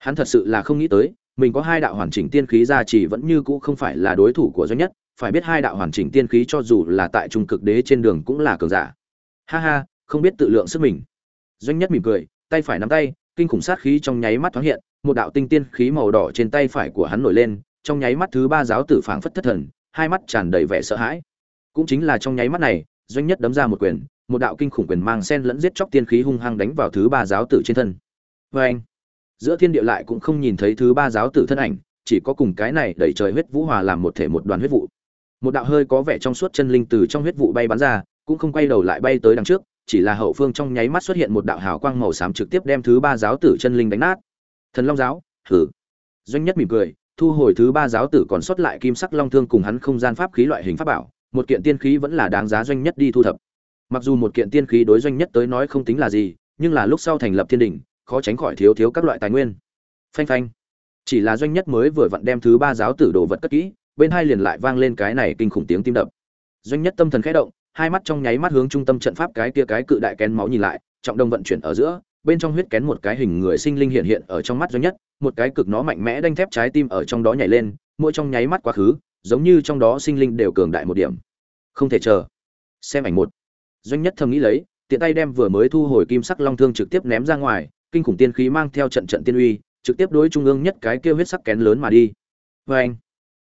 hắn thật sự là không nghĩ tới, mình có hai đạo hoàn chỉnh tiên khí ra chỉ vẫn như cũ không phải là đối thủ của doanh nhất, phải biết hai đạo hoàn chỉnh tiên khí cho dù là tại trung cực đế trên đường cũng là cường giả. Ha ha, không biết tự lượng sức mình. Doanh nhất mỉm cười, tay phải nắm tay, kinh khủng sát khí trong nháy mắt thoáng hiện, một đạo tinh tiên khí màu đỏ trên tay phải của hắn nổi lên, trong nháy mắt thứ ba giáo tử phảng phất thất thần, hai mắt tràn đầy vẻ sợ hãi. Cũng chính là trong nháy mắt này doanh nhất đấm ra một quyền, một đạo kinh khủng quyền mang sen lẫn giết chóc tiên khí hung hăng đánh vào thứ ba giáo tử trên thân. Vê anh giữa thiên địa lại cũng không nhìn thấy thứ ba giáo tử thân ảnh, chỉ có cùng cái này đẩy trời huyết vũ hòa làm một thể một đoàn huyết vụ. Một đạo hơi có vẻ trong suốt chân linh từ trong huyết vụ bay bắn ra, cũng không quay đầu lại bay tới đằng trước, chỉ là hậu phương trong nháy mắt xuất hiện một đạo hào quang màu xám trực tiếp đem thứ ba giáo tử chân linh đánh nát. Thần long giáo thử doanh nhất mỉm cười, thu hồi thứ ba giáo tử còn sót lại kim sắc long thương cùng hắn không gian pháp khí loại hình pháp bảo, một kiện tiên khí vẫn là đáng giá doanh nhất đi thu thập. Mặc dù một kiện tiên khí đối doanh nhất tới nói không tính là gì, nhưng là lúc sau thành lập thiên đình khó tránh khỏi thiếu thiếu các loại tài nguyên. Phanh phanh. Chỉ là doanh nhất mới vừa vặn đem thứ ba giáo tử đồ vật cất kỹ, bên hai liền lại vang lên cái này kinh khủng tiếng tim đập. Doanh nhất tâm thần khẽ động, hai mắt trong nháy mắt hướng trung tâm trận pháp cái kia cái cự đại kén máu nhìn lại, trọng đông vận chuyển ở giữa, bên trong huyết kén một cái hình người sinh linh hiện hiện ở trong mắt doanh nhất, một cái cực nó mạnh mẽ đanh thép trái tim ở trong đó nhảy lên, mỗi trong nháy mắt quá khứ, giống như trong đó sinh linh đều cường đại một điểm. Không thể chờ. Xem ảnh một. Doanh nhất thầm nghĩ lấy, tiện tay đem vừa mới thu hồi kim sắc long thương trực tiếp ném ra ngoài kinh khủng tiên khí mang theo trận trận tiên uy, trực tiếp đối trung ương nhất cái kia huyết sắc kén lớn mà đi. Oeng! anh,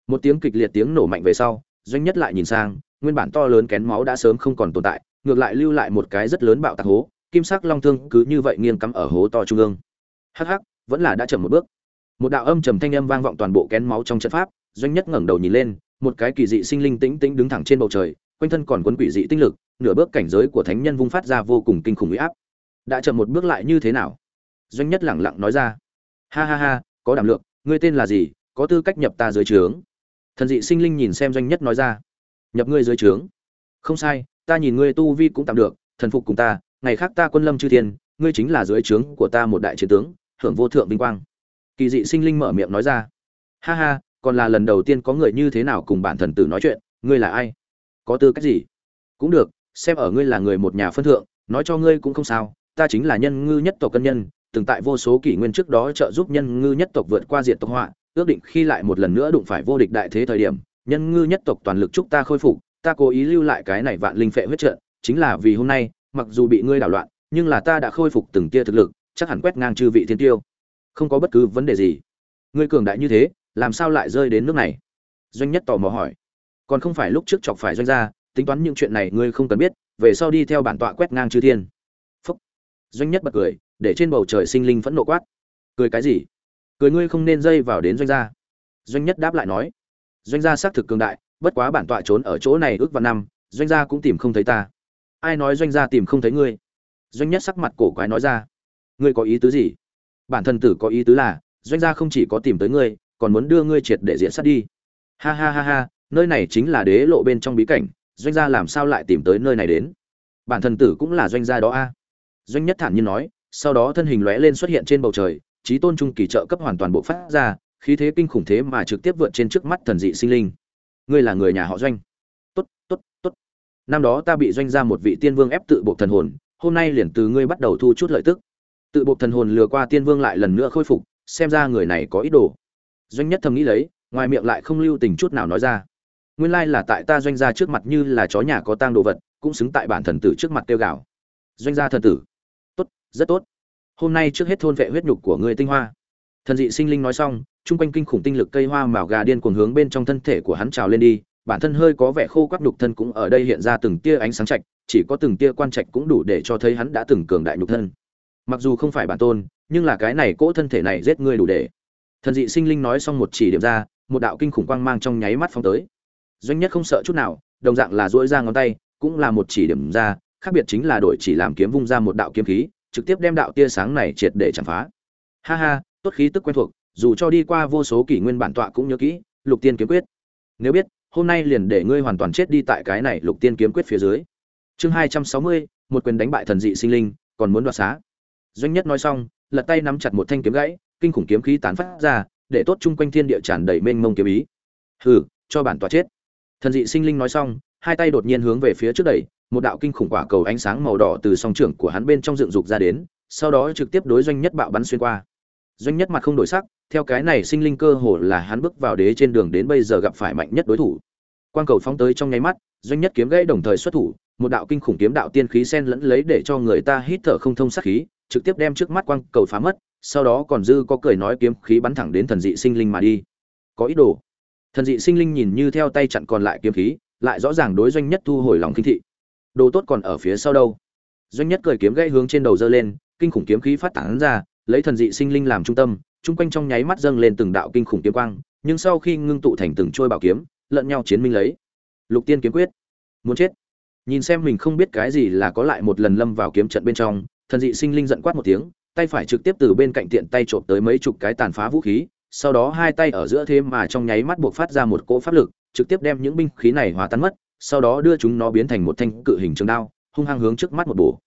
một tiếng kịch liệt tiếng nổ mạnh về sau, doanh nhất lại nhìn sang, nguyên bản to lớn kén máu đã sớm không còn tồn tại, ngược lại lưu lại một cái rất lớn bạo tạc hố, kim sắc long thương cứ như vậy nghiêng cắm ở hố to trung ương. Hắc hắc, vẫn là đã chậm một bước. Một đạo âm trầm thanh âm vang vọng toàn bộ kén máu trong trận pháp, doanh nhất ngẩng đầu nhìn lên, một cái kỳ dị sinh linh tĩnh tĩnh đứng thẳng trên bầu trời, quanh thân còn quấn quỷ dị tinh lực, nửa bước cảnh giới của thánh nhân vung phát ra vô cùng kinh khủng uy áp. Đã chậm một bước lại như thế nào? Doanh nhất lẳng lặng nói ra. Ha ha ha, có đảm lượng, ngươi tên là gì, có tư cách nhập ta dưới trướng. Thần dị sinh linh nhìn xem doanh nhất nói ra. Nhập ngươi dưới trướng. Không sai, ta nhìn ngươi tu vi cũng tạm được, thần phục cùng ta, ngày khác ta quân lâm chư thiên, ngươi chính là dưới trướng của ta một đại chiến tướng, hưởng vô thượng vinh quang. Kỳ dị sinh linh mở miệng nói ra. Ha ha, còn là lần đầu tiên có người như thế nào cùng bản thần tử nói chuyện, ngươi là ai? Có tư cách gì? Cũng được, xem ở ngươi là người một nhà phân thượng, nói cho ngươi cũng không sao, ta chính là nhân ngư nhất tộc cân nhân từng tại vô số kỷ nguyên trước đó trợ giúp nhân ngư nhất tộc vượt qua diện tộc họa, ước định khi lại một lần nữa đụng phải vô địch đại thế thời điểm, nhân ngư nhất tộc toàn lực chúc ta khôi phục, ta cố ý lưu lại cái này vạn linh phệ huyết trận, chính là vì hôm nay, mặc dù bị ngươi đảo loạn, nhưng là ta đã khôi phục từng tia thực lực, chắc hẳn quét ngang chư vị thiên tiêu. Không có bất cứ vấn đề gì. Ngươi cường đại như thế, làm sao lại rơi đến nước này? Doanh nhất tò mò hỏi. Còn không phải lúc trước chọc phải doanh gia, tính toán những chuyện này ngươi không cần biết, về sau đi theo bản tọa quét ngang chư thiên. Phúc. Doanh nhất bật cười để trên bầu trời sinh linh phẫn nộ quát. Cười cái gì? Cười ngươi không nên dây vào đến doanh gia. Doanh nhất đáp lại nói. Doanh gia xác thực cường đại, bất quá bản tọa trốn ở chỗ này ước vào năm, doanh gia cũng tìm không thấy ta. Ai nói doanh gia tìm không thấy ngươi? Doanh nhất sắc mặt cổ quái nói ra. Ngươi có ý tứ gì? Bản thân tử có ý tứ là, doanh gia không chỉ có tìm tới ngươi, còn muốn đưa ngươi triệt để diễn sát đi. Ha ha ha ha, nơi này chính là đế lộ bên trong bí cảnh, doanh gia làm sao lại tìm tới nơi này đến? Bản thân tử cũng là doanh gia đó a. Doanh nhất thản nhiên nói sau đó thân hình lóe lên xuất hiện trên bầu trời trí tôn trung kỳ trợ cấp hoàn toàn bộ phát ra, khí thế kinh khủng thế mà trực tiếp vượt trên trước mắt thần dị sinh linh. Ngươi là người nhà họ doanh. Tốt tốt tốt. Năm đó ta bị doanh ra một vị tiên vương ép tự buộc thần hồn, hôm nay liền từ ngươi bắt đầu thu chút lợi tức. Tự buộc thần hồn lừa qua tiên vương lại lần nữa khôi phục, xem ra người này có ý đồ. Doanh nhất thầm nghĩ lấy, ngoài miệng lại không lưu tình chút nào nói ra. Nguyên lai là tại ta doanh gia trước mặt như là chó nhà có tang đồ vật, cũng xứng tại bản thần tử trước mặt tiêu gạo. Doanh gia thần tử rất tốt. Hôm nay trước hết thôn vệ huyết nhục của ngươi tinh hoa. Thần dị sinh linh nói xong, chung quanh kinh khủng tinh lực cây hoa màu gà điên cuồng hướng bên trong thân thể của hắn trào lên đi, bản thân hơi có vẻ khô quắc nhục thân cũng ở đây hiện ra từng tia ánh sáng trạch, chỉ có từng tia quan trạch cũng đủ để cho thấy hắn đã từng cường đại nhục thân. Mặc dù không phải bản tôn, nhưng là cái này cỗ thân thể này giết ngươi đủ để. Thần dị sinh linh nói xong một chỉ điểm ra, một đạo kinh khủng quang mang trong nháy mắt phóng tới. Doanh nhất không sợ chút nào, đồng dạng là duỗi ra ngón tay, cũng là một chỉ điểm ra, khác biệt chính là đổi chỉ làm kiếm vung ra một đạo kiếm khí trực tiếp đem đạo tia sáng này triệt để chạm phá. Ha ha, tốt khí tức quen thuộc, dù cho đi qua vô số kỷ nguyên bản tọa cũng nhớ kỹ, lục tiên kiếm quyết. Nếu biết, hôm nay liền để ngươi hoàn toàn chết đi tại cái này lục tiên kiếm quyết phía dưới. Chương hai trăm sáu mươi, một quyền đánh bại thần dị sinh linh, còn muốn đoạt xá. Doanh nhất nói xong, lật tay nắm chặt một thanh kiếm gãy, kinh khủng kiếm khí tán phát ra, để tốt chung quanh thiên địa tràn đầy mênh mông kiếm ý. Hừ, cho bản tọa chết. Thần dị sinh linh nói xong, hai tay đột nhiên hướng về phía trước đẩy một đạo kinh khủng quả cầu ánh sáng màu đỏ từ song trưởng của hắn bên trong dựng dục ra đến, sau đó trực tiếp đối doanh nhất bạo bắn xuyên qua. Doanh nhất mặt không đổi sắc, theo cái này sinh linh cơ hồ là hắn bước vào đế trên đường đến bây giờ gặp phải mạnh nhất đối thủ. Quang cầu phóng tới trong nháy mắt, doanh nhất kiếm gãy đồng thời xuất thủ, một đạo kinh khủng kiếm đạo tiên khí xen lẫn lấy để cho người ta hít thở không thông sát khí, trực tiếp đem trước mắt quang cầu phá mất, sau đó còn dư có cười nói kiếm khí bắn thẳng đến thần dị sinh linh mà đi. Có ý đồ. Thần dị sinh linh nhìn như theo tay chặn còn lại kiếm khí, lại rõ ràng đối doanh nhất thu hồi lòng kinh thị đồ tốt còn ở phía sau đâu. Doanh nhất cười kiếm gãy hướng trên đầu dơ lên, kinh khủng kiếm khí phát tán ra, lấy thần dị sinh linh làm trung tâm, chung quanh trong nháy mắt dâng lên từng đạo kinh khủng kiếm quang, nhưng sau khi ngưng tụ thành từng trôi bảo kiếm, lẫn nhau chiến minh lấy. Lục tiên kiếm quyết. Muốn chết. Nhìn xem mình không biết cái gì là có lại một lần lâm vào kiếm trận bên trong, thần dị sinh linh giận quát một tiếng, tay phải trực tiếp từ bên cạnh tiện tay trộm tới mấy chục cái tàn phá vũ khí, sau đó hai tay ở giữa thêm mà trong nháy mắt buộc phát ra một cỗ pháp lực, trực tiếp đem những binh khí này hòa tan mất sau đó đưa chúng nó biến thành một thanh cự hình trường đao, hung hăng hướng trước mắt một bổ.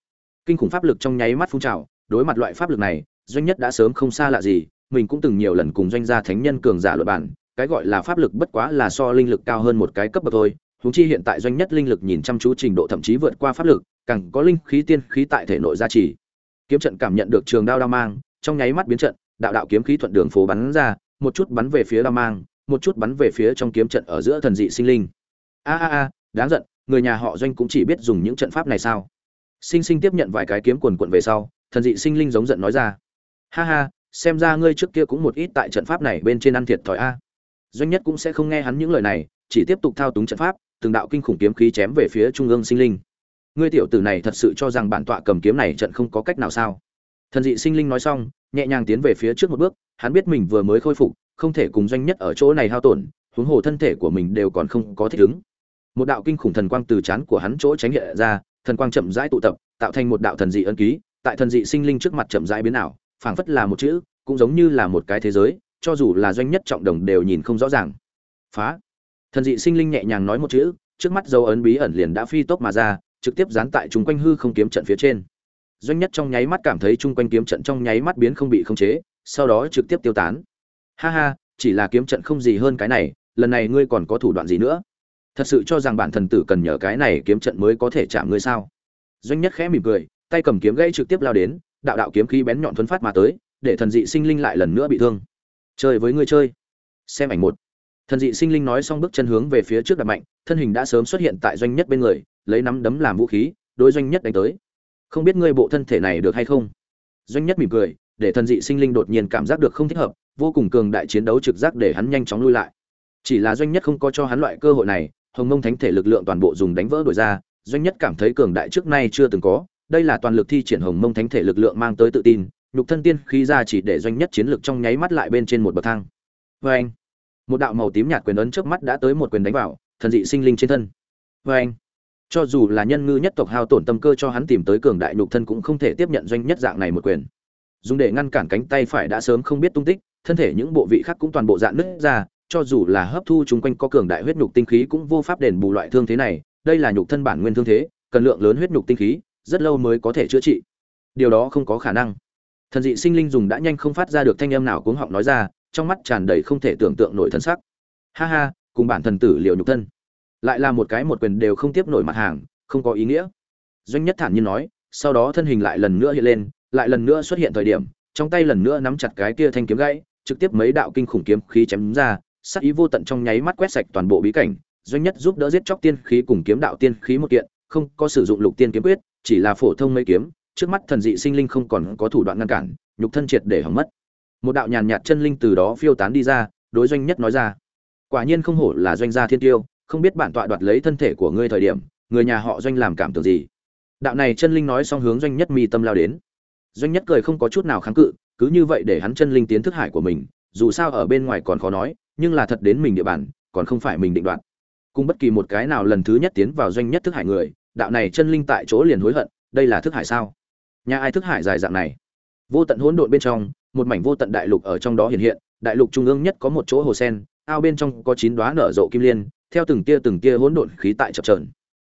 Kinh khủng pháp lực trong nháy mắt phun trào, đối mặt loại pháp lực này, doanh nhất đã sớm không xa lạ gì, mình cũng từng nhiều lần cùng doanh gia thánh nhân cường giả luật bản cái gọi là pháp lực bất quá là so linh lực cao hơn một cái cấp bậc thôi, huống chi hiện tại doanh nhất linh lực nhìn chăm chú trình độ thậm chí vượt qua pháp lực, càng có linh khí tiên khí tại thể nội gia trì. Kiếm trận cảm nhận được trường đao đao mang, trong nháy mắt biến trận, đạo đạo kiếm khí thuận đường phố bắn ra, một chút bắn về phía đao mang, một chút bắn về phía trong kiếm trận ở giữa thần dị sinh linh. A a a đáng giận, người nhà họ doanh cũng chỉ biết dùng những trận pháp này sao? Sinh sinh tiếp nhận vài cái kiếm quần quận về sau, thần dị sinh linh giống giận nói ra. Ha ha, xem ra ngươi trước kia cũng một ít tại trận pháp này bên trên ăn thiệt thòi a. Doanh nhất cũng sẽ không nghe hắn những lời này, chỉ tiếp tục thao túng trận pháp, từng đạo kinh khủng kiếm khí chém về phía trung ương sinh linh. Ngươi tiểu tử này thật sự cho rằng bản tọa cầm kiếm này trận không có cách nào sao? Thần dị sinh linh nói xong, nhẹ nhàng tiến về phía trước một bước, hắn biết mình vừa mới khôi phục, không thể cùng doanh nhất ở chỗ này hao tổn, huống hồ thân thể của mình đều còn không có thích ứng một đạo kinh khủng thần quang từ chán của hắn chỗ tránh hiện ra, thần quang chậm rãi tụ tập, tạo thành một đạo thần dị ân ký, tại thần dị sinh linh trước mặt chậm rãi biến ảo, phảng phất là một chữ, cũng giống như là một cái thế giới, cho dù là doanh nhất trọng đồng đều nhìn không rõ ràng. Phá. Thần dị sinh linh nhẹ nhàng nói một chữ, trước mắt dấu ấn bí ẩn liền đã phi tốc mà ra, trực tiếp dán tại chúng quanh hư không kiếm trận phía trên. Doanh nhất trong nháy mắt cảm thấy chung quanh kiếm trận trong nháy mắt biến không bị khống chế, sau đó trực tiếp tiêu tán. Ha ha, chỉ là kiếm trận không gì hơn cái này, lần này ngươi còn có thủ đoạn gì nữa? Thật sự cho rằng bản thần tử cần nhờ cái này kiếm trận mới có thể chạm ngươi sao? Doanh nhất khẽ mỉm cười, tay cầm kiếm gãy trực tiếp lao đến, đạo đạo kiếm khí bén nhọn thuấn phát mà tới, để thần dị sinh linh lại lần nữa bị thương. Chơi với ngươi chơi. Xem ảnh một. Thần dị sinh linh nói xong bước chân hướng về phía trước đặt mạnh, thân hình đã sớm xuất hiện tại doanh nhất bên người, lấy nắm đấm làm vũ khí, đối doanh nhất đánh tới. Không biết ngươi bộ thân thể này được hay không? Doanh nhất mỉm cười, để thần dị sinh linh đột nhiên cảm giác được không thích hợp, vô cùng cường đại chiến đấu trực giác để hắn nhanh chóng lui lại. Chỉ là doanh nhất không có cho hắn loại cơ hội này hồng mông thánh thể lực lượng toàn bộ dùng đánh vỡ đổi ra, doanh nhất cảm thấy cường đại trước nay chưa từng có, đây là toàn lực thi triển hồng mông thánh thể lực lượng mang tới tự tin, nhục thân tiên khí ra chỉ để doanh nhất chiến lực trong nháy mắt lại bên trên một bậc thang. Vê anh một đạo màu tím nhạt quyền ấn trước mắt đã tới một quyền đánh vào, thần dị sinh linh trên thân. Vê anh cho dù là nhân ngư nhất tộc hao tổn tâm cơ cho hắn tìm tới cường đại nhục thân cũng không thể tiếp nhận doanh nhất dạng này một quyền. Dùng để ngăn cản cánh tay phải đã sớm không biết tung tích, thân thể những bộ vị khác cũng toàn bộ dạn nứt ra cho dù là hấp thu chúng quanh có cường đại huyết nhục tinh khí cũng vô pháp đền bù loại thương thế này, đây là nhục thân bản nguyên thương thế, cần lượng lớn huyết nhục tinh khí, rất lâu mới có thể chữa trị. Điều đó không có khả năng. Thần dị sinh linh dùng đã nhanh không phát ra được thanh âm nào cuống họng nói ra, trong mắt tràn đầy không thể tưởng tượng nổi thân sắc. Ha ha, cùng bản thần tử liệu nhục thân. Lại là một cái một quyền đều không tiếp nổi mặt hàng, không có ý nghĩa. Doanh nhất thản nhiên nói, sau đó thân hình lại lần nữa hiện lên, lại lần nữa xuất hiện thời điểm, trong tay lần nữa nắm chặt cái kia thanh kiếm gãy, trực tiếp mấy đạo kinh khủng kiếm khí chém ra sắc ý vô tận trong nháy mắt quét sạch toàn bộ bí cảnh doanh nhất giúp đỡ giết chóc tiên khí cùng kiếm đạo tiên khí một kiện, không có sử dụng lục tiên kiếm quyết, chỉ là phổ thông mấy kiếm, trước mắt thần dị sinh linh không còn có thủ đoạn ngăn cản, nhục thân triệt để hỏng mất. Một đạo nhàn nhạt chân linh từ đó phiêu tán đi ra, đối doanh nhất nói ra. Quả nhiên không hổ là doanh gia thiên tiêu, không biết bản tọa đoạt lấy thân thể của ngươi thời điểm, người nhà họ doanh làm cảm tưởng gì. Đạo này chân linh nói xong hướng doanh nhất mi tâm lao đến. Doanh nhất cười không có chút nào kháng cự, cứ như vậy để hắn chân linh tiến thức hải của mình dù sao ở bên ngoài còn khó nói, nhưng là thật đến mình địa bàn, còn không phải mình định đoạt. Cùng bất kỳ một cái nào lần thứ nhất tiến vào doanh nhất thức hải người, đạo này chân linh tại chỗ liền hối hận, đây là thức hải sao? Nhà ai thức hải dài dạng này? Vô tận hỗn độn bên trong, một mảnh vô tận đại lục ở trong đó hiện hiện, đại lục trung ương nhất có một chỗ hồ sen, ao bên trong có chín đoá nở rộ kim liên, theo từng tia từng tia hỗn độn khí tại chập trờn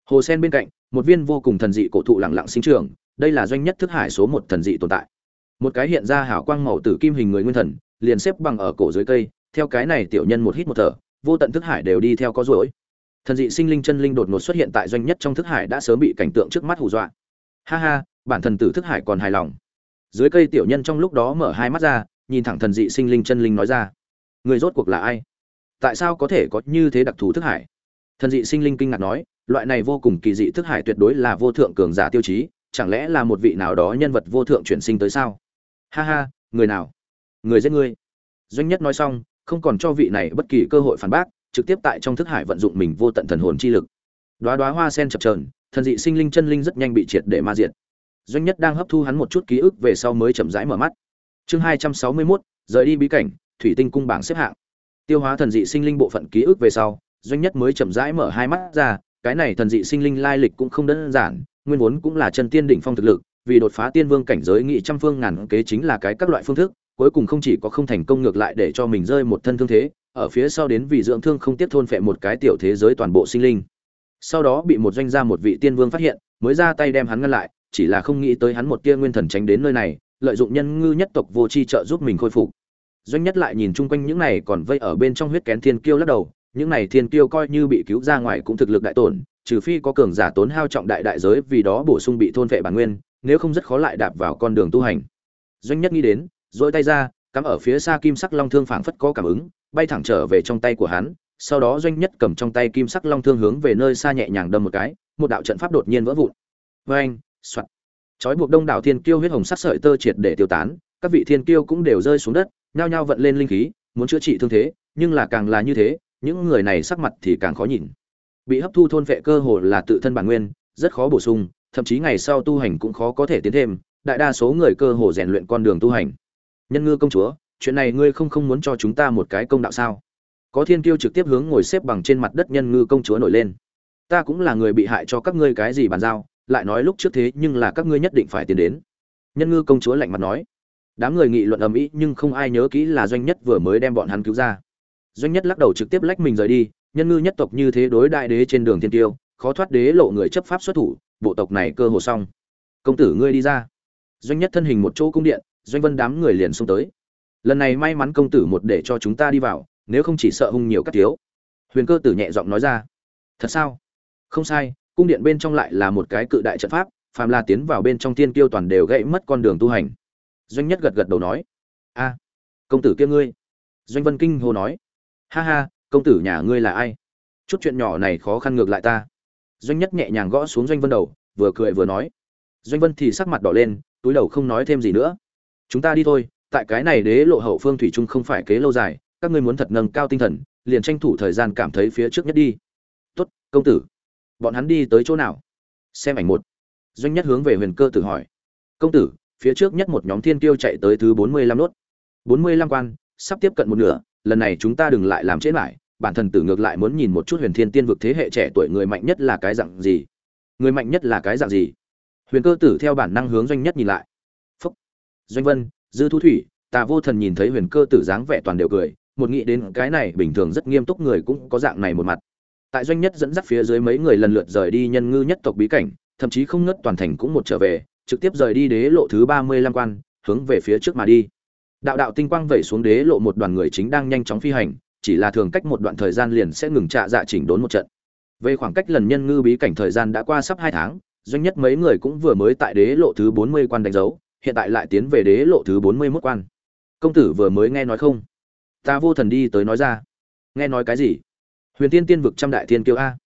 hồ sen bên cạnh, một viên vô cùng thần dị cổ thụ lặng lặng sinh trưởng, đây là doanh nhất thức hải số một thần dị tồn tại. Một cái hiện ra hảo quang màu tử kim hình người nguyên thần liền xếp bằng ở cổ dưới cây, theo cái này tiểu nhân một hít một thở, vô tận thức hải đều đi theo có rối thần dị sinh linh chân linh đột ngột xuất hiện tại doanh nhất trong thức hải đã sớm bị cảnh tượng trước mắt hù dọa. Ha ha, bản thần tử thức hải còn hài lòng. Dưới cây tiểu nhân trong lúc đó mở hai mắt ra, nhìn thẳng thần dị sinh linh chân linh nói ra. Người rốt cuộc là ai? Tại sao có thể có như thế đặc thù thức hải? Thần dị sinh linh kinh ngạc nói, loại này vô cùng kỳ dị thức hải tuyệt đối là vô thượng cường giả tiêu chí, chẳng lẽ là một vị nào đó nhân vật vô thượng chuyển sinh tới sao? Ha ha, người nào? Người giết ngươi. Doanh nhất nói xong, không còn cho vị này bất kỳ cơ hội phản bác, trực tiếp tại trong thức hải vận dụng mình vô tận thần hồn chi lực. Đoá đoá hoa sen chập trờn thần dị sinh linh chân linh rất nhanh bị triệt để ma diệt. Doanh nhất đang hấp thu hắn một chút ký ức về sau mới chậm rãi mở mắt. Chương hai trăm sáu mươi mốt, rời đi bí cảnh, thủy tinh cung bảng xếp hạng. Tiêu hóa thần dị sinh linh bộ phận ký ức về sau, doanh nhất mới chậm rãi mở hai mắt ra, cái này thần dị sinh linh lai lịch cũng không đơn giản, nguyên vốn cũng là chân tiên đỉnh phong thực lực, vì đột phá tiên vương cảnh giới nghị trăm phương ngàn kế chính là cái các loại phương thức cuối cùng không chỉ có không thành công ngược lại để cho mình rơi một thân thương thế, ở phía sau đến vì dưỡng thương không tiếp thôn phệ một cái tiểu thế giới toàn bộ sinh linh. Sau đó bị một doanh gia một vị tiên vương phát hiện, mới ra tay đem hắn ngăn lại, chỉ là không nghĩ tới hắn một tia nguyên thần tránh đến nơi này, lợi dụng nhân ngư nhất tộc vô tri trợ giúp mình khôi phục. Doanh nhất lại nhìn chung quanh những này còn vây ở bên trong huyết kén thiên kiêu lắc đầu, những này thiên kiêu coi như bị cứu ra ngoài cũng thực lực đại tổn, trừ phi có cường giả tốn hao trọng đại đại giới vì đó bổ sung bị thôn vệ bản nguyên, nếu không rất khó lại đạp vào con đường tu hành. Doanh nhất nghĩ đến dỗi tay ra, cắm ở phía xa kim sắc long thương phảng phất có cảm ứng, bay thẳng trở về trong tay của hắn, sau đó doanh nhất cầm trong tay kim sắc long thương hướng về nơi xa nhẹ nhàng đâm một cái, một đạo trận pháp đột nhiên vỡ vụn. Vê anh soạt. Chói buộc đông đảo thiên kiêu huyết hồng sắc sợi tơ triệt để tiêu tán, các vị thiên kiêu cũng đều rơi xuống đất, nhao nhao vận lên linh khí, muốn chữa trị thương thế, nhưng là càng là như thế, những người này sắc mặt thì càng khó nhìn. Bị hấp thu thôn vệ cơ hồ là tự thân bản nguyên, rất khó bổ sung, thậm chí ngày sau tu hành cũng khó có thể tiến thêm, đại đa số người cơ hồ rèn luyện con đường tu hành nhân ngư công chúa, chuyện này ngươi không không muốn cho chúng ta một cái công đạo sao? Có thiên kiêu trực tiếp hướng ngồi xếp bằng trên mặt đất nhân ngư công chúa nổi lên. Ta cũng là người bị hại cho các ngươi cái gì bàn giao, lại nói lúc trước thế nhưng là các ngươi nhất định phải tiến đến. Nhân ngư công chúa lạnh mặt nói. Đám người nghị luận ầm ĩ nhưng không ai nhớ kỹ là doanh nhất vừa mới đem bọn hắn cứu ra. Doanh nhất lắc đầu trực tiếp lách mình rời đi, nhân ngư nhất tộc như thế đối đại đế trên đường thiên tiêu khó thoát đế lộ người chấp pháp xuất thủ, bộ tộc này cơ hồ xong. Công tử ngươi đi ra. Doanh nhất thân hình một chỗ cung điện doanh vân đám người liền xông tới. Lần này may mắn công tử một để cho chúng ta đi vào, nếu không chỉ sợ hung nhiều các thiếu. Huyền cơ tử nhẹ giọng nói ra. Thật sao? Không sai, cung điện bên trong lại là một cái cự đại trận pháp, phàm là tiến vào bên trong tiên kiêu toàn đều gãy mất con đường tu hành. Doanh nhất gật gật đầu nói. A, công tử kia ngươi. Doanh vân kinh hô nói. Ha ha, công tử nhà ngươi là ai? Chút chuyện nhỏ này khó khăn ngược lại ta. Doanh nhất nhẹ nhàng gõ xuống doanh vân đầu, vừa cười vừa nói. Doanh vân thì sắc mặt đỏ lên, túi đầu không nói thêm gì nữa chúng ta đi thôi, tại cái này đế lộ hậu phương thủy trung không phải kế lâu dài, các ngươi muốn thật nâng cao tinh thần, liền tranh thủ thời gian cảm thấy phía trước nhất đi. Tốt, công tử. Bọn hắn đi tới chỗ nào? Xem ảnh một. Doanh nhất hướng về huyền cơ tử hỏi. Công tử, phía trước nhất một nhóm thiên tiêu chạy tới thứ bốn mươi lăm nốt. bốn mươi lăm quan, sắp tiếp cận một nửa, lần này chúng ta đừng lại làm chết lại, bản thân tử ngược lại muốn nhìn một chút huyền thiên tiên vực thế hệ trẻ tuổi người mạnh nhất là cái dạng gì. Người mạnh nhất là cái dạng gì? Huyền cơ tử theo bản năng hướng doanh nhất nhìn lại doanh vân, dư thu thủy, tà vô thần nhìn thấy huyền cơ tử dáng vẻ toàn đều cười, một nghĩ đến cái này bình thường rất nghiêm túc người cũng có dạng này một mặt. Tại doanh nhất dẫn dắt phía dưới mấy người lần lượt rời đi nhân ngư nhất tộc bí cảnh, thậm chí không ngất toàn thành cũng một trở về, trực tiếp rời đi đế lộ thứ ba mươi lăm quan, hướng về phía trước mà đi. Đạo đạo tinh quang vẩy xuống đế lộ một đoàn người chính đang nhanh chóng phi hành, chỉ là thường cách một đoạn thời gian liền sẽ ngừng trạ dạ chỉnh đốn một trận. Về khoảng cách lần nhân ngư bí cảnh thời gian đã qua sắp hai tháng, doanh nhất mấy người cũng vừa mới tại đế lộ thứ bốn mươi quan đánh dấu hiện tại lại tiến về đế lộ thứ bốn mươi 41 quan. Công tử vừa mới nghe nói không? Ta vô thần đi tới nói ra. Nghe nói cái gì? Huyền tiên tiên vực trăm đại thiên kiêu a.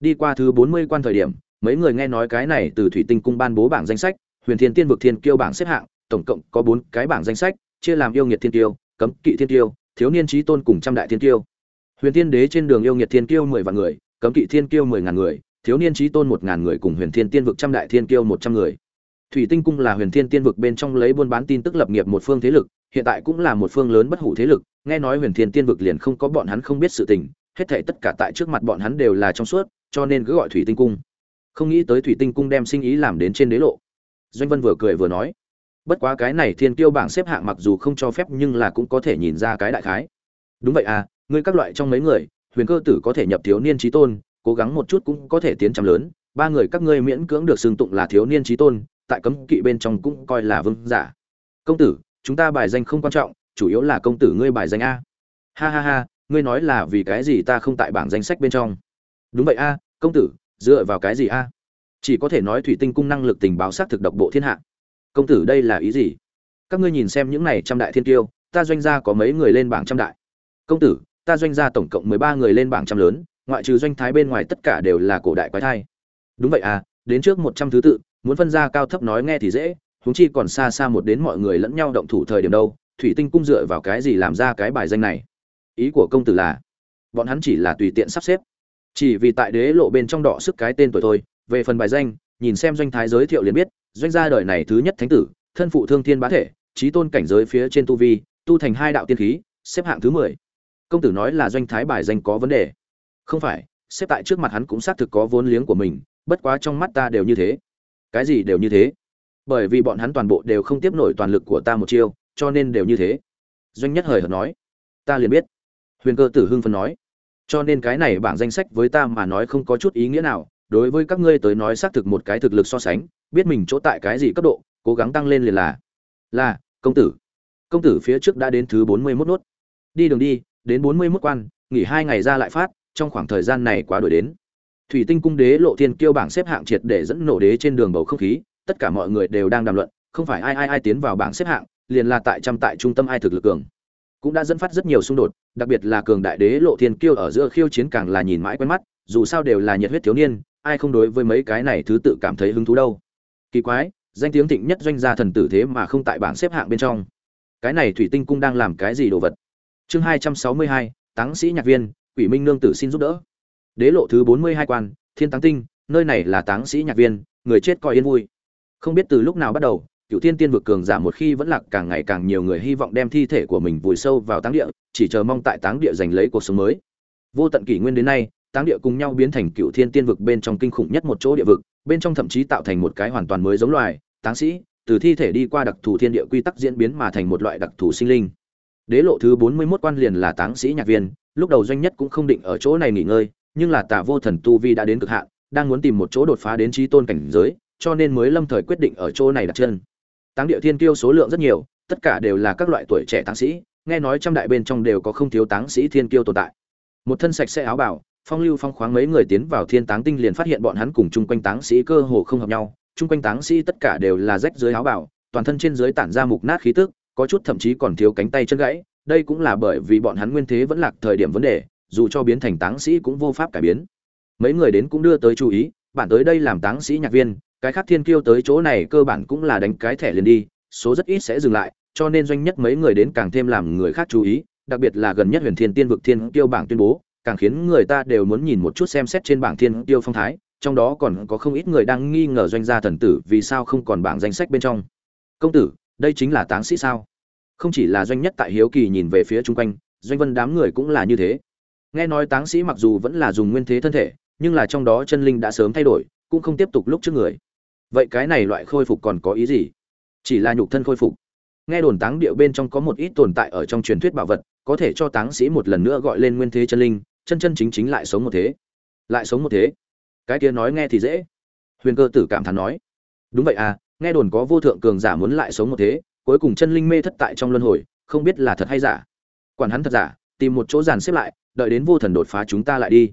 Đi qua thứ bốn mươi quan thời điểm, mấy người nghe nói cái này từ thủy tinh cung ban bố bảng danh sách, huyền thiên tiên vực thiên kiêu bảng xếp hạng, tổng cộng có bốn cái bảng danh sách, chia làm yêu nghiệt thiên kiêu, cấm kỵ thiên kiêu, thiếu niên trí tôn cùng trăm đại thiên kiêu. Huyền thiên đế trên đường yêu nghiệt thiên kiêu mười vạn người, cấm kỵ thiên kiêu mười ngàn người, thiếu niên trí tôn một ngàn người cùng huyền thiên tiên vực trăm đại thiên kiêu một trăm người thủy tinh cung là huyền thiên tiên vực bên trong lấy buôn bán tin tức lập nghiệp một phương thế lực, hiện tại cũng là một phương lớn bất hủ thế lực, nghe nói huyền thiên tiên vực liền không có bọn hắn không biết sự tình, hết thảy tất cả tại trước mặt bọn hắn đều là trong suốt, cho nên cứ gọi thủy tinh cung. Không nghĩ tới thủy tinh cung đem sinh ý làm đến trên đế lộ. Doanh vân vừa cười vừa nói, bất quá cái này thiên tiêu bảng xếp hạng mặc dù không cho phép nhưng là cũng có thể nhìn ra cái đại khái. Đúng vậy à ngươi các loại trong mấy người, huyền cơ tử có thể nhập thiếu niên chí tôn, cố gắng một chút cũng có thể tiến trăm lớn, ba người các ngươi miễn cưỡng được xưng tụng là thiếu niên chí tôn tại cấm kỵ bên trong cũng coi là vương giả. Công tử, chúng ta bài danh không quan trọng, chủ yếu là công tử ngươi bài danh a. Ha ha ha, ngươi nói là vì cái gì ta không tại bảng danh sách bên trong? Đúng vậy a, công tử, dựa vào cái gì a? Chỉ có thể nói thủy tinh cung năng lực tình báo xác thực độc bộ thiên hạ. Công tử đây là ý gì? Các ngươi nhìn xem những này trăm đại thiên tiêu ta doanh gia có mấy người lên bảng trăm đại? Công tử, ta doanh gia tổng cộng mười ba người lên bảng trăm lớn, ngoại trừ doanh thái bên ngoài tất cả đều là cổ đại quái thai. Đúng vậy à đến trước một trăm thứ tự muốn phân ra cao thấp nói nghe thì dễ, huống chi còn xa xa một đến mọi người lẫn nhau động thủ thời điểm đâu, thủy tinh cung dựa vào cái gì làm ra cái bài danh này? Ý của công tử là, bọn hắn chỉ là tùy tiện sắp xếp. Chỉ vì tại đế lộ bên trong đỏ sức cái tên tuổi thôi, về phần bài danh, nhìn xem doanh thái giới thiệu liền biết, doanh gia đời này thứ nhất thánh tử, thân phụ thương thiên bá thể trí tôn cảnh giới phía trên tu vi, tu thành hai đạo tiên khí, xếp hạng thứ mười. Công tử nói là doanh thái bài danh có vấn đề. Không phải, xếp tại trước mặt hắn cũng xác thực có vốn liếng của mình, bất quá trong mắt ta đều như thế cái gì đều như thế. Bởi vì bọn hắn toàn bộ đều không tiếp nổi toàn lực của ta một chiêu, cho nên đều như thế. Doanh nhất hời hợt nói. Ta liền biết. Huyền cơ tử hưng phân nói. Cho nên cái này bảng danh sách với ta mà nói không có chút ý nghĩa nào, đối với các ngươi tới nói xác thực một cái thực lực so sánh, biết mình chỗ tại cái gì cấp độ, cố gắng tăng lên liền là. Là, công tử. Công tử phía trước đã đến thứ bốn mươi mốt nốt. Đi đường đi, đến bốn mươi mốt quan, nghỉ hai ngày ra lại phát, trong khoảng thời gian này quá đổi đến thủy tinh cung đế lộ thiên kiêu bảng xếp hạng triệt để dẫn nổ đế trên đường bầu không khí, tất cả mọi người đều đang đàm luận, không phải ai ai ai tiến vào bảng xếp hạng, liền là tại trăm tại trung tâm ai thực lực cường. Cũng đã dẫn phát rất nhiều xung đột, đặc biệt là cường đại đế lộ thiên kiêu ở giữa khiêu chiến càng là nhìn mãi quen mắt, dù sao đều là nhiệt huyết thiếu niên, ai không đối với mấy cái này thứ tự cảm thấy hứng thú đâu. Kỳ quái, danh tiếng thịnh nhất doanh gia thần tử thế mà không tại bảng xếp hạng bên trong. Cái này thủy tinh cung đang làm cái gì đồ vật? Chương hai trăm sáu mươi hai, táng sĩ nhạc viên, quỷ minh nương tử xin giúp đỡ đế lộ thứ bốn mươi hai quan, thiên táng tinh, nơi này là táng sĩ nhạc viên, người chết coi yên vui. Không biết từ lúc nào bắt đầu cựu thiên tiên vực cường giả một khi vẫn lạc, càng ngày càng nhiều người hy vọng đem thi thể của mình vùi sâu vào táng địa, chỉ chờ mong tại táng địa giành lấy cuộc sống mới. Vô tận kỷ nguyên đến nay, táng địa cùng nhau biến thành cựu thiên tiên vực bên trong kinh khủng nhất một chỗ địa vực, bên trong thậm chí tạo thành một cái hoàn toàn mới giống loài, táng sĩ, từ thi thể đi qua đặc thù thiên địa quy tắc diễn biến mà thành một loại đặc thù sinh linh. Đế lộ thứ bốn mươi 41 quan liền là táng sĩ nhạc viên, lúc đầu doanh nhất cũng không định ở chỗ này nghỉ ngơi nhưng là tạ vô thần tu vi đã đến cực hạn đang muốn tìm một chỗ đột phá đến chí tôn cảnh giới cho nên mới lâm thời quyết định ở chỗ này đặt chân. Táng địa thiên kiêu số lượng rất nhiều tất cả đều là các loại tuổi trẻ táng sĩ nghe nói trăm đại bên trong đều có không thiếu táng sĩ thiên kiêu tồn tại. Một thân sạch sẽ áo bào, phong lưu phong khoáng mấy người tiến vào thiên táng tinh liền phát hiện bọn hắn cùng chung quanh táng sĩ cơ hồ không hợp nhau chung quanh táng sĩ tất cả đều là rách dưới áo bào, toàn thân trên dưới tản ra mục nát khí tức có chút thậm chí còn thiếu cánh tay chân gãy đây cũng là bởi vì bọn hắn nguyên thế vẫn lạc thời điểm vấn đề dù cho biến thành táng sĩ cũng vô pháp cải biến. Mấy người đến cũng đưa tới chú ý, bản tới đây làm táng sĩ nhạc viên, cái khác thiên kiêu tới chỗ này cơ bản cũng là đánh cái thẻ liền đi, số rất ít sẽ dừng lại, cho nên doanh nhất mấy người đến càng thêm làm người khác chú ý, đặc biệt là gần nhất huyền thiên tiên vực thiên kiêu bảng tuyên bố, càng khiến người ta đều muốn nhìn một chút xem xét trên bảng thiên kiêu phong thái, trong đó còn có không ít người đang nghi ngờ doanh gia thần tử vì sao không còn bảng danh sách bên trong. Công tử, đây chính là táng sĩ sao? Không chỉ là doanh nhất tại hiếu kỳ nhìn về phía chung quanh, doanh vân đám người cũng là như thế nghe nói táng sĩ mặc dù vẫn là dùng nguyên thế thân thể, nhưng là trong đó chân linh đã sớm thay đổi, cũng không tiếp tục lúc trước người. Vậy cái này loại khôi phục còn có ý gì? Chỉ là nhục thân khôi phục. Nghe đồn táng địa bên trong có một ít tồn tại ở trong truyền thuyết bảo vật, có thể cho táng sĩ một lần nữa gọi lên nguyên thế chân linh, chân chân chính chính lại sống một thế. Lại sống một thế? Cái kia nói nghe thì dễ. Huyền cơ tử cảm thán nói. Đúng vậy à nghe đồn có vô thượng cường giả muốn lại sống một thế, cuối cùng chân linh mê thất tại trong luân hồi, không biết là thật hay giả. Quản hắn thật giả, tìm một chỗ giàn xếp lại đợi đến vô thần đột phá chúng ta lại đi.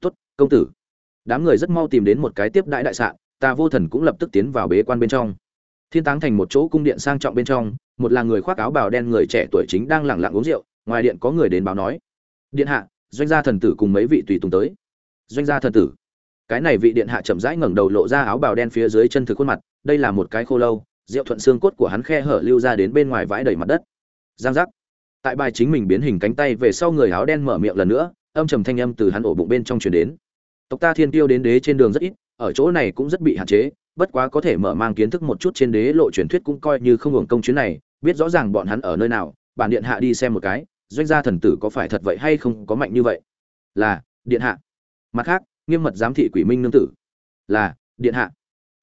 Tốt, công tử. Đám người rất mau tìm đến một cái tiếp đại đại sạn, ta vô thần cũng lập tức tiến vào bế quan bên trong. Thiên táng thành một chỗ cung điện sang trọng bên trong, một là người khoác áo bào đen người trẻ tuổi chính đang lẳng lặng uống rượu, ngoài điện có người đến báo nói. Điện hạ, doanh gia thần tử cùng mấy vị tùy tùng tới. Doanh gia thần tử. Cái này vị điện hạ chậm rãi ngẩng đầu lộ ra áo bào đen phía dưới chân thực khuôn mặt, đây là một cái khô lâu, rượu thuận xương cốt của hắn khe hở lưu ra đến bên ngoài vãi đầy mặt đất. Giang giác tại bài chính mình biến hình cánh tay về sau người áo đen mở miệng lần nữa, âm trầm thanh âm từ hắn ổ bụng bên trong truyền đến. Tộc ta thiên tiêu đến đế trên đường rất ít, ở chỗ này cũng rất bị hạn chế, bất quá có thể mở mang kiến thức một chút trên đế lộ truyền thuyết cũng coi như không hưởng công chuyến này, biết rõ ràng bọn hắn ở nơi nào, bản điện hạ đi xem một cái, doanh gia thần tử có phải thật vậy hay không có mạnh như vậy? Là, điện hạ. Mặt khác, nghiêm mật giám thị quỷ minh nương tử. Là, điện hạ.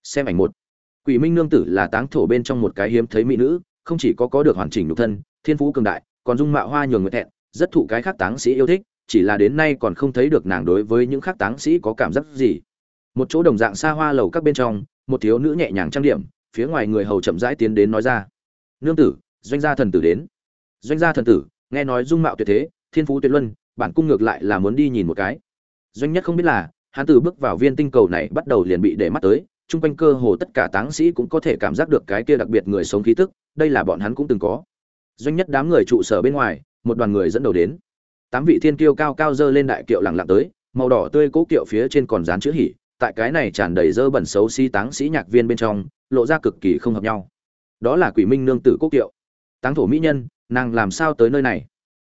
Xem ảnh một. Quỷ minh nương tử là táng thổ bên trong một cái hiếm thấy mỹ nữ, không chỉ có có được hoàn chỉnh nhục thân, thiên phú cường đại còn dung mạo hoa nhường người thẹn, rất thụ cái khác táng sĩ yêu thích, chỉ là đến nay còn không thấy được nàng đối với những khác táng sĩ có cảm giác gì. Một chỗ đồng dạng xa hoa lầu các bên trong, một thiếu nữ nhẹ nhàng trang điểm, phía ngoài người hầu chậm rãi tiến đến nói ra. Nương tử, doanh gia thần tử đến. Doanh gia thần tử, nghe nói dung mạo tuyệt thế, thiên phú tuyệt luân, bản cung ngược lại là muốn đi nhìn một cái. Doanh nhất không biết là, hắn từ bước vào viên tinh cầu này bắt đầu liền bị để mắt tới, chung quanh cơ hồ tất cả táng sĩ cũng có thể cảm giác được cái kia đặc biệt người sống khí tức, đây là bọn hắn cũng từng có doanh nhất đám người trụ sở bên ngoài, một đoàn người dẫn đầu đến. Tám vị thiên kiêu cao cao dơ lên đại kiệu lẳng lặng tới, màu đỏ tươi cố kiệu phía trên còn dán chữ hỉ, tại cái này tràn đầy dơ bẩn xấu xí si táng sĩ nhạc viên bên trong, lộ ra cực kỳ không hợp nhau. Đó là quỷ minh nương tử cố kiệu. Táng thổ mỹ nhân, nàng làm sao tới nơi này?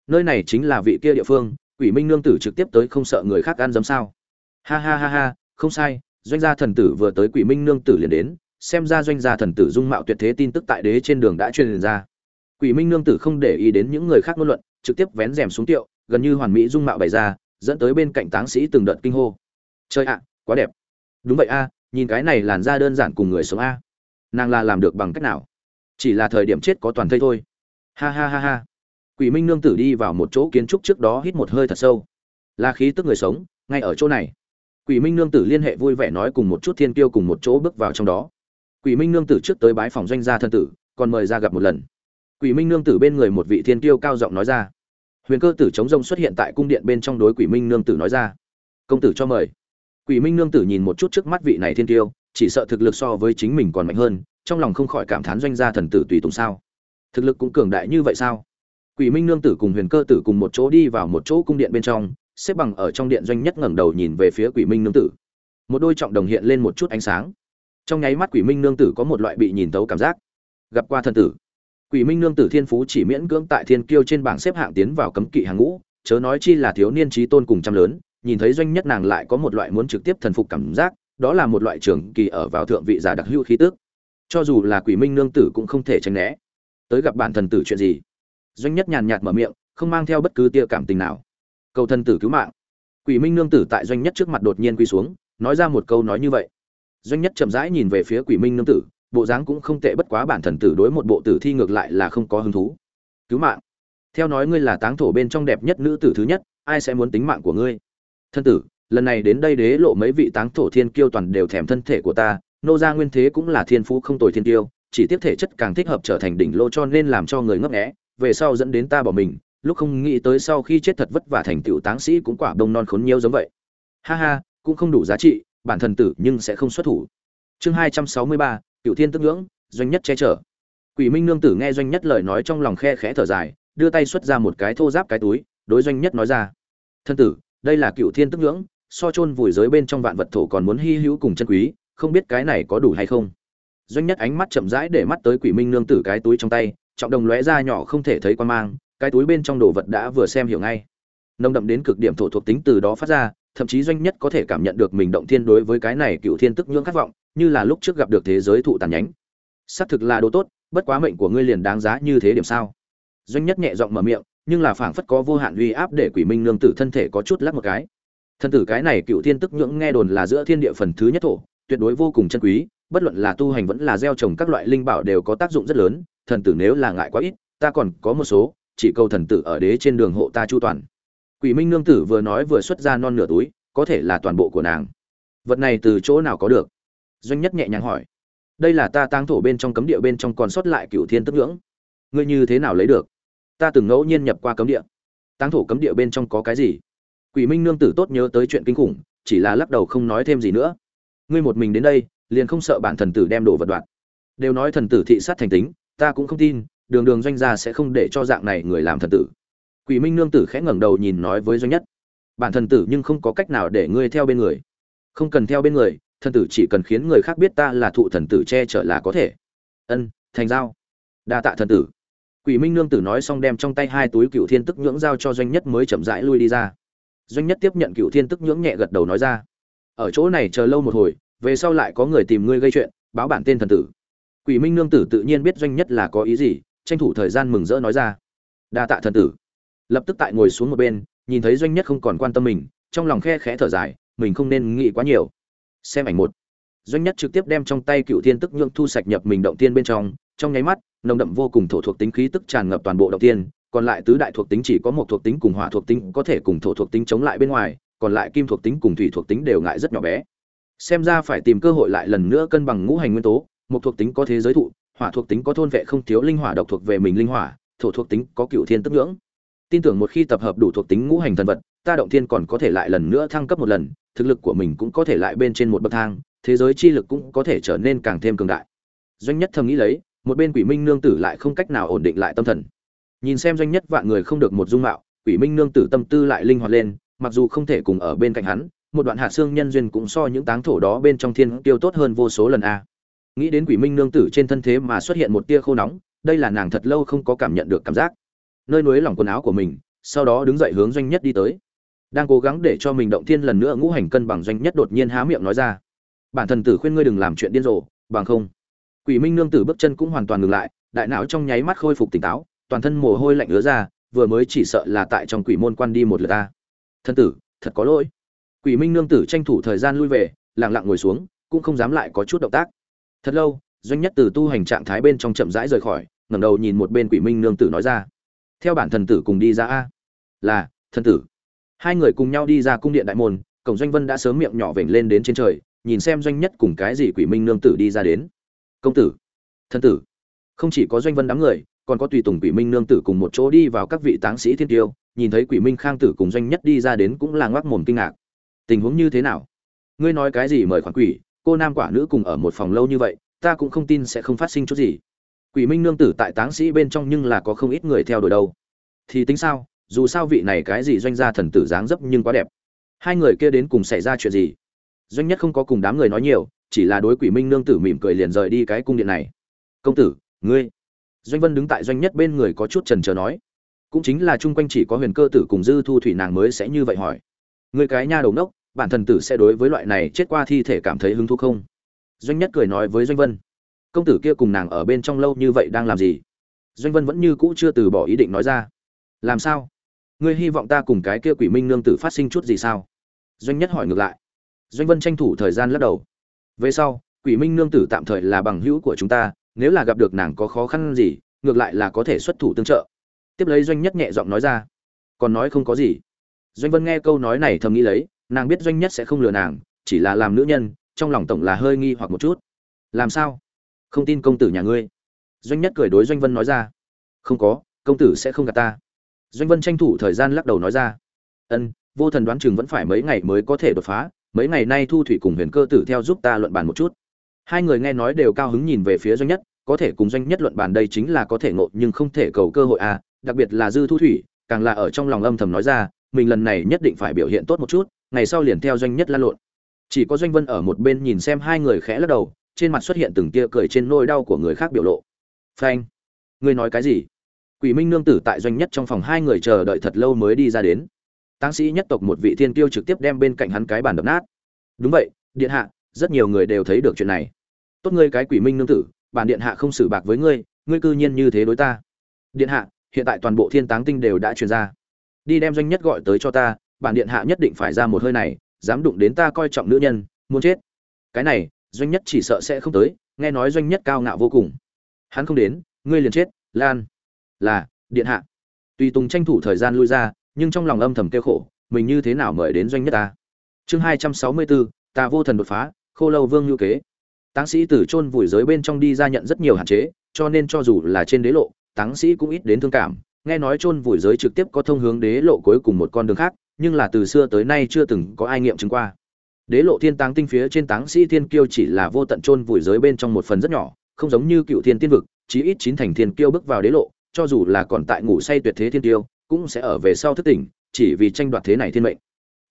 Nơi này chính là vị kia địa phương, quỷ minh nương tử trực tiếp tới không sợ người khác ăn dấm sao? Ha ha ha ha, không sai, doanh gia thần tử vừa tới quỷ minh nương tử liền đến, xem ra doanh gia thần tử dung mạo tuyệt thế tin tức tại đế trên đường đã truyền ra quỷ minh nương tử không để ý đến những người khác ngôn luận, trực tiếp vén rèm xuống tiệu, gần như hoàn mỹ dung mạo bày ra, dẫn tới bên cạnh táng sĩ từng đợt kinh hô. Chơi ạ, quá đẹp. Đúng vậy a, nhìn cái này làn da đơn giản cùng người sống a. Nàng là làm được bằng cách nào? Chỉ là thời điểm chết có toàn thây thôi. Ha ha ha ha. Quỷ minh nương tử đi vào một chỗ kiến trúc trước đó hít một hơi thật sâu. Là khí tức người sống, ngay ở chỗ này. Quỷ minh nương tử liên hệ vui vẻ nói cùng một chút thiên kiêu cùng một chỗ bước vào trong đó. Quỷ minh nương tử trước tới bái phòng doanh gia thân tử, còn mời ra gặp một lần quỷ minh nương tử bên người một vị thiên tiêu cao giọng nói ra. Huyền cơ tử chống rông xuất hiện tại cung điện bên trong đối quỷ minh nương tử nói ra. Công tử cho mời. Quỷ minh nương tử nhìn một chút trước mắt vị này thiên tiêu, chỉ sợ thực lực so với chính mình còn mạnh hơn trong lòng không khỏi cảm thán doanh gia thần tử tùy tùng sao? Thực lực cũng cường đại như vậy sao? Quỷ minh nương tử cùng huyền cơ tử cùng một chỗ đi vào một chỗ cung điện bên trong xếp bằng ở trong điện doanh nhất ngẩng đầu nhìn về phía quỷ minh nương tử. Một đôi trọng đồng hiện lên một chút ánh sáng. Trong nháy mắt quỷ minh nương tử có một loại bị nhìn tấu cảm giác. Gặp qua thần tử quỷ minh nương tử thiên phú chỉ miễn cưỡng tại thiên kiêu trên bảng xếp hạng tiến vào cấm kỵ hàng ngũ, chớ nói chi là thiếu niên trí tôn cùng trăm lớn, nhìn thấy doanh nhất nàng lại có một loại muốn trực tiếp thần phục cảm giác, đó là một loại trường kỳ ở vào thượng vị giả đặc hữu khí tức. Cho dù là quỷ minh nương tử cũng không thể tránh né. Tới gặp bản thần tử chuyện gì? Doanh nhất nhàn nhạt mở miệng, không mang theo bất cứ tia cảm tình nào. Cầu thần tử cứu mạng. Quỷ minh nương tử tại doanh nhất trước mặt đột nhiên quy xuống, nói ra một câu nói như vậy. Doanh nhất chậm rãi nhìn về phía quỷ minh nương tử bộ dáng cũng không tệ, bất quá bản thần tử đối một bộ tử thi ngược lại là không có hứng thú. Cứu mạng. Theo nói ngươi là táng thổ bên trong đẹp nhất nữ tử thứ nhất, ai sẽ muốn tính mạng của ngươi? Thân tử, lần này đến đây đế lộ mấy vị táng thổ thiên kiêu toàn đều thèm thân thể của ta, nô gia nguyên thế cũng là thiên phú không tồi thiên kiêu, chỉ tiếp thể chất càng thích hợp trở thành đỉnh lô cho nên làm cho người ngấp nghé, về sau dẫn đến ta bỏ mình, lúc không nghĩ tới sau khi chết thật vất vả thành tựu táng sĩ cũng quả đông non khốn nhiều giống vậy. Ha ha, cũng không đủ giá trị, bản thần tử nhưng sẽ không xuất thủ. Chương hai trăm sáu mươi ba cựu thiên tức ngưỡng, doanh nhất che chở. Quỷ minh nương tử nghe doanh nhất lời nói trong lòng khe khẽ thở dài, đưa tay xuất ra một cái thô giáp cái túi, đối doanh nhất nói ra. Thân tử, đây là cựu thiên tức ngưỡng, so chôn vùi giới bên trong vạn vật thổ còn muốn hy hữu cùng chân quý, không biết cái này có đủ hay không? Doanh nhất ánh mắt chậm rãi để mắt tới quỷ minh nương tử cái túi trong tay, trọng đồng lóe ra nhỏ không thể thấy quan mang, cái túi bên trong đồ vật đã vừa xem hiểu ngay. Nồng đậm đến cực điểm thổ thuộc tính từ đó phát ra, thậm chí doanh nhất có thể cảm nhận được mình động thiên đối với cái này cựu thiên tức nhưỡng khát vọng như là lúc trước gặp được thế giới thụ tàn nhánh. Xác thực là đồ tốt, bất quá mệnh của ngươi liền đáng giá như thế điểm sao? Doanh nhất nhẹ giọng mở miệng, nhưng là phảng phất có vô hạn uy áp để quỷ minh nương tử thân thể có chút lắc một cái. Thân tử cái này cựu thiên tức nhưỡng nghe đồn là giữa thiên địa phần thứ nhất thổ, tuyệt đối vô cùng chân quý, bất luận là tu hành vẫn là gieo trồng các loại linh bảo đều có tác dụng rất lớn, thần tử nếu là ngại quá ít, ta còn có một số, chỉ câu thần tử ở đế trên đường hộ ta chu toàn. Quỷ minh nương tử vừa nói vừa xuất ra non nửa túi, có thể là toàn bộ của nàng. Vật này từ chỗ nào có được? Doanh nhất nhẹ nhàng hỏi. Đây là ta tang thổ bên trong cấm địa bên trong còn sót lại cựu thiên tức ngưỡng. Ngươi như thế nào lấy được? Ta từng ngẫu nhiên nhập qua cấm địa. Tang thổ cấm địa bên trong có cái gì? Quỷ minh nương tử tốt nhớ tới chuyện kinh khủng, chỉ là lắc đầu không nói thêm gì nữa. Ngươi một mình đến đây, liền không sợ bản thần tử đem đồ vật đoạn đều nói thần tử thị sát thành tính, ta cũng không tin, đường đường doanh gia sẽ không để cho dạng này người làm thần tử. Quỷ minh nương tử khẽ ngẩng đầu nhìn nói với doanh nhất. Bản thần tử nhưng không có cách nào để ngươi theo bên người. Không cần theo bên người thần tử chỉ cần khiến người khác biết ta là thụ thần tử che chở là có thể. Ân, thành giao. Đa tạ thần tử. Quỷ minh nương tử nói xong đem trong tay hai túi cựu thiên tức nhưỡng giao cho doanh nhất mới chậm rãi lui đi ra. Doanh nhất tiếp nhận cựu thiên tức nhưỡng nhẹ gật đầu nói ra. Ở chỗ này chờ lâu một hồi, về sau lại có người tìm ngươi gây chuyện, báo bản tên thần tử. Quỷ minh nương tử tự nhiên biết doanh nhất là có ý gì, tranh thủ thời gian mừng rỡ nói ra. Đa tạ thần tử. Lập tức tại ngồi xuống một bên, nhìn thấy doanh nhất không còn quan tâm mình, trong lòng khe khẽ thở dài, mình không nên nghĩ quá nhiều xem ảnh một doanh nhất trực tiếp đem trong tay cựu thiên tức nhượng thu sạch nhập mình động tiên bên trong trong nháy mắt nồng đậm vô cùng thổ thuộc tính khí tức tràn ngập toàn bộ động tiên còn lại tứ đại thuộc tính chỉ có một thuộc tính cùng hỏa thuộc tính có thể cùng thổ thuộc tính chống lại bên ngoài còn lại kim thuộc tính cùng thủy thuộc tính đều ngại rất nhỏ bé xem ra phải tìm cơ hội lại lần nữa cân bằng ngũ hành nguyên tố một thuộc tính có thế giới thụ hỏa thuộc tính có thôn vệ không thiếu linh hỏa độc thuộc về mình linh hỏa thổ thuộc tính có cựu thiên tức ngưỡng tin tưởng một khi tập hợp đủ thuộc tính ngũ hành thần vật ta động thiên còn có thể lại lần nữa thăng cấp một lần thực lực của mình cũng có thể lại bên trên một bậc thang, thế giới chi lực cũng có thể trở nên càng thêm cường đại. Doanh nhất thầm nghĩ lấy, một bên quỷ minh nương tử lại không cách nào ổn định lại tâm thần. Nhìn xem doanh nhất vạn người không được một dung mạo, quỷ minh nương tử tâm tư lại linh hoạt lên, mặc dù không thể cùng ở bên cạnh hắn, một đoạn hạ xương nhân duyên cũng so những táng thổ đó bên trong thiên tiêu tốt hơn vô số lần a. Nghĩ đến quỷ minh nương tử trên thân thế mà xuất hiện một tia khô nóng, đây là nàng thật lâu không có cảm nhận được cảm giác. Nơi núi lỏng quần áo của mình, sau đó đứng dậy hướng doanh nhất đi tới đang cố gắng để cho mình động thiên lần nữa ngũ hành cân bằng doanh nhất đột nhiên há miệng nói ra. Bản thần tử khuyên ngươi đừng làm chuyện điên rồ, bằng không, quỷ minh nương tử bước chân cũng hoàn toàn ngừng lại, đại não trong nháy mắt khôi phục tỉnh táo, toàn thân mồ hôi lạnh ứa ra, vừa mới chỉ sợ là tại trong quỷ môn quan đi một lượt ta. Thân tử, thật có lỗi. Quỷ minh nương tử tranh thủ thời gian lui về, lặng lặng ngồi xuống, cũng không dám lại có chút động tác. Thật lâu, doanh nhất từ tu hành trạng thái bên trong chậm rãi rời khỏi, ngẩng đầu nhìn một bên quỷ minh nương tử nói ra. Theo bản thần tử cùng đi ra a. Là thần tử hai người cùng nhau đi ra cung điện đại môn, cổng doanh vân đã sớm miệng nhỏ vểnh lên đến trên trời, nhìn xem doanh nhất cùng cái gì quỷ minh nương tử đi ra đến. Công tử, thân tử, không chỉ có doanh vân đám người, còn có tùy tùng quỷ minh nương tử cùng một chỗ đi vào các vị táng sĩ thiên tiêu, nhìn thấy quỷ minh khang tử cùng doanh nhất đi ra đến cũng là ngoác mồm kinh ngạc. Tình huống như thế nào? Ngươi nói cái gì mời khoản quỷ, cô nam quả nữ cùng ở một phòng lâu như vậy, ta cũng không tin sẽ không phát sinh chút gì. Quỷ minh nương tử tại táng sĩ bên trong nhưng là có không ít người theo đuổi đâu. Thì tính sao? Dù sao vị này cái gì doanh gia thần tử dáng dấp nhưng quá đẹp. Hai người kia đến cùng xảy ra chuyện gì? Doanh nhất không có cùng đám người nói nhiều, chỉ là đối quỷ minh nương tử mỉm cười liền rời đi cái cung điện này. Công tử, ngươi. Doanh vân đứng tại doanh nhất bên người có chút trần trờ nói. Cũng chính là chung quanh chỉ có huyền cơ tử cùng dư thu thủy nàng mới sẽ như vậy hỏi. Người cái nha đầu nốc bản thần tử sẽ đối với loại này chết qua thi thể cảm thấy hứng thú không? Doanh nhất cười nói với doanh vân. Công tử kia cùng nàng ở bên trong lâu như vậy đang làm gì? Doanh vân vẫn như cũ chưa từ bỏ ý định nói ra. Làm sao? Ngươi hy vọng ta cùng cái kia quỷ minh nương tử phát sinh chút gì sao? Doanh nhất hỏi ngược lại. Doanh vân tranh thủ thời gian lắc đầu. Về sau, quỷ minh nương tử tạm thời là bằng hữu của chúng ta, nếu là gặp được nàng có khó khăn gì, ngược lại là có thể xuất thủ tương trợ. Tiếp lấy doanh nhất nhẹ giọng nói ra. Còn nói không có gì. Doanh vân nghe câu nói này thầm nghĩ lấy, nàng biết doanh nhất sẽ không lừa nàng, chỉ là làm nữ nhân, trong lòng tổng là hơi nghi hoặc một chút. Làm sao? Không tin công tử nhà ngươi. Doanh nhất cười đối doanh vân nói ra. Không có, công tử sẽ không gạt ta doanh vân tranh thủ thời gian lắc đầu nói ra. Ân, vô thần đoán chừng vẫn phải mấy ngày mới có thể đột phá, mấy ngày nay thu thủy cùng huyền cơ tử theo giúp ta luận bàn một chút. Hai người nghe nói đều cao hứng nhìn về phía doanh nhất, có thể cùng doanh nhất luận bàn đây chính là có thể ngộ nhưng không thể cầu cơ hội à đặc biệt là dư thu thủy, càng là ở trong lòng âm thầm nói ra, mình lần này nhất định phải biểu hiện tốt một chút, ngày sau liền theo doanh nhất lan lộn. Chỉ có doanh vân ở một bên nhìn xem hai người khẽ lắc đầu, trên mặt xuất hiện từng tia cười trên nôi đau của người khác biểu lộ. Phanh, ngươi nói cái gì? Quỷ minh nương tử tại doanh nhất trong phòng hai người chờ đợi thật lâu mới đi ra đến. Táng sĩ nhất tộc một vị thiên tiêu trực tiếp đem bên cạnh hắn cái bàn đập nát. Đúng vậy, điện hạ, rất nhiều người đều thấy được chuyện này. Tốt ngươi cái quỷ minh nương tử, bản điện hạ không xử bạc với ngươi ngươi cư nhiên như thế đối ta. Điện hạ, hiện tại toàn bộ thiên táng tinh đều đã truyền ra. Đi đem doanh nhất gọi tới cho ta, bản điện hạ nhất định phải ra một hơi này, dám đụng đến ta coi trọng nữ nhân, muốn chết. Cái này, doanh nhất chỉ sợ sẽ không tới, nghe nói doanh nhất cao ngạo vô cùng. Hắn không đến, ngươi liền chết, lan là, điện hạ. Tùy tùng tranh thủ thời gian lui ra, nhưng trong lòng âm thầm kêu khổ, mình như thế nào mời đến doanh nhất ta? Chương hai trăm sáu mươi bốn ta vô thần đột phá, khô lâu vương ngữ kế. Táng sĩ tử chôn vùi giới bên trong đi ra nhận rất nhiều hạn chế, cho nên cho dù là trên đế lộ, táng sĩ cũng ít đến thương cảm. Nghe nói chôn vùi giới trực tiếp có thông hướng đế lộ cuối cùng một con đường khác, nhưng là từ xưa tới nay chưa từng có ai nghiệm chứng qua. Đế lộ thiên táng tinh phía trên táng sĩ thiên kiêu chỉ là vô tận chôn vùi giới bên trong một phần rất nhỏ, không giống như cựu thiên tiên vực, chí ít chín thành thiên kiêu bước vào đế lộ cho dù là còn tại ngủ say tuyệt thế thiên tiêu, cũng sẽ ở về sau thức tỉnh, chỉ vì tranh đoạt thế này thiên mệnh.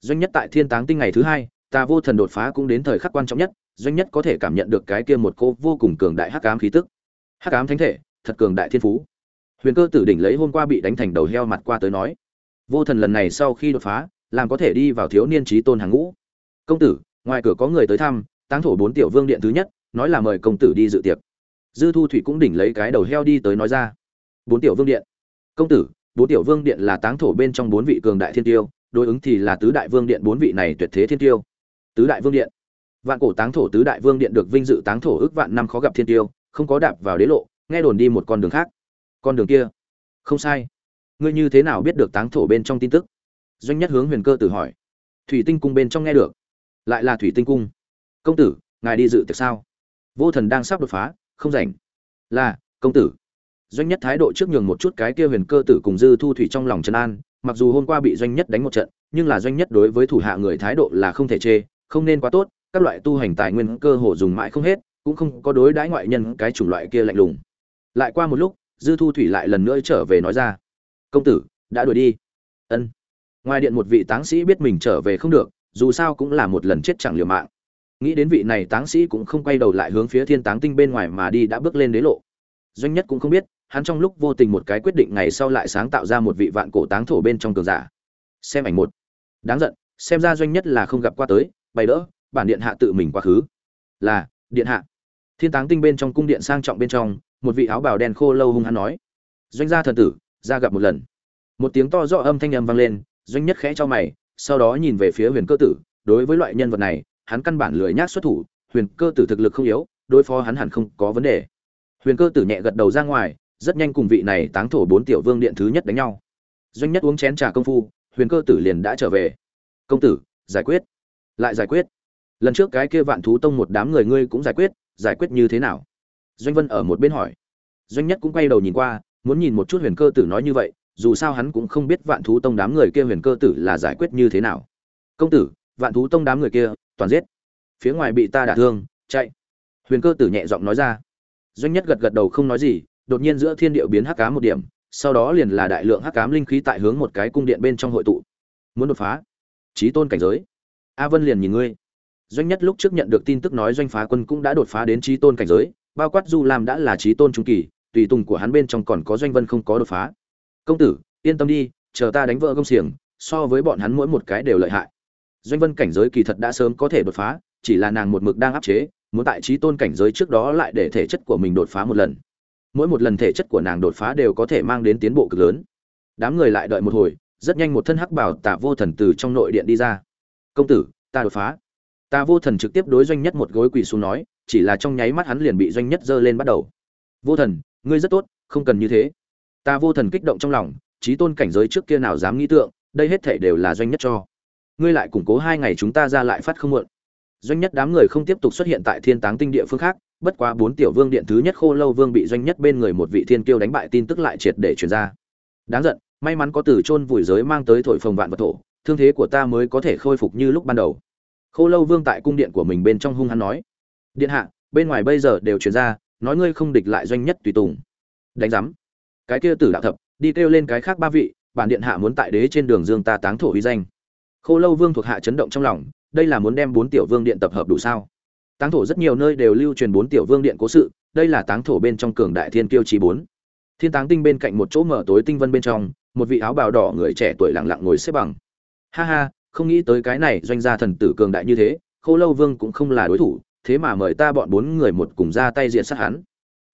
Doanh nhất tại thiên táng tinh ngày thứ hai, ta vô thần đột phá cũng đến thời khắc quan trọng nhất, doanh nhất có thể cảm nhận được cái kia một cô vô cùng cường đại hắc ám khí tức. Hắc ám thánh thể, thật cường đại thiên phú. Huyền cơ tử đỉnh lấy hôm qua bị đánh thành đầu heo mặt qua tới nói, vô thần lần này sau khi đột phá, làm có thể đi vào thiếu niên trí tôn hàng ngũ. Công tử, ngoài cửa có người tới thăm, táng thổ bốn tiểu vương điện thứ nhất, nói là mời công tử đi dự tiệc. Dư thu thủy cũng đỉnh lấy cái đầu heo đi tới nói ra bốn tiểu vương điện. Công tử, bốn tiểu vương điện là táng thổ bên trong bốn vị cường đại thiên tiêu, đối ứng thì là tứ đại vương điện bốn vị này tuyệt thế thiên tiêu. Tứ đại vương điện. Vạn cổ táng thổ tứ đại vương điện được vinh dự táng thổ ước vạn năm khó gặp thiên tiêu, không có đạp vào đế lộ, nghe đồn đi một con đường khác. Con đường kia. Không sai. Ngươi như thế nào biết được táng thổ bên trong tin tức? Doanh nhất hướng huyền cơ tử hỏi. Thủy tinh cung bên trong nghe được. Lại là thủy tinh cung. Công tử, ngài đi dự tiệc sao? Vô thần đang sắp đột phá, không rảnh. Là, công tử doanh nhất thái độ trước nhường một chút cái kia huyền cơ tử cùng dư thu thủy trong lòng trấn an, mặc dù hôm qua bị doanh nhất đánh một trận, nhưng là doanh nhất đối với thủ hạ người thái độ là không thể chê, không nên quá tốt, các loại tu hành tài nguyên cơ hồ dùng mãi không hết, cũng không có đối đãi ngoại nhân cái chủng loại kia lạnh lùng. Lại qua một lúc, dư thu thủy lại lần nữa trở về nói ra, công tử, đã đuổi đi. Ân. Ngoài điện một vị táng sĩ biết mình trở về không được, dù sao cũng là một lần chết chẳng liều mạng. Nghĩ đến vị này táng sĩ cũng không quay đầu lại hướng phía thiên táng tinh bên ngoài mà đi đã bước lên đế lộ. Doanh nhất cũng không biết hắn trong lúc vô tình một cái quyết định ngày sau lại sáng tạo ra một vị vạn cổ táng thổ bên trong cường giả. Xem ảnh một. Đáng giận, xem ra doanh nhất là không gặp qua tới, bày đỡ, bản điện hạ tự mình quá khứ. Là, điện hạ. Thiên táng tinh bên trong cung điện sang trọng bên trong, một vị áo bào đen khô lâu hung hắn nói. Doanh gia thần tử, ra gặp một lần. Một tiếng to rõ âm thanh âm vang lên, doanh nhất khẽ cho mày, sau đó nhìn về phía huyền cơ tử. Đối với loại nhân vật này, hắn căn bản lười nhác xuất thủ, huyền cơ tử thực lực không yếu, đối phó hắn hẳn không có vấn đề. Huyền cơ tử nhẹ gật đầu ra ngoài rất nhanh cùng vị này táng thổ bốn tiểu vương điện thứ nhất đánh nhau. Doanh nhất uống chén trà công phu, huyền cơ tử liền đã trở về. Công tử, giải quyết. Lại giải quyết. Lần trước cái kia vạn thú tông một đám người ngươi cũng giải quyết giải quyết như thế nào? Doanh vân ở một bên hỏi. Doanh nhất cũng quay đầu nhìn qua, muốn nhìn một chút huyền cơ tử nói như vậy, dù sao hắn cũng không biết vạn thú tông đám người kia huyền cơ tử là giải quyết như thế nào. Công tử, vạn thú tông đám người kia, toàn giết. Phía ngoài bị ta đả thương, chạy. Huyền cơ tử nhẹ giọng nói ra. Doanh nhất gật gật đầu không nói gì đột nhiên giữa thiên địa biến hắc ám một điểm, sau đó liền là đại lượng hắc ám linh khí tại hướng một cái cung điện bên trong hội tụ. Muốn đột phá? Trí tôn cảnh giới. A vân liền nhìn ngươi. Doanh nhất lúc trước nhận được tin tức nói doanh phá quân cũng đã đột phá đến trí tôn cảnh giới, bao quát du lam đã là trí tôn trung kỳ, tùy tùng của hắn bên trong còn có doanh vân không có đột phá. Công tử, yên tâm đi, chờ ta đánh vỡ công xiềng, so với bọn hắn mỗi một cái đều lợi hại. Doanh vân cảnh giới kỳ thật đã sớm có thể đột phá, chỉ là nàng một mực đang áp chế, muốn tại trí tôn cảnh giới trước đó lại để thể chất của mình đột phá một lần mỗi một lần thể chất của nàng đột phá đều có thể mang đến tiến bộ cực lớn. Đám người lại đợi một hồi, rất nhanh một thân hắc bảo tạ vô thần từ trong nội điện đi ra. Công tử, ta đột phá. Ta vô thần trực tiếp đối doanh nhất một gối quỳ xuống nói, chỉ là trong nháy mắt hắn liền bị doanh nhất giơ lên bắt đầu. Vô thần, ngươi rất tốt, không cần như thế. Ta vô thần kích động trong lòng trí tôn cảnh giới trước kia nào dám nghĩ tượng, đây hết thể đều là doanh nhất cho. Ngươi lại củng cố hai ngày chúng ta ra lại phát không muộn. Doanh nhất đám người không tiếp tục xuất hiện tại thiên táng tinh địa phương khác bất quá bốn tiểu vương điện thứ nhất khô lâu vương bị doanh nhất bên người một vị thiên kiêu đánh bại tin tức lại triệt để truyền ra. Đáng giận, may mắn có từ chôn vùi giới mang tới thổi phồng vạn vật thổ, thương thế của ta mới có thể khôi phục như lúc ban đầu. Khô lâu vương tại cung điện của mình bên trong hung hắn nói, điện hạ, bên ngoài bây giờ đều truyền ra, nói ngươi không địch lại doanh nhất tùy tùng. Đánh giám, cái kia tử đạo thập, đi kêu lên cái khác ba vị, bản điện hạ muốn tại đế trên đường dương ta táng thổ uy danh. Khô lâu vương thuộc hạ chấn động trong lòng, đây là muốn đem bốn tiểu vương điện tập hợp đủ sao? Táng thổ rất nhiều nơi đều lưu truyền bốn tiểu vương điện cố sự, đây là táng thổ bên trong cường đại thiên kiêu chí bốn. Thiên táng tinh bên cạnh một chỗ mở tối tinh vân bên trong, một vị áo bào đỏ người trẻ tuổi lặng lặng ngồi xếp bằng. Ha ha, không nghĩ tới cái này doanh gia thần tử cường đại như thế, khô lâu vương cũng không là đối thủ, thế mà mời ta bọn bốn người một cùng ra tay diện sát hắn.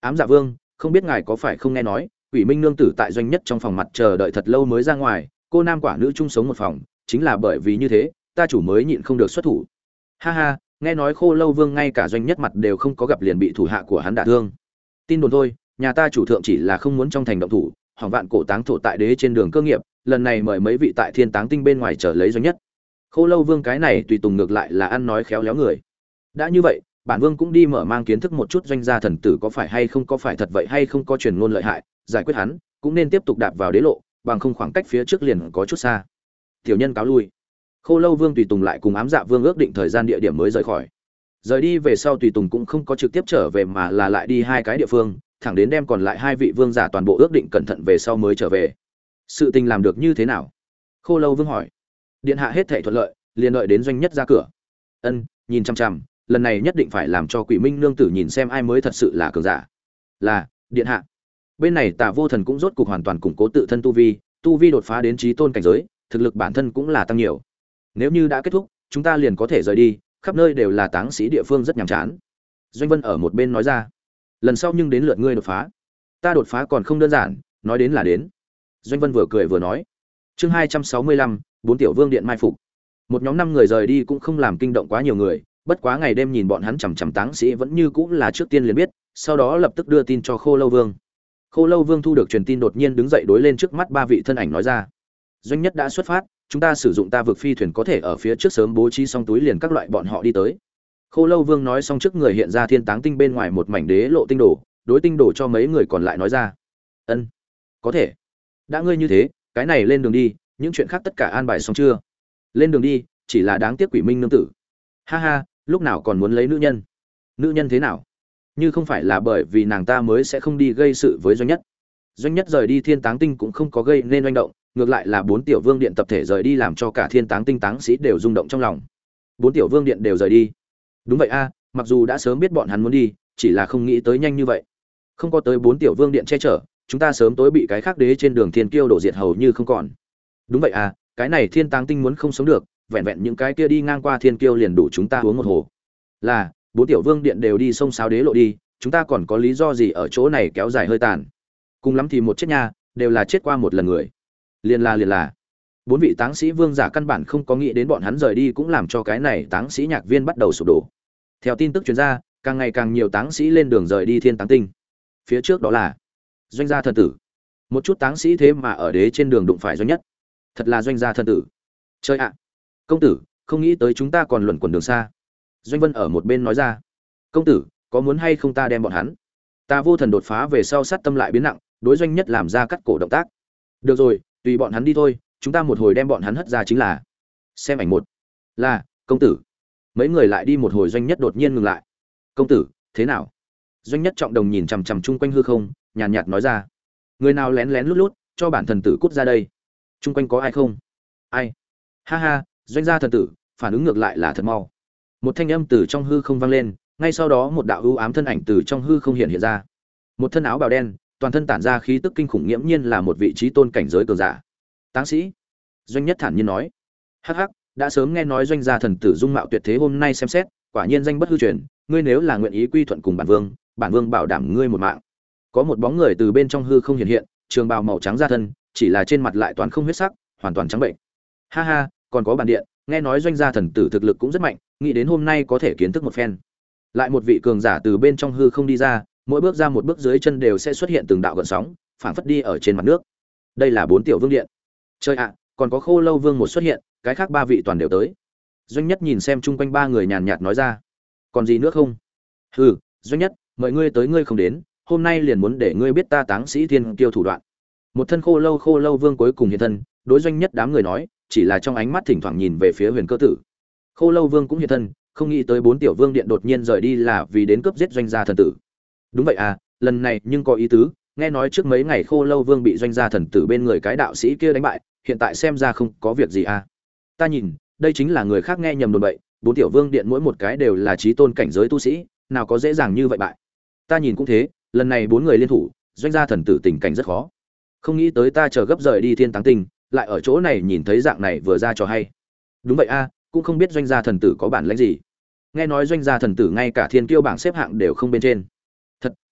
Ám dạ vương, không biết ngài có phải không nghe nói, quỷ minh nương tử tại doanh nhất trong phòng mặt chờ đợi thật lâu mới ra ngoài, cô nam quả nữ chung sống một phòng, chính là bởi vì như thế, ta chủ mới nhịn không được xuất thủ. Ha ha nghe nói khô lâu vương ngay cả doanh nhất mặt đều không có gặp liền bị thủ hạ của hắn đả thương. Tin đồn thôi, nhà ta chủ thượng chỉ là không muốn trong thành động thủ, hỏng vạn cổ táng thổ tại đế trên đường cơ nghiệp, lần này mời mấy vị tại thiên táng tinh bên ngoài trở lấy doanh nhất. Khô lâu vương cái này tùy tùng ngược lại là ăn nói khéo léo người. Đã như vậy, bản vương cũng đi mở mang kiến thức một chút doanh gia thần tử có phải hay không có phải thật vậy hay không có truyền ngôn lợi hại, giải quyết hắn, cũng nên tiếp tục đạp vào đế lộ, bằng không khoảng cách phía trước liền có chút xa. Tiểu nhân cáo lui khô lâu vương tùy tùng lại cùng ám dạ vương ước định thời gian địa điểm mới rời khỏi. Rời đi về sau tùy tùng cũng không có trực tiếp trở về mà là lại đi hai cái địa phương, thẳng đến đem còn lại hai vị vương giả toàn bộ ước định cẩn thận về sau mới trở về. Sự tình làm được như thế nào? Khô lâu vương hỏi. Điện hạ hết thể thuận lợi, liền đợi đến doanh nhất ra cửa. Ân, nhìn chăm chăm, lần này nhất định phải làm cho quỷ minh nương tử nhìn xem ai mới thật sự là cường giả. Là, điện hạ. Bên này tà vô thần cũng rốt cục hoàn toàn củng cố tự thân tu vi tu vi đột phá đến trí tôn cảnh giới, thực lực bản thân cũng là tăng nhiều nếu như đã kết thúc, chúng ta liền có thể rời đi, khắp nơi đều là táng sĩ địa phương rất nhàm chán. Doanh vân ở một bên nói ra, lần sau nhưng đến lượt ngươi đột phá. Ta đột phá còn không đơn giản, nói đến là đến. Doanh vân vừa cười vừa nói, chương hai trăm sáu mươi lăm, bốn tiểu vương điện mai phục. Một nhóm năm người rời đi cũng không làm kinh động quá nhiều người, bất quá ngày đêm nhìn bọn hắn chằm chằm táng sĩ vẫn như cũng là trước tiên liền biết, sau đó lập tức đưa tin cho khô lâu vương. Khô lâu vương thu được truyền tin đột nhiên đứng dậy đối lên trước mắt ba vị thân ảnh nói ra. Doanh nhất đã xuất phát chúng ta sử dụng ta vực phi thuyền có thể ở phía trước sớm bố trí xong túi liền các loại bọn họ đi tới. Khô lâu vương nói xong trước người hiện ra thiên táng tinh bên ngoài một mảnh đế lộ tinh đồ, đối tinh đồ cho mấy người còn lại nói ra. Ân, có thể. Đã ngươi như thế, cái này lên đường đi, những chuyện khác tất cả an bài xong chưa? Lên đường đi, chỉ là đáng tiếc quỷ minh nương tử. Ha ha, lúc nào còn muốn lấy nữ nhân? Nữ nhân thế nào? Như không phải là bởi vì nàng ta mới sẽ không đi gây sự với doanh nhất. Doanh nhất rời đi thiên táng tinh cũng không có gây nên oanh động ngược lại là bốn tiểu vương điện tập thể rời đi làm cho cả thiên táng tinh táng sĩ đều rung động trong lòng. Bốn tiểu vương điện đều rời đi. Đúng vậy a, mặc dù đã sớm biết bọn hắn muốn đi, chỉ là không nghĩ tới nhanh như vậy. Không có tới bốn tiểu vương điện che chở, chúng ta sớm tối bị cái khác đế trên đường thiên kiêu đổ diệt hầu như không còn. Đúng vậy à cái này thiên táng tinh muốn không sống được, vẹn vẹn những cái kia đi ngang qua thiên kiêu liền đủ chúng ta uống một hồ. Là, bốn tiểu vương điện đều đi sông sáo đế lộ đi, chúng ta còn có lý do gì ở chỗ này kéo dài hơi tàn? Cùng lắm thì một chết nha, đều là chết qua một lần người liền là liền là. Bốn vị táng sĩ vương giả căn bản không có nghĩ đến bọn hắn rời đi cũng làm cho cái này táng sĩ nhạc viên bắt đầu sụp đổ. Theo tin tức chuyên gia càng ngày càng nhiều táng sĩ lên đường rời đi thiên táng tinh. Phía trước đó là doanh gia thần tử. Một chút táng sĩ thế mà ở đế trên đường đụng phải doanh nhất. Thật là doanh gia thần tử. Chơi ạ! Công tử, không nghĩ tới chúng ta còn luẩn quẩn đường xa. Doanh vân ở một bên nói ra. Công tử, có muốn hay không ta đem bọn hắn? Ta vô thần đột phá về sau sát tâm lại biến nặng, đối doanh nhất làm ra cắt cổ động tác. Được rồi tùy bọn hắn đi thôi, chúng ta một hồi đem bọn hắn hất ra chính là. Xem ảnh một. Là, công tử. Mấy người lại đi một hồi doanh nhất đột nhiên ngừng lại. Công tử, thế nào? Doanh nhất trọng đồng nhìn chằm chằm chung quanh hư không, nhàn nhạt nói ra. Người nào lén lén lút lút, cho bản thần tử cút ra đây. Chung quanh có ai không? Ai? Ha ha, doanh gia thần tử, phản ứng ngược lại là thật mau. Một thanh âm từ trong hư không vang lên, ngay sau đó một đạo ưu ám thân ảnh từ trong hư không hiện hiện ra. Một thân áo bào đen toàn thân tản ra khí tức kinh khủng nghiễm nhiên là một vị trí tôn cảnh giới cường giả. Táng sĩ, doanh nhất thản nhiên nói. Hắc hắc, đã sớm nghe nói doanh gia thần tử dung mạo tuyệt thế hôm nay xem xét, quả nhiên danh bất hư truyền, ngươi nếu là nguyện ý quy thuận cùng bản vương bản vương bảo đảm ngươi một mạng. Có một bóng người từ bên trong hư không hiện hiện, trường bào màu trắng ra thân, chỉ là trên mặt lại toán không huyết sắc, hoàn toàn trắng bệnh. Ha ha, còn có bản điện, nghe nói doanh gia thần tử thực lực cũng rất mạnh, nghĩ đến hôm nay có thể kiến thức một phen. Lại một vị cường giả từ bên trong hư không đi ra mỗi bước ra một bước dưới chân đều sẽ xuất hiện từng đạo gợn sóng, phảng phất đi ở trên mặt nước. Đây là bốn tiểu vương điện. Chơi ạ, còn có khô lâu vương một xuất hiện, cái khác ba vị toàn đều tới. Doanh nhất nhìn xem chung quanh ba người nhàn nhạt nói ra. Còn gì nữa không? Hừ, doanh nhất, mời ngươi tới ngươi không đến, hôm nay liền muốn để ngươi biết ta táng sĩ thiên tiêu thủ đoạn. Một thân khô lâu khô lâu vương cuối cùng hiện thân, đối doanh nhất đám người nói, chỉ là trong ánh mắt thỉnh thoảng nhìn về phía huyền cơ tử. Khô lâu vương cũng hiện thân, không nghĩ tới bốn tiểu vương điện đột nhiên rời đi là vì đến cướp giết doanh gia thần tử đúng vậy à lần này nhưng có ý tứ, nghe nói trước mấy ngày khô lâu vương bị doanh gia thần tử bên người cái đạo sĩ kia đánh bại, hiện tại xem ra không có việc gì à. Ta nhìn, đây chính là người khác nghe nhầm đồn bậy, bốn tiểu vương điện mỗi một cái đều là trí tôn cảnh giới tu sĩ, nào có dễ dàng như vậy bại. Ta nhìn cũng thế, lần này bốn người liên thủ, doanh gia thần tử tình cảnh rất khó. Không nghĩ tới ta chờ gấp rời đi thiên táng tinh, lại ở chỗ này nhìn thấy dạng này vừa ra cho hay. Đúng vậy a cũng không biết doanh gia thần tử có bản lãnh gì. Nghe nói doanh gia thần tử ngay cả thiên kiêu bảng xếp hạng đều không bên trên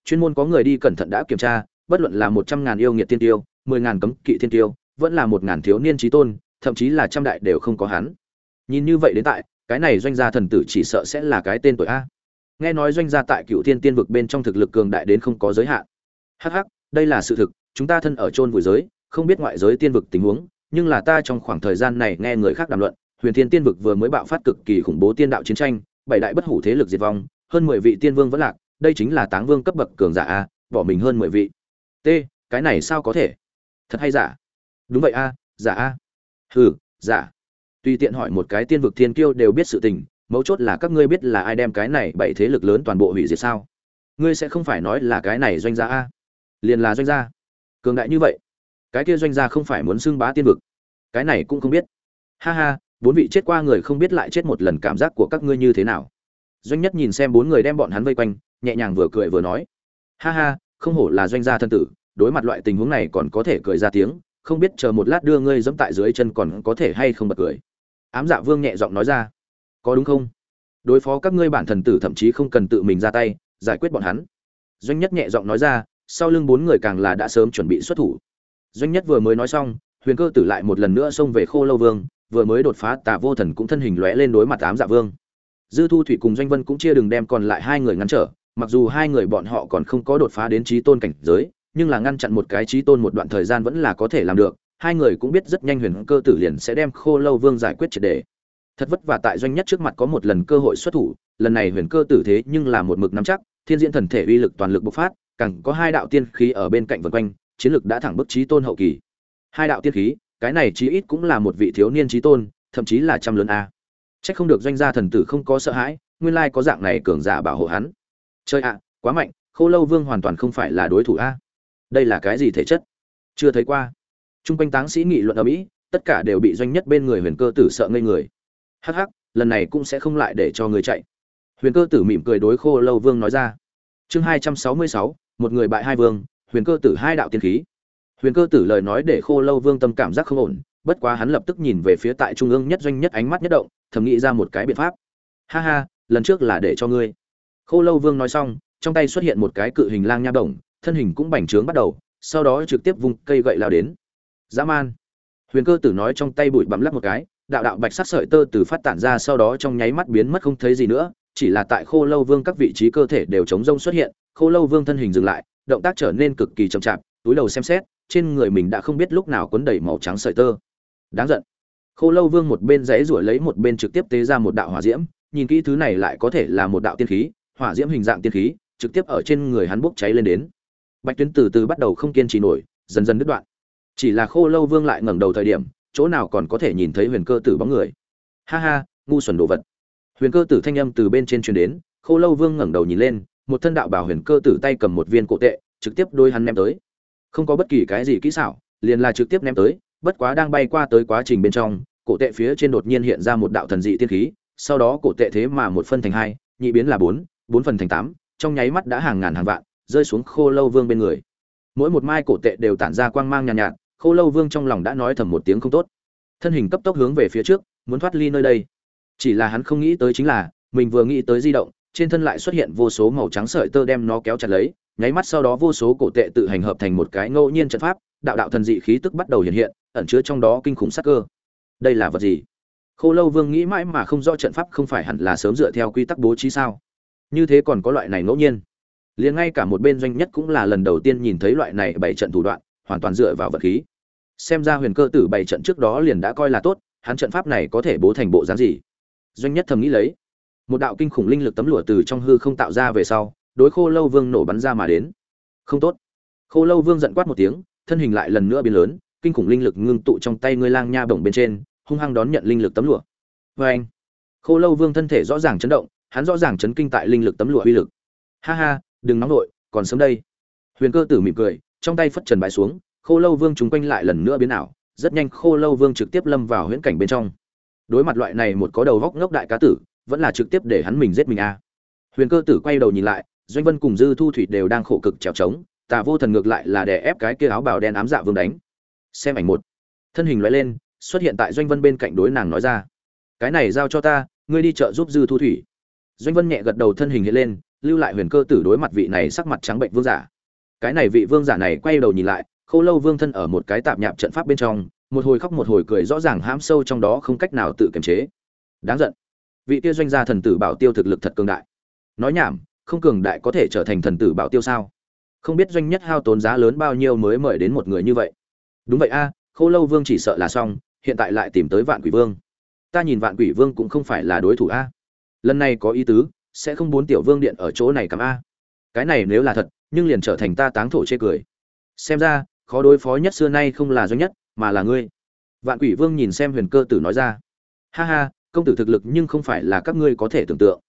chuyên môn có người đi cẩn thận đã kiểm tra, bất luận là một trăm ngàn yêu nghiệt tiên tiêu, mười ngàn cấm kỵ tiên tiêu, vẫn là một ngàn thiếu niên trí tôn, thậm chí là trăm đại đều không có hắn. Nhìn như vậy đến tại, cái này doanh gia thần tử chỉ sợ sẽ là cái tên tuổi a. Nghe nói doanh gia tại cựu thiên tiên vực bên trong thực lực cường đại đến không có giới hạn. Hh đây là sự thực, chúng ta thân ở chôn vùi giới, không biết ngoại giới tiên vực tình huống, nhưng là ta trong khoảng thời gian này nghe người khác đàm luận, huyền thiên tiên vực vừa mới bạo phát cực kỳ khủng bố tiên đạo chiến tranh, bảy đại bất hủ thế lực diệt vong, hơn mười vị tiên vương vẫn lạc đây chính là táng vương cấp bậc cường giả a, bỏ mình hơn mười vị. T, cái này sao có thể? Thật hay giả? Đúng vậy a, giả a. Hừ, giả. Tùy tiện hỏi một cái tiên vực thiên kiêu đều biết sự tình, mấu chốt là các ngươi biết là ai đem cái này bảy thế lực lớn toàn bộ hủy diệt sao? Ngươi sẽ không phải nói là cái này doanh gia a? Liền là doanh gia. Cường đại như vậy, cái kia doanh gia không phải muốn xưng bá tiên vực. Cái này cũng không biết. Ha ha, bốn vị chết qua người không biết lại chết một lần cảm giác của các ngươi như thế nào. Doanh nhất nhìn xem bốn người đem bọn hắn vây quanh nhẹ nhàng vừa cười vừa nói. Ha ha, không hổ là doanh gia thân tử, đối mặt loại tình huống này còn có thể cười ra tiếng, không biết chờ một lát đưa ngươi dẫm tại dưới chân còn có thể hay không bật cười. Ám dạ vương nhẹ giọng nói ra. Có đúng không? Đối phó các ngươi bản thần tử thậm chí không cần tự mình ra tay, giải quyết bọn hắn. Doanh nhất nhẹ giọng nói ra, sau lưng bốn người càng là đã sớm chuẩn bị xuất thủ. Doanh nhất vừa mới nói xong, huyền cơ tử lại một lần nữa xông về khô lâu vương, vừa mới đột phá tà vô thần cũng thân hình lóe lên đối mặt ám dạ vương. Dư thu thủy cùng doanh vân cũng chia đường đem còn lại hai người ngăn trở mặc dù hai người bọn họ còn không có đột phá đến trí tôn cảnh giới nhưng là ngăn chặn một cái trí tôn một đoạn thời gian vẫn là có thể làm được hai người cũng biết rất nhanh huyền cơ tử liền sẽ đem khô lâu vương giải quyết triệt đề. Thật vất vả tại doanh nhất trước mặt có một lần cơ hội xuất thủ lần này huyền cơ tử thế nhưng là một mực nắm chắc thiên diễn thần thể uy lực toàn lực bộc phát càng có hai đạo tiên khí ở bên cạnh vân quanh chiến lực đã thẳng bức trí tôn hậu kỳ. Hai đạo tiên khí cái này chí ít cũng là một vị thiếu niên trí tôn thậm chí là trăm lớn a. Chắc không được doanh gia thần tử không có sợ hãi, nguyên lai có dạng này cường giả bảo hộ hắn. Chơi ạ, quá mạnh, Khô Lâu Vương hoàn toàn không phải là đối thủ a. đây là cái gì thể chất? Chưa thấy qua. T r u n g quanh táng sĩ nghị luận ở mỹ tất cả đều bị doanh nhất bên người huyền cơ tử sợ ngây người. Hắc hắc lần này cũng sẽ không lại để cho người chạy. Huyền cơ tử mỉm cười đối khô lâu vương nói ra. Chương hai trăm sáu mươi sáu một người bại hai vương huyền cơ tử hai đạo tiên khí. Huyền cơ tử lời nói để khô lâu vương tâm cảm giác không ổn bất quá hắn lập tức nhìn về phía tại trung ương nhất doanh nhất ánh mắt nhất động thầm nghĩ ra một cái biện pháp. Ha ha lần trước là để cho ngươi khô lâu vương nói xong, trong tay xuất hiện một cái cự hình lang nha đồng, thân hình cũng bành trướng bắt đầu, sau đó trực tiếp vung cây gậy lao đến. Dã man. Huyền cơ tử nói trong tay bụi bặm lắc một cái, đạo đạo bạch sắc sợi tơ từ phát tản ra sau đó trong nháy mắt biến mất không thấy gì nữa, chỉ là tại khô lâu vương các vị trí cơ thể đều chống rông xuất hiện, khô lâu vương thân hình dừng lại, động tác trở nên cực kỳ chậm chạp, túi đầu xem xét, trên người mình đã không biết lúc nào quấn đầy màu trắng sợi tơ. Đáng giận. Khô lâu vương một bên rẽ rủa lấy một bên trực tiếp tế ra một đạo hỏa diễm, nhìn kỹ thứ này lại có thể là một đạo tiên khí hỏa diễm hình dạng tiên khí, trực tiếp ở trên người hắn bốc cháy lên đến. Bạch tuyến từ từ bắt đầu không kiên trì nổi, dần dần đứt đoạn. Chỉ là khô lâu vương lại ngẩng đầu thời điểm, chỗ nào còn có thể nhìn thấy huyền cơ tử bóng người. Ha ha, ngu xuẩn đồ vật. Huyền cơ tử thanh âm từ bên trên truyền đến, khô lâu vương ngẩng đầu nhìn lên, một thân đạo bảo huyền cơ tử tay cầm một viên cổ tệ, trực tiếp đôi hắn ném tới. Không có bất kỳ cái gì kỹ xảo, liền là trực tiếp ném tới, bất quá đang bay qua tới quá trình bên trong, cổ tệ phía trên đột nhiên hiện ra một đạo thần dị tiên khí, sau đó cổ tệ thế mà một phân thành hai, nhị biến là bốn bốn phần thành tám trong nháy mắt đã hàng ngàn hàng vạn rơi xuống khô lâu vương bên người. Mỗi một mai cổ tệ đều tản ra quang mang nhàn nhạt, nhạt khô lâu vương trong lòng đã nói thầm một tiếng không tốt. Thân hình cấp tốc hướng về phía trước muốn thoát ly nơi đây. Chỉ là hắn không nghĩ tới chính là mình vừa nghĩ tới di động trên thân lại xuất hiện vô số màu trắng sợi tơ đem nó kéo chặt lấy nháy mắt sau đó vô số cổ tệ tự hành hợp thành một cái ngẫu nhiên trận pháp đạo đạo thần dị khí tức bắt đầu hiện hiện ẩn chứa trong đó kinh khủng sắc cơ. Đây là vật gì? Khô lâu vương nghĩ mãi mà không rõ trận pháp không phải hẳn là sớm dựa theo quy tắc bố trí sao? Như thế còn có loại này ngẫu nhiên. Liền ngay cả một bên doanh nhất cũng là lần đầu tiên nhìn thấy loại này bảy trận thủ đoạn, hoàn toàn dựa vào vật khí. Xem ra huyền cơ tử bảy trận trước đó liền đã coi là tốt, hắn trận pháp này có thể bố thành bộ dáng gì? Doanh nhất thầm nghĩ lấy. Một đạo kinh khủng linh lực tấm lụa từ trong hư không tạo ra về sau, đối khô lâu vương nổ bắn ra mà đến. Không tốt. Khô lâu vương giận quát một tiếng, thân hình lại lần nữa biến lớn, kinh khủng linh lực ngưng tụ trong tay ngươi lang nha bổng bên trên, hung hăng đón nhận linh lực tấm lụa. Vê anh khô lâu vương thân thể rõ ràng chấn động hắn rõ ràng chấn kinh tại linh lực tấm lụa uy lực. Ha ha, đừng nóng nổi còn sớm đây. Huyền cơ tử mỉm cười, trong tay phất trần bãi xuống, khô lâu vương chúng quanh lại lần nữa biến ảo, rất nhanh khô lâu vương trực tiếp lâm vào huyễn cảnh bên trong. Đối mặt loại này một có đầu vóc ngốc đại cá tử, vẫn là trực tiếp để hắn mình giết mình a. À. huyền cơ tử quay đầu nhìn lại, doanh vân cùng dư thu thủy đều đang khổ cực trèo trống, tà vô thần ngược lại là đè ép cái kia áo bào đen ám dạ vương đánh. Xem ảnh một. Thân hình loại lên, xuất hiện tại doanh vân bên cạnh đối nàng nói ra, cái này giao cho ta, ngươi đi chợ giúp dư thu thủy doanh vân nhẹ gật đầu thân hình hiện lên lưu lại huyền cơ tử đối mặt vị này sắc mặt trắng bệnh vương giả. Cái này vị vương giả này quay đầu nhìn lại Khô lâu vương thân ở một cái tạp nhạp trận pháp bên trong một hồi khóc một hồi cười rõ ràng hãm sâu trong đó không cách nào tự kiềm chế. Đáng giận. Vị tiêu doanh gia thần tử bảo tiêu thực lực thật cường đại. Nói nhảm không cường đại có thể trở thành thần tử bảo tiêu sao? Không biết doanh nhất hao tốn giá lớn bao nhiêu mới mời đến một người như vậy. Đúng vậy a à, khô lâu vương chỉ sợ là xong hiện tại lại tìm tới vạn quỷ vương. Ta nhìn vạn quỷ vương cũng không phải là đối thủ a lần này có ý tứ, sẽ không bốn tiểu vương điện ở chỗ này cắm a. Cái này nếu là thật, nhưng liền trở thành ta táng thổ chê cười. Xem ra, khó đối phó nhất xưa nay không là doanh nhất, mà là ngươi. Vạn quỷ vương nhìn xem huyền cơ tử nói ra. Ha ha, công tử thực lực nhưng không phải là các ngươi có thể tưởng tượng.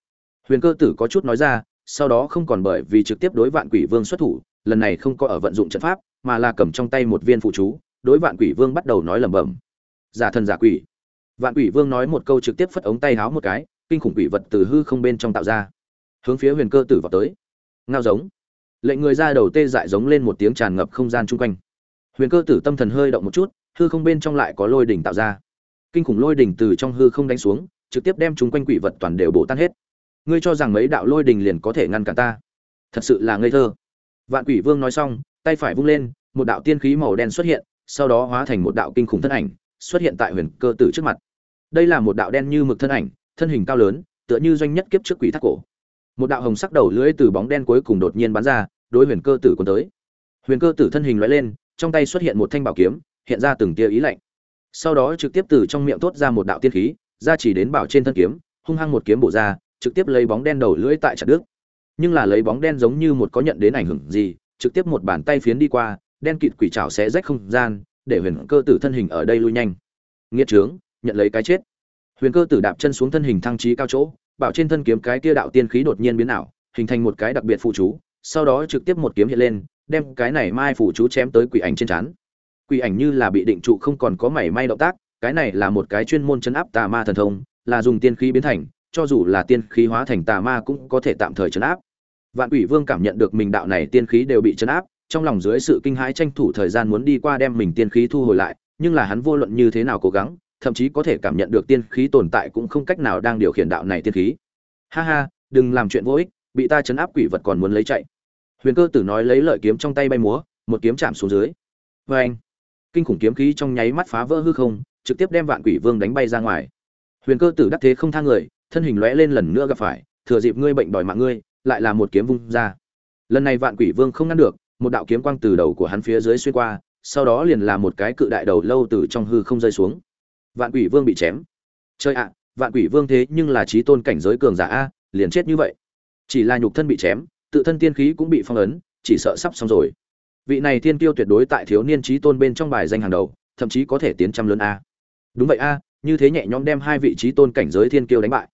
Huyền cơ tử có chút nói ra, sau đó không còn bởi vì trực tiếp đối vạn quỷ vương xuất thủ, lần này không có ở vận dụng trận pháp, mà là cầm trong tay một viên phụ chú, đối vạn quỷ vương bắt đầu nói lẩm bẩm. Giả thần giả quỷ. Vạn quỷ vương nói một câu trực tiếp phất ống tay háo một cái kinh khủng quỷ vật từ hư không bên trong tạo ra. Hướng phía huyền cơ tử vào tới. Ngao giống. Lệnh người ra đầu tê dại giống lên một tiếng tràn ngập không gian chung quanh. Huyền cơ tử tâm thần hơi động một chút, hư không bên trong lại có lôi đỉnh tạo ra. Kinh khủng lôi đỉnh từ trong hư không đánh xuống, trực tiếp đem chúng quanh quỷ vật toàn đều bổ tan hết. Ngươi cho rằng mấy đạo lôi đỉnh liền có thể ngăn cản ta? Thật sự là ngây thơ. Vạn quỷ vương nói xong, tay phải vung lên, một đạo tiên khí màu đen xuất hiện, sau đó hóa thành một đạo kinh khủng thân ảnh, xuất hiện tại huyền cơ tử trước mặt. Đây là một đạo đen như mực thân ảnh thân hình cao lớn, tựa như doanh nhất kiếp trước quỷ thác cổ. Một đạo hồng sắc đầu lưỡi từ bóng đen cuối cùng đột nhiên bắn ra, đối huyền cơ tử cuốn tới. Huyền cơ tử thân hình lóe lên, trong tay xuất hiện một thanh bảo kiếm, hiện ra từng tia ý lạnh. Sau đó trực tiếp từ trong miệng thốt ra một đạo tiên khí, ra chỉ đến bảo trên thân kiếm, hung hăng một kiếm bổ ra, trực tiếp lấy bóng đen đầu lưỡi tại chặt đứt. Nhưng là lấy bóng đen giống như một có nhận đến ảnh hưởng gì, trực tiếp một bàn tay phiến đi qua, đen kịt quỷ trảo sẽ rách không gian, để huyền cơ tử thân hình ở đây lui nhanh. Nghiệt trướng, nhận lấy cái chết huyền cơ tử đạp chân xuống thân hình thăng trí cao chỗ, bảo trên thân kiếm cái kia đạo tiên khí đột nhiên biến ảo, hình thành một cái đặc biệt phụ chú, sau đó trực tiếp một kiếm hiện lên, đem cái này mai phụ chú chém tới quỷ ảnh trên trán. Quỷ ảnh như là bị định trụ không còn có mảy may động tác, cái này là một cái chuyên môn chấn áp tà ma thần thông, là dùng tiên khí biến thành, cho dù là tiên khí hóa thành tà ma cũng có thể tạm thời chấn áp. Vạn quỷ vương cảm nhận được mình đạo này tiên khí đều bị chấn áp, trong lòng dưới sự kinh hãi tranh thủ thời gian muốn đi qua đem mình tiên khí thu hồi lại, nhưng là hắn vô luận như thế nào cố gắng thậm chí có thể cảm nhận được tiên khí tồn tại cũng không cách nào đang điều khiển đạo này tiên khí. Ha ha, đừng làm chuyện vô ích, bị ta chấn áp quỷ vật còn muốn lấy chạy. Huyền cơ tử nói lấy lợi kiếm trong tay bay múa, một kiếm chạm xuống dưới. Vê anh kinh khủng kiếm khí trong nháy mắt phá vỡ hư không, trực tiếp đem vạn quỷ vương đánh bay ra ngoài. Huyền cơ tử đắc thế không thang người, thân hình lóe lên lần nữa gặp phải, thừa dịp ngươi bệnh đòi mạng ngươi, lại là một kiếm vung ra. Lần này vạn quỷ vương không ngăn được, một đạo kiếm quang từ đầu của hắn phía dưới xuyên qua, sau đó liền là một cái cự đại đầu lâu từ trong hư không rơi xuống vạn quỷ vương bị chém. Chơi ạ, vạn quỷ vương thế nhưng là trí tôn cảnh giới cường giả a, liền chết như vậy. Chỉ là nhục thân bị chém, tự thân tiên khí cũng bị phong ấn, chỉ sợ sắp xong rồi. Vị này tiên tiêu tuyệt đối tại thiếu niên trí tôn bên trong bài danh hàng đầu, thậm chí có thể tiến trăm lớn a. Đúng vậy a, như thế nhẹ nhõm đem hai vị trí tôn cảnh giới thiên kiêu đánh bại.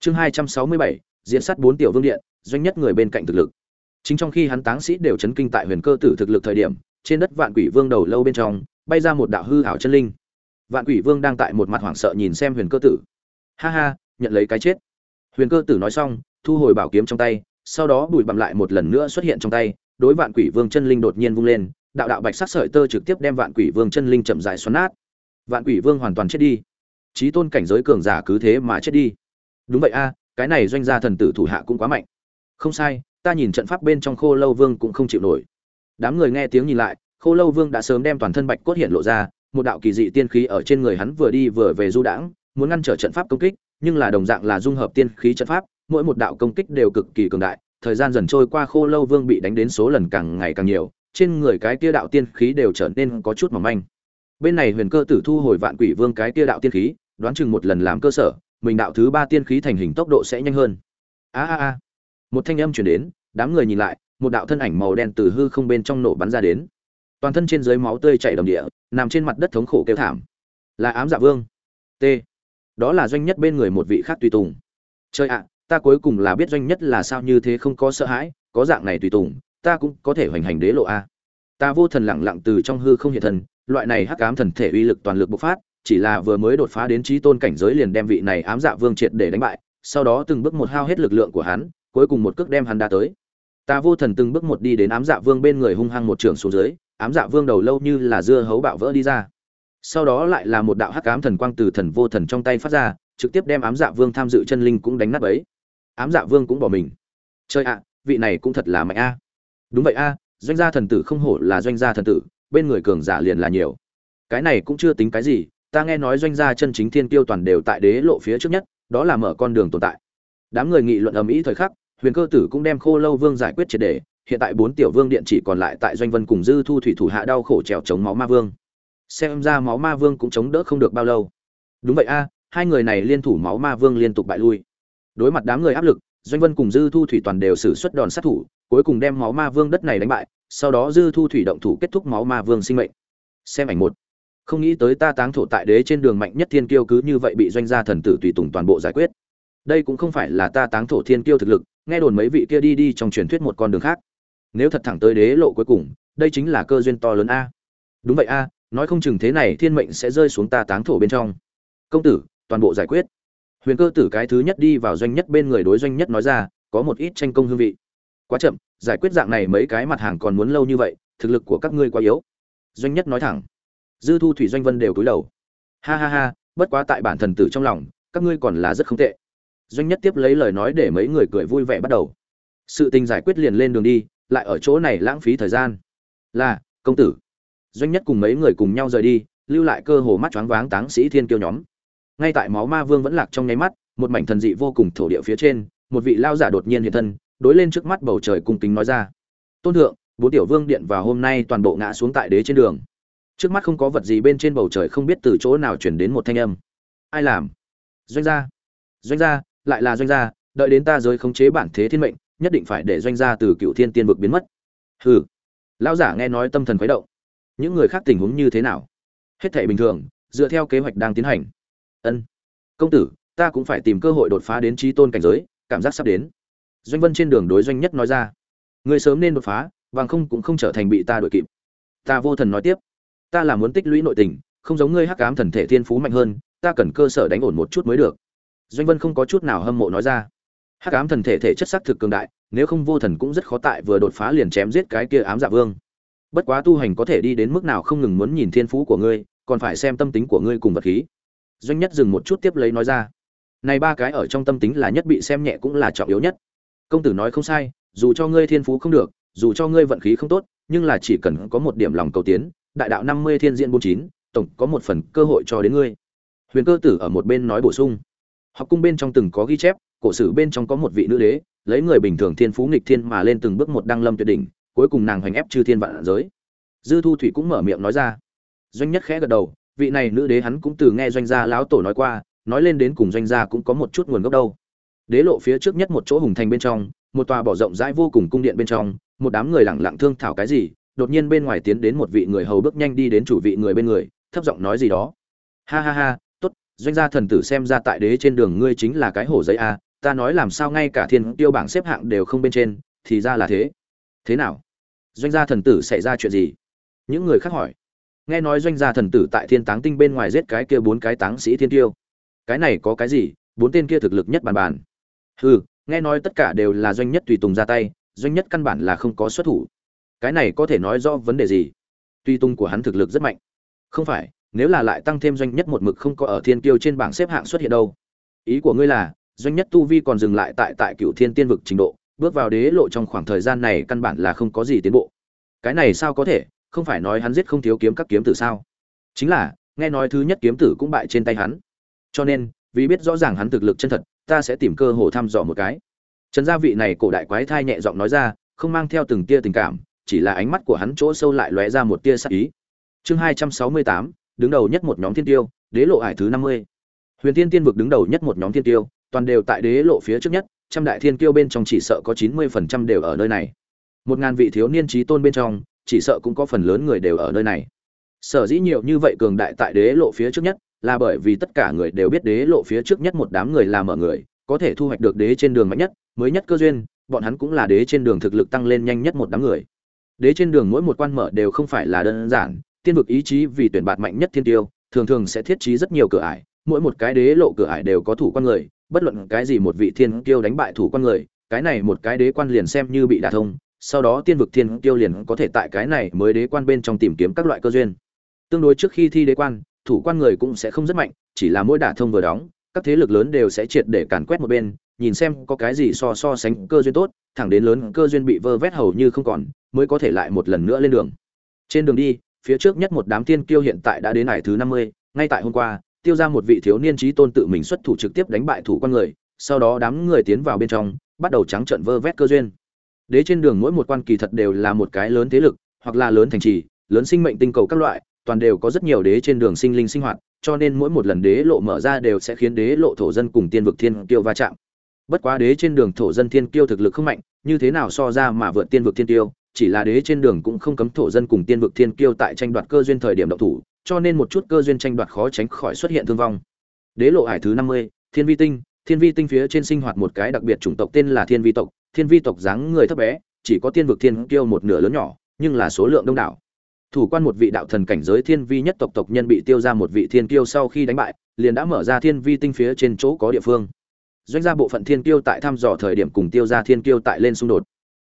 Chương hai trăm sáu mươi bảy diễn sát bốn tiểu vương điện, doanh nhất người bên cạnh thực lực. Chính trong khi hắn táng sĩ đều chấn kinh tại huyền cơ tử thực lực thời điểm, trên đất vạn quỷ vương đầu lâu bên trong, bay ra một đạo hư ảo chân linh vạn quỷ vương đang tại một mặt hoảng sợ nhìn xem huyền cơ tử. Ha ha, nhận lấy cái chết. Huyền cơ tử nói xong, thu hồi bảo kiếm trong tay, sau đó bùi bặm lại một lần nữa xuất hiện trong tay, đối vạn quỷ vương chân linh đột nhiên vung lên, đạo đạo bạch sắc sợi tơ trực tiếp đem vạn quỷ vương chân linh chậm dài xoắn nát. Vạn quỷ vương hoàn toàn chết đi. Trí tôn cảnh giới cường giả cứ thế mà chết đi. Đúng vậy a, cái này doanh gia thần tử thủ hạ cũng quá mạnh. Không sai, ta nhìn trận pháp bên trong khô lâu vương cũng không chịu nổi. Đám người nghe tiếng nhìn lại, khô lâu vương đã sớm đem toàn thân bạch cốt hiện lộ ra một đạo kỳ dị tiên khí ở trên người hắn vừa đi vừa về du đãng, muốn ngăn trở trận pháp công kích, nhưng là đồng dạng là dung hợp tiên khí trận pháp, mỗi một đạo công kích đều cực kỳ cường đại, thời gian dần trôi qua khô lâu vương bị đánh đến số lần càng ngày càng nhiều, trên người cái kia đạo tiên khí đều trở nên có chút mỏng manh. Bên này huyền cơ tử thu hồi vạn quỷ vương cái kia đạo tiên khí, đoán chừng một lần làm cơ sở, mình đạo thứ ba tiên khí thành hình tốc độ sẽ nhanh hơn. A a a. Một thanh âm chuyển đến, đám người nhìn lại, một đạo thân ảnh màu đen từ hư không bên trong nổ bắn ra đến toàn thân trên dưới máu tươi chảy đầm địa, nằm trên mặt đất thống khổ kêu thảm. Là ám dạ vương. T. Đó là doanh nhất bên người một vị khác tùy tùng. Chơi ạ, ta cuối cùng là biết doanh nhất là sao như thế không có sợ hãi, có dạng này tùy tùng, ta cũng có thể hoành hành đế lộ a. Ta vô thần lặng lặng từ trong hư không hiện thần loại này hắc ám thần thể uy lực toàn lực bộc phát, chỉ là vừa mới đột phá đến trí tôn cảnh giới liền đem vị này ám dạ vương triệt để đánh bại, sau đó từng bước một hao hết lực lượng của hắn, cuối cùng một cước đem hắn đá tới. Ta vô thần từng bước một đi đến ám dạ vương bên người hung hăng một trường xuống dưới ám dạ vương đầu lâu như là dưa hấu bạo vỡ đi ra. Sau đó lại là một đạo hắc ám thần quang từ thần vô thần trong tay phát ra, trực tiếp đem ám dạ vương tham dự chân linh cũng đánh nát ấy ám dạ vương cũng bỏ mình. Chơi ạ, vị này cũng thật là mạnh a. Đúng vậy a, doanh gia thần tử không hổ là doanh gia thần tử, bên người cường giả liền là nhiều. Cái này cũng chưa tính cái gì, ta nghe nói doanh gia chân chính thiên tiêu toàn đều tại đế lộ phía trước nhất, đó là mở con đường tồn tại. Đám người nghị luận ầm ĩ thời khắc, huyền cơ tử cũng đem khô lâu vương giải quyết triệt đề hiện tại bốn tiểu vương điện chỉ còn lại tại doanh vân cùng dư thu thủy thủ hạ đau khổ trèo chống máu ma vương. Xem ra máu ma vương cũng chống đỡ không được bao lâu. Đúng vậy a, hai người này liên thủ máu ma vương liên tục bại lui. Đối mặt đám người áp lực, doanh vân cùng dư thu thủy toàn đều xử suất đòn sát thủ, cuối cùng đem máu ma vương đất này đánh bại, sau đó dư thu thủy động thủ kết thúc máu ma vương sinh mệnh. Xem ảnh một. Không nghĩ tới ta táng thổ tại đế trên đường mạnh nhất thiên kiêu cứ như vậy bị doanh gia thần tử tùy tùng toàn bộ giải quyết. Đây cũng không phải là ta táng thổ thiên kiêu thực lực, nghe đồn mấy vị kia đi đi trong truyền thuyết một con đường khác nếu thật thẳng tới đế lộ cuối cùng, đây chính là cơ duyên to lớn a. Đúng vậy a, nói không chừng thế này thiên mệnh sẽ rơi xuống ta táng thổ bên trong. Công tử, toàn bộ giải quyết. Huyền cơ tử cái thứ nhất đi vào doanh nhất bên người đối doanh nhất nói ra, có một ít tranh công hương vị. Quá chậm, giải quyết dạng này mấy cái mặt hàng còn muốn lâu như vậy, thực lực của các ngươi quá yếu. Doanh nhất nói thẳng. Dư thu thủy doanh vân đều cúi đầu. Ha ha ha, bất quá tại bản thần tử trong lòng, các ngươi còn là rất không tệ. Doanh nhất tiếp lấy lời nói để mấy người cười vui vẻ bắt đầu. Sự tình giải quyết liền lên đường đi lại ở chỗ này lãng phí thời gian. Là, công tử. Doanh nhất cùng mấy người cùng nhau rời đi, lưu lại cơ hồ mắt choáng váng táng sĩ thiên kiêu nhóm. Ngay tại máu ma vương vẫn lạc trong nháy mắt, một mảnh thần dị vô cùng thổ địa phía trên, một vị lao giả đột nhiên hiện thân, đối lên trước mắt bầu trời cung kính nói ra. Tôn thượng, bốn tiểu vương điện và hôm nay toàn bộ ngã xuống tại đế trên đường. Trước mắt không có vật gì bên trên bầu trời không biết từ chỗ nào chuyển đến một thanh âm. Ai làm? Doanh gia. Doanh gia, lại là doanh gia, đợi đến ta giới khống chế bản thế thiên mệnh nhất định phải để doanh gia từ cựu thiên tiên vực biến mất. Hừ. Lão giả nghe nói tâm thần khuấy động. Những người khác tình huống như thế nào? Hết thể bình thường, dựa theo kế hoạch đang tiến hành. Ân. Công tử, ta cũng phải tìm cơ hội đột phá đến trí tôn cảnh giới, cảm giác sắp đến. Doanh vân trên đường đối doanh nhất nói ra. Ngươi sớm nên đột phá vàng không cũng không trở thành bị ta đuổi kịp. Ta vô thần nói tiếp. Ta là muốn tích lũy nội tình, không giống ngươi hắc ám thần thể thiên phú mạnh hơn, ta cần cơ sở đánh ổn một chút mới được. Doanh vân không có chút nào hâm mộ nói ra hắc ám thần thể thể chất sắc thực cường đại, nếu không vô thần cũng rất khó tại vừa đột phá liền chém giết cái kia ám dạ vương. Bất quá tu hành có thể đi đến mức nào không ngừng muốn nhìn thiên phú của ngươi, còn phải xem tâm tính của ngươi cùng vật khí. Doanh nhất dừng một chút tiếp lấy nói ra. Này ba cái ở trong tâm tính là nhất bị xem nhẹ cũng là trọng yếu nhất. Công tử nói không sai, dù cho ngươi thiên phú không được, dù cho ngươi vận khí không tốt, nhưng là chỉ cần có một điểm lòng cầu tiến, đại đạo năm mươi thiên diện bốn chín, tổng có một phần cơ hội cho đến ngươi. Huyền cơ tử ở một bên nói bổ sung. Học cung bên trong từng có ghi chép cổ sử bên trong có một vị nữ đế, lấy người bình thường thiên phú nghịch thiên mà lên từng bước một đăng lâm tuyệt đỉnh, cuối cùng nàng hoành ép chư thiên vạn giới. Dư thu thủy cũng mở miệng nói ra. Doanh nhất khẽ gật đầu, vị này nữ đế hắn cũng từ nghe doanh gia lão tổ nói qua, nói lên đến cùng doanh gia cũng có một chút nguồn gốc đâu. Đế lộ phía trước nhất một chỗ hùng thành bên trong, một tòa bỏ rộng rãi vô cùng cung điện bên trong, một đám người lẳng lặng thương thảo cái gì, đột nhiên bên ngoài tiến đến một vị người hầu bước nhanh đi đến chủ vị người bên người, thấp giọng nói gì đó. Ha ha ha, tốt, doanh gia thần tử xem ra tại đế trên đường ngươi chính là cái hổ giấy a ta nói làm sao ngay cả thiên tiêu bảng xếp hạng đều không bên trên, thì ra là thế. Thế nào? Doanh gia thần tử xảy ra chuyện gì? Những người khác hỏi. Nghe nói doanh gia thần tử tại thiên táng tinh bên ngoài giết cái kia bốn cái táng sĩ thiên tiêu. Cái này có cái gì? Bốn tên kia thực lực nhất bàn bàn. Hừ, nghe nói tất cả đều là doanh nhất tùy tùng ra tay, doanh nhất căn bản là không có xuất thủ. Cái này có thể nói rõ vấn đề gì? Tùy tùng của hắn thực lực rất mạnh. Không phải, nếu là lại tăng thêm doanh nhất một mực không có ở thiên tiêu trên bảng xếp hạng xuất hiện đâu. Ý của ngươi là doanh nhất tu vi còn dừng lại tại tại cựu thiên tiên vực trình độ, bước vào đế lộ trong khoảng thời gian này căn bản là không có gì tiến bộ. Cái này sao có thể? Không phải nói hắn giết không thiếu kiếm các kiếm tử sao? Chính là, nghe nói thứ nhất kiếm tử cũng bại trên tay hắn. Cho nên, vì biết rõ ràng hắn thực lực chân thật, ta sẽ tìm cơ hồ thăm dò một cái. Trần gia vị này cổ đại quái thai nhẹ giọng nói ra, không mang theo từng tia tình cảm, chỉ là ánh mắt của hắn chỗ sâu lại lóe ra một tia sắc ý. Chương hai trăm sáu mươi tám, đứng đầu nhất một nhóm thiên tiêu, đế lộ hải thứ năm mươi. Huyền tiên tiên vực đứng đầu nhất một nhóm thiên tiêu toàn đều tại đế lộ phía trước nhất, trăm đại thiên kiêu bên trong chỉ sợ có chín mươi phần trăm đều ở nơi này. Một ngàn vị thiếu niên trí tôn bên trong, chỉ sợ cũng có phần lớn người đều ở nơi này. Sở dĩ nhiều như vậy cường đại tại đế lộ phía trước nhất, là bởi vì tất cả người đều biết đế lộ phía trước nhất một đám người là mở người, có thể thu hoạch được đế trên đường mạnh nhất, mới nhất cơ duyên, bọn hắn cũng là đế trên đường thực lực tăng lên nhanh nhất một đám người. Đế trên đường mỗi một quan mở đều không phải là đơn giản, tiên vực ý chí vì tuyển bạt mạnh nhất thiên tiêu, thường thường sẽ thiết trí rất nhiều cửa ải, mỗi một cái đế lộ cửa ải đều có thủ quan người bất luận cái gì một vị thiên tiêu đánh bại thủ quan người, cái này một cái đế quan liền xem như bị đả thông, sau đó tiên vực thiên tiêu liền có thể tại cái này mới đế quan bên trong tìm kiếm các loại cơ duyên. Tương đối trước khi thi đế quan, thủ quan người cũng sẽ không rất mạnh, chỉ là mỗi đả thông vừa đóng, các thế lực lớn đều sẽ triệt để càn quét một bên, nhìn xem có cái gì so so sánh cơ duyên tốt, thẳng đến lớn cơ duyên bị vơ vét hầu như không còn, mới có thể lại một lần nữa lên đường. Trên đường đi, phía trước nhất một đám tiên kiêu hiện tại đã đến hải thứ năm mươi, ngay tại hôm qua tiêu ra một vị thiếu niên trí tôn tự mình xuất thủ trực tiếp đánh bại thủ quan người, sau đó đám người tiến vào bên trong, bắt đầu trắng trợn vơ vét cơ duyên. Đế trên đường mỗi một quan kỳ thật đều là một cái lớn thế lực, hoặc là lớn thành trì, lớn sinh mệnh tinh cầu các loại, toàn đều có rất nhiều đế trên đường sinh linh sinh hoạt, cho nên mỗi một lần đế lộ mở ra đều sẽ khiến đế lộ thổ dân cùng tiên vực thiên kiêu va chạm. Bất quá đế trên đường thổ dân thiên kiêu thực lực không mạnh, như thế nào so ra mà vượt tiên vực thiên kiêu chỉ là đế trên đường cũng không cấm thổ dân cùng tiên vực thiên kiêu tại tranh đoạt cơ duyên thời điểm động thủ, cho nên một chút cơ duyên tranh đoạt khó tránh khỏi xuất hiện thương vong. Đế lộ hải thứ năm mươi, thiên vi tinh. Thiên vi tinh phía trên sinh hoạt một cái đặc biệt chủng tộc tên là thiên vi tộc. Thiên vi tộc dáng người thấp bé, chỉ có tiên vực thiên kiêu một nửa lớn nhỏ, nhưng là số lượng đông đảo. Thủ quan một vị đạo thần cảnh giới thiên vi nhất tộc tộc nhân bị tiêu ra một vị thiên kiêu sau khi đánh bại, liền đã mở ra thiên vi tinh phía trên chỗ có địa phương. Doanh gia bộ phận thiên kiêu tại thăm dò thời điểm cùng tiêu ra thiên kiêu tại lên xung đột.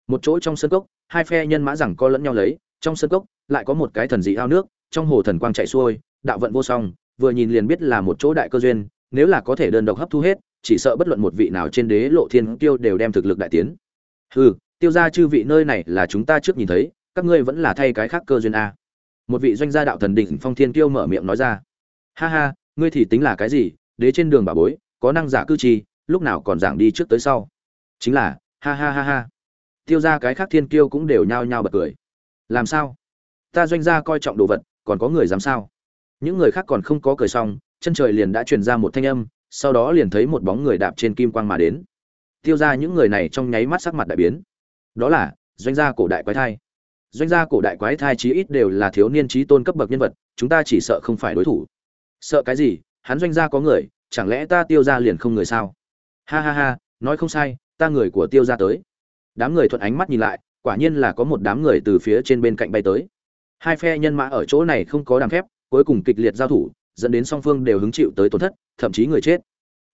Một chỗ trong sân cốc hai phe nhân mã rằng co lẫn nhau lấy, trong sân cốc lại có một cái thần dị ao nước, trong hồ thần quang chạy xuôi, đạo vận vô song, vừa nhìn liền biết là một chỗ đại cơ duyên, nếu là có thể đơn độc hấp thu hết, chỉ sợ bất luận một vị nào trên đế lộ thiên tiêu đều đem thực lực đại tiến. Hừ, tiêu ra chư vị nơi này là chúng ta trước nhìn thấy, các ngươi vẫn là thay cái khác cơ duyên a. Một vị doanh gia đạo thần đỉnh phong thiên tiêu mở miệng nói ra. Ha ha, ngươi thì tính là cái gì, đế trên đường bà bối, có năng giả cư trì, lúc nào còn giảng đi trước tới sau? Chính là, ha ha ha ha tiêu ra cái khác thiên kiêu cũng đều nhao nhao bật cười. Làm sao? Ta doanh gia coi trọng đồ vật, còn có người dám sao? Những người khác còn không có cười xong, chân trời liền đã truyền ra một thanh âm, sau đó liền thấy một bóng người đạp trên kim quang mà đến. Tiêu ra những người này trong nháy mắt sắc mặt đại biến. Đó là, doanh gia cổ đại quái thai. Doanh gia cổ đại quái thai chí ít đều là thiếu niên trí tôn cấp bậc nhân vật, chúng ta chỉ sợ không phải đối thủ. Sợ cái gì? Hắn doanh gia có người, chẳng lẽ ta tiêu ra liền không người sao? Ha ha ha, nói không sai, ta người của tiêu ra tới đám người thuận ánh mắt nhìn lại, quả nhiên là có một đám người từ phía trên bên cạnh bay tới. Hai phe nhân mã ở chỗ này không có đàm phép, cuối cùng kịch liệt giao thủ, dẫn đến song phương đều hứng chịu tới tổn thất, thậm chí người chết.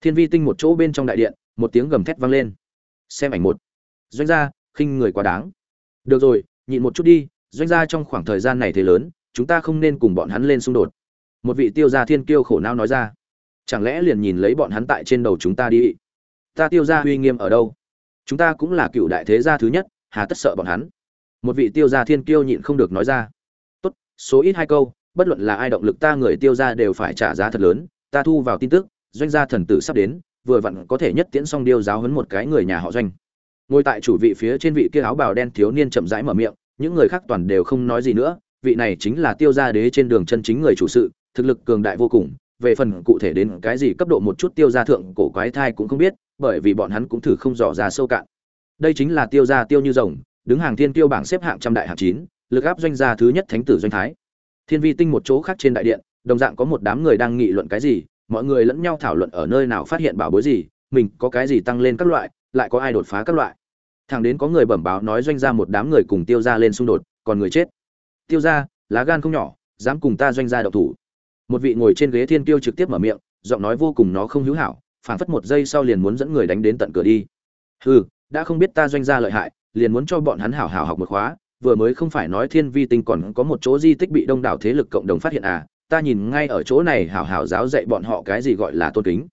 Thiên vi tinh một chỗ bên trong đại điện, một tiếng gầm thét vang lên. Xem ảnh một. Doanh gia, khinh người quá đáng. Được rồi, nhịn một chút đi, doanh gia trong khoảng thời gian này thế lớn, chúng ta không nên cùng bọn hắn lên xung đột. Một vị tiêu gia thiên kiêu khổ não nói ra. Chẳng lẽ liền nhìn lấy bọn hắn tại trên đầu chúng ta đi? Ta tiêu gia uy nghiêm ở đâu? Chúng ta cũng là cựu đại thế gia thứ nhất, hà tất sợ bọn hắn. Một vị tiêu gia thiên kiêu nhịn không được nói ra. Tốt, số ít hai câu, bất luận là ai động lực ta người tiêu gia đều phải trả giá thật lớn. Ta thu vào tin tức, doanh gia thần tử sắp đến, vừa vặn có thể nhất tiễn xong điêu giáo huấn một cái người nhà họ doanh. Ngồi tại chủ vị phía trên vị kia áo bào đen thiếu niên chậm rãi mở miệng, những người khác toàn đều không nói gì nữa. Vị này chính là tiêu gia đế trên đường chân chính người chủ sự, thực lực cường đại vô cùng. Về phần cụ thể đến cái gì cấp độ một chút tiêu gia thượng cổ quái thai cũng không biết bởi vì bọn hắn cũng thử không dò ra sâu cạn. Đây chính là tiêu gia tiêu như rồng, đứng hàng thiên tiêu bảng xếp hạng trăm đại hạng chín, lực áp doanh gia thứ nhất thánh tử doanh thái. Thiên vi tinh một chỗ khác trên đại điện, đồng dạng có một đám người đang nghị luận cái gì, mọi người lẫn nhau thảo luận ở nơi nào phát hiện bảo bối gì, mình có cái gì tăng lên các loại, lại có ai đột phá các loại. Thằng đến có người bẩm báo nói doanh gia một đám người cùng tiêu gia lên xung đột, còn người chết. Tiêu gia, lá gan không nhỏ, dám cùng ta doanh gia đậu thủ. Một vị ngồi trên ghế thiên tiêu trực tiếp mở miệng, giọng nói vô cùng nó không hữu hảo phảng phất một giây sau liền muốn dẫn người đánh đến tận cửa đi. Hừ, đã không biết ta doanh gia lợi hại, liền muốn cho bọn hắn hảo hảo học một khóa, vừa mới không phải nói thiên vi tinh còn có một chỗ di tích bị đông đảo thế lực cộng đồng phát hiện à ta nhìn ngay ở chỗ này hảo hảo giáo dạy bọn họ cái gì gọi là tôn kính.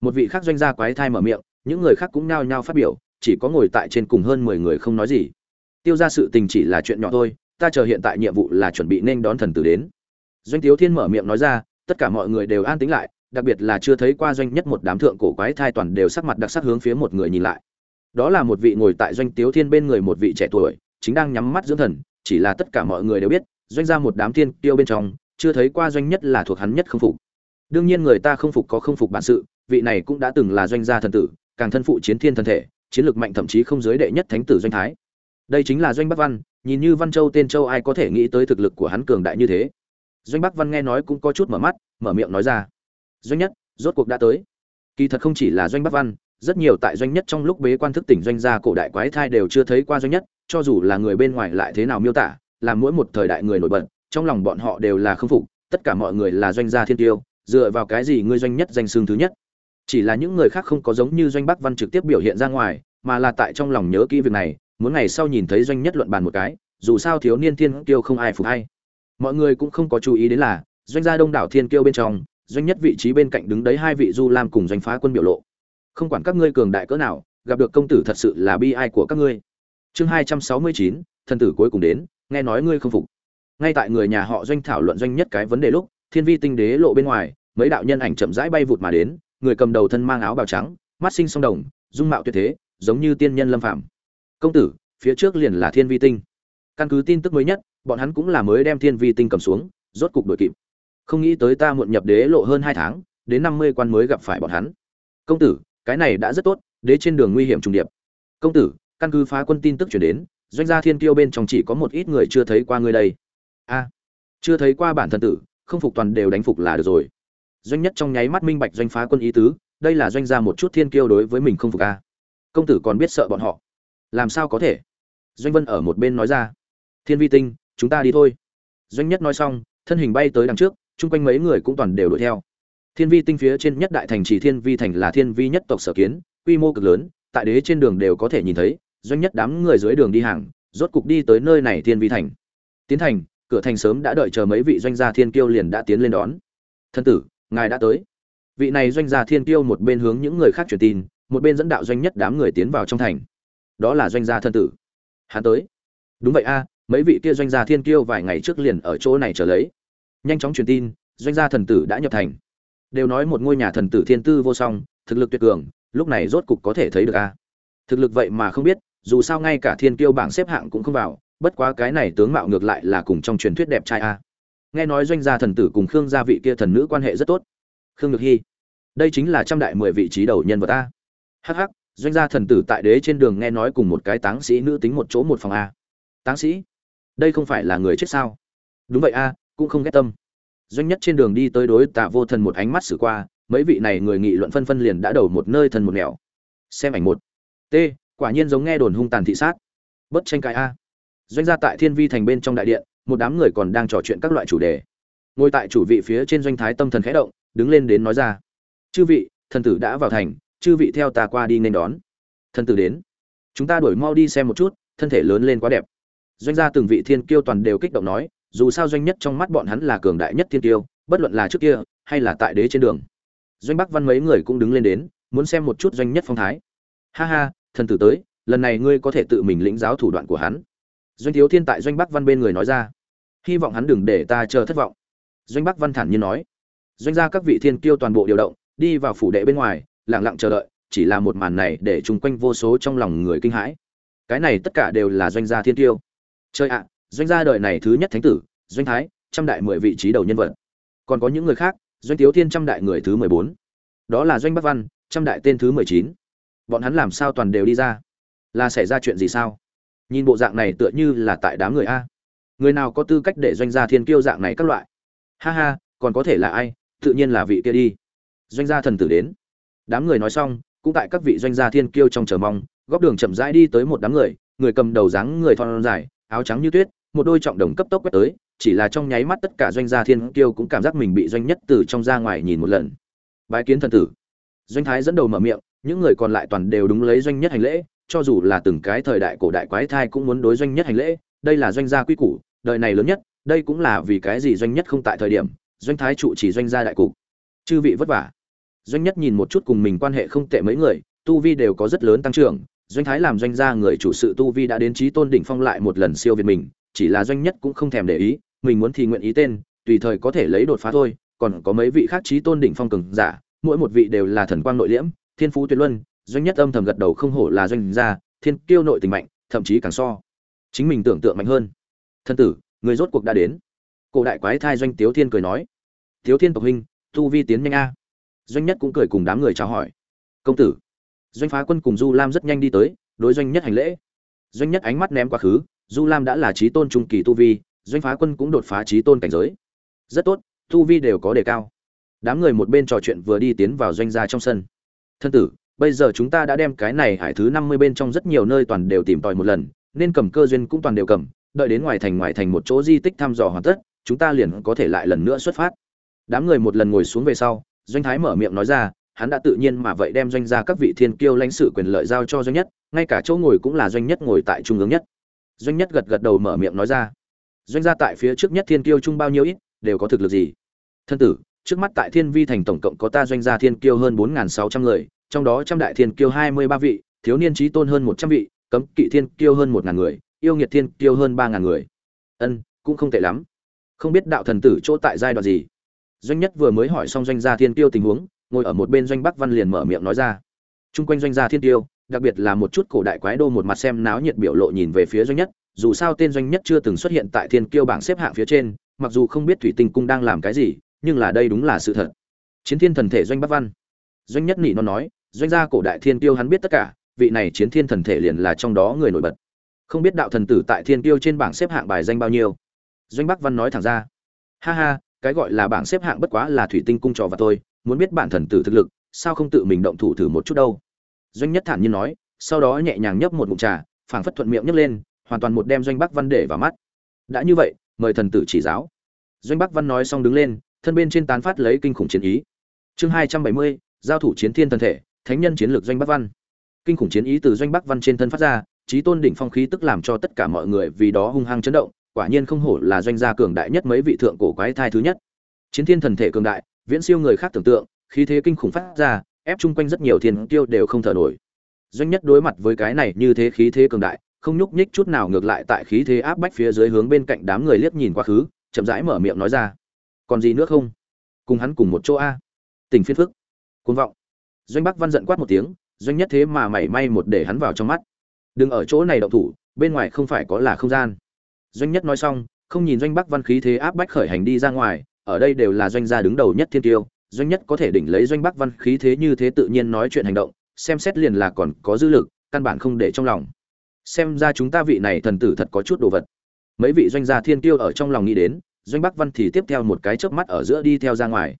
Một vị khác doanh gia quái thai mở miệng, những người khác cũng nao nhao phát biểu, chỉ có ngồi tại trên cùng hơn mười người không nói gì. Tiêu ra sự tình chỉ là chuyện nhỏ thôi, ta chờ hiện tại nhiệm vụ là chuẩn bị nên đón thần tử đến. Doanh tiếu thiên mở miệng nói ra, tất cả mọi người đều an tĩnh lại đặc biệt là chưa thấy qua doanh nhất một đám thượng cổ quái thai toàn đều sắc mặt đặc sắc hướng phía một người nhìn lại. Đó là một vị ngồi tại doanh tiếu thiên bên người một vị trẻ tuổi, chính đang nhắm mắt dưỡng thần, chỉ là tất cả mọi người đều biết, doanh ra một đám thiên tiêu bên trong, chưa thấy qua doanh nhất là thuộc hắn nhất không phục. Đương nhiên người ta không phục có không phục bản sự, vị này cũng đã từng là doanh gia thần tử, càng thân phụ chiến thiên thần thể, chiến lược mạnh thậm chí không giới đệ nhất thánh tử doanh thái. Đây chính là doanh bắc văn, nhìn như văn châu tên châu ai có thể nghĩ tới thực lực của hắn cường đại như thế. Doanh bắc văn nghe nói cũng có chút mở mắt, mở miệng nói ra doanh nhất, rốt cuộc đã tới. Kỳ thật không chỉ là doanh bắc văn, rất nhiều tại doanh nhất trong lúc bế quan thức tỉnh doanh gia cổ đại quái thai đều chưa thấy qua doanh nhất, cho dù là người bên ngoài lại thế nào miêu tả, là mỗi một thời đại người nổi bật, trong lòng bọn họ đều là không phục, tất cả mọi người là doanh gia thiên tiêu, dựa vào cái gì ngươi doanh nhất danh xương thứ nhất? Chỉ là những người khác không có giống như doanh bắc văn trực tiếp biểu hiện ra ngoài, mà là tại trong lòng nhớ kỹ việc này, muốn ngày sau nhìn thấy doanh nhất luận bàn một cái, dù sao thiếu niên thiên kiêu không ai phục hay. Mọi người cũng không có chú ý đến là, doanh gia đông đảo thiên kiêu bên trong doanh nhất vị trí bên cạnh đứng đấy hai vị du lam cùng doanh phá quân biểu lộ. Không quản các ngươi cường đại cỡ nào, gặp được công tử thật sự là bi ai của các ngươi. Chương hai trăm sáu mươi chín, thần tử cuối cùng đến, nghe nói ngươi không phục. Ngay tại người nhà họ doanh thảo luận doanh nhất cái vấn đề lúc, thiên vi tinh đế lộ bên ngoài, mấy đạo nhân ảnh chậm rãi bay vụt mà đến, người cầm đầu thân mang áo bào trắng, mắt sinh song đồng, dung mạo tuyệt thế, giống như tiên nhân lâm phạm công tử, phía trước liền là thiên vi tinh. Căn cứ tin tức mới nhất, bọn hắn cũng là mới đem thiên vi tinh cầm xuống, rốt cục đội kịp không nghĩ tới ta muộn nhập đế lộ hơn hai tháng, đến năm mươi quan mới gặp phải bọn hắn. Công tử, cái này đã rất tốt, đế trên đường nguy hiểm trùng điệp. Công tử, căn cứ phá quân tin tức chuyển đến, doanh gia thiên kiêu bên trong chỉ có một ít người chưa thấy qua ngươi đây. A, chưa thấy qua bản thân tử, không phục toàn đều đánh phục là được rồi. Doanh nhất trong nháy mắt minh bạch doanh phá quân ý tứ, đây là doanh gia một chút thiên kiêu đối với mình không phục a. Công tử còn biết sợ bọn họ? Làm sao có thể? Doanh vân ở một bên nói ra. Thiên vi tinh, chúng ta đi thôi. Doanh nhất nói xong, thân hình bay tới đằng trước chung quanh mấy người cũng toàn đều đuổi theo. Thiên vi tinh phía trên nhất đại thành chỉ thiên vi thành là thiên vi nhất tộc sở kiến, quy mô cực lớn, tại đế trên đường đều có thể nhìn thấy, doanh nhất đám người dưới đường đi hàng, rốt cục đi tới nơi này thiên vi thành. Tiến thành, cửa thành sớm đã đợi chờ mấy vị doanh gia thiên kiêu liền đã tiến lên đón. Thân tử, ngài đã tới. Vị này doanh gia thiên kiêu một bên hướng những người khác truyền tin, một bên dẫn đạo doanh nhất đám người tiến vào trong thành. Đó là doanh gia thân tử. Hắn tới. Đúng vậy a, mấy vị kia doanh gia thiên kiêu vài ngày trước liền ở chỗ này trở lấy nhanh chóng truyền tin, doanh gia thần tử đã nhập thành. Đều nói một ngôi nhà thần tử thiên tư vô song, thực lực tuyệt cường, lúc này rốt cục có thể thấy được a. Thực lực vậy mà không biết, dù sao ngay cả thiên kiêu bảng xếp hạng cũng không vào, bất quá cái này tướng mạo ngược lại là cùng trong truyền thuyết đẹp trai a. Nghe nói doanh gia thần tử cùng khương gia vị kia thần nữ quan hệ rất tốt. Khương nhược hy đây chính là trăm đại mười vị trí đầu nhân vật a. Hh doanh gia thần tử tại đế trên đường nghe nói cùng một cái táng sĩ nữ tính một chỗ một phòng a. Táng sĩ, đây không phải là người chết sao? Đúng vậy a cũng không ghét tâm. Doanh nhất trên đường đi tới đối tạ vô thần một ánh mắt xử qua, mấy vị này người nghị luận phân phân liền đã đầu một nơi thần một nẻo. Xem ảnh một. T, quả nhiên giống nghe đồn hung tàn thị sát. Bất tranh cãi a. Doanh gia tại thiên vi thành bên trong đại điện, một đám người còn đang trò chuyện các loại chủ đề. Ngồi tại chủ vị phía trên doanh thái tâm thần khẽ động, đứng lên đến nói ra. Chư vị, thần tử đã vào thành, chư vị theo ta qua đi nên đón. Thần tử đến. Chúng ta đổi mau đi xem một chút, thân thể lớn lên quá đẹp. Doanh gia từng vị thiên kiêu toàn đều kích động nói dù sao doanh nhất trong mắt bọn hắn là cường đại nhất thiên tiêu, bất luận là trước kia hay là tại đế trên đường. Doanh bắc văn mấy người cũng đứng lên đến muốn xem một chút doanh nhất phong thái. Ha ha thần tử tới lần này ngươi có thể tự mình lĩnh giáo thủ đoạn của hắn. Doanh thiếu thiên tại doanh bắc văn bên người nói ra. Hy vọng hắn đừng để ta chờ thất vọng. Doanh bắc văn thản nhiên nói. Doanh gia các vị thiên kiêu toàn bộ điều động đi vào phủ đệ bên ngoài lặng lặng chờ đợi chỉ là một màn này để chung quanh vô số trong lòng người kinh hãi. Cái này tất cả đều là doanh gia thiên kiêu. Chơi ạ doanh gia đời này thứ nhất thánh tử, doanh thái, trăm đại mười vị trí đầu nhân vật. Còn có những người khác, doanh thiếu thiên trăm đại người thứ mười bốn. Đó là doanh bắc văn, trăm đại tên thứ mười chín. Bọn hắn làm sao toàn đều đi ra? Là xảy ra chuyện gì sao? Nhìn bộ dạng này tựa như là tại đám người a. Người nào có tư cách để doanh gia thiên kiêu dạng này các loại? Ha ha, còn có thể là ai? Tự nhiên là vị kia đi. Doanh gia thần tử đến. Đám người nói xong, cũng tại các vị doanh gia thiên kiêu trong chờ mong, góc đường chậm rãi đi tới một đám người người cầm đầu dáng người thon dài, áo trắng như tuyết một đôi trọng đồng cấp tốc quét tới, chỉ là trong nháy mắt tất cả doanh gia thiên kiêu cũng cảm giác mình bị doanh nhất từ trong ra ngoài nhìn một lần. Bái kiến thần tử. Doanh thái dẫn đầu mở miệng, những người còn lại toàn đều đúng lấy doanh nhất hành lễ, cho dù là từng cái thời đại cổ đại quái thai cũng muốn đối doanh nhất hành lễ, đây là doanh gia quy củ, đời này lớn nhất, đây cũng là vì cái gì doanh nhất không tại thời điểm, doanh thái trụ chỉ doanh gia đại cục. Chư vị vất vả. Doanh nhất nhìn một chút cùng mình quan hệ không tệ mấy người, tu vi đều có rất lớn tăng trưởng, doanh thái làm doanh gia người chủ sự tu vi đã đến trí tôn đỉnh phong lại một lần siêu việt mình chỉ là doanh nhất cũng không thèm để ý, mình muốn thì nguyện ý tên, tùy thời có thể lấy đột phá thôi, còn có mấy vị khác trí tôn đỉnh phong cường giả, mỗi một vị đều là thần quang nội liễm, thiên phú tuyệt luân, doanh nhất âm thầm gật đầu không hổ là doanh gia, thiên kiêu nội tình mạnh, thậm chí càng so. Chính mình tưởng tượng mạnh hơn. Thân tử, người rốt cuộc đã đến. Cổ đại quái thai doanh tiếu thiên cười nói. Tiếu thiên tộc huynh, tu vi tiến nhanh a. Doanh nhất cũng cười cùng đám người chào hỏi. Công tử, doanh phá quân cùng du lam rất nhanh đi tới, đối doanh nhất hành lễ. Doanh nhất ánh mắt ném quá khứ du lam đã là trí tôn trung kỳ tu vi, doanh phá quân cũng đột phá trí tôn cảnh giới. Rất tốt, tu vi đều có đề cao. Đám người một bên trò chuyện vừa đi tiến vào doanh gia trong sân. Thân tử, bây giờ chúng ta đã đem cái này hải thứ năm mươi bên trong rất nhiều nơi toàn đều tìm tòi một lần, nên cầm cơ duyên cũng toàn đều cầm, đợi đến ngoài thành ngoài thành một chỗ di tích thăm dò hoàn tất, chúng ta liền có thể lại lần nữa xuất phát. Đám người một lần ngồi xuống về sau, doanh thái mở miệng nói ra, hắn đã tự nhiên mà vậy đem doanh gia các vị thiên kiêu lãnh sự quyền lợi giao cho doanh nhất, ngay cả chỗ ngồi cũng là doanh nhất ngồi tại trung ương nhất doanh nhất gật gật đầu mở miệng nói ra. Doanh gia tại phía trước nhất thiên kiêu chung bao nhiêu ít, đều có thực lực gì? Thân tử, trước mắt tại thiên vi thành tổng cộng có ta doanh gia thiên kiêu hơn bốn sáu trăm người, trong đó trăm đại thiên kiêu hai mươi ba vị, thiếu niên trí tôn hơn một trăm vị, cấm kỵ thiên kiêu hơn một ngàn người, yêu nghiệt thiên kiêu hơn ba ngàn người. Ân, cũng không tệ lắm. Không biết đạo thần tử chỗ tại giai đoạn gì? Doanh nhất vừa mới hỏi xong doanh gia thiên kiêu tình huống, ngồi ở một bên doanh bắc văn liền mở miệng nói ra. Chung quanh doanh gia thiên kiêu đặc biệt là một chút cổ đại quái đô một mặt xem náo nhiệt biểu lộ nhìn về phía doanh nhất, dù sao tên doanh nhất chưa từng xuất hiện tại thiên kiêu bảng xếp hạng phía trên, mặc dù không biết thủy tinh cung đang làm cái gì, nhưng là đây đúng là sự thật. Chiến thiên thần thể doanh bắc văn. Doanh nhất nỉ nó nói, doanh gia cổ đại thiên kiêu hắn biết tất cả, vị này chiến thiên thần thể liền là trong đó người nổi bật. Không biết đạo thần tử tại thiên kiêu trên bảng xếp hạng bài danh bao nhiêu. Doanh bắc văn nói thẳng ra. Ha ha, cái gọi là bảng xếp hạng bất quá là thủy tinh cung trò và tôi, muốn biết bản thần tử thực lực, sao không tự mình động thủ thử một chút đâu doanh nhất thản nhiên nói, sau đó nhẹ nhàng nhấp một ngụm trà, phảng phất thuận miệng nhấc lên, hoàn toàn một đem doanh bắc văn để vào mắt. Đã như vậy, mời thần tử chỉ giáo. Doanh bắc văn nói xong đứng lên, thân bên trên tán phát lấy kinh khủng chiến ý. Chương hai trăm bảy mươi, giao thủ chiến thiên thần thể, thánh nhân chiến lược doanh bắc văn. Kinh khủng chiến ý từ doanh bắc văn trên thân phát ra trí tôn đỉnh phong khí tức làm cho tất cả mọi người vì đó hung hăng chấn động, quả nhiên không hổ là doanh gia cường đại nhất mấy vị thượng cổ quái thai thứ nhất. Chiến thiên thần thể cường đại, viễn siêu người khác tưởng tượng, khí thế kinh khủng phát ra ép chung quanh rất nhiều thiên tiêu đều không thở nổi. Doanh nhất đối mặt với cái này như thế khí thế cường đại, không nhúc nhích chút nào ngược lại tại khí thế áp bách phía dưới hướng bên cạnh đám người liếc nhìn quá khứ, chậm rãi mở miệng nói ra. Còn gì nữa không? Cùng hắn cùng một chỗ a. Tình phiên phức. Cuồng vọng. Doanh bắc văn giận quát một tiếng, doanh nhất thế mà mảy may một để hắn vào trong mắt. Đừng ở chỗ này động thủ, bên ngoài không phải có là không gian. Doanh nhất nói xong, không nhìn doanh bắc văn khí thế áp bách khởi hành đi ra ngoài, ở đây đều là doanh gia đứng đầu nhất thiên tiêu doanh nhất có thể đỉnh lấy doanh bắc văn khí thế như thế tự nhiên nói chuyện hành động, xem xét liền là còn có dư lực, căn bản không để trong lòng. Xem ra chúng ta vị này thần tử thật có chút đồ vật. Mấy vị doanh gia thiên tiêu ở trong lòng nghĩ đến, doanh bắc văn thì tiếp theo một cái chớp mắt ở giữa đi theo ra ngoài.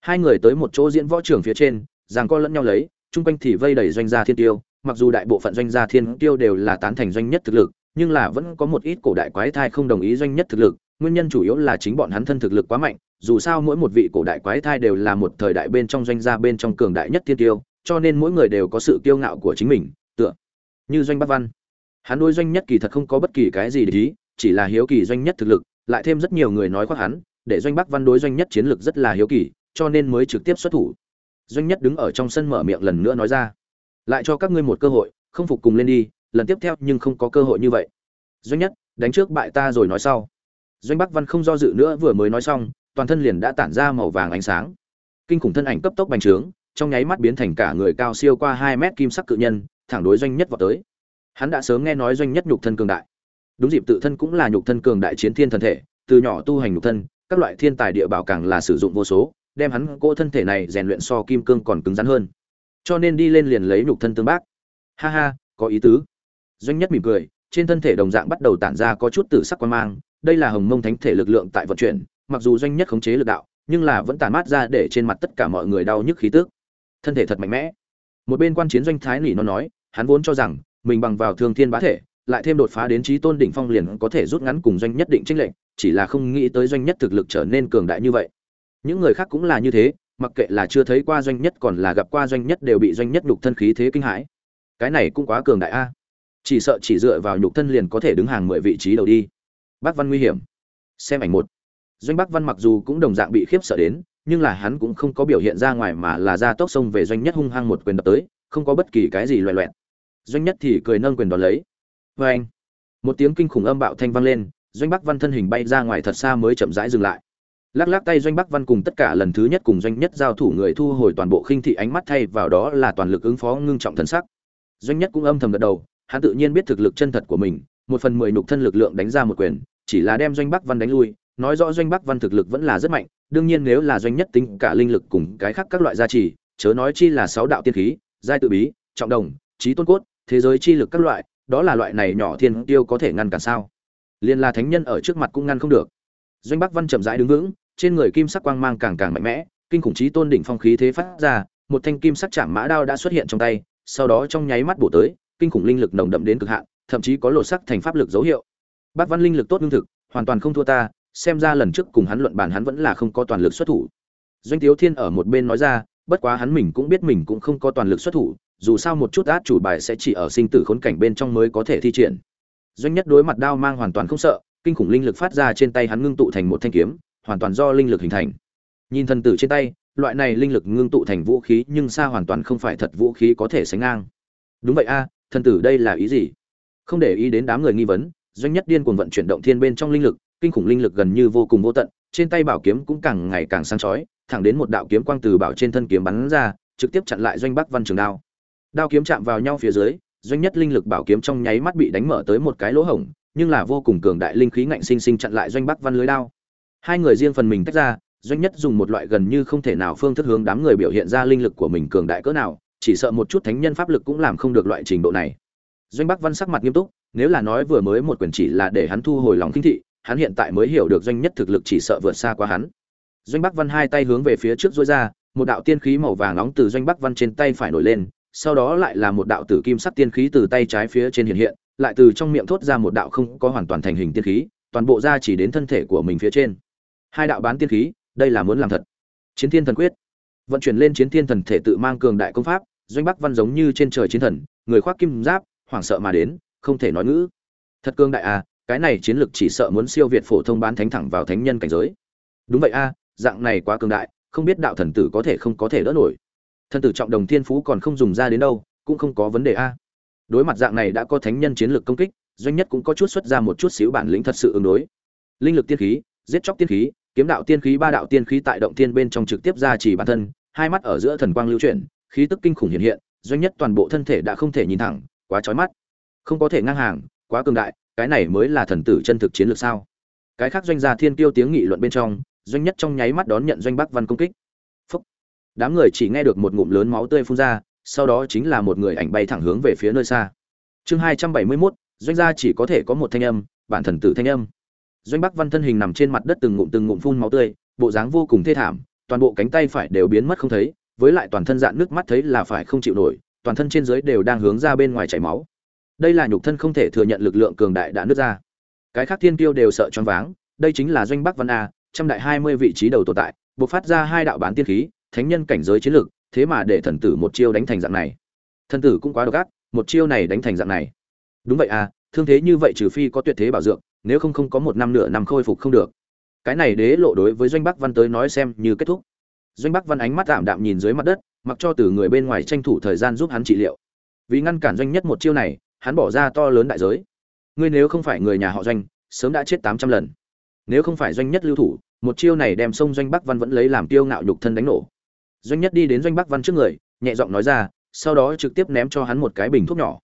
Hai người tới một chỗ diễn võ trường phía trên, giằng co lẫn nhau lấy, chung quanh thì vây đầy doanh gia thiên tiêu mặc dù đại bộ phận doanh gia thiên tiêu đều là tán thành doanh nhất thực lực, nhưng là vẫn có một ít cổ đại quái thai không đồng ý doanh nhất thực lực nguyên nhân chủ yếu là chính bọn hắn thân thực lực quá mạnh, dù sao mỗi một vị cổ đại quái thai đều là một thời đại bên trong doanh gia bên trong cường đại nhất tiên tiêu, cho nên mỗi người đều có sự kiêu ngạo của chính mình, tựa như doanh bắc văn. Hắn đối doanh nhất kỳ thật không có bất kỳ cái gì để ý, chỉ là hiếu kỳ doanh nhất thực lực, lại thêm rất nhiều người nói khoác hắn, để doanh bắc văn đối doanh nhất chiến lược rất là hiếu kỳ, cho nên mới trực tiếp xuất thủ. Doanh nhất đứng ở trong sân mở miệng lần nữa nói ra, lại cho các ngươi một cơ hội, không phục cùng lên đi, lần tiếp theo nhưng không có cơ hội như vậy. Doanh nhất, đánh trước bại ta rồi nói sau doanh bắc văn không do dự nữa vừa mới nói xong, toàn thân liền đã tản ra màu vàng ánh sáng. Kinh khủng thân ảnh cấp tốc bành trướng, trong nháy mắt biến thành cả người cao siêu qua hai mét kim sắc cự nhân, thẳng đối doanh nhất vào tới. Hắn đã sớm nghe nói doanh nhất nhục thân cường đại. Đúng dịp tự thân cũng là nhục thân cường đại chiến thiên thần thể, từ nhỏ tu hành nhục thân, các loại thiên tài địa bảo càng là sử dụng vô số, đem hắn cô thân thể này rèn luyện so kim cương còn cứng rắn hơn. Cho nên đi lên liền lấy nhục thân tương bác. Ha ha, có ý tứ. Doanh nhất mỉm cười, trên thân thể đồng dạng bắt đầu tản ra có chút tử sắc quan mang đây là hồng mông thánh thể lực lượng tại vận chuyển, mặc dù doanh nhất khống chế lực đạo, nhưng là vẫn tàn mát ra để trên mặt tất cả mọi người đau nhức khí tức. Thân thể thật mạnh mẽ. Một bên quan chiến doanh thái nỉ nó nói, hắn vốn cho rằng, mình bằng vào thương thiên bá thể, lại thêm đột phá đến trí tôn đỉnh phong liền có thể rút ngắn cùng doanh nhất định tranh lệnh chỉ là không nghĩ tới doanh nhất thực lực trở nên cường đại như vậy. Những người khác cũng là như thế, mặc kệ là chưa thấy qua doanh nhất còn là gặp qua doanh nhất đều bị doanh nhất nhục thân khí thế kinh hãi. Cái này cũng quá cường đại a. Chỉ sợ chỉ dựa vào nhục thân liền có thể đứng hàng mười vị trí đầu đi bác văn nguy hiểm. Xem ảnh một. Doanh bác văn mặc dù cũng đồng dạng bị khiếp sợ đến, nhưng là hắn cũng không có biểu hiện ra ngoài mà là ra tốc sông về doanh nhất hung hăng một quyền đập tới, không có bất kỳ cái gì loẹ loẹt doanh nhất thì cười nâng quyền đón lấy. Vê anh, một tiếng kinh khủng âm bạo thanh vang lên, doanh bắc văn thân hình bay ra ngoài thật xa mới chậm rãi dừng lại. Lắc lắc tay doanh bắc văn cùng tất cả lần thứ nhất cùng doanh nhất giao thủ người thu hồi toàn bộ khinh thị ánh mắt thay vào đó là toàn lực ứng phó ngưng trọng thần sắc. Doanh nhất cũng âm thầm gật đầu, hắn tự nhiên biết thực lực chân thật của mình một phần mười nhục thân lực lượng đánh ra một quyền, chỉ là đem doanh bắc văn đánh lui, nói rõ doanh bắc văn thực lực vẫn là rất mạnh, đương nhiên nếu là doanh nhất tính cả linh lực cùng cái khác các loại gia trì, chớ nói chi là sáu đạo tiên khí, giai tự bí, trọng đồng, trí tôn cốt, thế giới chi lực các loại, đó là loại này nhỏ thiên tiêu có thể ngăn cản sao? Liên là thánh nhân ở trước mặt cũng ngăn không được. Doanh bắc văn chậm rãi đứng vững, trên người kim sắc quang mang càng càng mạnh mẽ, kinh khủng trí tôn đỉnh phong khí thế phát ra, một thanh kim sắc chạm mã đao đã xuất hiện trong tay, sau đó trong nháy mắt bổ tới, kinh khủng linh lực nồng đậm đến cực hạn thậm chí có lộ sắc thành pháp lực dấu hiệu. Bác văn linh lực tốt lương thực, hoàn toàn không thua ta, xem ra lần trước cùng hắn luận bàn hắn vẫn là không có toàn lực xuất thủ. Doanh tiếu thiên ở một bên nói ra, bất quá hắn mình cũng biết mình cũng không có toàn lực xuất thủ, dù sao một chút át chủ bài sẽ chỉ ở sinh tử khốn cảnh bên trong mới có thể thi triển. Doanh nhất đối mặt đao mang hoàn toàn không sợ, kinh khủng linh lực phát ra trên tay hắn ngưng tụ thành một thanh kiếm, hoàn toàn do linh lực hình thành. Nhìn thần tử trên tay, loại này linh lực ngưng tụ thành vũ khí nhưng xa hoàn toàn không phải thật vũ khí có thể sánh ngang. Đúng vậy a, thần tử đây là ý gì? Không để ý đến đám người nghi vấn, doanh nhất điên cuồng vận chuyển động thiên bên trong linh lực, kinh khủng linh lực gần như vô cùng vô tận, trên tay bảo kiếm cũng càng ngày càng sáng chói, thẳng đến một đạo kiếm quang từ bảo trên thân kiếm bắn ra, trực tiếp chặn lại doanh bắc văn trường đao. Đao kiếm chạm vào nhau phía dưới, doanh nhất linh lực bảo kiếm trong nháy mắt bị đánh mở tới một cái lỗ hổng, nhưng là vô cùng cường đại linh khí ngạnh sinh sinh chặn lại doanh bắc văn lưới đao. Hai người riêng phần mình tách ra, doanh nhất dùng một loại gần như không thể nào phương thức hướng đám người biểu hiện ra linh lực của mình cường đại cỡ nào, chỉ sợ một chút thánh nhân pháp lực cũng làm không được loại trình độ này doanh bắc văn sắc mặt nghiêm túc, nếu là nói vừa mới một quyền chỉ là để hắn thu hồi lòng kinh thị, hắn hiện tại mới hiểu được doanh nhất thực lực chỉ sợ vượt xa quá hắn. Doanh bắc văn hai tay hướng về phía trước dối ra, một đạo tiên khí màu vàng nóng từ doanh bắc văn trên tay phải nổi lên, sau đó lại là một đạo tử kim sắc tiên khí từ tay trái phía trên hiện hiện, lại từ trong miệng thốt ra một đạo không có hoàn toàn thành hình tiên khí, toàn bộ ra chỉ đến thân thể của mình phía trên. Hai đạo bán tiên khí, đây là muốn làm thật. Chiến thiên thần quyết. Vận chuyển lên chiến thiên thần thể tự mang cường đại công pháp, doanh bắc văn giống như trên trời chiến thần, người khoác kim giáp hoảng sợ mà đến không thể nói ngữ. Thật cương đại à cái này chiến lược chỉ sợ muốn siêu việt phổ thông bán thánh thẳng vào thánh nhân cảnh giới. Đúng vậy a à, dạng này quá cường đại không biết đạo thần tử có thể không có thể đỡ nổi. Thần tử trọng đồng thiên phú còn không dùng ra đến đâu cũng không có vấn đề a đối mặt dạng này đã có thánh nhân chiến lược công kích doanh nhất cũng có chút xuất ra một chút xíu bản lĩnh thật sự ứng đối. Linh lực tiên khí giết chóc tiên khí kiếm đạo tiên khí ba đạo tiên khí tại động tiên bên trong trực tiếp ra chỉ bản thân hai mắt ở giữa thần quang lưu chuyển khí tức kinh khủng hiện hiện doanh nhất toàn bộ thân thể đã không thể nhìn thẳng quá chói mắt. Không có thể ngang hàng quá cường đại cái này mới là thần tử chân thực chiến lược sao? Cái khác doanh gia thiên tiêu tiếng nghị luận bên trong doanh nhất trong nháy mắt đón nhận doanh bắc văn công kích. Phúc. đám người chỉ nghe được một ngụm lớn máu tươi phun ra sau đó chính là một người ảnh bay thẳng hướng về phía nơi xa. Chương hai trăm bảy mươi 271, doanh gia chỉ có thể có một thanh âm bản thần tử thanh âm. Doanh bắc văn thân hình nằm trên mặt đất từng ngụm từng ngụm phun máu tươi bộ dáng vô cùng thê thảm toàn bộ cánh tay phải đều biến mất không thấy với lại toàn thân dạn nước mắt thấy là phải không chịu nổi toàn thân trên dưới đều đang hướng ra bên ngoài chảy máu. Đây là nhục thân không thể thừa nhận lực lượng cường đại đã nứt ra. Cái khác thiên tiêu đều sợ choáng váng, đây chính là doanh bắc văn a, trăm đại hai mươi vị trí đầu tồn tại, buộc phát ra hai đạo bán tiên khí, thánh nhân cảnh giới chiến lược, thế mà để thần tử một chiêu đánh thành dạng này. Thần tử cũng quá độc ác, một chiêu này đánh thành dạng này. Đúng vậy à thương thế như vậy trừ phi có tuyệt thế bảo dưỡng, nếu không không có một năm nửa năm khôi phục không được. Cái này đế lộ đối với doanh bắc văn tới nói xem như kết thúc. Doanh bắc văn ánh mắt tạm đạm nhìn dưới mặt đất mặc cho từ người bên ngoài tranh thủ thời gian giúp hắn trị liệu. Vì ngăn cản doanh nhất một chiêu này, hắn bỏ ra to lớn đại giới. Ngươi nếu không phải người nhà họ doanh, sớm đã chết tám trăm lần. Nếu không phải doanh nhất lưu thủ, một chiêu này đem sông doanh bắc văn vẫn lấy làm tiêu ngạo nhục thân đánh nổ. Doanh nhất đi đến doanh bắc văn trước người, nhẹ giọng nói ra, sau đó trực tiếp ném cho hắn một cái bình thuốc nhỏ.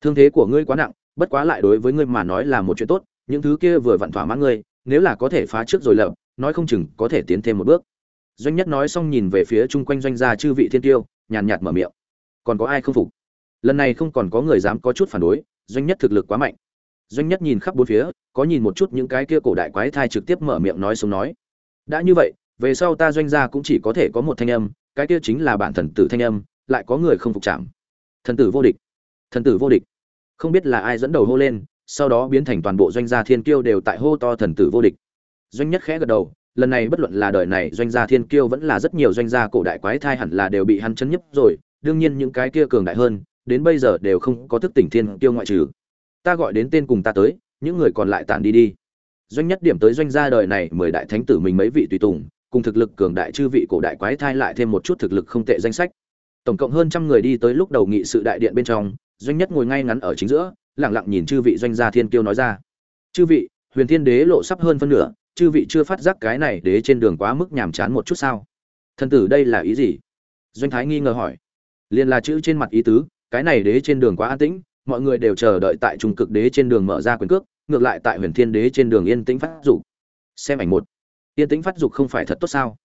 Thương thế của ngươi quá nặng, bất quá lại đối với ngươi mà nói là một chuyện tốt, những thứ kia vừa vặn thỏa mãn ngươi, nếu là có thể phá trước rồi lập, nói không chừng có thể tiến thêm một bước doanh nhất nói xong nhìn về phía chung quanh doanh gia chư vị thiên tiêu, nhàn nhạt mở miệng. Còn có ai không phục? Lần này không còn có người dám có chút phản đối, doanh nhất thực lực quá mạnh. Doanh nhất nhìn khắp bốn phía, có nhìn một chút những cái kia cổ đại quái thai trực tiếp mở miệng nói sống nói. Đã như vậy, về sau ta doanh gia cũng chỉ có thể có một thanh âm, cái kia chính là bản thần tử thanh âm, lại có người không phục chạm. Thần tử vô địch. Thần tử vô địch. Không biết là ai dẫn đầu hô lên, sau đó biến thành toàn bộ doanh gia thiên kiêu đều tại hô to thần tử vô địch. Doanh nhất khẽ gật đầu lần này bất luận là đời này doanh gia thiên kiêu vẫn là rất nhiều doanh gia cổ đại quái thai hẳn là đều bị hắn chấn nhấp rồi, đương nhiên những cái kia cường đại hơn, đến bây giờ đều không có thức tỉnh thiên kiêu ngoại trừ. Ta gọi đến tên cùng ta tới, những người còn lại tản đi đi. Doanh nhất điểm tới doanh gia đời này, mười đại thánh tử mình mấy vị tùy tùng, cùng thực lực cường đại chư vị cổ đại quái thai lại thêm một chút thực lực không tệ danh sách. Tổng cộng hơn trăm người đi tới lúc đầu nghị sự đại điện bên trong, doanh nhất ngồi ngay ngắn ở chính giữa lẳng lặng nhìn chư vị doanh gia thiên kiêu nói ra. Chư vị, huyền thiên đế lộ sắp hơn phân nửa chư vị chưa phát giác cái này đế trên đường quá mức nhàm chán một chút sao? Thần tử đây là ý gì? Doanh thái nghi ngờ hỏi. Liền là chữ trên mặt ý tứ, cái này đế trên đường quá an tĩnh, mọi người đều chờ đợi tại trung cực đế trên đường mở ra quyền cước, ngược lại tại huyền thiên đế trên đường yên tĩnh phát dục. Xem ảnh một. Yên tĩnh phát dục không phải thật tốt sao?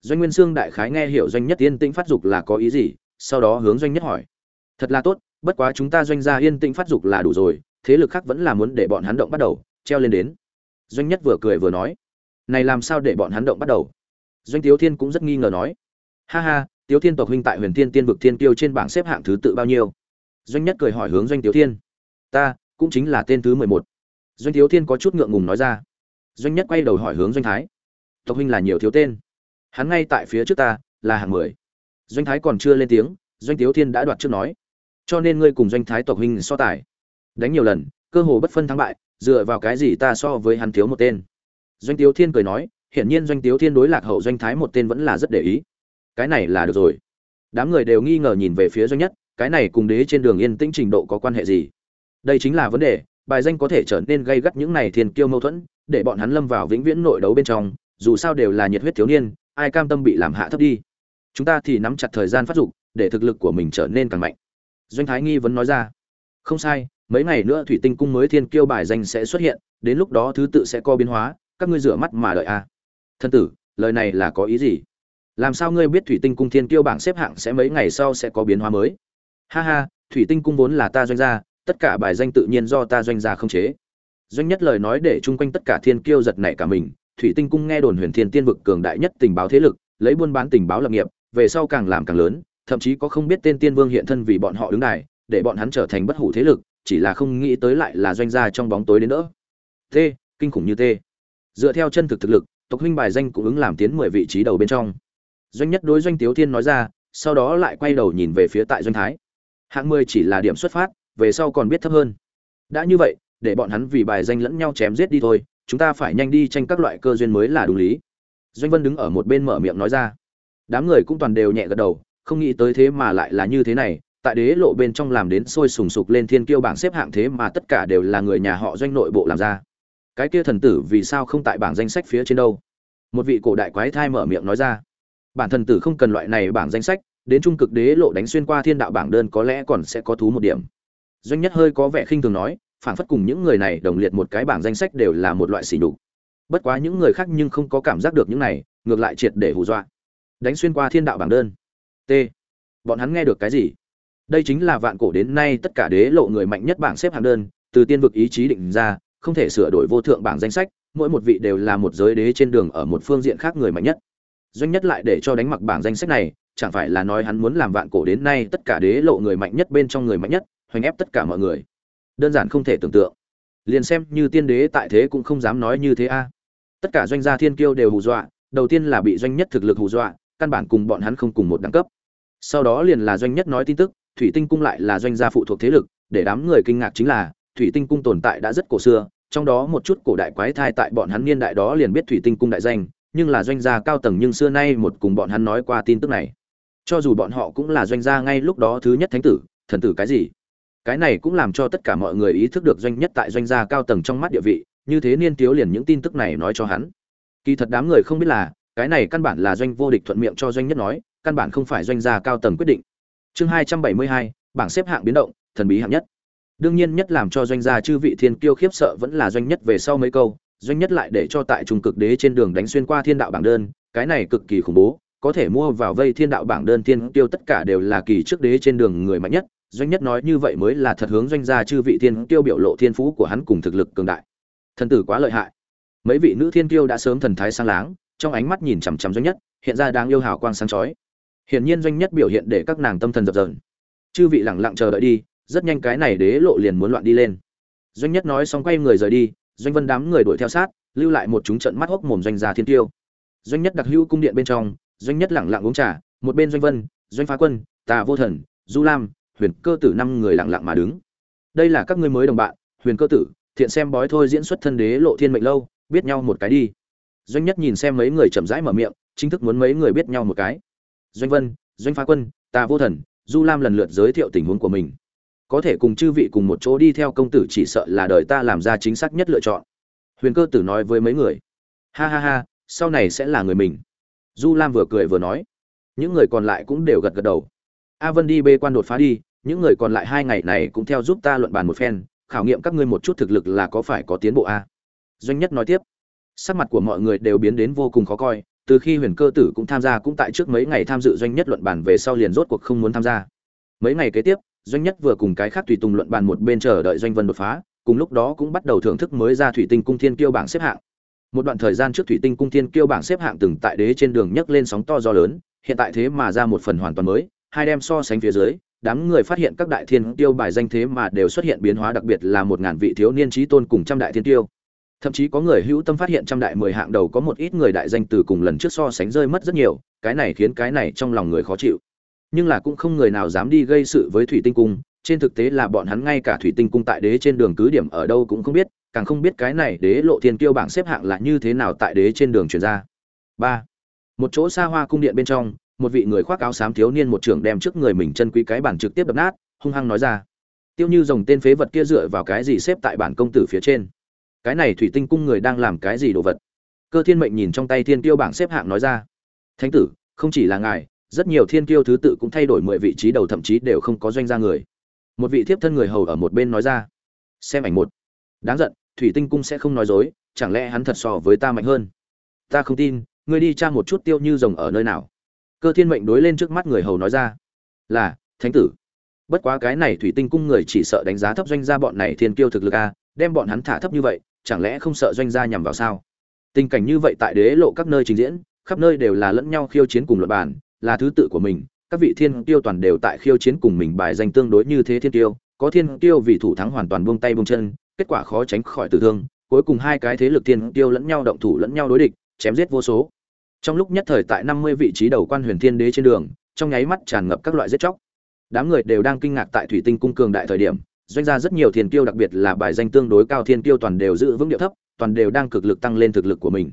Doanh nguyên sương đại khái nghe hiểu doanh nhất yên tĩnh phát dục là có ý gì, sau đó hướng doanh nhất hỏi. Thật là tốt, bất quá chúng ta doanh gia yên tĩnh phát dục là đủ rồi, thế lực khác vẫn là muốn để bọn hắn động bắt đầu, treo lên đến doanh nhất vừa cười vừa nói, này làm sao để bọn hắn động bắt đầu? Doanh tiếu thiên cũng rất nghi ngờ nói, ha ha, tiếu thiên tộc huynh tại huyền thiên tiên vực thiên tiêu trên bảng xếp hạng thứ tự bao nhiêu? Doanh nhất cười hỏi hướng doanh tiếu thiên, ta, cũng chính là tên thứ mười một. Doanh tiếu thiên có chút ngượng ngùng nói ra. Doanh nhất quay đầu hỏi hướng doanh thái, tộc huynh là nhiều thiếu tên? Hắn ngay tại phía trước ta, là hạng mười. Doanh thái còn chưa lên tiếng, doanh tiếu thiên đã đoạt trước nói, cho nên ngươi cùng doanh thái tộc huynh so tài, đánh nhiều lần, cơ hồ bất phân thắng bại dựa vào cái gì ta so với hắn thiếu một tên? Doanh tiếu thiên cười nói, hiển nhiên doanh tiếu thiên đối lạc hậu doanh thái một tên vẫn là rất để ý. Cái này là được rồi. Đám người đều nghi ngờ nhìn về phía doanh nhất, cái này cùng đế trên đường yên tĩnh trình độ có quan hệ gì? Đây chính là vấn đề, bài danh có thể trở nên gây gắt những này thiên kiêu mâu thuẫn, để bọn hắn lâm vào vĩnh viễn nội đấu bên trong, dù sao đều là nhiệt huyết thiếu niên, ai cam tâm bị làm hạ thấp đi. Chúng ta thì nắm chặt thời gian phát dục, để thực lực của mình trở nên càng mạnh. Doanh thái nghi vẫn nói ra. Không sai mấy ngày nữa thủy tinh cung mới thiên kiêu bài danh sẽ xuất hiện, đến lúc đó thứ tự sẽ co biến hóa, các ngươi rửa mắt mà đợi a. À. thân tử, lời này là có ý gì? Làm sao ngươi biết thủy tinh cung thiên kiêu bảng xếp hạng sẽ mấy ngày sau sẽ có biến hóa mới? Ha ha, thủy tinh cung vốn là ta doanh gia, tất cả bài danh tự nhiên do ta doanh gia không chế. Doanh nhất lời nói để chung quanh tất cả thiên kiêu giật nảy cả mình, thủy tinh cung nghe đồn huyền thiên tiên vực cường đại nhất tình báo thế lực, lấy buôn bán tình báo lập nghiệp, về sau càng làm càng lớn, thậm chí có không biết tên tiên vương hiện thân vì bọn họ đứng đài, để bọn hắn trở thành bất hủ thế lực chỉ là không nghĩ tới lại là doanh gia trong bóng tối đến nữa t, kinh khủng như t. Dựa theo chân thực thực lực, tộc huynh bài danh cũng ứng làm tiến mười vị trí đầu bên trong. Doanh nhất đối doanh tiếu thiên nói ra, sau đó lại quay đầu nhìn về phía tại doanh thái. Hạng mười chỉ là điểm xuất phát, về sau còn biết thấp hơn. Đã như vậy, để bọn hắn vì bài danh lẫn nhau chém giết đi thôi, chúng ta phải nhanh đi tranh các loại cơ duyên mới là đúng lý. Doanh vân đứng ở một bên mở miệng nói ra. Đám người cũng toàn đều nhẹ gật đầu, không nghĩ tới thế mà lại là như thế này tại đế lộ bên trong làm đến sôi sùng sục lên thiên kiêu bảng xếp hạng thế mà tất cả đều là người nhà họ doanh nội bộ làm ra. Cái kia thần tử vì sao không tại bảng danh sách phía trên đâu? Một vị cổ đại quái thai mở miệng nói ra. Bản thần tử không cần loại này bảng danh sách, đến trung cực đế lộ đánh xuyên qua thiên đạo bảng đơn có lẽ còn sẽ có thú một điểm. Doanh nhất hơi có vẻ khinh thường nói phản phất cùng những người này đồng liệt một cái bảng danh sách đều là một loại xỉ nhục. Bất quá những người khác nhưng không có cảm giác được những này, ngược lại triệt để hù dọa. Đánh xuyên qua thiên đạo bảng đơn. T. Bọn hắn nghe được cái gì? Đây chính là vạn cổ đến nay tất cả đế lộ người mạnh nhất bảng xếp hạng đơn, từ tiên vực ý chí định ra, không thể sửa đổi vô thượng bảng danh sách, mỗi một vị đều là một giới đế trên đường ở một phương diện khác người mạnh nhất. Doanh nhất lại để cho đánh mặc bảng danh sách này, chẳng phải là nói hắn muốn làm vạn cổ đến nay tất cả đế lộ người mạnh nhất bên trong người mạnh nhất, hoành ép tất cả mọi người. Đơn giản không thể tưởng tượng. Liền xem như tiên đế tại thế cũng không dám nói như thế a. Tất cả doanh gia thiên kiêu đều hù dọa, đầu tiên là bị doanh nhất thực lực hù dọa, căn bản cùng bọn hắn không cùng một đẳng cấp. Sau đó liền là doanh nhất nói tin tức thủy tinh cung lại là doanh gia phụ thuộc thế lực, để đám người kinh ngạc chính là, thủy tinh cung tồn tại đã rất cổ xưa, trong đó một chút cổ đại quái thai tại bọn hắn niên đại đó liền biết thủy tinh cung đại danh, nhưng là doanh gia cao tầng nhưng xưa nay một cùng bọn hắn nói qua tin tức này. Cho dù bọn họ cũng là doanh gia ngay lúc đó thứ nhất thánh tử, thần tử cái gì? Cái này cũng làm cho tất cả mọi người ý thức được doanh nhất tại doanh gia cao tầng trong mắt địa vị, như thế niên thiếu liền những tin tức này nói cho hắn. Kỳ thật đám người không biết là, cái này căn bản là doanh vô địch thuận miệng cho doanh nhất nói, căn bản không phải doanh gia cao tầng quyết định chương hai trăm bảy mươi hai, bảng xếp hạng biến động, thần bí hạng nhất. Đương nhiên nhất làm cho doanh gia chư vị thiên kiêu khiếp sợ vẫn là doanh nhất về sau mấy câu, doanh nhất lại để cho tại trung cực đế trên đường đánh xuyên qua thiên đạo bảng đơn, cái này cực kỳ khủng bố, có thể mua vào vây thiên đạo bảng đơn thiên tiêu tất cả đều là kỳ trước đế trên đường người mạnh nhất, doanh nhất nói như vậy mới là thật hướng doanh gia chư vị thiên tiêu biểu lộ thiên phú của hắn cùng thực lực cường đại. Thần tử quá lợi hại. Mấy vị nữ thiên tiêu đã sớm thần thái sang láng, trong ánh mắt nhìn chằm chằm doanh nhất, hiện ra đang yêu hào quang sáng chói hiển nhiên doanh nhất biểu hiện để các nàng tâm thần dập dờn. Chư vị lẳng lặng chờ đợi đi, rất nhanh cái này đế lộ liền muốn loạn đi lên. Doanh nhất nói xong quay người rời đi, doanh vân đám người đuổi theo sát, lưu lại một chúng trận mắt hốc mồm doanh gia thiên tiêu. Doanh nhất đặc hữu cung điện bên trong, doanh nhất lẳng lặng uống trà, một bên doanh vân, doanh phá quân, tà vô thần, du lam, huyền cơ tử năm người lặng lặng mà đứng. Đây là các ngươi mới đồng bạn, huyền cơ tử, thiện xem bói thôi diễn xuất thân đế lộ thiên mệnh lâu, biết nhau một cái đi. Doanh nhất nhìn xem mấy người chậm rãi mở miệng, chính thức muốn mấy người biết nhau một cái doanh vân, doanh phá quân, tà vô thần, du lam lần lượt giới thiệu tình huống của mình. Có thể cùng chư vị cùng một chỗ đi theo công tử chỉ sợ là đời ta làm ra chính xác nhất lựa chọn. Huyền cơ tử nói với mấy người. Ha ha ha, sau này sẽ là người mình. Du lam vừa cười vừa nói. Những người còn lại cũng đều gật gật đầu. A vân đi bê quan đột phá đi, những người còn lại hai ngày này cũng theo giúp ta luận bàn một phen, khảo nghiệm các ngươi một chút thực lực là có phải có tiến bộ a? Doanh nhất nói tiếp. Sắc mặt của mọi người đều biến đến vô cùng khó coi từ khi huyền cơ tử cũng tham gia cũng tại trước mấy ngày tham dự doanh nhất luận bàn về sau liền rốt cuộc không muốn tham gia. Mấy ngày kế tiếp, doanh nhất vừa cùng cái khác tùy tùng luận bàn một bên chờ đợi doanh vân đột phá, cùng lúc đó cũng bắt đầu thưởng thức mới ra thủy tinh cung thiên kiêu bảng xếp hạng. Một đoạn thời gian trước thủy tinh cung thiên kiêu bảng xếp hạng từng tại đế trên đường nhấc lên sóng to gió lớn, hiện tại thế mà ra một phần hoàn toàn mới, hai đem so sánh phía dưới, đám người phát hiện các đại thiên tiêu bài danh thế mà đều xuất hiện biến hóa đặc biệt là một ngàn vị thiếu niên trí tôn cùng trăm đại thiên tiêu thậm chí có người hữu tâm phát hiện trăm đại mười hạng đầu có một ít người đại danh từ cùng lần trước so sánh rơi mất rất nhiều, cái này khiến cái này trong lòng người khó chịu. Nhưng là cũng không người nào dám đi gây sự với thủy tinh cung, trên thực tế là bọn hắn ngay cả thủy tinh cung tại đế trên đường cứ điểm ở đâu cũng không biết, càng không biết cái này đế lộ thiên kiêu bảng xếp hạng là như thế nào tại đế trên đường truyền ra. Ba, một chỗ xa hoa cung điện bên trong, một vị người khoác áo xám thiếu niên một trưởng đem trước người mình chân quý cái bản trực tiếp đập nát, hung hăng nói ra. Tiêu như dòng tên phế vật kia dựa vào cái gì xếp tại bản công tử phía trên? Cái này thủy tinh cung người đang làm cái gì đồ vật? Cơ thiên mệnh nhìn trong tay thiên tiêu bảng xếp hạng nói ra. Thánh tử, không chỉ là ngài, rất nhiều thiên tiêu thứ tự cũng thay đổi mười vị trí đầu thậm chí đều không có doanh gia người. Một vị thiếp thân người hầu ở một bên nói ra. Xem ảnh một. Đáng giận, thủy tinh cung sẽ không nói dối, chẳng lẽ hắn thật so với ta mạnh hơn? Ta không tin, ngươi đi tra một chút tiêu như rồng ở nơi nào. Cơ thiên mệnh đối lên trước mắt người hầu nói ra. Là, thánh tử. Bất quá cái này thủy tinh cung người chỉ sợ đánh giá thấp doanh gia bọn này thiên kiêu thực lực a, đem bọn hắn thả thấp như vậy chẳng lẽ không sợ doanh gia nhằm vào sao? Tình cảnh như vậy tại đế lộ các nơi trình diễn, khắp nơi đều là lẫn nhau khiêu chiến cùng luật bản là thứ tự của mình. Các vị thiên tiêu toàn đều tại khiêu chiến cùng mình bài danh tương đối như thế thiên tiêu, có thiên tiêu vì thủ thắng hoàn toàn buông tay buông chân, kết quả khó tránh khỏi tử thương, cuối cùng hai cái thế lực thiên tiêu lẫn nhau động thủ lẫn nhau đối địch, chém giết vô số. Trong lúc nhất thời tại năm mươi vị trí đầu quan huyền thiên đế trên đường, trong nháy mắt tràn ngập các loại giết chóc. Đám người đều đang kinh ngạc tại thủy tinh cung cường đại thời điểm doanh ra rất nhiều thiên tiêu đặc biệt là bài danh tương đối cao thiên tiêu toàn đều giữ vững địa thấp, toàn đều đang cực lực tăng lên thực lực của mình.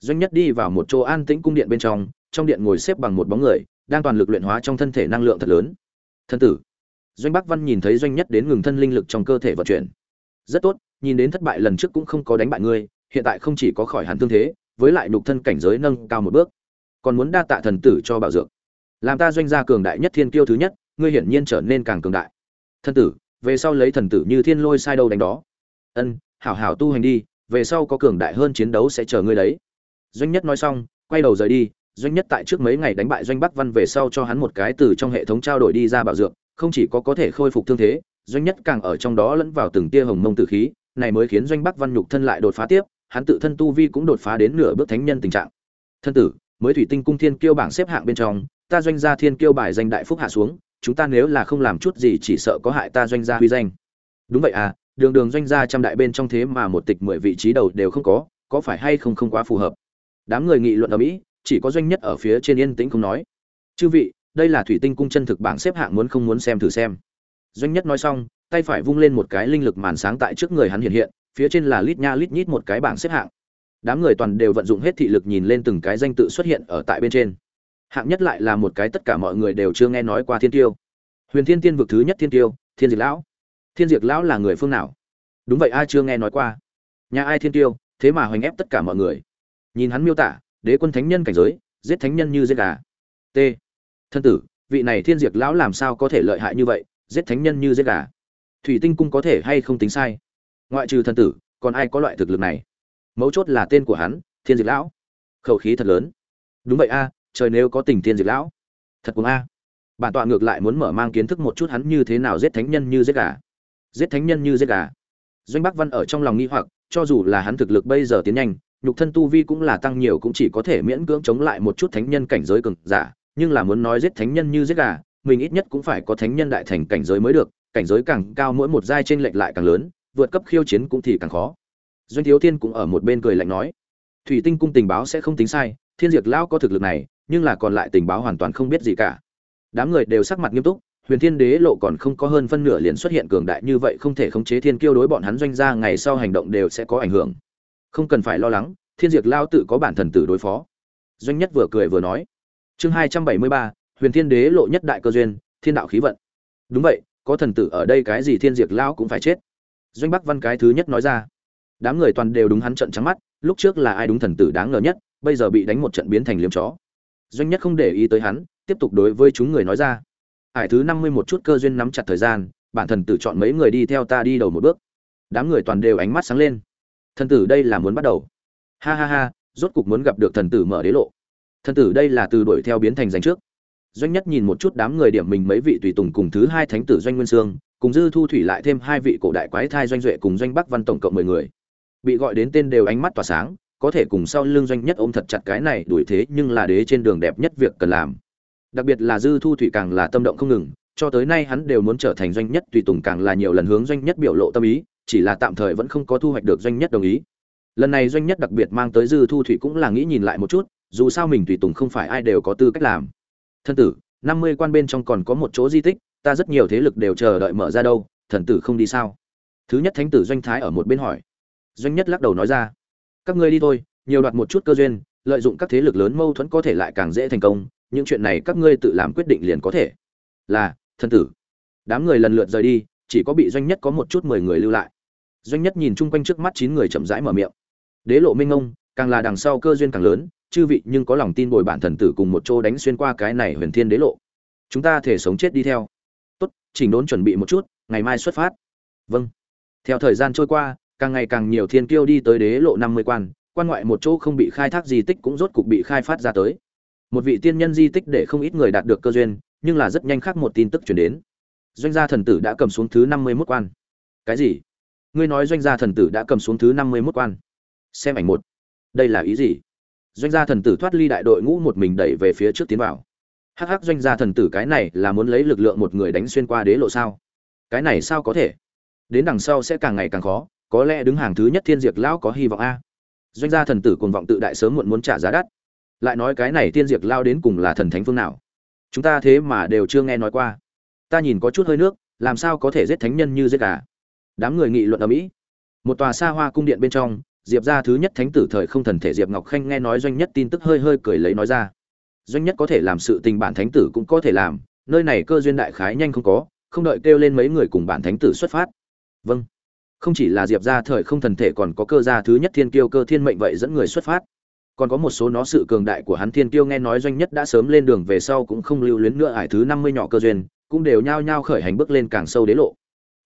Doanh nhất đi vào một chỗ an tĩnh cung điện bên trong trong điện ngồi xếp bằng một bóng người, đang toàn lực luyện hóa trong thân thể năng lượng thật lớn. Thân tử. Doanh bắc văn nhìn thấy doanh nhất đến ngừng thân linh lực trong cơ thể vận chuyển. Rất tốt, nhìn đến thất bại lần trước cũng không có đánh bại ngươi, hiện tại không chỉ có khỏi hẳn tương thế, với lại nhục thân cảnh giới nâng cao một bước. Còn muốn đa tạ thần tử cho bảo dược. Làm ta doanh gia cường đại nhất thiên kiêu thứ nhất, ngươi hiển nhiên trở nên càng cường đại. Thân tử về sau lấy thần tử như thiên lôi sai đâu đánh đó. Ân, hảo hảo tu hành đi, về sau có cường đại hơn chiến đấu sẽ chờ ngươi đấy. Doanh nhất nói xong, quay đầu rời đi, doanh nhất tại trước mấy ngày đánh bại doanh bắc văn về sau cho hắn một cái từ trong hệ thống trao đổi đi ra bảo dược, không chỉ có có thể khôi phục thương thế, doanh nhất càng ở trong đó lẫn vào từng tia hồng mông tử khí, này mới khiến doanh bắc văn nhục thân lại đột phá tiếp, hắn tự thân tu vi cũng đột phá đến nửa bước thánh nhân tình trạng. Thân tử, mới thủy tinh cung thiên kiêu bảng xếp hạng bên trong, ta doanh gia thiên kiêu bài danh đại phúc hạ xuống chúng ta nếu là không làm chút gì chỉ sợ có hại ta doanh gia huy danh. Đúng vậy à đường đường doanh gia trăm đại bên trong thế mà một tịch mười vị trí đầu đều không có có phải hay không không quá phù hợp? Đám người nghị luận ở mỹ, chỉ có doanh nhất ở phía trên yên tĩnh không nói. Chư vị, đây là thủy tinh cung chân thực bảng xếp hạng muốn không muốn xem thử xem. Doanh nhất nói xong, tay phải vung lên một cái linh lực màn sáng tại trước người hắn hiện hiện, phía trên là lít nha lít nhít một cái bảng xếp hạng. Đám người toàn đều vận dụng hết thị lực nhìn lên từng cái danh tự xuất hiện ở tại bên trên hạng nhất lại là một cái tất cả mọi người đều chưa nghe nói qua thiên tiêu. Huyền thiên tiên vực thứ nhất thiên tiêu, thiên diệt lão. Thiên diệt lão là người phương nào? Đúng vậy, ai chưa nghe nói qua? Nhà ai thiên tiêu, thế mà hoành ép tất cả mọi người. Nhìn hắn miêu tả, đế quân thánh nhân cảnh giới, giết thánh nhân như giết gà. T. Thân tử, vị này thiên diệt lão làm sao có thể lợi hại như vậy, giết thánh nhân như giết gà? Thủy tinh cung có thể hay không tính sai? Ngoại trừ thân tử, còn ai có loại thực lực này? Mấu chốt là tên của hắn, thiên diệt lão. Khẩu khí thật lớn. Đúng vậy a trời nếu có tình thiên diệt lão. Thật cũng a. Bản tọa ngược lại muốn mở mang kiến thức một chút hắn như thế nào giết thánh nhân như giết gà. Giết thánh nhân như giết gà. Doanh bắc văn ở trong lòng nghi hoặc, cho dù là hắn thực lực bây giờ tiến nhanh, nhục thân tu vi cũng là tăng nhiều cũng chỉ có thể miễn cưỡng chống lại một chút thánh nhân cảnh giới cường giả, nhưng là muốn nói giết thánh nhân như giết gà, mình ít nhất cũng phải có thánh nhân đại thành cảnh giới mới được, cảnh giới càng cao mỗi một giai trên lệch lại càng lớn, vượt cấp khiêu chiến cũng thì càng khó. Doanh thiếu thiên cũng ở một bên cười lạnh nói, thủy tinh cung tình báo sẽ không tính sai, thiên diệt lão có thực lực này nhưng là còn lại tình báo hoàn toàn không biết gì cả. Đám người đều sắc mặt nghiêm túc, huyền thiên đế lộ còn không có hơn phân nửa liền xuất hiện cường đại như vậy không thể khống chế thiên kiêu đối bọn hắn doanh gia ngày sau hành động đều sẽ có ảnh hưởng. Không cần phải lo lắng, thiên diệt lao tự có bản thần tử đối phó. Doanh nhất vừa cười vừa nói. Chương hai trăm bảy mươi ba, huyền thiên đế lộ nhất đại cơ duyên, thiên đạo khí vận. Đúng vậy, có thần tử ở đây cái gì thiên diệt lao cũng phải chết. Doanh bắc văn cái thứ nhất nói ra. Đám người toàn đều đúng hắn trận trắng mắt, lúc trước là ai đúng thần tử đáng ngờ nhất, bây giờ bị đánh một trận biến thành liếm chó doanh nhất không để ý tới hắn, tiếp tục đối với chúng người nói ra. Hải thứ năm mươi một chút cơ duyên nắm chặt thời gian, bản thần tử chọn mấy người đi theo ta đi đầu một bước. Đám người toàn đều ánh mắt sáng lên. Thần tử đây là muốn bắt đầu. Ha ha ha, rốt cục muốn gặp được thần tử mở đế lộ. Thần tử đây là từ đuổi theo biến thành danh trước. Doanh nhất nhìn một chút đám người điểm mình mấy vị tùy tùng cùng thứ hai thánh tử doanh nguyên sương, cùng dư thu thủy lại thêm hai vị cổ đại quái thai doanh duệ cùng doanh bắc văn tổng cộng mười người. Bị gọi đến tên đều ánh mắt tỏa sáng có thể cùng sau lưng doanh nhất ôm thật chặt cái này đuổi thế nhưng là đế trên đường đẹp nhất việc cần làm. Đặc biệt là dư thu thủy càng là tâm động không ngừng, cho tới nay hắn đều muốn trở thành doanh nhất, tùy tùng càng là nhiều lần hướng doanh nhất biểu lộ tâm ý, chỉ là tạm thời vẫn không có thu hoạch được doanh nhất đồng ý. Lần này doanh nhất đặc biệt mang tới dư thu thủy cũng là nghĩ nhìn lại một chút, dù sao mình tùy tùng không phải ai đều có tư cách làm. Thân tử, năm mươi quan bên trong còn có một chỗ di tích, ta rất nhiều thế lực đều chờ đợi mở ra đâu, thần tử không đi sao? Thứ nhất thánh tử doanh thái ở một bên hỏi. Doanh nhất lắc đầu nói ra các ngươi đi thôi, nhiều đoạt một chút cơ duyên, lợi dụng các thế lực lớn mâu thuẫn có thể lại càng dễ thành công, những chuyện này các ngươi tự làm quyết định liền có thể. Là thân tử. Đám người lần lượt rời đi, chỉ có bị doanh nhất có một chút mười người lưu lại. Doanh nhất nhìn chung quanh trước mắt chín người chậm rãi mở miệng. Đế lộ minh ông, càng là đằng sau cơ duyên càng lớn, chư vị nhưng có lòng tin bồi bản thần tử cùng một chỗ đánh xuyên qua cái này huyền thiên đế lộ. Chúng ta thể sống chết đi theo. Tốt, chỉnh đốn chuẩn bị một chút, ngày mai xuất phát. Vâng. Theo thời gian trôi qua càng ngày càng nhiều thiên kiêu đi tới đế lộ năm mươi quan quan ngoại một chỗ không bị khai thác di tích cũng rốt cục bị khai phát ra tới. Một vị tiên nhân di tích để không ít người đạt được cơ duyên, nhưng là rất nhanh khác một tin tức truyền đến. Doanh gia thần tử đã cầm xuống thứ năm mươi mốt quan. Cái gì? Ngươi nói doanh gia thần tử đã cầm xuống thứ năm mươi mốt quan? Xem ảnh một. Đây là ý gì? Doanh gia thần tử thoát ly đại đội ngũ một mình đẩy về phía trước tiến vào. Hắc hắc, doanh gia thần tử cái này là muốn lấy lực lượng một người đánh xuyên qua đế lộ sao? Cái này sao có thể? Đến đằng sau sẽ càng ngày càng khó có lẽ đứng hàng thứ nhất thiên diệt lão có hy vọng a. Doanh gia thần tử cuồng vọng tự đại sớm muộn muốn trả giá đắt. Lại nói cái này thiên diệt lao đến cùng là thần thánh phương nào? Chúng ta thế mà đều chưa nghe nói qua. Ta nhìn có chút hơi nước, làm sao có thể giết thánh nhân như giết gà? Đám người nghị luận ở mỹ. Một tòa xa hoa cung điện bên trong, diệp ra thứ nhất thánh tử thời không thần thể diệp ngọc khanh nghe nói doanh nhất tin tức hơi hơi cười lấy nói ra. Doanh nhất có thể làm sự tình bản thánh tử cũng có thể làm, nơi này cơ duyên đại khái nhanh không có, không đợi kêu lên mấy người cùng bản thánh tử xuất phát. Vâng không chỉ là diệp ra thời không thần thể còn có cơ gia thứ nhất thiên kiêu cơ thiên mệnh vậy dẫn người xuất phát. Còn có một số nó sự cường đại của hắn thiên kiêu nghe nói doanh nhất đã sớm lên đường về sau cũng không lưu luyến nữa, ải thứ năm mươi nhỏ cơ duyên, cũng đều nhao nhao khởi hành bước lên càng sâu đế lộ.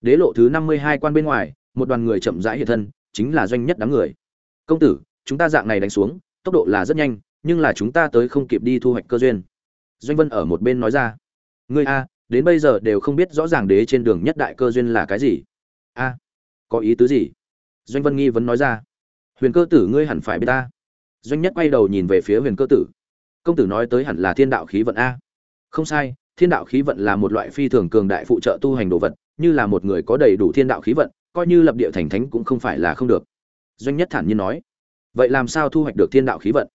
Đế lộ thứ năm mươi hai quan bên ngoài, một đoàn người chậm rãi hiện thân, chính là doanh nhất đám người. Công tử, chúng ta dạng này đánh xuống, tốc độ là rất nhanh, nhưng là chúng ta tới không kịp đi thu hoạch cơ duyên. Doanh vân ở một bên nói ra. Ngươi a, đến bây giờ đều không biết rõ ràng đế trên đường nhất đại cơ duyên là cái gì. A có ý tứ gì? Doanh vân nghi vẫn nói ra. Huyền cơ tử, ngươi hẳn phải biết ta. Doanh nhất quay đầu nhìn về phía huyền cơ tử. Công tử nói tới hẳn là thiên đạo khí vận a. Không sai, thiên đạo khí vận là một loại phi thường cường đại phụ trợ tu hành đồ vật, như là một người có đầy đủ thiên đạo khí vận, coi như lập địa thành thánh cũng không phải là không được. Doanh nhất thản nhiên nói. Vậy làm sao thu hoạch được thiên đạo khí vận?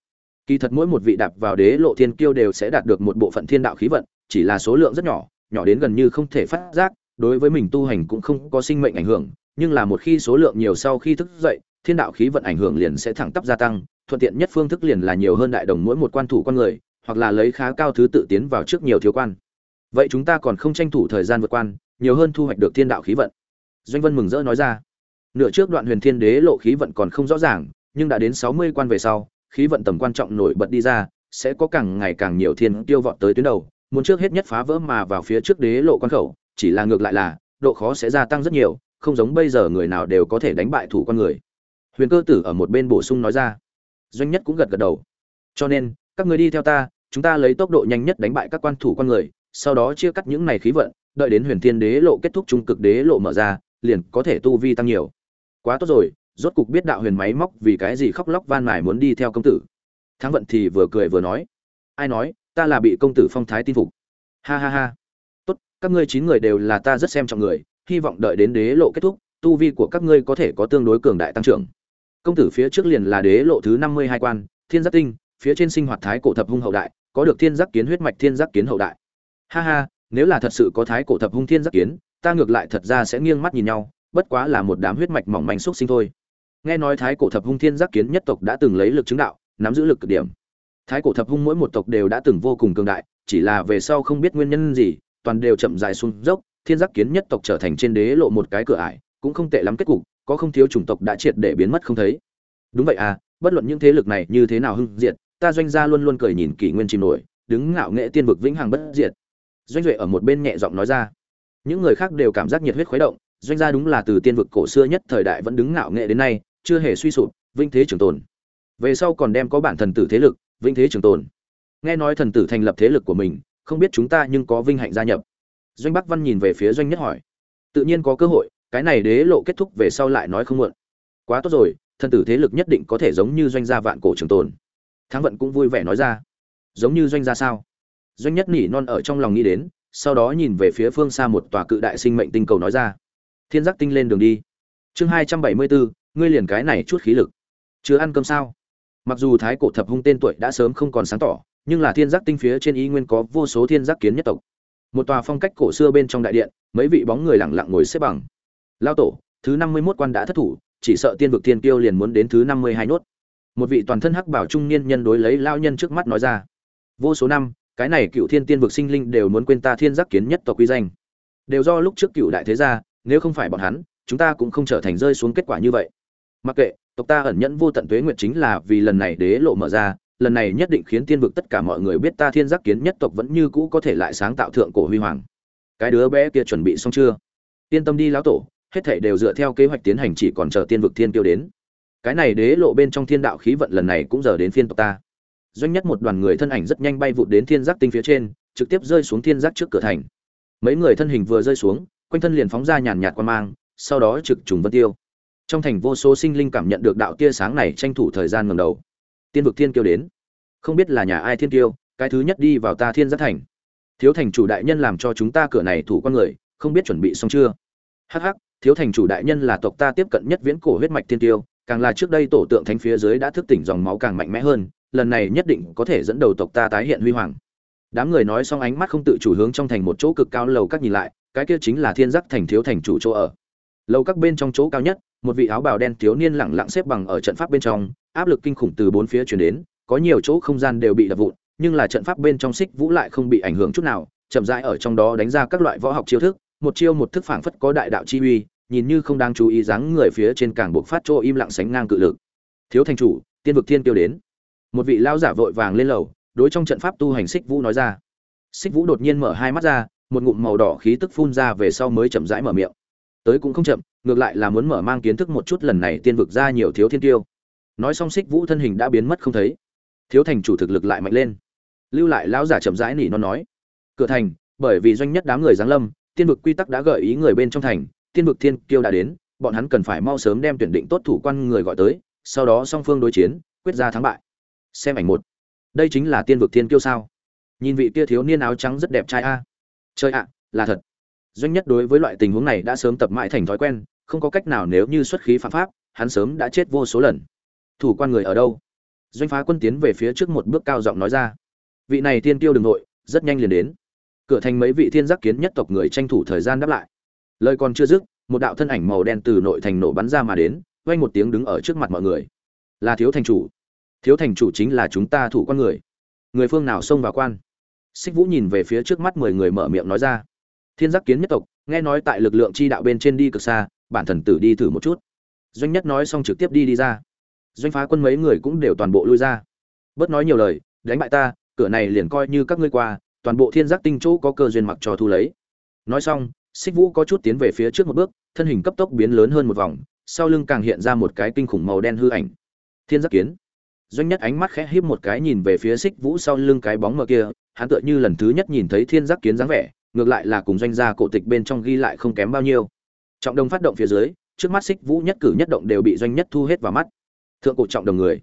Kỳ thật mỗi một vị đạp vào đế lộ thiên kiêu đều sẽ đạt được một bộ phận thiên đạo khí vận, chỉ là số lượng rất nhỏ nhỏ đến gần như không thể phát giác, đối với mình tu hành cũng không có sinh mệnh ảnh hưởng nhưng là một khi số lượng nhiều sau khi thức dậy, thiên đạo khí vận ảnh hưởng liền sẽ thẳng tắp gia tăng, thuận tiện nhất phương thức liền là nhiều hơn đại đồng mỗi một quan thủ con người, hoặc là lấy khá cao thứ tự tiến vào trước nhiều thiếu quan. Vậy chúng ta còn không tranh thủ thời gian vượt quan, nhiều hơn thu hoạch được thiên đạo khí vận. Doanh vân mừng rỡ nói ra. Nửa trước đoạn huyền thiên đế lộ khí vận còn không rõ ràng, nhưng đã đến sáu mươi quan về sau, khí vận tầm quan trọng nổi bật đi ra, sẽ có càng ngày càng nhiều thiên tiêu vọt tới tuyến đầu, muốn trước hết nhất phá vỡ mà vào phía trước đế lộ quan khẩu, chỉ là ngược lại là, độ khó sẽ gia tăng rất nhiều không giống bây giờ người nào đều có thể đánh bại thủ con người. Huyền cơ tử ở một bên bổ sung nói ra. Doanh nhất cũng gật gật đầu. Cho nên, các người đi theo ta, chúng ta lấy tốc độ nhanh nhất đánh bại các quan thủ con người, sau đó chia cắt những này khí vận, đợi đến huyền thiên đế lộ kết thúc trung cực đế lộ mở ra, liền có thể tu vi tăng nhiều. Quá tốt rồi, rốt cục biết đạo huyền máy móc vì cái gì khóc lóc van mài muốn đi theo công tử. Thắng vận thì vừa cười vừa nói. Ai nói, ta là bị công tử phong thái tin phục. Ha ha ha. Tốt, các ngươi chín người đều là ta rất xem trọng người hy vọng đợi đến đế lộ kết thúc, tu vi của các ngươi có thể có tương đối cường đại tăng trưởng. Công tử phía trước liền là đế lộ thứ năm mươi hai quan, thiên giác tinh, phía trên sinh hoạt thái cổ thập hung hậu đại, có được thiên giác kiến huyết mạch thiên giác kiến hậu đại. Ha ha, nếu là thật sự có thái cổ thập hung thiên giác kiến, ta ngược lại thật ra sẽ nghiêng mắt nhìn nhau, bất quá là một đám huyết mạch mỏng manh xúc sinh thôi. Nghe nói thái cổ thập hung thiên giác kiến nhất tộc đã từng lấy lực chứng đạo, nắm giữ lực cực điểm. Thái cổ thập hung mỗi một tộc đều đã từng vô cùng cường đại, chỉ là về sau không biết nguyên nhân gì, toàn đều chậm dài xuống dốc thiên giác kiến nhất tộc trở thành trên đế lộ một cái cửa ải, cũng không tệ lắm kết cục, có không thiếu chủng tộc đã triệt để biến mất không thấy. Đúng vậy à bất luận những thế lực này như thế nào hưng diệt, ta doanh gia luôn luôn cười nhìn kỷ nguyên chìm nổi, đứng ngạo nghệ tiên vực vĩnh hằng bất diệt. Doanh duệ ở một bên nhẹ giọng nói ra. Những người khác đều cảm giác nhiệt huyết khuấy động, doanh gia đúng là từ tiên vực cổ xưa nhất thời đại vẫn đứng ngạo nghệ đến nay, chưa hề suy sụp, vinh thế trường tồn. Về sau còn đem có bản thần tử thế lực, vinh thế trường tồn. Nghe nói thần tử thành lập thế lực của mình, không biết chúng ta nhưng có vinh hạnh gia nhập doanh bắc văn nhìn về phía doanh nhất hỏi. Tự nhiên có cơ hội, cái này đế lộ kết thúc về sau lại nói không muộn. Quá tốt rồi thần tử thế lực nhất định có thể giống như doanh gia vạn cổ trường tồn. Thắng vận cũng vui vẻ nói ra. Giống như doanh gia sao? Doanh nhất nỉ non ở trong lòng nghĩ đến, sau đó nhìn về phía phương xa một tòa cự đại sinh mệnh tinh cầu nói ra. Thiên giác tinh lên đường đi. Chương hai trăm bảy mươi bốn ngươi liền cái này chút khí lực. Chưa ăn cơm sao? Mặc dù thái cổ thập hung tên tuổi đã sớm không còn sáng tỏ, nhưng là thiên giác tinh phía trên ý nguyên có vô số thiên giác kiến nhất tộc một tòa phong cách cổ xưa bên trong đại điện, mấy vị bóng người lẳng lặng ngồi xếp bằng. Lao tổ, thứ năm mươi mốt quan đã thất thủ, chỉ sợ tiên vực tiên kiêu liền muốn đến thứ năm mươi hai nốt. Một vị toàn thân hắc bảo trung niên nhân đối lấy lao nhân trước mắt nói ra. Vô số năm, cái này cựu thiên tiên vực sinh linh đều muốn quên ta thiên giác kiến nhất tộc quy danh. Đều do lúc trước cựu đại thế gia, nếu không phải bọn hắn, chúng ta cũng không trở thành rơi xuống kết quả như vậy. Mặc kệ, tộc ta ẩn nhẫn vô tận tuế nguyện chính là vì lần này đế lộ mở ra lần này nhất định khiến tiên vực tất cả mọi người biết ta thiên giác kiến nhất tộc vẫn như cũ có thể lại sáng tạo thượng cổ huy hoàng. Cái đứa bé kia chuẩn bị xong chưa? Yên tâm đi lão tổ, hết thảy đều dựa theo kế hoạch tiến hành, chỉ còn chờ tiên vực thiên tiêu đến. Cái này đế lộ bên trong thiên đạo khí vận lần này cũng giờ đến phiên tộc ta. Doanh nhất một đoàn người thân ảnh rất nhanh bay vụt đến thiên giác tinh phía trên, trực tiếp rơi xuống thiên giác trước cửa thành. Mấy người thân hình vừa rơi xuống, quanh thân liền phóng ra nhàn nhạt quan mang, sau đó trực trùng vân tiêu. Trong thành vô số sinh linh cảm nhận được đạo tia sáng này tranh thủ thời gian ngầm đầu tiên vực thiên kiêu đến. Không biết là nhà ai thiên kiêu, cái thứ nhất đi vào ta thiên giác thành. Thiếu thành chủ đại nhân làm cho chúng ta cửa này thủ con người, không biết chuẩn bị xong chưa? Hắc hắc, thiếu thành chủ đại nhân là tộc ta tiếp cận nhất viễn cổ huyết mạch thiên tiêu càng là trước đây tổ tượng thánh phía dưới đã thức tỉnh dòng máu càng mạnh mẽ hơn, lần này nhất định có thể dẫn đầu tộc ta tái hiện huy hoàng. Đám người nói xong ánh mắt không tự chủ hướng trong thành một chỗ cực cao lầu các nhìn lại, cái kia chính là thiên giác thành thiếu thành chủ chỗ ở. Lầu các bên trong chỗ cao nhất, một vị áo bào đen thiếu niên lẳng lặng xếp bằng ở trận pháp bên trong áp lực kinh khủng từ bốn phía chuyển đến, có nhiều chỗ không gian đều bị đập vụn, nhưng là trận pháp bên trong xích vũ lại không bị ảnh hưởng chút nào, chậm rãi ở trong đó đánh ra các loại võ học chiêu thức, một chiêu một thức phảng phất có đại đạo chi uy, nhìn như không đang chú ý dáng người phía trên càng buộc phát chỗ im lặng sánh ngang cự lực. Thiếu thành chủ, tiên vực thiên tiêu đến. Một vị lao giả vội vàng lên lầu, đối trong trận pháp tu hành xích vũ nói ra. Xích vũ đột nhiên mở hai mắt ra, một ngụm màu đỏ khí tức phun ra về sau mới chậm rãi mở miệng. Tới cũng không chậm, ngược lại là muốn mở mang kiến thức một chút lần này tiên vực ra nhiều thiếu thiên tiêu nói xong xích vũ thân hình đã biến mất không thấy. Thiếu thành chủ thực lực lại mạnh lên. Lưu lại lão giả chậm rãi nỉ non nói, cửa thành, bởi vì doanh nhất đám người giáng lâm, tiên vực quy tắc đã gợi ý người bên trong thành, tiên vực thiên kiêu đã đến, bọn hắn cần phải mau sớm đem tuyển định tốt thủ quan người gọi tới, sau đó song phương đối chiến, quyết ra thắng bại. Xem ảnh một. Đây chính là tiên vực thiên kiêu sao? Nhìn vị kia thiếu niên áo trắng rất đẹp trai a. Chơi ạ, là thật. Doanh nhất đối với loại tình huống này đã sớm tập mãi thành thói quen, không có cách nào nếu như xuất khí phạm pháp, hắn sớm đã chết vô số lần thủ quan người ở đâu? Doanh phá quân tiến về phía trước một bước cao giọng nói ra. Vị này tiên tiêu đ ừ n g nội, rất nhanh liền đến. Cửa thành mấy vị thiên giác kiến nhất tộc người tranh thủ thời gian đáp lại. Lời còn chưa dứt, một đạo thân ảnh màu đen từ nội thành nổ bắn ra mà đến quanh một tiếng đứng ở trước mặt mọi người. Là thiếu thành chủ. Thiếu thành chủ chính là chúng ta thủ quan người. Người phương nào xông vào quan? Xích vũ nhìn về phía trước mắt mười người mở miệng nói ra. Thiên giác kiến nhất tộc, nghe nói tại lực lượng chi đạo bên trên đi cực xa, bản thần tử đi thử một chút. Doanh nhất nói xong trực tiếp đi đi ra doanh phá quân mấy người cũng đều toàn bộ lui ra. Bớt nói nhiều lời, đánh bại ta, cửa này liền coi như các ngươi qua, toàn bộ thiên giác tinh chỗ có cơ duyên mặc cho thu lấy. Nói xong, xích vũ có chút tiến về phía trước một bước, thân hình cấp tốc biến lớn hơn một vòng, sau lưng càng hiện ra một cái kinh khủng màu đen hư ảnh. Thiên giác kiến. Doanh nhất ánh mắt khẽ híp một cái nhìn về phía xích vũ sau lưng cái bóng mờ kia, hắn tựa như lần thứ nhất nhìn thấy thiên giác kiến dáng vẻ, ngược lại là cùng doanh gia cổ tịch bên trong ghi lại không kém bao nhiêu. Trọng đồng phát động phía dưới, trước mắt xích vũ nhất cử nhất động đều bị doanh nhất thu hết vào mắt thượng cổ trọng đồng người.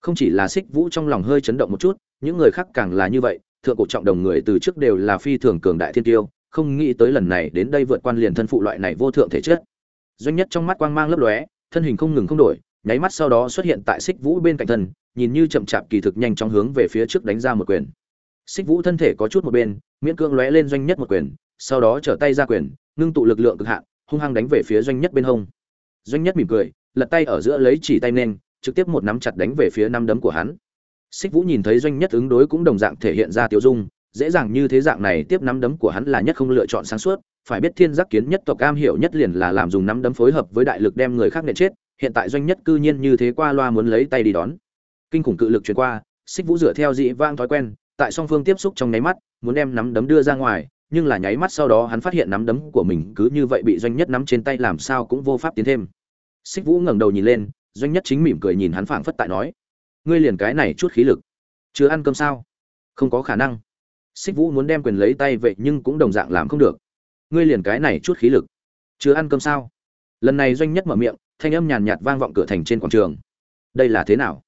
Không chỉ là xích vũ trong lòng hơi chấn động một chút, những người khác càng là như vậy, thượng cổ trọng đồng người từ trước đều là phi thường cường đại thiên tiêu, không nghĩ tới lần này đến đây vượt quan liền thân phụ loại này vô thượng thể chất. Doanh nhất trong mắt quang mang lấp lóe, thân hình không ngừng không đổi, nháy mắt sau đó xuất hiện tại xích vũ bên cạnh thân, nhìn như chậm chạp kỳ thực nhanh chóng hướng về phía trước đánh ra một quyền. Xích vũ thân thể có chút một bên, miễn cương lóe lên doanh nhất một quyền, sau đó trở tay ra quyền, ngưng tụ lực lượng cực hạn, hung hăng đánh về phía doanh nhất bên hông. Doanh nhất mỉm cười, lật tay ở giữa lấy chỉ tay nên trực tiếp một nắm chặt đánh về phía năm đấm của hắn. Xích vũ nhìn thấy doanh nhất ứng đối cũng đồng dạng thể hiện ra tiêu dung, dễ dàng như thế dạng này tiếp nắm đấm của hắn là nhất không lựa chọn sáng suốt, phải biết thiên giác kiến nhất tộc cam hiểu nhất liền là làm dùng nắm đấm phối hợp với đại lực đem người khác nện chết, hiện tại doanh nhất cư nhiên như thế qua loa muốn lấy tay đi đón. Kinh khủng cự lực truyền qua, xích vũ dựa theo dị vang thói quen, tại song phương tiếp xúc trong nháy mắt, muốn đem nắm đấm đưa ra ngoài, nhưng là nháy mắt sau đó hắn phát hiện nắm đấm của mình cứ như vậy bị doanh nhất nắm trên tay làm sao cũng vô pháp tiến thêm. Xích vũ ngẩng đầu nhìn lên doanh nhất chính mỉm cười nhìn hắn phảng phất tại nói, ngươi liền cái này chút khí lực, chưa ăn cơm sao? Không có khả năng. Xích vũ muốn đem quyền lấy tay vậy nhưng cũng đồng dạng làm không được. Ngươi liền cái này chút khí lực, chưa ăn cơm sao? Lần này doanh nhất mở miệng, thanh âm nhàn nhạt vang vọng cửa thành trên quảng trường. Đây là thế nào?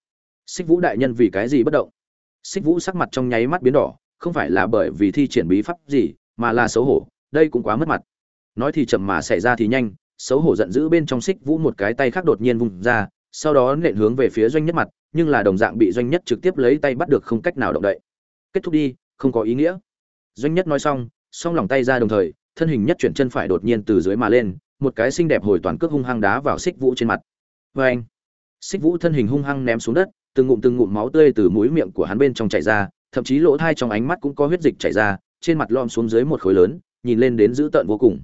Xích vũ đại nhân vì cái gì bất động? Xích vũ sắc mặt trong nháy mắt biến đỏ, không phải là bởi vì thi triển bí pháp gì, mà là xấu hổ, đây cũng quá mất mặt. Nói thì chậm mà xảy ra thì nhanh, xấu hổ giận dữ bên trong xích vũ một cái tay khác đột nhiên vung ra sau đó nện hướng về phía doanh nhất mặt, nhưng là đồng dạng bị doanh nhất trực tiếp lấy tay bắt được không cách nào động đậy. Kết thúc đi, không có ý nghĩa. Doanh nhất nói xong xong lòng tay ra đồng thời, thân hình nhất chuyển chân phải đột nhiên từ dưới mà lên, một cái xinh đẹp hồi toàn cước hung hăng đá vào xích vũ trên mặt. Vâng. Vê anh xích vũ thân hình hung hăng ném xuống đất, từng ngụm từng ngụm máu tươi từ mũi miệng của hắn bên trong chảy ra, thậm chí lỗ thai trong ánh mắt cũng có huyết dịch chảy ra, trên mặt lom xuống dưới một khối lớn, nhìn lên đến dữ tợn vô cùng.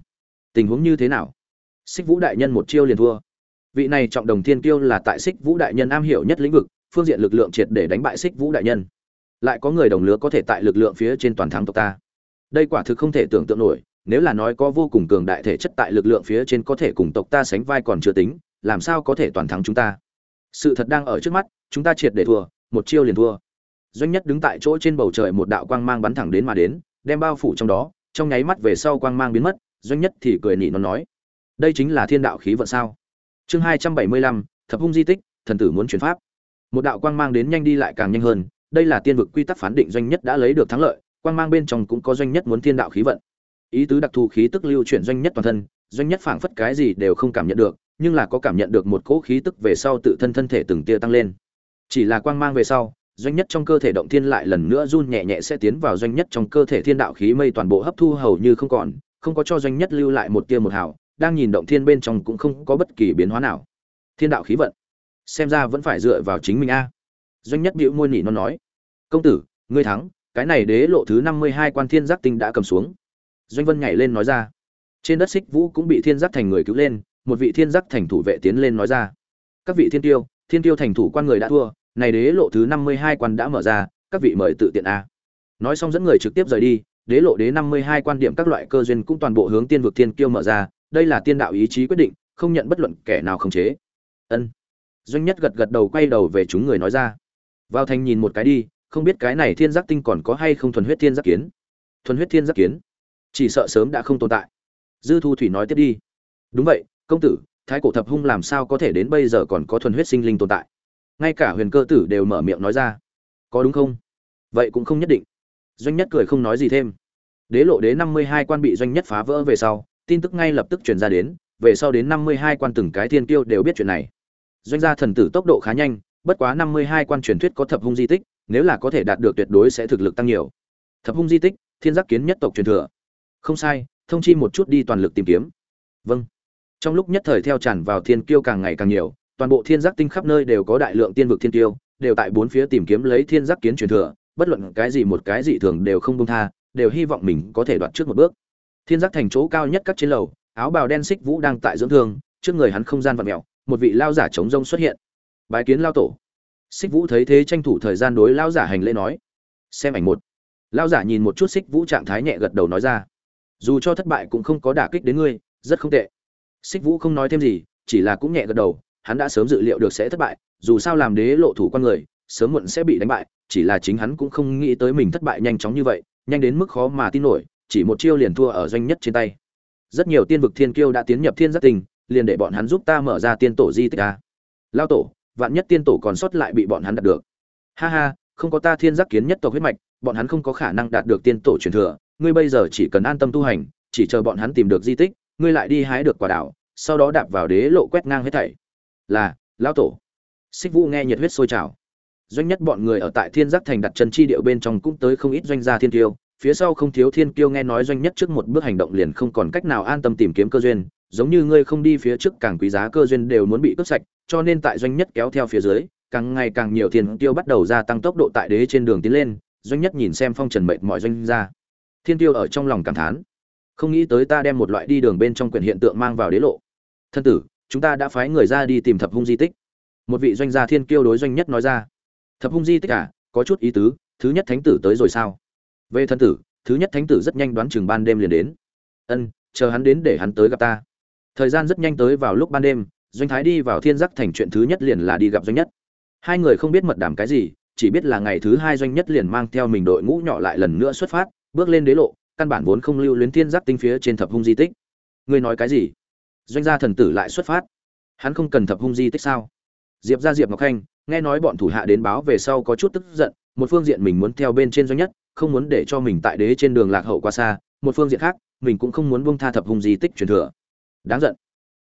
Tình huống như thế nào? Xích vũ đại nhân một chiêu liền thua vị này trọng đồng thiên kiêu là tại xích vũ đại nhân am hiểu nhất lĩnh vực, phương diện lực lượng triệt để đánh bại xích vũ đại nhân. Lại có người đồng lứa có thể tại lực lượng phía trên toàn thắng tộc ta. Đây quả thực không thể tưởng tượng nổi, nếu là nói có vô cùng cường đại thể chất tại lực lượng phía trên có thể cùng tộc ta sánh vai còn chưa tính, làm sao có thể toàn thắng chúng ta? Sự thật đang ở trước mắt, chúng ta triệt để thua, một chiêu liền thua. Doanh nhất đứng tại chỗ trên bầu trời một đạo quang mang bắn thẳng đến mà đến, đem bao phủ trong đó, trong nháy mắt về sau quang mang biến mất, doanh nhất thì cười nỉ nó nói, đây chính là thiên đạo khí vận sao? Chương hai trăm bảy mươi lăm, thập hung di tích, thần tử muốn chuyển pháp. Một đạo quang mang đến nhanh đi lại càng nhanh hơn, đây là tiên vực quy tắc phán định doanh nhất đã lấy được thắng lợi, quang mang bên trong cũng có doanh nhất muốn thiên đạo khí vận. Ý tứ đặc thù khí tức lưu chuyển doanh nhất toàn thân, doanh nhất phảng phất cái gì đều không cảm nhận được, nhưng là có cảm nhận được một cỗ khí tức về sau tự thân thân thể từng tia tăng lên. Chỉ là quang mang về sau, doanh nhất trong cơ thể động thiên lại lần nữa run nhẹ nhẹ sẽ tiến vào doanh nhất trong cơ thể thiên đạo khí mây toàn bộ hấp thu hầu như không còn, không có cho doanh nhất lưu lại một tia một hào đang nhìn động thiên bên trong cũng không có bất kỳ biến hóa nào. Thiên đạo khí vận. Xem ra vẫn phải dựa vào chính mình a. Doanh nhất bĩu môi nỉ nó nói. Công tử, ngươi thắng, cái này đế lộ thứ năm mươi hai quan thiên giác tinh đã cầm xuống. Doanh vân nhảy lên nói ra. Trên đất xích vũ cũng bị thiên giác thành người cứu lên, một vị thiên giác thành thủ vệ tiến lên nói ra. Các vị thiên tiêu thiên tiêu thành thủ quan người đã thua, này đế lộ thứ năm mươi hai quan đã mở ra, các vị mời tự tiện a. Nói xong dẫn người trực tiếp rời đi, đế lộ đế năm mươi hai quan điểm các loại cơ duyên cũng toàn bộ hướng tiên vực thiên kiêu mở ra đây là tiên đạo ý chí quyết định, không nhận bất luận kẻ nào khống chế. Ân. Doanh nhất gật gật đầu quay đầu về chúng người nói ra. Vào thành nhìn một cái đi, không biết cái này thiên giác tinh còn có hay không thuần huyết thiên giác kiến. Thuần huyết thiên giác kiến? Chỉ sợ sớm đã không tồn tại. Dư thu thủy nói tiếp đi. Đúng vậy, công tử, thái cổ thập hung làm sao có thể đến bây giờ còn có thuần huyết sinh linh tồn tại? Ngay cả huyền cơ tử đều mở miệng nói ra. Có đúng không? Vậy cũng không nhất định. Doanh nhất cười không nói gì thêm. Đế lộ đế năm mươi hai quan bị doanh nhất phá vỡ về sau tin tức ngay lập tức truyền ra đến, về sau đến năm mươi hai quan từng cái thiên kiêu đều biết chuyện này. Doanh gia thần tử tốc độ khá nhanh, bất quá năm mươi hai quan truyền thuyết có thập hung di tích, nếu là có thể đạt được tuyệt đối sẽ thực lực tăng nhiều. Thập hung di tích, thiên giác kiến nhất tộc truyền thừa. Không sai, thông chi một chút đi toàn lực tìm kiếm. Vâng. Trong lúc nhất thời theo tràn vào thiên kiêu càng ngày càng nhiều, toàn bộ thiên giác tinh khắp nơi đều có đại lượng tiên vực thiên kiêu, đều tại bốn phía tìm kiếm lấy thiên giác kiến truyền thừa, bất luận cái gì một cái dị thường đều không buông tha, đều hy vọng mình có thể đoạt trước một bước thiên giác thành chỗ cao nhất các trên lầu, áo bào đen xích vũ đang tại dưỡng thương, trước người hắn không gian vặn mèo, một vị lao giả chống rông xuất hiện. Bái kiến lao tổ. Xích vũ thấy thế tranh thủ thời gian đối lao giả hành lễ nói. Xem ảnh một. Lao giả nhìn một chút xích vũ trạng thái nhẹ gật đầu nói ra. Dù cho thất bại cũng không có đả kích đến ngươi, rất không tệ. Xích vũ không nói thêm gì, chỉ là cũng nhẹ gật đầu, hắn đã sớm dự liệu được sẽ thất bại, dù sao làm đế lộ thủ con người, sớm muộn sẽ bị đánh bại, chỉ là chính hắn cũng không nghĩ tới mình thất bại nhanh chóng như vậy, nhanh đến mức khó mà tin nổi chỉ một chiêu liền thua ở doanh nhất trên tay. Rất nhiều tiên vực thiên kiêu đã tiến nhập thiên giác tình, liền để bọn hắn giúp ta mở ra tiên tổ di tích a. Lao tổ, vạn nhất tiên tổ còn sót lại bị bọn hắn đạt được. Ha ha, không có ta thiên giác kiến nhất tộc huyết mạch, bọn hắn không có khả năng đạt được tiên tổ truyền thừa, ngươi bây giờ chỉ cần an tâm tu hành, chỉ chờ bọn hắn tìm được di tích, ngươi lại đi hái được quả đảo, sau đó đạp vào đế lộ quét ngang hết thảy. Là lão tổ. Xích vũ nghe nhiệt huyết sôi trào. Doanh nhất bọn người ở tại thiên giác thành đặt chân chi điệu bên trong cũng tới không ít doanh gia thiên tiêu phía sau không thiếu thiên kiêu nghe nói doanh nhất trước một bước hành động liền không còn cách nào an tâm tìm kiếm cơ duyên, giống như ngươi không đi phía trước càng quý giá cơ duyên đều muốn bị cướp sạch, cho nên tại doanh nhất kéo theo phía dưới, càng ngày càng nhiều thiên Kiêu bắt đầu gia tăng tốc độ tại đế trên đường tiến lên, doanh nhất nhìn xem phong trần mệnh mọi doanh gia. Thiên Kiêu ở trong lòng cảm thán, không nghĩ tới ta đem một loại đi đường bên trong quyển hiện tượng mang vào đế lộ. Thân tử, chúng ta đã phái người ra đi tìm thập hung di tích. Một vị doanh gia thiên kiêu đối doanh nhất nói ra, thập hung di tích à có chút ý tứ, thứ nhất thánh tử tới rồi sao? Về thân tử, thứ nhất thánh tử rất nhanh đoán chừng ban đêm liền đến. Ân, chờ hắn đến để hắn tới gặp ta. Thời gian rất nhanh tới vào lúc ban đêm, doanh thái đi vào thiên giác thành chuyện thứ nhất liền là đi gặp doanh nhất. Hai người không biết mật đảm cái gì, chỉ biết là ngày thứ hai doanh nhất liền mang theo mình đội ngũ nhỏ lại lần nữa xuất phát, bước lên đế lộ, căn bản vốn không lưu luyến thiên giác tinh phía trên thập hung di tích. Ngươi nói cái gì? Doanh gia thần tử lại xuất phát. Hắn không cần thập hung di tích sao? Diệp ra diệp ngọc khanh, nghe nói bọn thủ hạ đến báo về sau có chút tức giận, một phương diện mình muốn theo bên trên doanh nhất không muốn để cho mình tại đế trên đường lạc hậu quá xa, một phương diện khác, mình cũng không muốn buông tha thập hung di tích truyền thừa. Đáng giận.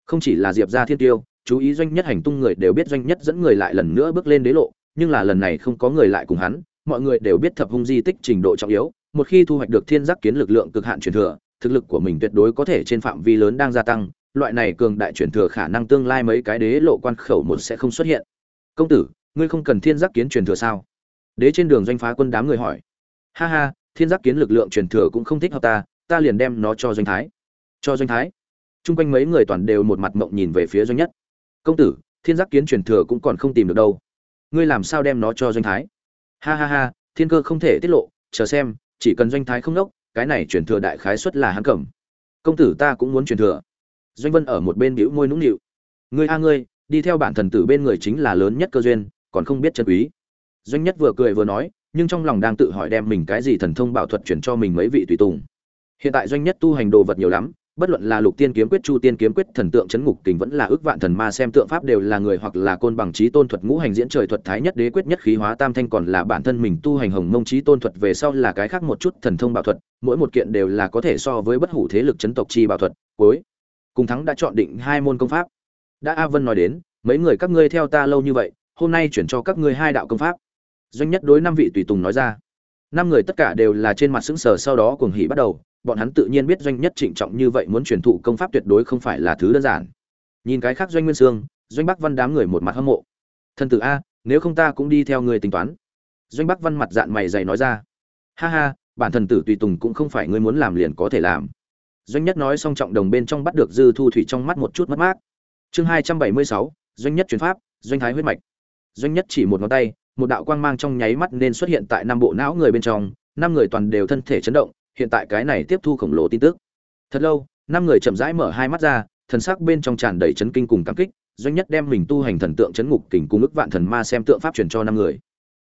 Không chỉ là diệp gia thiên tiêu, chú ý doanh nhất hành tung người đều biết doanh nhất dẫn người lại lần nữa bước lên đế lộ, nhưng là lần này không có người lại cùng hắn, mọi người đều biết thập hung di tích trình độ trọng yếu, một khi thu hoạch được thiên giác kiến lực lượng cực hạn truyền thừa, thực lực của mình tuyệt đối có thể trên phạm vi lớn đang gia tăng, loại này cường đại truyền thừa khả năng tương lai mấy cái đế lộ quan khẩu một sẽ không xuất hiện. Công tử, ngươi không cần thiên giác kiến truyền thừa sao? Đế trên đường doanh phá quân đám người hỏi ha ha, thiên giác kiến lực lượng truyền thừa cũng không thích hợp ta ta liền đem nó cho doanh thái. Cho doanh thái. Chung quanh mấy người toàn đều một mặt mộng nhìn về phía doanh nhất. Công tử, thiên giác kiến truyền thừa cũng còn không tìm được đâu. Ngươi làm sao đem nó cho doanh thái? Ha ha ha, thiên cơ không thể tiết lộ, chờ xem, chỉ cần doanh thái không đốc, cái này truyền thừa đại khái xuất là hắn cầm. Công tử ta cũng muốn truyền thừa. Doanh vân ở một bên bĩu môi nũng nịu. Ngươi a ngươi, đi theo bản thần tử bên người chính là lớn nhất cơ duyên, còn không biết chân quý. Doanh nhất vừa cười vừa nói nhưng trong lòng đang tự hỏi đem mình cái gì thần thông bảo thuật chuyển cho mình mấy vị tùy tùng. Hiện tại doanh nhất tu hành đồ vật nhiều lắm, bất luận là lục tiên kiếm quyết, chu tiên kiếm quyết, thần tượng chấn ngục kình vẫn là ước vạn thần ma xem tượng pháp đều là người hoặc là côn bằng trí tôn thuật ngũ hành diễn trời thuật thái nhất đế quyết nhất khí hóa tam thanh còn là bản thân mình tu hành hồng mông trí tôn thuật về sau là cái khác một chút thần thông bảo thuật, mỗi một kiện đều là có thể so với bất hủ thế lực chấn tộc chi bảo thuật, cuối cùng thắng đã chọn định hai môn công pháp. Đã a vân nói đến, mấy người các ngươi theo ta lâu như vậy, hôm nay chuyển cho các ngươi hai đạo công pháp doanh nhất đối năm vị tùy tùng nói ra. Năm người tất cả đều là trên mặt sững sờ sau đó cuồng hỉ bắt đầu, bọn hắn tự nhiên biết doanh nhất trịnh trọng như vậy muốn truyền thụ công pháp tuyệt đối không phải là thứ đơn giản. Nhìn cái khác doanh nguyên sương doanh bắc văn đám người một mặt hâm mộ. Thân tử a, nếu không ta cũng đi theo người tính toán. Doanh bắc văn mặt dạn mày dày nói ra. Ha ha, bản thần tử tùy tùng cũng không phải ngươi muốn làm liền có thể làm. Doanh nhất nói xong trọng đồng bên trong bắt được dư thu thủy trong mắt một chút mất mát. Chương hai trăm bảy mươi sáu, doanh nhất chuyển pháp, doanh thái huyết mạch. Doanh nhất chỉ một ngón tay một đạo quang mang trong nháy mắt nên xuất hiện tại năm bộ não người bên trong, năm người toàn đều thân thể chấn động, hiện tại cái này tiếp thu khổng lồ tin tức. Thật lâu, năm người chậm rãi mở hai mắt ra, thần sắc bên trong tràn đầy chấn kinh cùng cảm kích, doanh nhất đem mình tu hành thần tượng chấn ngục kình cung ức vạn thần ma xem tượng pháp truyền cho năm người.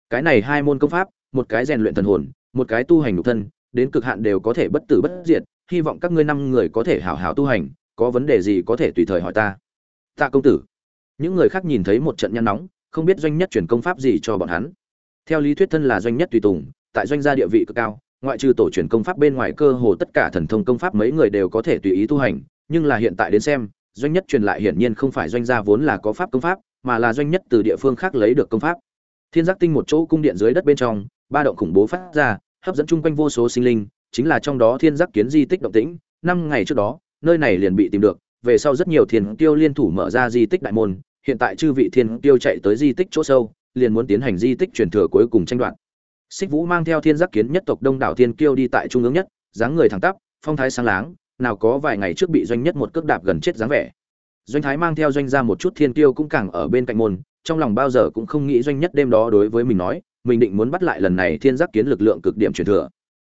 Cái này hai môn công pháp, một cái rèn luyện thần hồn, một cái tu hành nhục thân, đến cực hạn đều có thể bất tử bất diệt, hy vọng các ngươi năm người có thể hảo hảo tu hành, có vấn đề gì có thể tùy thời hỏi ta. Tạ công tử. Những người khác nhìn thấy một trận nhăn nóng không biết doanh nhất chuyển công pháp gì cho bọn hắn. Theo lý thuyết thân là doanh nhất tùy tùng, tại doanh gia địa vị cực cao, ngoại trừ tổ truyền công pháp bên ngoài cơ hồ tất cả thần thông công pháp mấy người đều có thể tùy ý tu hành, nhưng là hiện tại đến xem, doanh nhất truyền lại hiển nhiên không phải doanh gia vốn là có pháp công pháp, mà là doanh nhất từ địa phương khác lấy được công pháp. Thiên giác tinh một chỗ cung điện dưới đất bên trong, ba động khủng bố phát ra, hấp dẫn chung quanh vô số sinh linh, chính là trong đó thiên giác kiến di tích động tĩnh, năm ngày trước đó, nơi này liền bị tìm được, về sau rất nhiều thiên tiêu liên thủ mở ra di tích đại môn hiện tại chư vị thiên tiêu chạy tới di tích chỗ sâu, liền muốn tiến hành di tích truyền thừa cuối cùng tranh đoạt. Xích vũ mang theo thiên giác kiến nhất tộc đông đảo thiên kiêu đi tại trung ương nhất, dáng người thẳng tắp, phong thái sáng láng, nào có vài ngày trước bị doanh nhất một cước đạp gần chết dáng vẻ. Doanh thái mang theo doanh ra một chút thiên kiêu cũng càng ở bên cạnh môn, trong lòng bao giờ cũng không nghĩ doanh nhất đêm đó đối với mình nói, mình định muốn bắt lại lần này thiên giác kiến lực lượng cực điểm truyền thừa.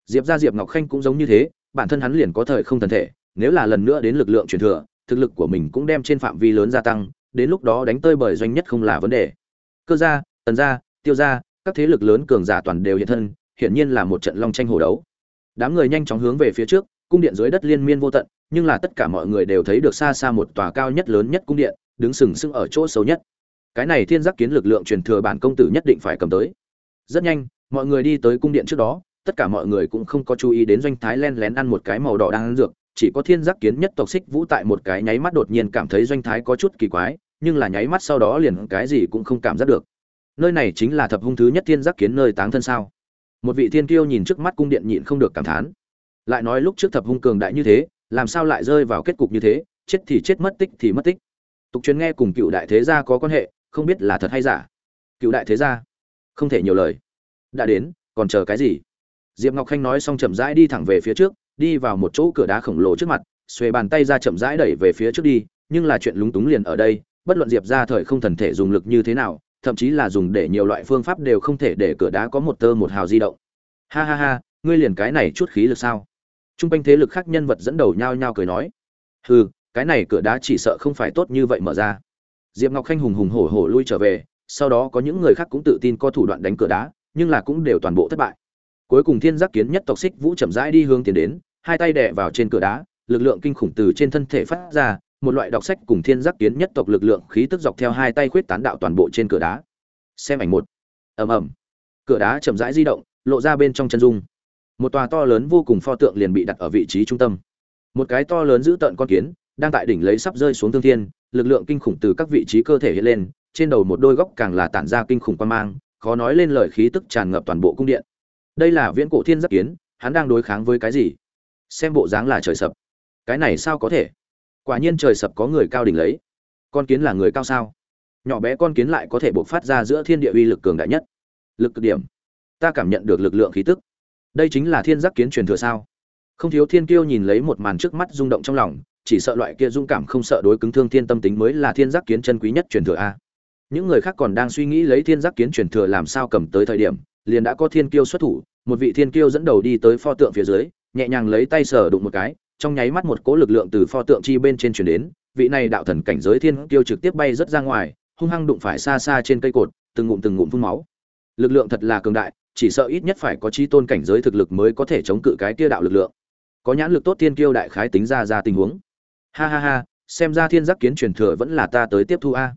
Diệp ra diệp ngọc khanh cũng giống như thế, bản thân hắn liền có thời không thần thể, nếu là lần nữa đến lực lượng truyền thừa, thực lực của mình cũng đem trên phạm vi lớn gia tăng đến lúc đó đánh tơi bởi doanh nhất không là vấn đề. Cơ gia, tần gia, tiêu gia, các thế lực lớn cường giả toàn đều hiện thân, hiển nhiên là một trận long tranh hổ đấu. Đám người nhanh chóng hướng về phía trước, cung điện dưới đất liên miên vô tận, nhưng là tất cả mọi người đều thấy được xa xa một tòa cao nhất lớn nhất cung điện, đứng sừng sững ở chỗ xấu nhất. Cái này thiên giác kiến lực lượng truyền thừa bản công tử nhất định phải cầm tới. Rất nhanh, mọi người đi tới cung điện trước đó, tất cả mọi người cũng không có chú ý đến doanh thái len lén ăn một cái màu đỏ đang ăn dược chỉ có thiên giác kiến nhất tộc xích vũ tại một cái nháy mắt đột nhiên cảm thấy doanh thái có chút kỳ quái, nhưng là nháy mắt sau đó liền cái gì cũng không cảm giác được. Nơi này chính là thập hung thứ nhất thiên giác kiến nơi táng thân sao? Một vị thiên kiêu nhìn trước mắt cung điện nhịn không được cảm thán. Lại nói lúc trước thập hung cường đại như thế, làm sao lại rơi vào kết cục như thế, chết thì chết, mất tích thì mất tích. Tục truyền nghe cùng cựu đại thế gia có quan hệ, không biết là thật hay giả. Cựu đại thế gia, không thể nhiều lời. Đã đến, còn chờ cái gì? Diệp ngọc khanh nói xong chậm rãi đi thẳng về phía trước đi vào một chỗ cửa đá khổng lồ trước mặt, xuề bàn tay ra chậm rãi đẩy về phía trước đi, nhưng là chuyện lúng túng liền ở đây, bất luận diệp ra thời không thần thể dùng lực như thế nào, thậm chí là dùng để nhiều loại phương pháp đều không thể để cửa đá có một tơ một hào di động. Ha ha ha, ngươi liền cái này chút khí lực sao? T r u n g quanh thế lực khác nhân vật dẫn đầu nhao nhao cười nói. Hừ, cái này cửa đá chỉ sợ không phải tốt như vậy mở ra. Diệp ngọc khanh hùng hùng hổ hổ lui trở về, sau đó có những người khác cũng tự tin có thủ đoạn đánh cửa đá, nhưng là cũng đều toàn bộ thất bại cuối cùng thiên giác kiến nhất tộc xích vũ chậm rãi đi hướng tiến đến, hai tay đè vào trên cửa đá, lực lượng kinh khủng từ trên thân thể phát ra, một loại đọc sách cùng thiên giác kiến nhất tộc lực lượng khí tức dọc theo hai tay khuyết tán đạo toàn bộ trên cửa đá. Xem ảnh một. Ầm ầm. Cửa đá chậm rãi di động, lộ ra bên trong chân dung. Một tòa to lớn vô cùng pho tượng liền bị đặt ở vị trí trung tâm. Một cái to lớn giữ tợn con kiến, đang tại đỉnh lấy sắp rơi xuống thương thiên, lực lượng kinh khủng từ các vị trí cơ thể hiện lên, trên đầu một đôi góc càng là tản ra kinh khủng quan mang, khó nói lên lời khí tức tràn ngập toàn bộ cung điện đây là viễn cổ thiên giáp kiến, hắn đang đối kháng với cái gì? Xem bộ dáng là trời sập. Cái này sao có thể? Quả nhiên trời sập có người cao đỉnh lấy. Con kiến là người cao sao? Nhỏ bé con kiến lại có thể buộc phát ra giữa thiên địa uy lực cường đại nhất. Lực cực điểm. Ta cảm nhận được lực lượng khí tức. Đây chính là thiên giác kiến truyền thừa sao? Không thiếu thiên kiêu nhìn lấy một màn trước mắt rung động trong lòng, chỉ sợ loại kia dung cảm không sợ đối cứng thương thiên tâm tính mới là thiên giác kiến chân quý nhất truyền thừa a. Những người khác còn đang suy nghĩ lấy thiên giác kiến truyền thừa làm sao cầm tới thời điểm liền đã có thiên kiêu xuất thủ một vị thiên kiêu dẫn đầu đi tới pho tượng phía dưới nhẹ nhàng lấy tay sờ đụng một cái trong nháy mắt một cỗ lực lượng từ pho tượng chi bên trên truyền đến, vị này đạo thần cảnh giới thiên kiêu trực tiếp bay rất ra ngoài, hung hăng đụng phải xa xa trên cây cột, từng ngụm từng ngụm phun máu. Lực lượng thật là cường đại, chỉ sợ ít nhất phải có chi tôn cảnh giới thực lực mới có thể chống cự cái kia đạo lực lượng. Có nhãn lực tốt thiên kiêu đại khái tính ra ra tình huống. Ha ha ha, xem ra thiên giác kiến truyền thừa vẫn là ta tới tiếp thu a.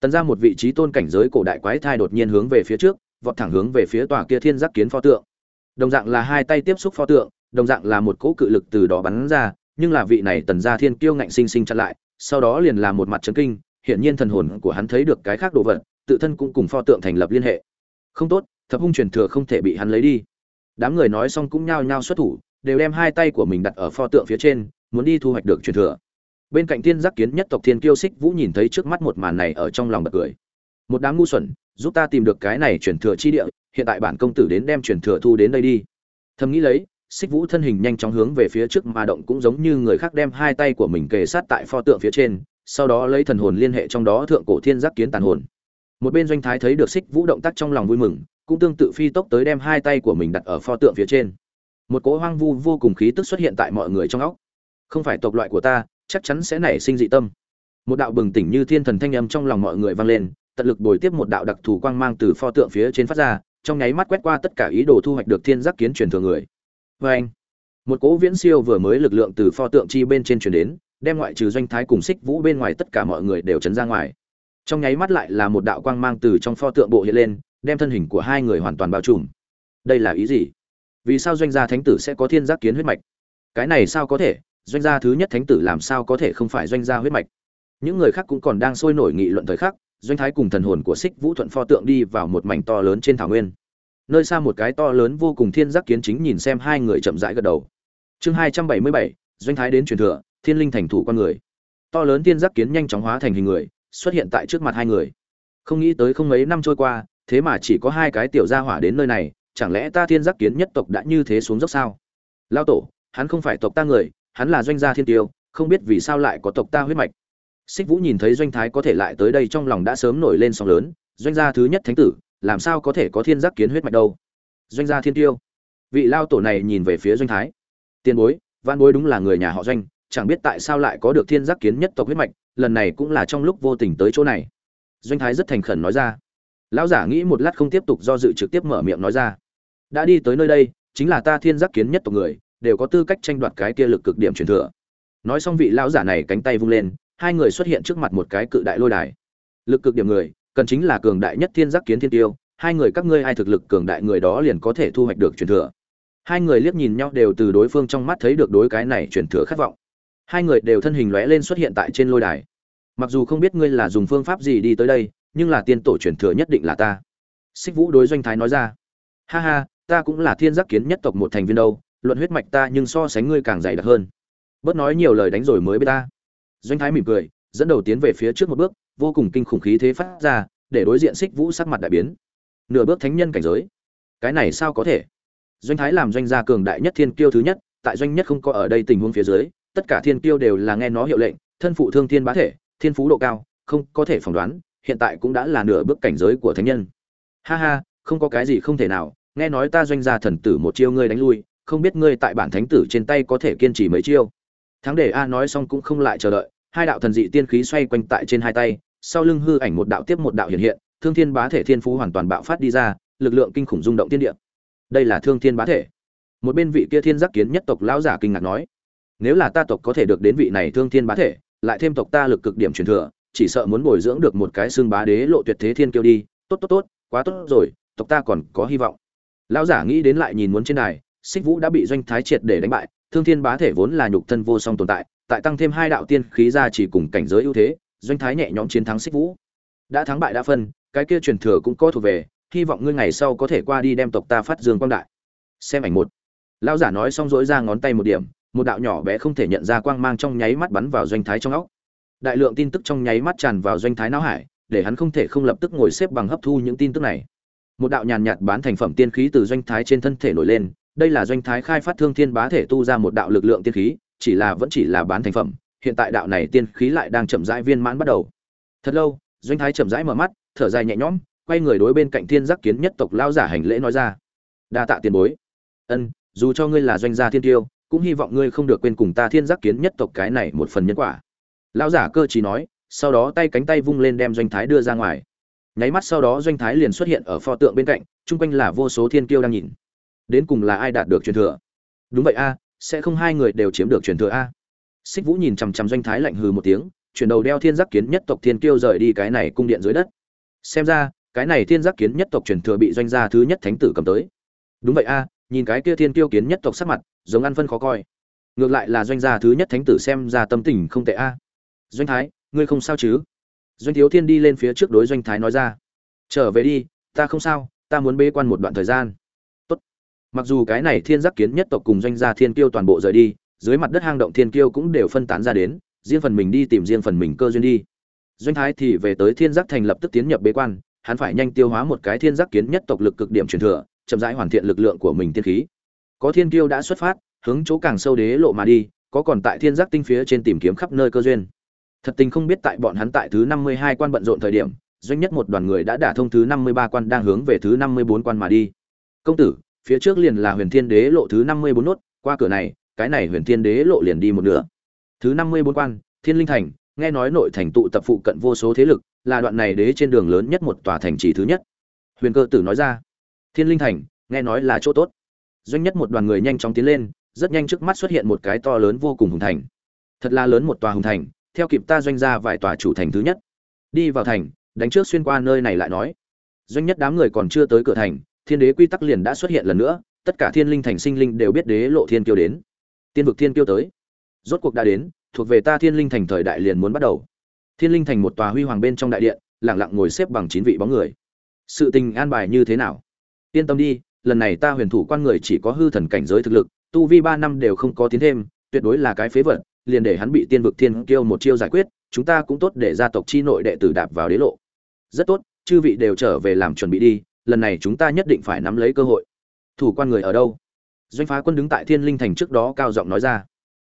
Tần ra một vị trí tôn cảnh giới cổ đại quái thai đột nhiên hướng về phía trước, vọt thẳng hướng về phía tòa kia thiên giác kiến pho tượng. Đồng dạng là hai tay tiếp xúc pho tượng, đồng dạng là một cỗ cự lực từ đó bắn ra, nhưng là vị này tần gia thiên kiêu ngạnh sinh sinh chặn lại, sau đó liền là một mặt chấn kinh, hiển nhiên thần hồn của hắn thấy được cái khác đồ vật, tự thân cũng cùng pho tượng thành lập liên hệ. Không tốt, thập hung truyền thừa không thể bị hắn lấy đi. Đám người nói xong cũng nhao nhao xuất thủ, đều đem hai tay của mình đặt ở pho tượng phía trên, muốn đi thu hoạch được truyền thừa. Bên cạnh Thiên Giác Kiến nhất tộc Thiên Kiêu Xích Vũ nhìn thấy trước mắt một màn này ở trong lòng bật cười. Một đám ngu xuẩn, giúp ta tìm được cái này truyền thừa chi địa, hiện tại bản công tử đến đem truyền thừa thu đến đây đi. Thầm nghĩ lấy, xích vũ thân hình nhanh chóng hướng về phía trước mà động cũng giống như người khác đem hai tay của mình kề sát tại pho tượng phía trên sau đó lấy thần hồn liên hệ trong đó thượng cổ thiên giác kiến tàn hồn. Một bên doanh thái thấy được xích vũ động tác trong lòng vui mừng cũng tương tự phi tốc tới đem hai tay của mình đặt ở pho tượng phía trên. Một cỗ hoang vu vô cùng khí tức xuất hiện tại mọi người trong óc. Không phải tộc loại của ta chắc chắn sẽ nảy sinh dị tâm. Một đạo bừng tỉnh như thiên thần thanh âm trong lòng mọi người vang lên tận lực bồi tiếp một đạo đặc thù quang mang từ pho tượng phía trên phát ra, trong nháy mắt quét qua tất cả ý đồ thu hoạch được thiên giác kiến truyền thừa người. Và anh, một cỗ viễn siêu vừa mới lực lượng từ pho tượng chi bên trên truyền đến, đem ngoại trừ doanh thái cùng xích vũ bên ngoài tất cả mọi người đều chấn ra ngoài. Trong nháy mắt lại là một đạo quang mang từ trong pho tượng bộ hiện lên, đem thân hình của hai người hoàn toàn bao trùm. Đây là ý gì? Vì sao doanh gia thánh tử sẽ có thiên giác kiến huyết mạch? Cái này sao có thể? Doanh gia thứ nhất thánh tử làm sao có thể không phải doanh gia huyết mạch? Những người khác cũng còn đang sôi nổi nghị luận thời khắc doanh thái cùng thần hồn của xích vũ thuận pho tượng đi vào một mảnh to lớn trên thảo nguyên. Nơi xa một cái to lớn vô cùng thiên giác kiến chính nhìn xem hai người chậm rãi gật đầu. Chương hai trăm bảy mươi bảy, doanh thái đến truyền thừa, thiên linh thành thủ con người. To lớn thiên giác kiến nhanh chóng hóa thành hình người, xuất hiện tại trước mặt hai người. Không nghĩ tới không mấy năm trôi qua, thế mà chỉ có hai cái tiểu gia hỏa đến nơi này, chẳng lẽ ta thiên giác kiến nhất tộc đã như thế xuống dốc sao? Lao tổ, hắn không phải tộc ta người, hắn là doanh gia thiên tiêu, không biết vì sao lại có tộc ta huyết mạch xích vũ nhìn thấy doanh thái có thể lại tới đây trong lòng đã sớm nổi lên sóng lớn, doanh gia thứ nhất thánh tử, làm sao có thể có thiên giác kiến huyết mạch đâu? Doanh gia thiên tiêu. Vị lao tổ này nhìn về phía doanh thái. Tiền bối văn bối đúng là người nhà họ doanh, chẳng biết tại sao lại có được thiên giác kiến nhất tộc huyết mạch, lần này cũng là trong lúc vô tình tới chỗ này. Doanh thái rất thành khẩn nói ra. Lão giả nghĩ một lát không tiếp tục do dự trực tiếp mở miệng nói ra. Đã đi tới nơi đây, chính là ta thiên giác kiến nhất tộc người, đều có tư cách tranh đoạt cái kia lực cực điểm truyền thừa. Nói xong vị lão giả này cánh tay vung lên hai người xuất hiện trước mặt một cái cự đại lôi đài. Lực cực điểm người, cần chính là cường đại nhất thiên giác kiến thiên tiêu, hai người các ngươi ai thực lực cường đại người đó liền có thể thu hoạch được truyền thừa. Hai người liếc nhìn nhau đều từ đối phương trong mắt thấy được đối cái này truyền thừa khát vọng. Hai người đều thân hình lóe lên xuất hiện tại trên lôi đài. Mặc dù không biết ngươi là dùng phương pháp gì đi tới đây, nhưng là tiên tổ truyền thừa nhất định là ta. Xích vũ đối doanh thái nói ra. Ha ha, ta cũng là thiên giác kiến nhất tộc một thành viên đâu, luận huyết mạch ta nhưng so sánh ngươi càng dày đặc hơn. Bớt nói nhiều lời đánh rồi mới biết ta doanh thái mỉm cười, dẫn đầu tiến về phía trước một bước, vô cùng kinh khủng khí thế phát ra, để đối diện xích vũ sắc mặt đại biến. Nửa bước thánh nhân cảnh giới. Cái này sao có thể? Doanh thái làm doanh gia cường đại nhất thiên kiêu thứ nhất, tại doanh nhất không có ở đây tình huống phía dưới, tất cả thiên kiêu đều là nghe nó hiệu lệnh, thân phụ thương thiên bá thể, thiên phú độ cao, không có thể phỏng đoán, hiện tại cũng đã là nửa bước cảnh giới của thánh nhân. Ha ha, không có cái gì không thể nào, nghe nói ta doanh gia thần tử một chiêu ngươi đánh lui, không biết ngươi tại bản thánh tử trên tay có thể kiên trì mấy chiêu. Thắng để a nói xong cũng không lại chờ đợi hai đạo thần dị tiên khí xoay quanh tại trên hai tay, sau lưng hư ảnh một đạo tiếp một đạo hiện hiện, thương thiên bá thể thiên phú hoàn toàn bạo phát đi ra, lực lượng kinh khủng rung động thiên địa. Đây là thương thiên bá thể. Một bên vị kia thiên giác kiến nhất tộc lão giả kinh ngạc nói, nếu là ta tộc có thể được đến vị này thương thiên bá thể, lại thêm tộc ta lực cực điểm truyền thừa, chỉ sợ muốn bồi dưỡng được một cái xương bá đế lộ tuyệt thế thiên kiêu đi. Tốt tốt tốt, quá tốt rồi, tộc ta còn có hy vọng. Lão giả nghĩ đến lại nhìn muốn trên đài, xích vũ đã bị doanh thái triệt để đánh bại, thương thiên bá thể vốn là nhục thân vô song tồn tại tại tăng thêm hai đạo tiên khí ra chỉ cùng cảnh giới ưu thế, doanh thái nhẹ nhõm chiến thắng xích vũ. Đã thắng bại đã phân, cái kia truyền thừa cũng có thuộc về, hy vọng ngươi ngày sau có thể qua đi đem tộc ta phát dương quang đại. Xem ảnh một. Lão giả nói xong rỗi ra ngón tay một điểm, một đạo nhỏ bé không thể nhận ra quang mang trong nháy mắt bắn vào doanh thái trong óc. Đại lượng tin tức trong nháy mắt tràn vào doanh thái não hải, để hắn không thể không lập tức ngồi xếp bằng hấp thu những tin tức này. Một đạo nhàn nhạt bán thành phẩm tiên khí từ doanh thái trên thân thể nổi lên, đây là doanh thái khai phát thương thiên bá thể tu ra một đạo lực lượng tiên khí chỉ là vẫn chỉ là bán thành phẩm, hiện tại đạo này tiên khí lại đang chậm rãi viên mãn bắt đầu. Thật lâu, doanh thái chậm rãi mở mắt, thở dài nhẹ nhõm, quay người đối bên cạnh thiên giác kiến nhất tộc lao giả hành lễ nói ra. Đa tạ tiền bối. Ân, dù cho ngươi là doanh gia thiên tiêu, cũng hy vọng ngươi không được quên cùng ta thiên giác kiến nhất tộc cái này một phần nhân quả. Lão giả cơ trí nói, sau đó tay cánh tay vung lên đem doanh thái đưa ra ngoài. Nháy mắt sau đó doanh thái liền xuất hiện ở pho tượng bên cạnh, chung quanh là vô số thiên kiêu đang nhìn. Đến cùng là ai đạt được truyền thừa? Đúng vậy a sẽ không hai người đều chiếm được truyền thừa a. Xích vũ nhìn chằm chằm doanh thái lạnh hừ một tiếng, chuyển đầu đeo thiên giác kiến nhất tộc thiên kiêu rời đi cái này cung điện dưới đất. Xem ra, cái này thiên giác kiến nhất tộc truyền thừa bị doanh gia thứ nhất thánh tử cầm tới. Đúng vậy a, nhìn cái kia thiên kiêu kiến nhất tộc sắc mặt, giống ăn phân khó coi. Ngược lại là doanh gia thứ nhất thánh tử xem ra tâm tình không tệ a. Doanh thái, ngươi không sao chứ? Doanh thiếu thiên đi lên phía trước đối doanh thái nói ra. Trở về đi, ta không sao, ta muốn bế quan một đoạn thời gian mặc dù cái này thiên giác kiến nhất tộc cùng doanh gia thiên kiêu toàn bộ rời đi, dưới mặt đất hang động thiên kiêu cũng đều phân tán ra đến, riêng phần mình đi tìm riêng phần mình cơ duyên đi. Doanh thái thì về tới thiên giác thành lập tức tiến nhập bế quan, hắn phải nhanh tiêu hóa một cái thiên giác kiến nhất tộc lực cực điểm truyền thừa, chậm rãi hoàn thiện lực lượng của mình tiên khí. Có thiên kiêu đã xuất phát, hướng chỗ càng sâu đế lộ mà đi, có còn tại thiên giác tinh phía trên tìm kiếm khắp nơi cơ duyên. Thật tình không biết tại bọn hắn tại thứ năm mươi hai quan bận rộn thời điểm, doanh nhất một đoàn người đã đả thông thứ năm mươi ba quan đang hướng về thứ năm mươi bốn quan mà đi. Công tử phía trước liền là huyền thiên đế lộ thứ năm mươi bốn nốt, qua cửa này, cái này huyền thiên đế lộ liền đi một nửa. Thứ năm mươi bốn quan, thiên linh thành, nghe nói nội thành tụ tập phụ cận vô số thế lực, là đoạn này đế trên đường lớn nhất một tòa thành trì thứ nhất. Huyền cơ tử nói ra, thiên linh thành, nghe nói là chỗ tốt. Doanh nhất một đoàn người nhanh chóng tiến lên, rất nhanh trước mắt xuất hiện một cái to lớn vô cùng hùng thành. Thật là lớn một tòa hùng thành, theo kịp ta doanh ra vài tòa chủ thành thứ nhất. Đi vào thành, đánh trước xuyên qua nơi này lại nói. Doanh nhất đám người còn chưa tới cửa thành thiên đế quy tắc liền đã xuất hiện lần nữa, tất cả thiên linh thành sinh linh đều biết đế lộ thiên kiêu đến. Tiên vực thiên kiêu tới. Rốt cuộc đã đến, thuộc về ta thiên linh thành thời đại liền muốn bắt đầu. Thiên linh thành một tòa huy hoàng bên trong đại điện lẳng lặng ngồi xếp bằng chín vị bóng người. Sự tình an bài như thế nào? Yên tâm đi, lần này ta huyền thủ quan người chỉ có hư thần cảnh giới thực lực, tu vi ba năm đều không có tiến thêm, tuyệt đối là cái phế vật, liền để hắn bị tiên vực thiên kiêu một chiêu giải quyết, chúng ta cũng tốt để gia tộc chi nội đệ tử đạp vào đế lộ. Rất tốt, chư vị đều trở về làm chuẩn bị đi lần này chúng ta nhất định phải nắm lấy cơ hội. Thủ quan người ở đâu? Doanh phá quân đứng tại thiên linh thành trước đó cao giọng nói ra.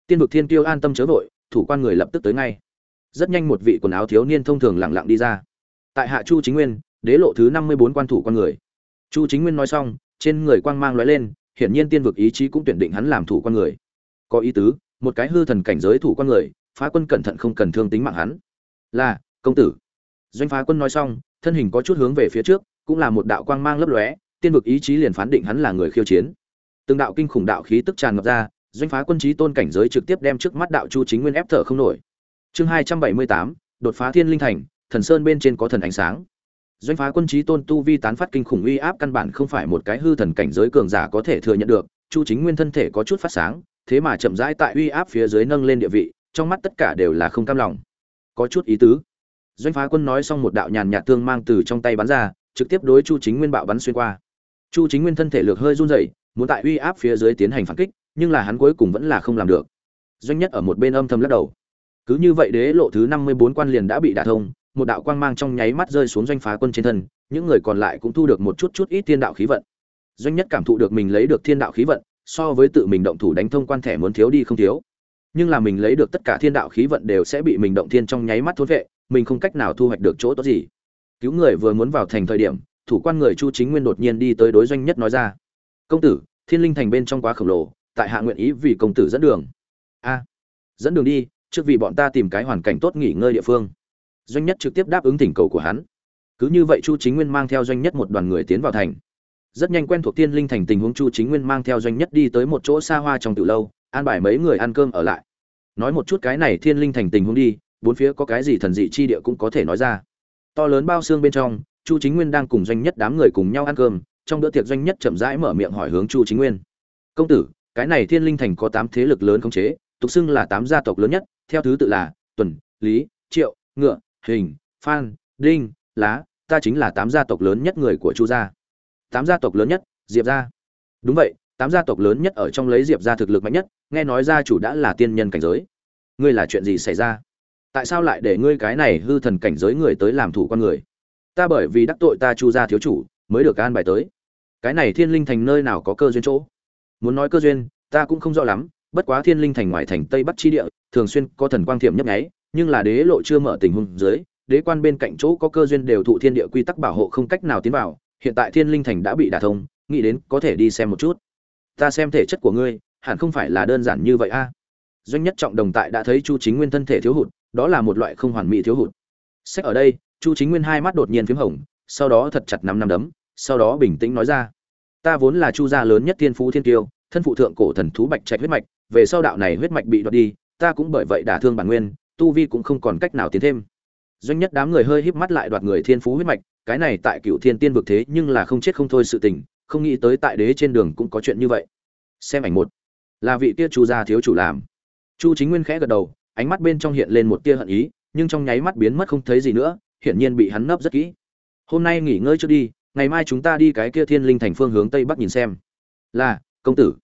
Tiên vực thiên kiêu an tâm chớ vội, thủ quan người lập tức tới ngay. Rất nhanh một vị quần áo thiếu niên thông thường lặng lặng đi ra. Tại hạ chu chính nguyên, đế lộ thứ năm mươi bốn quan thủ quan người. Chu chính nguyên nói xong, trên người quang mang lóe lên, hiển nhiên tiên vực ý chí cũng tuyển định hắn làm thủ quan người. Có ý tứ, một cái hư thần cảnh giới thủ quan người, phá quân cẩn thận không cần thương tính mạng hắn. Là, công tử. Doanh phá quân nói xong, thân hình có chút hướng về phía trước cũng là một đạo quang mang lấp lóe, tiên vực ý chí liền phán định hắn là người khiêu chiến. Từng đạo kinh khủng đạo khí tức tràn ngập ra, doanh phá quân chí tôn cảnh giới trực tiếp đem trước mắt đạo chu chính nguyên ép thở không nổi. Chương hai trăm bảy mươi tám, đột phá thiên linh thành, thần sơn bên trên có thần ánh sáng. Doanh phá quân chí tôn tu vi tán phát kinh khủng uy áp căn bản không phải một cái hư thần cảnh giới cường giả có thể thừa nhận được, chu chính nguyên thân thể có chút phát sáng, thế mà chậm rãi tại uy áp phía dưới nâng lên địa vị, trong mắt tất cả đều là không cam lòng. Có chút ý tứ. Doanh phá quân nói xong một đạo nhàn nhạt tương mang từ trong tay bắn ra trực tiếp đối chu chính nguyên bạo bắn xuyên qua. Chu chính nguyên thân thể lược hơi run rẩy, muốn tại uy áp phía dưới tiến hành phản kích, nhưng là hắn cuối cùng vẫn là không làm được. Doanh nhất ở một bên âm thầm lắc đầu. Cứ như vậy đế lộ thứ năm mươi bốn quan liền đã bị đả thông, một đạo quang mang trong nháy mắt rơi xuống doanh phá quân trên thân, những người còn lại cũng thu được một chút chút ít thiên đạo khí vận. Doanh nhất cảm thụ được mình lấy được thiên đạo khí vận, so với tự mình động thủ đánh thông quan thẻ muốn thiếu đi không thiếu. Nhưng là mình lấy được tất cả thiên đạo khí vận đều sẽ bị mình động thiên trong nháy mắt thôn vệ, mình không cách nào thu hoạch được chỗ tốt gì cứu người vừa muốn vào thành thời điểm, thủ quan người chu chính nguyên đột nhiên đi tới đối doanh nhất nói ra. Công tử, thiên linh thành bên trong quá khổng lồ, tại hạ nguyện ý vì công tử dẫn đường. A, dẫn đường đi, trước vì bọn ta tìm cái hoàn cảnh tốt nghỉ ngơi địa phương. Doanh nhất trực tiếp đáp ứng thỉnh cầu của hắn. Cứ như vậy chu chính nguyên mang theo doanh nhất một đoàn người tiến vào thành. Rất nhanh quen thuộc tiên linh thành tình huống chu chính nguyên mang theo doanh nhất đi tới một chỗ xa hoa trong từ lâu, an bài mấy người ăn cơm ở lại. Nói một chút cái này thiên linh thành tình huống đi, bốn phía có cái gì thần dị chi địa cũng có thể nói ra to lớn bao xương bên trong, chu chính nguyên đang cùng doanh nhất đám người cùng nhau ăn cơm, trong bữa tiệc doanh nhất chậm rãi mở miệng hỏi hướng chu chính nguyên. Công tử, cái này thiên linh thành có tám thế lực lớn khống chế, tục xưng là tám gia tộc lớn nhất, theo thứ tự là tuần, lý, triệu, ngựa, hình, phan, đinh, lá, ta chính là tám gia tộc lớn nhất người của chu gia. Tám gia tộc lớn nhất, diệp gia. Đúng vậy, tám gia tộc lớn nhất ở trong lấy diệp gia thực lực mạnh nhất, nghe nói gia chủ đã là tiên nhân cảnh giới. Ngươi là chuyện gì xảy ra? Tại sao lại để ngươi cái này hư thần cảnh giới người tới làm thủ con người? Ta bởi vì đắc tội ta chu gia thiếu chủ, mới được an bài tới. Cái này thiên linh thành nơi nào có cơ duyên chỗ? Muốn nói cơ duyên, ta cũng không rõ lắm, bất quá thiên linh thành ngoài thành tây bắc chi địa, thường xuyên có thần quang thiểm nhấp nháy, nhưng là đế lộ chưa mở tình huống dưới, đế quan bên cạnh chỗ có cơ duyên đều thụ thiên địa quy tắc bảo hộ không cách nào tiến vào, hiện tại thiên linh thành đã bị đả thông, nghĩ đến có thể đi xem một chút. Ta xem thể chất của ngươi, hẳn không phải là đơn giản như vậy a. Doanh nhất trọng đồng tại đã thấy chu chính nguyên thân thể thiếu hụt đó là một loại không hoàn mỹ thiếu hụt. Sách ở đây, chu chính nguyên hai mắt đột nhiên p h í m hồng, sau đó thật chặt năm năm đấm, sau đó bình tĩnh nói ra. Ta vốn là chu gia lớn nhất thiên phú thiên tiêu thân phụ thượng cổ thần thú bạch trạch huyết mạch, về sau đạo này huyết mạch bị đoạt đi, ta cũng bởi vậy đả thương bản nguyên, tu vi cũng không còn cách nào tiến thêm. Doanh nhất đám người hơi híp mắt lại đoạt người thiên phú huyết mạch, cái này tại cựu thiên tiên vực thế nhưng là không chết không thôi sự tình, không nghĩ tới tại đế trên đường cũng có chuyện như vậy. Xem ảnh một, là vị kia chu gia thiếu chủ làm. Chu chính nguyên khẽ gật đầu ánh mắt bên trong hiện lên một tia hận ý nhưng trong nháy mắt biến mất không thấy gì nữa hiển nhiên bị hắn nấp rất kỹ. Hôm nay nghỉ ngơi trước đi ngày mai chúng ta đi cái kia thiên linh thành phương hướng tây bắc nhìn xem. Là công tử.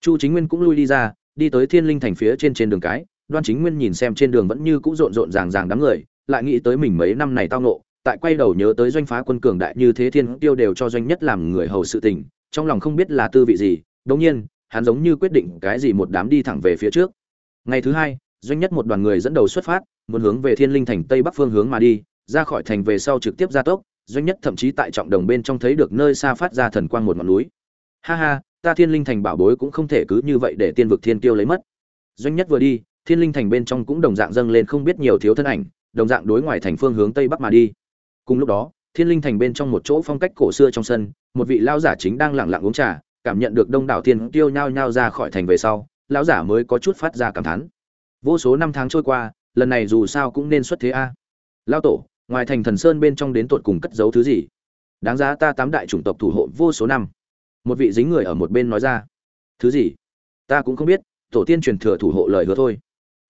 Chu chính nguyên cũng lui đi ra đi tới thiên linh thành phía trên trên đường cái đoan chính nguyên nhìn xem trên đường vẫn như cũ rộn rộn ràng ràng đám người lại nghĩ tới mình mấy năm này tao ngộ, tại quay đầu nhớ tới doanh phá quân cường đại như thế thiên tiêu đều cho doanh nhất làm người hầu sự tình trong lòng không biết là tư vị gì đống nhiên hắn giống như quyết định cái gì một đám đi thẳng về phía trước. Ngày thứ hai doanh nhất một đoàn người dẫn đầu xuất phát, muốn hướng về thiên linh thành tây bắc phương hướng mà đi, ra khỏi thành về sau trực tiếp ra tốc, doanh nhất thậm chí tại trọng đồng bên trong thấy được nơi xa phát ra thần quang một ngọn núi. Ha ha, ta thiên linh thành bảo bối cũng không thể cứ như vậy để tiên vực thiên tiêu lấy mất. Doanh nhất vừa đi, thiên linh thành bên trong cũng đồng dạng dâng lên không biết nhiều thiếu thân ảnh, đồng dạng đối ngoài thành phương hướng tây bắc mà đi. Cùng lúc đó, thiên linh thành bên trong một chỗ phong cách cổ xưa trong sân, một vị lao giả chính đang lẳng lặng uống trà, cảm nhận được đông đảo thiên tiêu nhao nhao ra khỏi thành về sau, lão giả mới có chút phát ra cảm thán vô số năm tháng trôi qua, lần này dù sao cũng nên xuất thế a. À. lao tổ, ngoài thành thần sơn bên trong đến tột cùng cất giấu thứ gì? Đáng giá ta tám đại chủng tộc thủ hộ vô số năm. Một vị dính người ở một bên nói ra. Thứ gì? Ta cũng không biết, tổ tiên truyền thừa thủ hộ lời hứa thôi.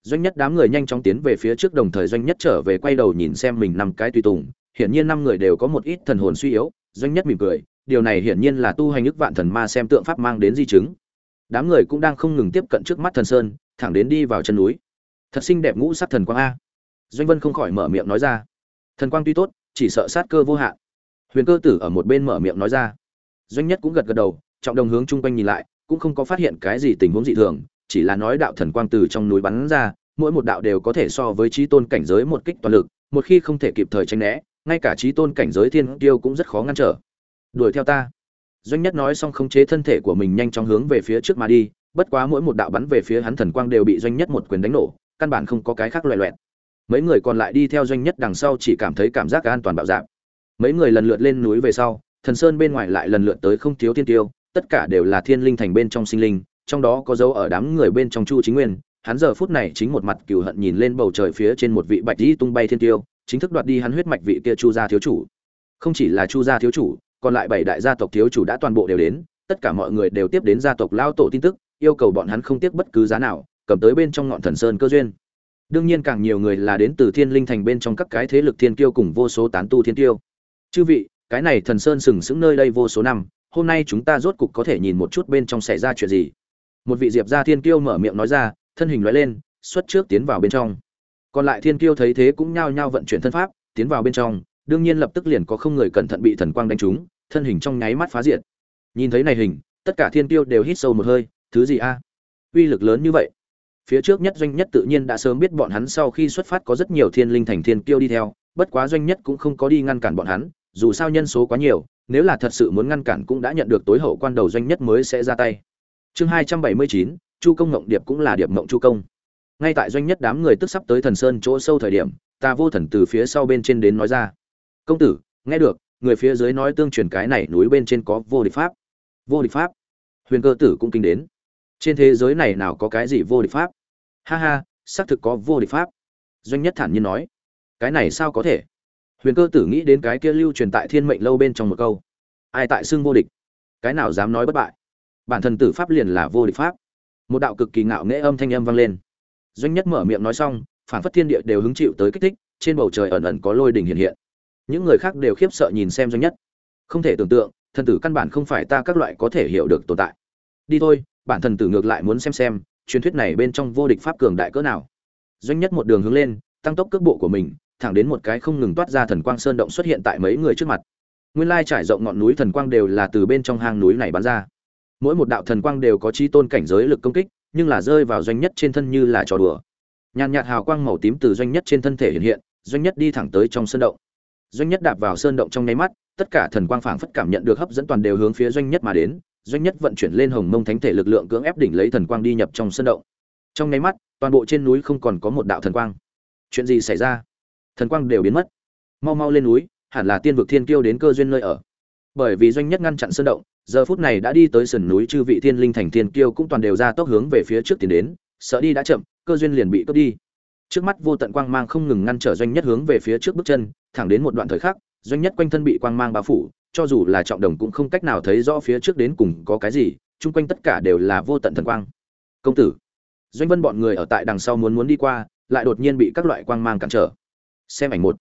Doanh nhất đám người nhanh chóng tiến về phía trước đồng thời doanh nhất trở về quay đầu nhìn xem mình năm cái tùy tùng. Hiển nhiên năm người đều có một ít thần hồn suy yếu, doanh nhất mỉm cười, điều này hiển nhiên là tu hành ức vạn thần ma xem tượng pháp mang đến di chứng. Đám người cũng đang không ngừng tiếp cận trước mắt thần sơn thẳng đến đi vào chân núi. Thật xinh đẹp ngũ sát thần quang a. Doanh vân không khỏi mở miệng nói ra. Thần quang tuy tốt, chỉ sợ sát cơ vô hạn. Huyền cơ tử ở một bên mở miệng nói ra. Doanh nhất cũng gật gật đầu, trọng đồng hướng chung quanh nhìn lại, cũng không có phát hiện cái gì tình huống dị thường, chỉ là nói đạo thần quang từ trong núi bắn ra, mỗi một đạo đều có thể so với trí tôn cảnh giới một kích toàn lực, một khi không thể kịp thời tránh né, ngay cả trí tôn cảnh giới thiên tiêu cũng rất khó ngăn trở. Đuổi theo ta. Doanh nhất nói xong khống chế thân thể của mình nhanh chóng hướng về phía trước mà đi bất quá mỗi một đạo bắn về phía hắn thần quang đều bị doanh nhất một quyền đánh nổ, căn bản không có cái khác loẹ loẹt. Mấy người còn lại đi theo doanh nhất đằng sau chỉ cảm thấy cảm giác an toàn bạo dạp mấy người lần lượt lên núi về sau, thần sơn bên ngoài lại lần lượt tới không thiếu thiên tiêu, tất cả đều là thiên linh thành bên trong sinh linh, trong đó có dấu ở đám người bên trong chu chính nguyên, hắn giờ phút này chính một mặt cừu hận nhìn lên bầu trời phía trên một vị bạch dĩ tung bay thiên tiêu, chính thức đoạt đi hắn huyết mạch vị kia chu gia thiếu chủ. Không chỉ là chu gia thiếu chủ, còn lại bảy đại gia tộc thiếu chủ đã toàn bộ đều đến, tất cả mọi người đều tiếp đến gia tộc lao tổ tin tức yêu cầu bọn hắn không tiếc bất cứ giá nào, cầm tới bên trong ngọn thần sơn cơ duyên. Đương nhiên càng nhiều người là đến từ thiên linh thành bên trong các cái thế lực thiên kiêu cùng vô số tán tu thiên kiêu. Chư vị, cái này thần sơn sừng sững nơi đây vô số năm, hôm nay chúng ta rốt cục có thể nhìn một chút bên trong xảy ra chuyện gì. Một vị diệp gia thiên kiêu mở miệng nói ra, thân hình nói lên, xuất trước tiến vào bên trong. Còn lại thiên kiêu thấy thế cũng nhao nhao vận chuyển thân pháp, tiến vào bên trong, đương nhiên lập tức liền có không người cẩn thận bị thần quang đánh trúng, thân hình trong nháy mắt phá diệt. Nhìn thấy này hình, tất cả thiên kiêu đều hít sâu một hơi thứ gì a? Uy lực lớn như vậy. Phía trước nhất doanh nhất tự nhiên đã sớm biết bọn hắn sau khi xuất phát có rất nhiều thiên linh thành thiên kiêu đi theo, bất quá doanh nhất cũng không có đi ngăn cản bọn hắn, dù sao nhân số quá nhiều, nếu là thật sự muốn ngăn cản cũng đã nhận được tối hậu quan đầu doanh nhất mới sẽ ra tay. Chương hai trăm bảy mươi chín, chu công ngộng điệp cũng là điệp ngộng chu công. Ngay tại doanh nhất đám người tức sắp tới thần sơn chỗ sâu thời điểm ta vô thần từ phía sau bên trên đến nói ra. Công tử, nghe được, người phía dưới nói tương truyền cái này núi bên trên có vô địch pháp. Vô địch pháp? Huyền cơ tử cũng kinh đến trên thế giới này nào có cái gì vô địch pháp? Ha ha, xác thực có vô địch pháp. Doanh nhất thản nhiên nói. Cái này sao có thể? Huyền cơ tử nghĩ đến cái kia lưu truyền tại thiên mệnh lâu bên trong một câu. Ai tại xưng vô địch? Cái nào dám nói bất bại? Bản thân tử pháp liền là vô địch pháp. Một đạo cực kỳ ngạo nghễ âm thanh âm vang lên. Doanh nhất mở miệng nói xong, phản phất thiên địa đều hứng chịu tới kích thích, trên bầu trời ẩn ẩn có lôi đình hiện hiện. Những người khác đều khiếp sợ nhìn xem doanh nhất. Không thể tưởng tượng, thần tử căn bản không phải ta các loại có thể hiểu được tồn tại đi thôi, bản thần tử ngược lại muốn xem xem, truyền thuyết này bên trong vô địch pháp cường đại cỡ nào. Doanh nhất một đường hướng lên, tăng tốc cước bộ của mình, thẳng đến một cái không ngừng toát ra thần quang sơn động xuất hiện tại mấy người trước mặt. Nguyên lai trải rộng ngọn núi thần quang đều là từ bên trong hang núi này bắn ra. Mỗi một đạo thần quang đều có chi tôn cảnh giới lực công kích, nhưng là rơi vào doanh nhất trên thân như là trò đùa. Nhàn nhạt hào quang màu tím từ doanh nhất trên thân thể hiện hiện, doanh nhất đi thẳng tới trong sơn động. Doanh nhất đạp vào sơn động trong nháy mắt, tất cả thần quang phảng phất cảm nhận được hấp dẫn toàn đều hướng phía doanh nhất mà đến doanh nhất vận chuyển lên hồng mông thánh thể lực lượng cưỡng ép đỉnh lấy thần quang đi nhập trong sơn động. Trong nháy mắt, toàn bộ trên núi không còn có một đạo thần quang. Chuyện gì xảy ra? Thần quang đều biến mất. Mau mau lên núi, hẳn là tiên vực thiên kiêu đến cơ duyên nơi ở. Bởi vì doanh nhất ngăn chặn sơn động, giờ phút này đã đi tới sườn núi chư vị thiên linh thành thiên kiêu cũng toàn đều ra tốc hướng về phía trước tiến đến, sợ đi đã chậm, cơ duyên liền bị cướp đi. Trước mắt vô tận quang mang không ngừng ngăn trở doanh nhất hướng về phía trước bước chân, thẳng đến một đoạn thời khắc, doanh nhất quanh thân bị quang mang bao phủ cho dù là trọng đồng cũng không cách nào thấy rõ phía trước đến cùng có cái gì, chung quanh tất cả đều là vô tận thần quang. Công tử, doanh vân bọn người ở tại đằng sau muốn muốn đi qua, lại đột nhiên bị các loại quang mang cản trở. Xem ảnh một.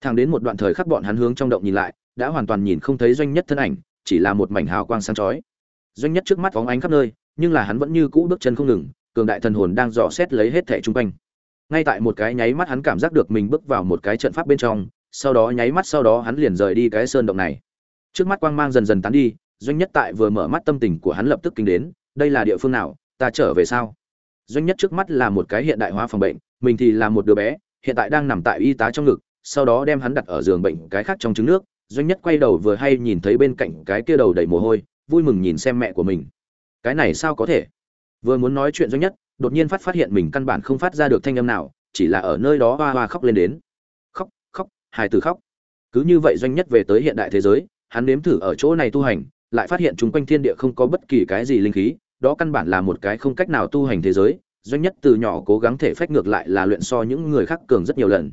Thang đến một đoạn thời khắc bọn hắn hướng trong động nhìn lại, đã hoàn toàn nhìn không thấy doanh nhất thân ảnh, chỉ là một mảnh hào quang sáng chói. Doanh nhất trước mắt phóng ánh khắp nơi, nhưng là hắn vẫn như cũ bước chân không ngừng, cường đại thần hồn đang dò xét lấy hết thẻ chung quanh. Ngay tại một cái nháy mắt hắn cảm giác được mình bước vào một cái trận pháp bên trong, sau đó nháy mắt sau đó hắn liền rời đi cái sơn động này trước mắt quang mang dần dần tán đi, doanh nhất tại vừa mở mắt tâm tình của hắn lập tức kinh đến, đây là địa phương nào, ta trở về sao? Doanh nhất trước mắt là một cái hiện đại hóa phòng bệnh, mình thì là một đứa bé, hiện tại đang nằm tại y tá trong ngực, sau đó đem hắn đặt ở giường bệnh cái khác trong trứng nước, doanh nhất quay đầu vừa hay nhìn thấy bên cạnh cái kia đầu đầy mồ hôi, vui mừng nhìn xem mẹ của mình. Cái này sao có thể? Vừa muốn nói chuyện doanh nhất, đột nhiên phát phát hiện mình căn bản không phát ra được thanh âm nào, chỉ là ở nơi đó hoa hoa khóc lên đến. Khóc khóc, hài từ khóc. Cứ như vậy doanh nhất về tới hiện đại thế giới hắn nếm thử ở chỗ này tu hành, lại phát hiện chung quanh thiên địa không có bất kỳ cái gì linh khí, đó căn bản là một cái không cách nào tu hành thế giới, doanh nhất từ nhỏ cố gắng thể phách ngược lại là luyện so những người khác cường rất nhiều lần.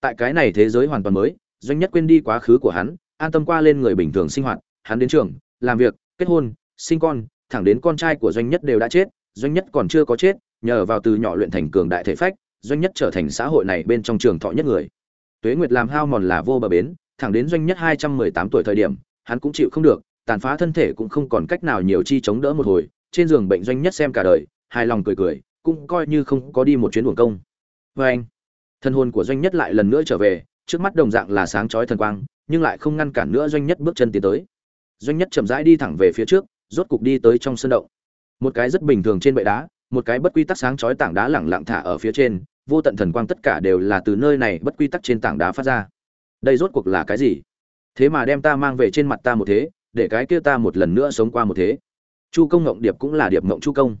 Tại cái này thế giới hoàn toàn mới, doanh nhất quên đi quá khứ của hắn, an tâm qua lên người bình thường sinh hoạt, hắn đến trường, làm việc, kết hôn, sinh con, thẳng đến con trai của doanh nhất đều đã chết, doanh nhất còn chưa có chết, nhờ vào từ nhỏ luyện thành cường đại thể phách, doanh nhất trở thành xã hội này bên trong trường thọ nhất người. Tuế nguyệt làm hao mòn là vô bờ bến thẳng đến doanh nhất hai trăm mười tám tuổi thời điểm, hắn cũng chịu không được, tàn phá thân thể cũng không còn cách nào nhiều chi chống đỡ một hồi, trên giường bệnh doanh nhất xem cả đời, hài lòng cười cười, cũng coi như không có đi một chuyến buồng công. Và anh, thân hồn của doanh nhất lại lần nữa trở về, trước mắt đồng dạng là sáng chói thần quang, nhưng lại không ngăn cản nữa doanh nhất bước chân tiến tới. Doanh nhất chậm rãi đi thẳng về phía trước, rốt cục đi tới trong sân động. Một cái rất bình thường trên bệ đá, một cái bất quy tắc sáng chói tảng đá lẳng lặng thả ở phía trên, vô tận thần quang tất cả đều là từ nơi này bất quy tắc trên tảng đá phát ra đây rốt cuộc là cái gì? Thế mà đem ta mang về trên mặt ta một thế, để cái kia ta một lần nữa sống qua một thế. Chu công ngộng điệp cũng là điệp ngộng chu công.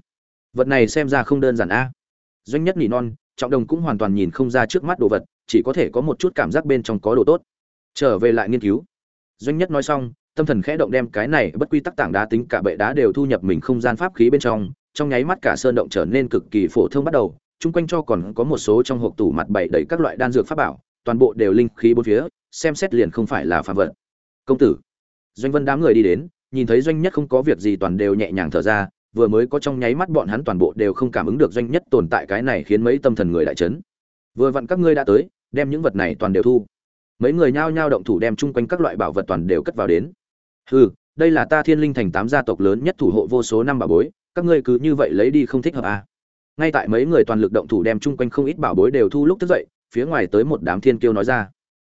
Vật này xem ra không đơn giản a. Doanh nhất nỉ non, trọng đồng cũng hoàn toàn nhìn không ra trước mắt đồ vật, chỉ có thể có một chút cảm giác bên trong có đồ tốt. Trở về lại nghiên cứu. Doanh nhất nói xong, tâm thần khẽ động đem cái này bất quy tắc tảng đá tính cả bệ đá đều thu nhập mình không gian pháp khí bên trong trong nháy mắt cả sơn động trở nên cực kỳ phổ thông bắt đầu, chung quanh cho còn có một số trong hộp tủ mặt bày đầy các loại đan dược pháp bảo toàn bộ đều linh khí bốn phía, xem xét liền không phải là phàm vật. Công tử, doanh vân đám người đi đến, nhìn thấy doanh nhất không có việc gì toàn đều nhẹ nhàng thở ra, vừa mới có trong nháy mắt bọn hắn toàn bộ đều không cảm ứng được doanh nhất tồn tại cái này khiến mấy tâm thần người đại chấn. Vừa vặn các ngươi đã tới, đem những vật này toàn đều thu. Mấy người nhao nhao động thủ đem chung quanh các loại bảo vật toàn đều cất vào đến. Hừ, đây là ta thiên linh thành tám gia tộc lớn nhất thủ hộ vô số năm bảo bối, các ngươi cứ như vậy lấy đi không thích hợp à. ngay tại mấy người toàn lực động thủ đem chung quanh không ít bảo bối đều thu lúc thức dậy phía ngoài tới một đám thiên kiêu nói ra.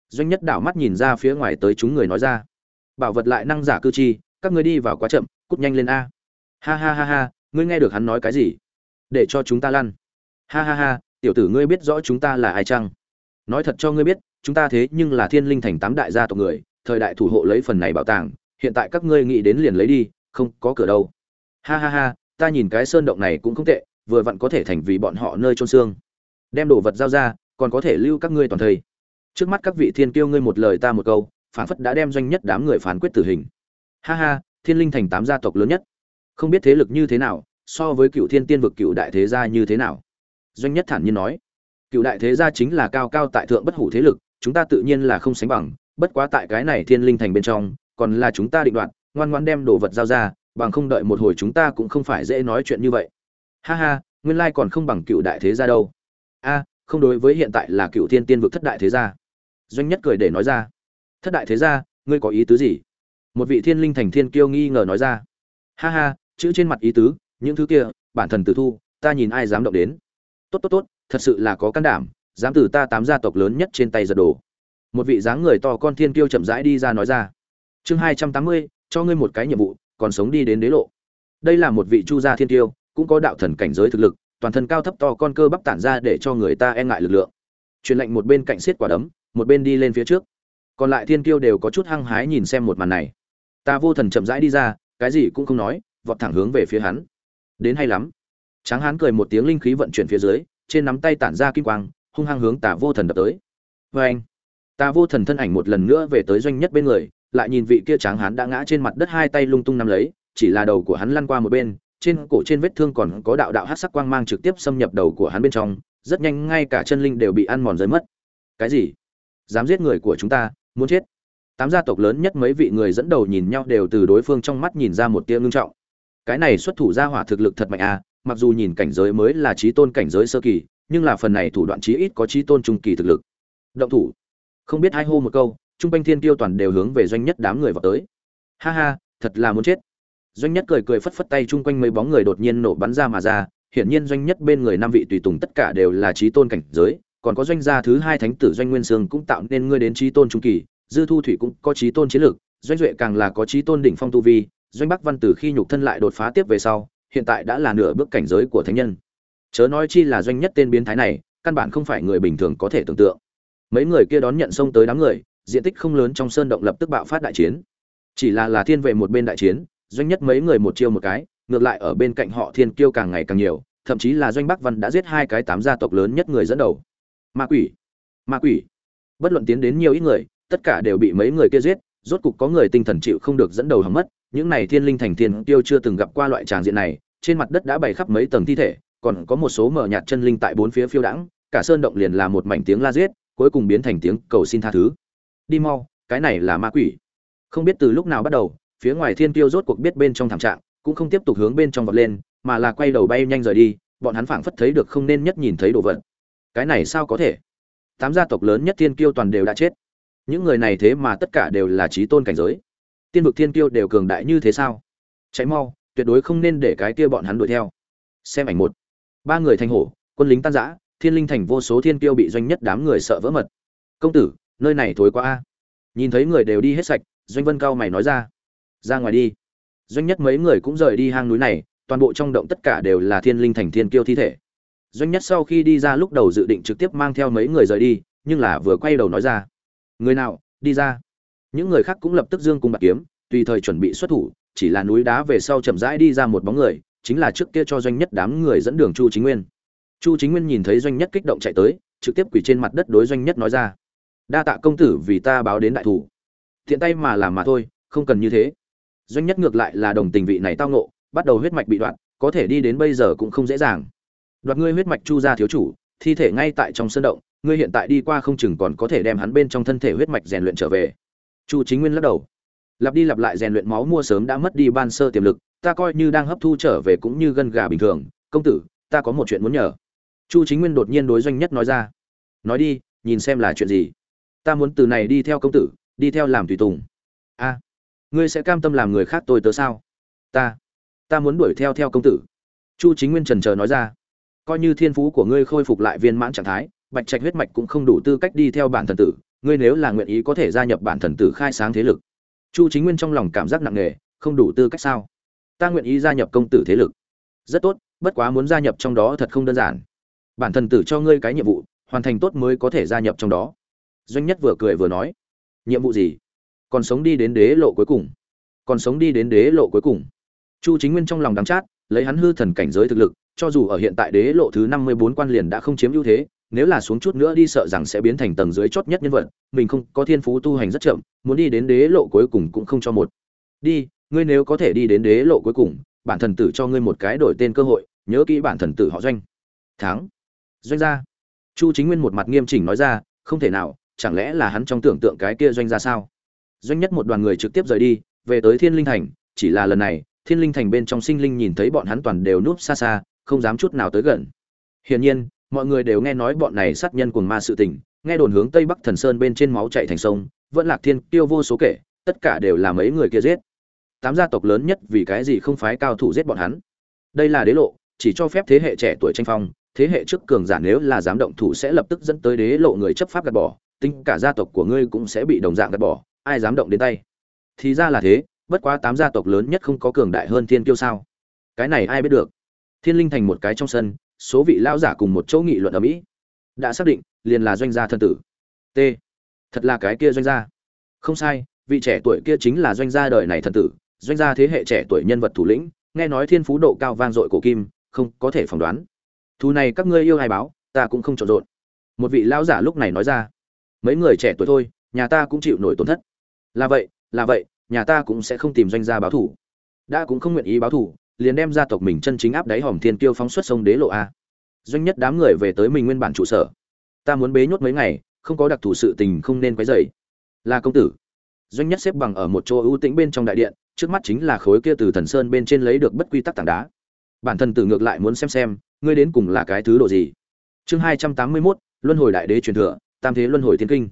Doanh nhất đảo mắt nhìn ra phía ngoài tới chúng người nói ra. Bảo vật lại năng giả cư chi, các ngươi đi vào quá chậm, cút nhanh lên a. Ha ha ha ha, ngươi nghe được hắn nói cái gì? Để cho chúng ta lăn. Ha ha ha, tiểu tử ngươi biết rõ chúng ta là ai chăng? Nói thật cho ngươi biết, chúng ta thế nhưng là thiên linh thành tám đại gia tộc người, thời đại thủ hộ lấy phần này bảo tàng, hiện tại các ngươi nghĩ đến liền lấy đi, không có cửa đâu. Ha ha ha, ta nhìn cái sơn động này cũng không tệ, vừa vặn có thể thành vì bọn họ nơi trôn xương. Đem đồ vật giao ra còn có thể lưu các ngươi toàn thây. Trước mắt các vị thiên kiêu ngươi một lời ta một câu, phản phất đã đem doanh nhất đám người phán quyết tử hình. Ha ha, thiên linh thành tám gia tộc lớn nhất. Không biết thế lực như thế nào, so với cựu thiên tiên vực cựu đại thế gia như thế nào? Doanh nhất thản nhiên nói. Cựu đại thế gia chính là cao cao tại thượng bất hủ thế lực, chúng ta tự nhiên là không sánh bằng, bất quá tại cái này thiên linh thành bên trong, còn là chúng ta định đoạt, ngoan ngoan đem đồ vật giao ra, bằng không đợi một hồi chúng ta cũng không phải dễ nói chuyện như vậy. Ha ha, nguyên lai còn không bằng cựu đại thế gia đâu. A không đối với hiện tại là cựu thiên tiên vực thất đại thế gia. Doanh nhất cười để nói ra. Thất đại thế gia, ngươi có ý tứ gì? Một vị thiên linh thành thiên kiêu nghi ngờ nói ra. Ha ha, chữ trên mặt ý tứ, những thứ kia, bản thần tử thu, ta nhìn ai dám động đến. Tốt tốt tốt, thật sự là có can đảm, dám từ ta tám gia tộc lớn nhất trên tay giật đồ một vị dáng người to con thiên kiêu chậm rãi đi ra nói ra. Chương hai trăm tám mươi, cho ngươi một cái nhiệm vụ, còn sống đi đến đế lộ. Đây là một vị chu gia thiên kiêu, cũng có đạo thần cảnh giới thực lực toàn thân cao thấp to con cơ bắp tản ra để cho người ta e ngại lực lượng. Truyền lệnh một bên cạnh xiết quả đấm, một bên đi lên phía trước. Còn lại thiên kiêu đều có chút hăng hái nhìn xem một màn này. Ta vô thần chậm rãi đi ra, cái gì cũng không nói, vọt thẳng hướng về phía hắn. Đến hay lắm. Tráng hán cười một tiếng linh khí vận chuyển phía dưới, trên nắm tay tản ra kim quang, hung hăng hướng tà vô thần đập tới. Vê anh tà vô thần thân ảnh một lần nữa về tới doanh nhất bên người, lại nhìn vị kia tráng hán đã ngã trên mặt đất hai tay lung tung nắm lấy, chỉ là đầu của hắn lăn qua một bên trên cổ trên vết thương còn có đạo đạo hát sắc quang mang trực tiếp xâm nhập đầu của hắn bên trong, rất nhanh ngay cả chân linh đều bị ăn mòn rơi mất. Cái gì? Dám giết người của chúng ta, muốn chết. Tám gia tộc lớn nhất mấy vị người dẫn đầu nhìn nhau đều từ đối phương trong mắt nhìn ra một tia ngưng trọng. Cái này xuất thủ ra hỏa thực lực thật mạnh à mặc dù nhìn cảnh giới mới là trí tôn cảnh giới sơ kỳ, nhưng là phần này thủ đoạn chí ít có trí tôn trung kỳ thực lực. Động thủ. Không biết hai hô một câu, trung quanh thiên tiêu toàn đều hướng về doanh nhất đám người vào tới. Ha ha, thật là muốn chết doanh nhất cười cười phất phất tay chung quanh mấy bóng người đột nhiên nổ bắn ra mà ra. Hiển nhiên doanh nhất bên người năm vị tùy tùng tất cả đều là trí tôn cảnh giới. Còn có doanh gia thứ hai thánh tử doanh nguyên sương cũng tạo nên ngươi đến trí tôn trung kỳ. Dư thu thủy cũng có trí tôn chiến lược. Doanh duệ càng là có trí tôn đỉnh phong tu vi. Doanh bắc văn từ khi nhục thân lại đột phá tiếp về sau, hiện tại đã là nửa bước cảnh giới của thánh nhân. Chớ nói chi là doanh nhất tên biến thái này, căn bản không phải người bình thường có thể tưởng tượng. Mấy người kia đón nhận xông tới đám người, diện tích không lớn trong sơn động lập tức bạo phát đại chiến. Chỉ là là thiên vệ một bên đại chiến doanh nhất mấy người một chiêu một cái, ngược lại ở bên cạnh họ thiên kiêu càng ngày càng nhiều, thậm chí là doanh bắc văn đã giết hai cái tám gia tộc lớn nhất người dẫn đầu. Ma quỷ ma quỷ. Bất luận tiến đến nhiều ít người, tất cả đều bị mấy người kia giết, rốt cục có người tinh thần chịu không được dẫn đầu hầm mất, những này thiên linh thành thiên kiêu chưa từng gặp qua loại tràng diện này, trên mặt đất đã bày khắp mấy tầng thi thể, còn có một số mở nhạt chân linh tại bốn phía phiêu đãng, cả sơn động liền là một mảnh tiếng la giết, cuối cùng biến thành tiếng cầu xin tha thứ. Đi mau, cái này là ma quỷ. Không biết từ lúc nào bắt đầu phía ngoài thiên tiêu rốt cuộc biết bên trong thảm trạng, cũng không tiếp tục hướng bên trong vọt lên, mà là quay đầu bay nhanh rời đi, bọn hắn phảng phất thấy được không nên nhất nhìn thấy đồ vật. Cái này sao có thể? Tám gia tộc lớn nhất thiên kiêu toàn đều đã chết. Những người này thế mà tất cả đều là trí tôn cảnh giới. Tiên vực thiên kiêu đều cường đại như thế sao? Cháy mau, tuyệt đối không nên để cái kia bọn hắn đuổi theo. Xem ảnh một. Ba người thành hổ, quân lính tan giã thiên linh thành vô số thiên kiêu bị doanh nhất đám người sợ vỡ mật. Công tử, nơi này thối quá a. Nhìn thấy người đều đi hết sạch, doanh vân cao mày nói ra ra ngoài đi. Doanh nhất mấy người cũng rời đi hang núi này, toàn bộ trong động tất cả đều là thiên linh thành thiên kiêu thi thể. Doanh nhất sau khi đi ra lúc đầu dự định trực tiếp mang theo mấy người rời đi, nhưng là vừa quay đầu nói ra. Người nào, đi ra. Những người khác cũng lập tức dương cung bạc kiếm, tùy thời chuẩn bị xuất thủ, chỉ là núi đá về sau chậm rãi đi ra một bóng người, chính là trước kia cho doanh nhất đám người dẫn đường chu chính nguyên. Chu chính nguyên nhìn thấy doanh nhất kích động chạy tới, trực tiếp quỳ trên mặt đất đối doanh nhất nói ra. Đa tạ công tử vì ta báo đến đại thủ. Thiện tay mà làm mà thôi, không cần như thế doanh nhất ngược lại là đồng tình vị này tao ngộ, bắt đầu huyết mạch bị đoạn, có thể đi đến bây giờ cũng không dễ dàng. Đoạt ngươi huyết mạch chu ra thiếu chủ, thi thể ngay tại trong sân động, ngươi hiện tại đi qua không chừng còn có thể đem hắn bên trong thân thể huyết mạch rèn luyện trở về. Chu chính nguyên lắc đầu. Lặp đi lặp lại rèn luyện máu mua sớm đã mất đi ban sơ tiềm lực, ta coi như đang hấp thu trở về cũng như gân gà bình thường. Công tử, ta có một chuyện muốn nhờ. Chu chính nguyên đột nhiên đối doanh nhất nói ra. Nói đi, nhìn xem là chuyện gì. Ta muốn từ này đi theo công tử, đi theo làm tùy tùng. A ngươi sẽ cam tâm làm người khác tôi tớ sao? Ta ta muốn đuổi theo theo công tử. Chu chính nguyên trần chờ nói ra. Coi như thiên phú của ngươi khôi phục lại viên mãn trạng thái, bạch trạch huyết mạch cũng không đủ tư cách đi theo bản thần tử, ngươi nếu là nguyện ý có thể gia nhập bản thần tử khai sáng thế lực. Chu chính nguyên trong lòng cảm giác nặng nề, không đủ tư cách sao? Ta nguyện ý gia nhập công tử thế lực. Rất tốt, bất quá muốn gia nhập trong đó thật không đơn giản. Bản thần tử cho ngươi cái nhiệm vụ, hoàn thành tốt mới có thể gia nhập trong đó. Doanh nhất vừa cười vừa nói. Nhiệm vụ gì? Còn sống đi đến đế lộ cuối cùng. Còn sống đi đến đế lộ cuối cùng. Chu chính nguyên trong lòng đắng chát, lấy hắn hư thần cảnh giới thực lực, cho dù ở hiện tại đế lộ thứ năm mươi bốn quan liền đã không chiếm ưu thế, nếu là xuống chút nữa đi sợ rằng sẽ biến thành tầng dưới chót nhất nhân vật, mình không có thiên phú tu hành rất chậm, muốn đi đến đế lộ cuối cùng cũng không cho một. Đi, ngươi nếu có thể đi đến đế lộ cuối cùng, bản thần tử cho ngươi một cái đổi tên cơ hội, nhớ kỹ bản thần tử họ doanh. Thắng. Doanh gia. Chu chính nguyên một mặt nghiêm chỉnh nói ra, không thể nào, chẳng lẽ là hắn trong tưởng tượng cái kia doanh gia sao? Doanh nhất một đoàn người trực tiếp rời đi, về tới thiên linh thành, chỉ là lần này, thiên linh thành bên trong sinh linh nhìn thấy bọn hắn toàn đều núp xa xa, không dám chút nào tới gần. Hiển nhiên, mọi người đều nghe nói bọn này sát nhân cuồng ma sự tình, nghe đồn hướng tây bắc thần sơn bên trên máu chạy thành sông, vẫn lạc thiên tiêu vô số kể, tất cả đều là mấy người kia giết. Tám gia tộc lớn nhất vì cái gì không phái cao thủ giết bọn hắn? Đây là đế lộ, chỉ cho phép thế hệ trẻ tuổi tranh phong, thế hệ trước cường giả nếu là dám động thủ sẽ lập tức dẫn tới đế lộ người chấp pháp gạt bỏ, tính cả gia tộc của ngươi cũng sẽ bị đồng dạng gạt bỏ ai dám động đến tay? Thì ra là thế, bất quá tám gia tộc lớn nhất không có cường đại hơn thiên kiêu sao? Cái này ai biết được? Thiên linh thành một cái trong sân, số vị lão giả cùng một chỗ nghị luận ở mỹ. Đã xác định, liền là doanh gia thân tử. T. Thật là cái kia doanh gia. Không sai, vị trẻ tuổi kia chính là doanh gia đời này thần tử. Doanh gia thế hệ trẻ tuổi nhân vật thủ lĩnh, nghe nói thiên phú độ cao vang dội cổ kim, không có thể phỏng đoán. Thù này các ngươi yêu ai báo, ta cũng không trộn rộn một vị lão giả lúc này nói ra, mấy người trẻ tuổi thôi, nhà ta cũng chịu nổi tổn thất là vậy là vậy, nhà ta cũng sẽ không tìm doanh gia báo thủ. Đã cũng không nguyện ý báo thủ, liền đem gia tộc mình chân chính áp đáy hòm thiên tiêu phóng xuất sông đế lộ a. Doanh nhất đám người về tới mình nguyên bản trụ sở. Ta muốn bế nhốt mấy ngày, không có đặc thù sự tình không nên quấy dày là công tử. Doanh nhất xếp bằng ở một chỗ ưu tĩnh bên trong đại điện, trước mắt chính là khối kia từ thần sơn bên trên lấy được bất quy tắc tảng đá. Bản thân tử ngược lại muốn xem xem, ngươi đến cùng là cái thứ độ gì. Chương hai trăm tám mươi mốt, luân hồi đại đế truyền thừa, tam thế luân hồi thiên kinh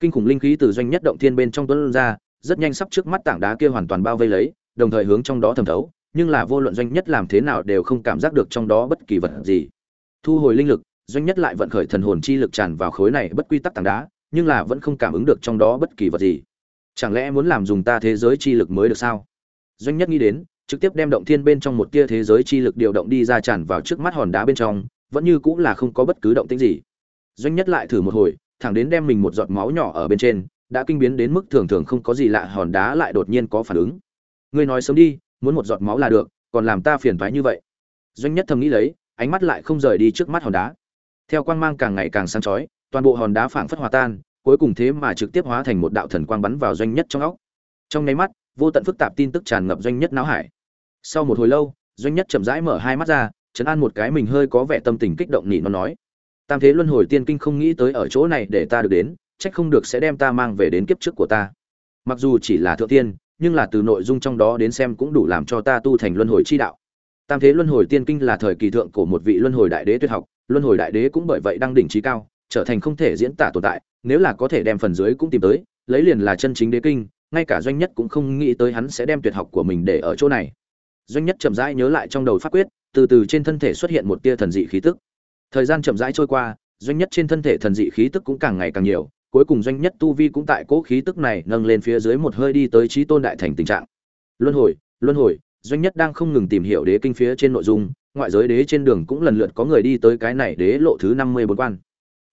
kinh khủng linh khí từ doanh nhất động thiên bên trong tuấn ra, rất nhanh sắp trước mắt tảng đá kia hoàn toàn bao vây lấy, đồng thời hướng trong đó thẩm thấu, nhưng là vô luận doanh nhất làm thế nào đều không cảm giác được trong đó bất kỳ vật gì. Thu hồi linh lực, doanh nhất lại vận khởi thần hồn chi lực tràn vào khối này bất quy tắc tảng đá, nhưng là vẫn không cảm ứng được trong đó bất kỳ vật gì. Chẳng lẽ muốn làm dùng ta thế giới chi lực mới được sao? Doanh nhất nghĩ đến, trực tiếp đem động thiên bên trong một tia thế giới chi lực điều động đi ra tràn vào trước mắt hòn đá bên trong, vẫn như cũng là không có bất cứ động tĩnh gì. Doanh nhất lại thử một hồi thẳng đến đem mình một giọt máu nhỏ ở bên trên, đã kinh biến đến mức thường thường không có gì lạ, hòn đá lại đột nhiên có phản ứng. Ngươi nói sớm đi, muốn một giọt máu là được, còn làm ta phiền thoái như vậy. Doanh nhất thầm nghĩ lấy, ánh mắt lại không rời đi trước mắt hòn đá. Theo quang mang càng ngày càng sáng chói, toàn bộ hòn đá phảng phất hòa tan, cuối cùng thế mà trực tiếp hóa thành một đạo thần quang bắn vào doanh nhất trong óc. Trong nháy mắt, vô tận phức tạp tin tức tràn ngập doanh nhất não hải. Sau một hồi lâu, doanh nhất chậm rãi mở hai mắt ra, chấn an một cái mình hơi có vẻ tâm tình kích động nỉ nó nói tam thế luân hồi tiên kinh không nghĩ tới ở chỗ này để ta được đến trách không được sẽ đem ta mang về đến kiếp trước của ta. Mặc dù chỉ là thượng tiên, nhưng là từ nội dung trong đó đến xem cũng đủ làm cho ta tu thành luân hồi chi đạo. Tam thế luân hồi tiên kinh là thời kỳ thượng của một vị luân hồi đại đế tuyệt học, luân hồi đại đế cũng bởi vậy đang đỉnh trí cao, trở thành không thể diễn tả tồn tại, nếu là có thể đem phần dưới cũng tìm tới, lấy liền là chân chính đế kinh, ngay cả doanh nhất cũng không nghĩ tới hắn sẽ đem tuyệt học của mình để ở chỗ này. Doanh nhất chậm rãi nhớ lại trong đầu pháp quyết, từ từ trên thân thể xuất hiện một tia thần dị khí tức thời gian chậm rãi trôi qua, doanh nhất trên thân thể thần dị khí tức cũng càng ngày càng nhiều, cuối cùng doanh nhất tu vi cũng tại cỗ khí tức này nâng lên phía dưới một hơi đi tới trí tôn đại thành tình trạng. Luân hồi luân hồi, doanh nhất đang không ngừng tìm hiểu đế kinh phía trên nội dung, ngoại giới đế trên đường cũng lần lượt có người đi tới cái này đế lộ thứ năm mươi bốn quan.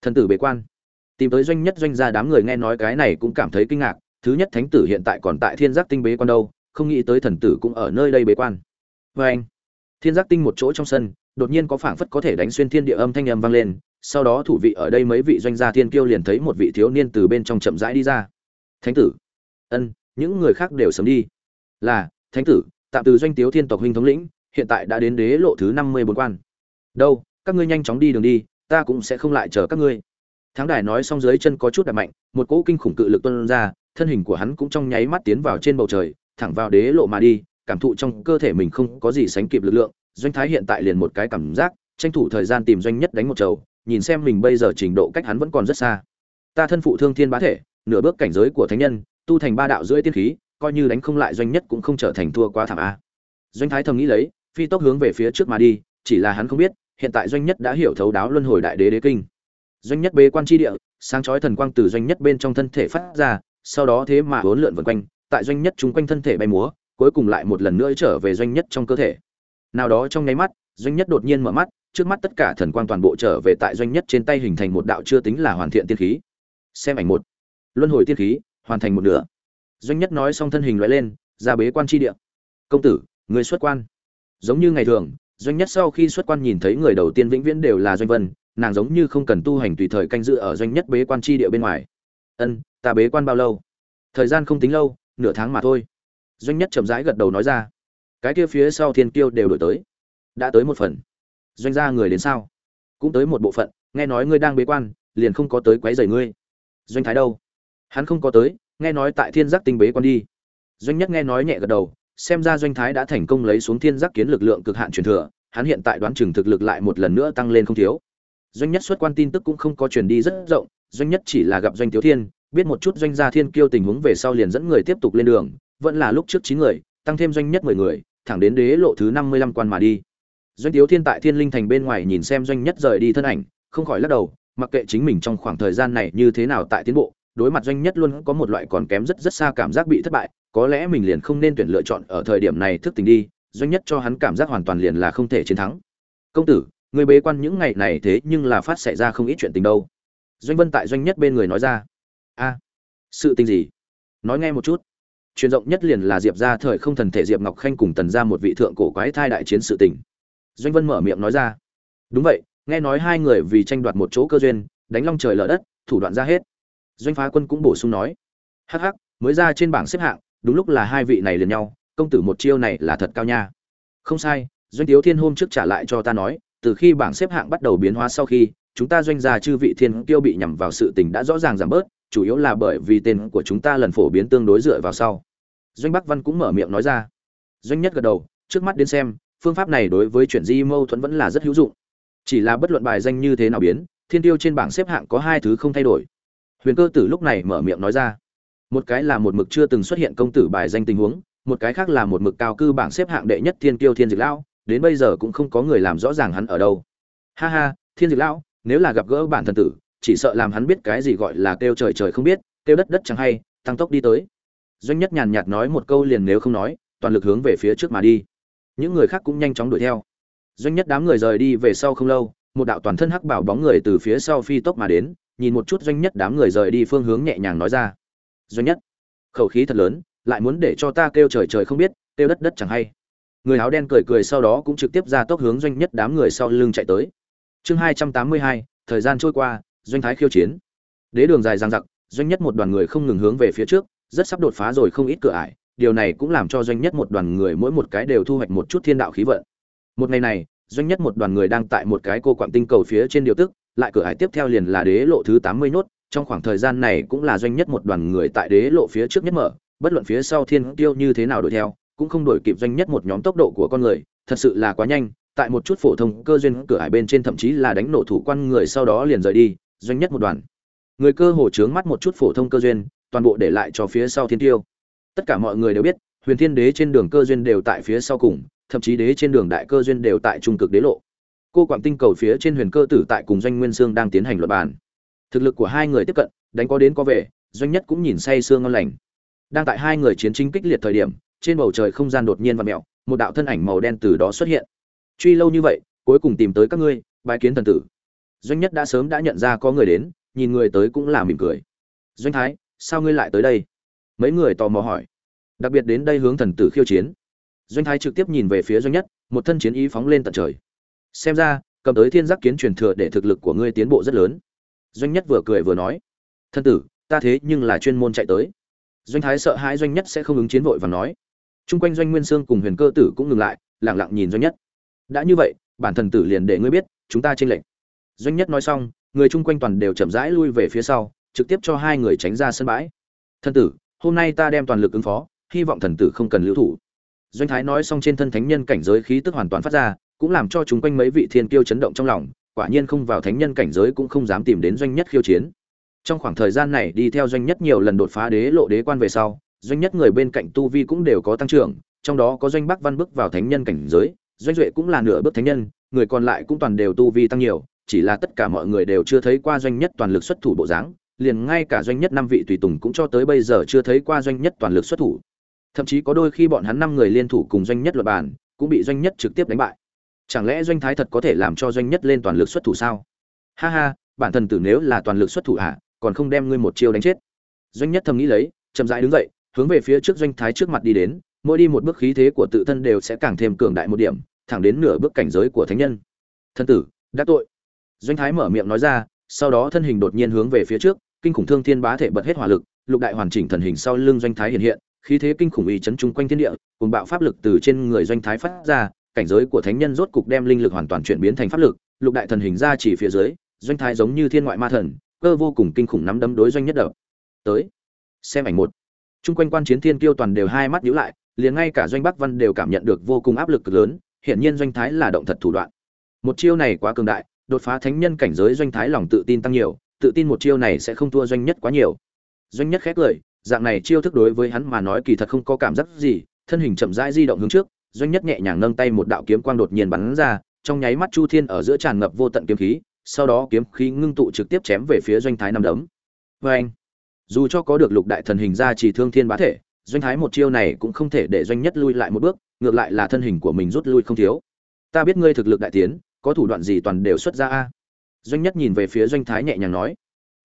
Thần tử bế quan. Tìm tới doanh nhất doanh gia đám người nghe nói cái này cũng cảm thấy kinh ngạc, thứ nhất thánh tử hiện tại còn tại thiên giác tinh bế quan đâu, không nghĩ tới thần tử cũng ở nơi đây bế quan. Vê anh. Thiên giác tinh một chỗ trong sân đột nhiên có phảng phất có thể đánh xuyên thiên địa âm thanh âm vang lên, sau đó thủ vị ở đây mấy vị doanh gia thiên kiêu liền thấy một vị thiếu niên từ bên trong chậm rãi đi ra. Thánh tử. Ân, những người khác đều sớm đi. Là, thánh tử, tạm từ doanh tiếu thiên tộc huynh thống lĩnh, hiện tại đã đến đế lộ thứ năm mươi bốn quan. Đâu, các ngươi nhanh chóng đi đường đi, ta cũng sẽ không lại chờ các ngươi. Thắng đài nói xong dưới chân có chút đạp mạnh, một cỗ kinh khủng cự lực tuân ra, thân hình của hắn cũng trong nháy mắt tiến vào trên bầu trời, thẳng vào đế lộ mà đi, cảm thụ trong cơ thể mình không có gì sánh kịp lực lượng doanh thái hiện tại liền một cái cảm giác, tranh thủ thời gian tìm doanh nhất đánh một chầu, nhìn xem mình bây giờ trình độ cách hắn vẫn còn rất xa. Ta thân phụ thương thiên bá thể, nửa bước cảnh giới của thánh nhân, tu thành ba đạo rưỡi tiên khí, coi như đánh không lại doanh nhất cũng không trở thành thua quá thảm a. Doanh thái thầm nghĩ lấy, phi tốc hướng về phía trước mà đi, chỉ là hắn không biết, hiện tại doanh nhất đã hiểu thấu đáo luân hồi đại đế đế kinh. Doanh nhất bế quan tri địa, sáng chói thần quang từ doanh nhất bên trong thân thể phát ra, sau đó thế mà hỗn lượn vần quanh, tại doanh nhất chung quanh thân thể bay múa, cuối cùng lại một lần nữa trở về doanh nhất trong cơ thể nào đó trong nháy mắt, doanh nhất đột nhiên mở mắt, trước mắt tất cả thần quang toàn bộ trở về tại doanh nhất trên tay hình thành một đạo chưa tính là hoàn thiện tiên khí. Xem ảnh một. Luân hồi tiên khí, hoàn thành một nửa. Doanh nhất nói xong thân hình loại lên, ra bế quan tri địa. Công tử, người xuất quan. Giống như ngày thường, doanh nhất sau khi xuất quan nhìn thấy người đầu tiên vĩnh viễn đều là doanh vân, nàng giống như không cần tu hành tùy thời canh dự ở doanh nhất bế quan tri địa bên ngoài. Ân, ta bế quan bao lâu? Thời gian không tính lâu, nửa tháng mà thôi. Doanh nhất chậm rãi gật đầu nói ra cái kia phía sau thiên kiêu đều đổi tới. Đã tới một phần. Doanh gia người đến sao? Cũng tới một bộ phận, nghe nói ngươi đang bế quan, liền không có tới quấy rầy ngươi. Doanh thái đâu? Hắn không có tới, nghe nói tại thiên giác tinh bế quan đi. Doanh nhất nghe nói nhẹ gật đầu, xem ra doanh thái đã thành công lấy xuống thiên giác kiến lực lượng cực hạn truyền thừa, hắn hiện tại đoán chừng thực lực lại một lần nữa tăng lên không thiếu. Doanh nhất xuất quan tin tức cũng không có truyền đi rất rộng, doanh nhất chỉ là gặp doanh thiếu thiên, biết một chút doanh gia thiên kiêu tình huống về sau liền dẫn người tiếp tục lên đường, vẫn là lúc trước chín người, tăng thêm doanh nhất mười người thẳng đến đế lộ thứ năm mươi lăm quan mà đi. Doanh tiếu thiên tại thiên linh thành bên ngoài nhìn xem doanh nhất rời đi thân ảnh, không khỏi lắc đầu, mặc kệ chính mình trong khoảng thời gian này như thế nào tại tiến bộ, đối mặt doanh nhất luôn có một loại còn kém rất rất xa cảm giác bị thất bại, có lẽ mình liền không nên tuyển lựa chọn ở thời điểm này thức tỉnh đi, doanh nhất cho hắn cảm giác hoàn toàn liền là không thể chiến thắng. Công tử, người bế quan những ngày này thế nhưng là phát xảy ra không ít chuyện tình đâu. Doanh vân tại doanh nhất bên người nói ra. A, sự tình gì? Nói nghe một chút truyền rộng nhất liền là diệp ra thời không thần thể diệp ngọc khanh cùng tần ra một vị thượng cổ quái thai đại chiến sự tình. Doanh vân mở miệng nói ra. Đúng vậy, nghe nói hai người vì tranh đoạt một chỗ cơ duyên, đánh long trời lở đất, thủ đoạn ra hết. Doanh phá quân cũng bổ sung nói. Hắc hắc, mới ra trên bảng xếp hạng, đúng lúc là hai vị này liền nhau, công tử một chiêu này là thật cao nha. Không sai, doanh tiếu thiên hôm trước trả lại cho ta nói, từ khi bảng xếp hạng bắt đầu biến hóa sau khi, chúng ta doanh gia chư vị thiên kiêu bị nhằm vào sự tình đã rõ ràng giảm bớt chủ yếu là bởi vì tên của chúng ta lần phổ biến tương đối dựa vào sau. Doanh bắc văn cũng mở miệng nói ra. Doanh nhất gật đầu, trước mắt đến xem, phương pháp này đối với chuyển di mâu thuẫn vẫn là rất hữu dụng. Chỉ là bất luận bài danh như thế nào biến, thiên tiêu trên bảng xếp hạng có hai thứ không thay đổi. Huyền cơ tử lúc này mở miệng nói ra. Một cái là một mực chưa từng xuất hiện công tử bài danh tình huống, một cái khác là một mực cao cư bảng xếp hạng đệ nhất thiên tiêu thiên dịch lão, đến bây giờ cũng không có người làm rõ ràng hắn ở đâu. Ha ha, thiên dịch lão, nếu là gặp gỡ bản thần tử chỉ sợ làm hắn biết cái gì gọi là kêu trời trời không biết, kêu đất đất chẳng hay, tăng tốc đi tới. Doanh nhất nhàn nhạt nói một câu liền nếu không nói, toàn lực hướng về phía trước mà đi. Những người khác cũng nhanh chóng đuổi theo. Doanh nhất đám người rời đi về sau không lâu, một đạo toàn thân hắc bảo bóng người từ phía sau phi tốc mà đến, nhìn một chút doanh nhất đám người rời đi phương hướng nhẹ nhàng nói ra. Doanh nhất, khẩu khí thật lớn, lại muốn để cho ta kêu trời trời không biết, kêu đất đất chẳng hay. Người áo đen cười cười sau đó cũng trực tiếp ra tốc hướng doanh nhất đám người sau lưng chạy tới. Chương hai trăm tám mươi hai, thời gian trôi qua doanh thái khiêu chiến. Đế đường dài dang dặc, doanh nhất một đoàn người không ngừng hướng về phía trước, rất sắp đột phá rồi không ít cửa ải, điều này cũng làm cho doanh nhất một đoàn người mỗi một cái đều thu hoạch một chút thiên đạo khí vận. Một ngày này, doanh nhất một đoàn người đang tại một cái cô quạng tinh cầu phía trên điều tức, lại cửa ải tiếp theo liền là đế lộ thứ tám mươi nốt trong khoảng thời gian này cũng là doanh nhất một đoàn người tại đế lộ phía trước nhất mở, bất luận phía sau thiên tiêu như thế nào đuổi theo, cũng không đuổi kịp doanh nhất một nhóm tốc độ của con người, thật sự là quá nhanh, tại một chút phổ thông cơ duyên cửa ải bên trên thậm chí là đánh nổ thủ quan người sau đó liền rời đi doanh nhất một đoàn. Người cơ hồ trướng mắt một chút phổ thông cơ duyên, toàn bộ để lại cho phía sau thiên tiêu. Tất cả mọi người đều biết, huyền thiên đế trên đường cơ duyên đều tại phía sau cùng, thậm chí đế trên đường đại cơ duyên đều tại trung cực đế lộ. Cô quảng tinh cầu phía trên huyền cơ tử tại cùng doanh nguyên sương đang tiến hành luật bàn. Thực lực của hai người tiếp cận, đánh có đến có về, doanh nhất cũng nhìn say sương ngon lành. Đang tại hai người chiến tranh kích liệt thời điểm, trên bầu trời không gian đột nhiên và mẹo một đạo thân ảnh màu đen từ đó xuất hiện. Truy lâu như vậy, cuối cùng tìm tới các ngươi, bái kiến thần tử doanh nhất đã sớm đã nhận ra có người đến, nhìn người tới cũng là mỉm cười. Doanh thái, sao ngươi lại tới đây? Mấy người tò mò hỏi. Đặc biệt đến đây hướng thần tử khiêu chiến. Doanh thái trực tiếp nhìn về phía doanh nhất, một thân chiến ý phóng lên tận trời. Xem ra, cầm tới thiên giác kiến truyền thừa để thực lực của ngươi tiến bộ rất lớn. Doanh nhất vừa cười vừa nói. Thân tử, ta thế nhưng là chuyên môn chạy tới. Doanh thái sợ hãi doanh nhất sẽ không ứng chiến vội và nói. Chung quanh doanh nguyên sương cùng huyền cơ tử cũng ngừng lại lẳng lặng nhìn doanh nhất. Đã như vậy, bản thần tử liền để ngươi biết, chúng ta tranh lệnh doanh nhất nói xong, người chung quanh toàn đều chậm rãi lui về phía sau, trực tiếp cho hai người tránh ra sân bãi. Thần tử, hôm nay ta đem toàn lực ứng phó, hy vọng thần tử không cần lưu thủ. Doanh thái nói xong trên thân thánh nhân cảnh giới khí tức hoàn toàn phát ra, cũng làm cho chúng quanh mấy vị thiên kiêu chấn động trong lòng, quả nhiên không vào thánh nhân cảnh giới cũng không dám tìm đến doanh nhất khiêu chiến. Trong khoảng thời gian này đi theo doanh nhất nhiều lần đột phá đế lộ đế quan về sau, doanh nhất người bên cạnh tu vi cũng đều có tăng trưởng, trong đó có doanh bắc văn bước vào thánh nhân cảnh giới, doanh duệ cũng là nửa bước thánh nhân, người còn lại cũng toàn đều tu vi tăng nhiều chỉ là tất cả mọi người đều chưa thấy qua doanh nhất toàn lực xuất thủ bộ dáng liền ngay cả doanh nhất năm vị tùy tùng cũng cho tới bây giờ chưa thấy qua doanh nhất toàn lực xuất thủ. Thậm chí có đôi khi bọn hắn năm người liên thủ cùng doanh nhất luật bàn cũng bị doanh nhất trực tiếp đánh bại. Chẳng lẽ doanh thái thật có thể làm cho doanh nhất lên toàn lực xuất thủ sao? Ha ha bản thân tử nếu là toàn lực xuất thủ à, còn không đem ngươi một chiêu đánh chết. Doanh nhất thầm nghĩ lấy chậm rãi đứng dậy hướng về phía trước doanh thái trước mặt đi đến mỗi đi một bước khí thế của tự thân đều sẽ càng thêm cường đại một điểm thẳng đến nửa bước cảnh giới của thánh nhân. Thân tử đã tội doanh thái mở miệng nói ra, sau đó thân hình đột nhiên hướng về phía trước, kinh khủng thương thiên bá thể bật hết hỏa lực, lục đại hoàn chỉnh thần hình sau lưng doanh thái hiện hiện, khí thế kinh khủng uy chấn chung quanh thiên địa, cùng bạo pháp lực từ trên người doanh thái phát ra, cảnh giới của thánh nhân rốt cục đem linh lực hoàn toàn chuyển biến thành pháp lực, lục đại thần hình ra chỉ phía dưới, doanh thái giống như thiên ngoại ma thần, cơ vô cùng kinh khủng nắm đấm đối doanh nhất đập. Tới, xem ảnh một. Chung quanh quan chiến thiên kiêu toàn đều hai mắt nhíu lại, liền ngay cả doanh bắc văn đều cảm nhận được vô cùng áp lực cực lớn hiện nhiên doanh thái là động thật thủ đoạn. Một chiêu này quá cường đại đột phá thánh nhân cảnh giới doanh thái lòng tự tin tăng nhiều, tự tin một chiêu này sẽ không thua doanh nhất quá nhiều. Doanh nhất khét lời dạng này chiêu thức đối với hắn mà nói kỳ thật không có cảm giác gì, thân hình chậm rãi di động hướng trước, doanh nhất nhẹ nhàng nâng tay một đạo kiếm quang đột nhiên bắn ra, trong nháy mắt chu thiên ở giữa tràn ngập vô tận kiếm khí, sau đó kiếm khí ngưng tụ trực tiếp chém về phía doanh thái năm đấm. Vê anh dù cho có được lục đại thần hình ra chỉ thương thiên bá thể, doanh thái một chiêu này cũng không thể để doanh nhất lui lại một bước, ngược lại là thân hình của mình rút lui không thiếu. Ta biết ngươi thực lực đại tiến có thủ đoạn gì toàn đều xuất ra a? Doanh nhất nhìn về phía doanh thái nhẹ nhàng nói.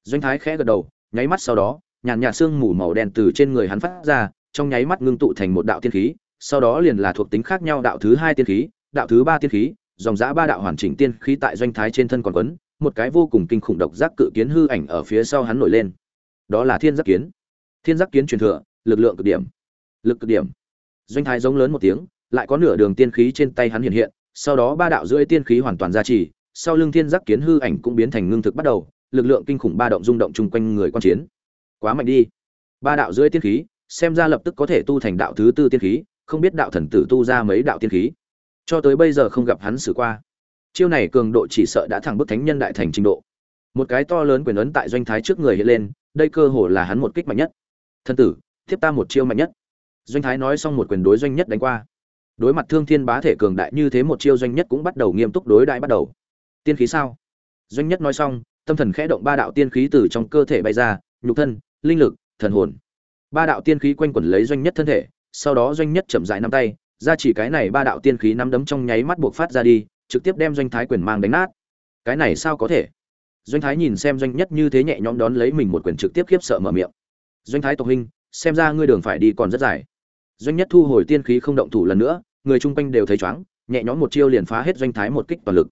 Doanh thái khẽ gật đầu, nháy mắt sau đó, nhàn nhạt sương mù màu đen từ trên người hắn phát ra, trong nháy mắt ngưng tụ thành một đạo tiên khí, sau đó liền là thuộc tính khác nhau đạo thứ hai tiên khí, đạo thứ ba tiên khí, dòng giã ba đạo hoàn chỉnh tiên khí tại doanh thái trên thân còn quấn, một cái vô cùng kinh khủng độc giác cự kiến hư ảnh ở phía sau hắn nổi lên. Đó là thiên giác kiến. Thiên giác kiến truyền thừa, lực lượng cực điểm. Lực cực điểm. Doanh thái giống lớn một tiếng, lại có nửa đường tiên khí trên tay hắn hiện hiện sau đó ba đạo rưỡi tiên khí hoàn toàn ra trì, sau lưng thiên giác kiến hư ảnh cũng biến thành ngưng thực bắt đầu, lực lượng kinh khủng ba động rung động chung quanh người quan chiến. Quá mạnh đi. Ba đạo rưỡi tiên khí, xem ra lập tức có thể tu thành đạo thứ tư tiên khí, không biết đạo thần tử tu ra mấy đạo tiên khí. Cho tới bây giờ không gặp hắn xử qua. Chiêu này cường độ chỉ sợ đã thẳng bức thánh nhân đại thành trình độ. Một cái to lớn quyền ấn tại doanh thái trước người hiện lên, đây cơ hồ là hắn một kích mạnh nhất. Thần tử, thiếp ta một chiêu mạnh nhất. Doanh thái nói xong một quyền đối doanh nhất đánh qua đối mặt thương thiên bá thể cường đại như thế một chiêu doanh nhất cũng bắt đầu nghiêm túc đối đại bắt đầu. Tiên khí sao? Doanh nhất nói xong, tâm thần khẽ động ba đạo tiên khí từ trong cơ thể bay ra, nhục thân, linh lực, thần hồn. Ba đạo tiên khí quanh quẩn lấy doanh nhất thân thể, sau đó doanh nhất chậm rãi nắm tay, ra chỉ cái này ba đạo tiên khí nắm đấm trong nháy mắt buộc phát ra đi, trực tiếp đem doanh thái quyền mang đánh nát. Cái này sao có thể? Doanh thái nhìn xem doanh nhất như thế nhẹ nhõm đón lấy mình một quyền trực tiếp khiếp sợ mở miệng. Doanh thái tộc huynh, xem ra ngươi đường phải đi còn rất dài. Doanh nhất thu hồi tiên khí không động thủ lần nữa người chung quanh đều thấy chóng nhẹ nhõm một chiêu liền phá hết doanh thái một kích toàn lực.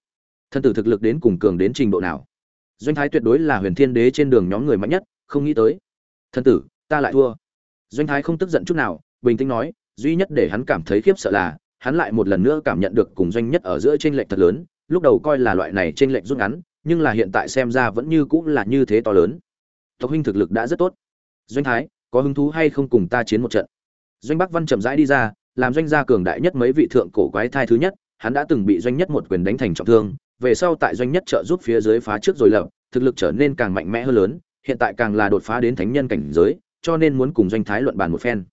Thân tử thực lực đến cùng cường đến trình độ nào? Doanh thái tuyệt đối là huyền thiên đế trên đường nhóm người mạnh nhất, không nghĩ tới. Thân tử, ta lại thua. Doanh thái không tức giận chút nào, bình tĩnh nói, duy nhất để hắn cảm thấy khiếp sợ là, hắn lại một lần nữa cảm nhận được cùng doanh nhất ở giữa t r ê n lệch thật lớn, lúc đầu coi là loại này t r ê n lệch rút ngắn, nhưng là hiện tại xem ra vẫn như cũng là như thế to lớn. Tộc huynh thực lực đã rất tốt. Doanh thái, có hứng thú hay không cùng ta chiến một trận? Doanh bắc văn chậm rãi đi ra làm doanh gia cường đại nhất mấy vị thượng cổ quái thai thứ nhất, hắn đã từng bị doanh nhất một quyền đánh thành trọng thương, về sau tại doanh nhất trợ giúp phía dưới phá trước rồi lập, thực lực trở nên càng mạnh mẽ hơn lớn, hiện tại càng là đột phá đến thánh nhân cảnh giới, cho nên muốn cùng doanh thái luận bàn một phen.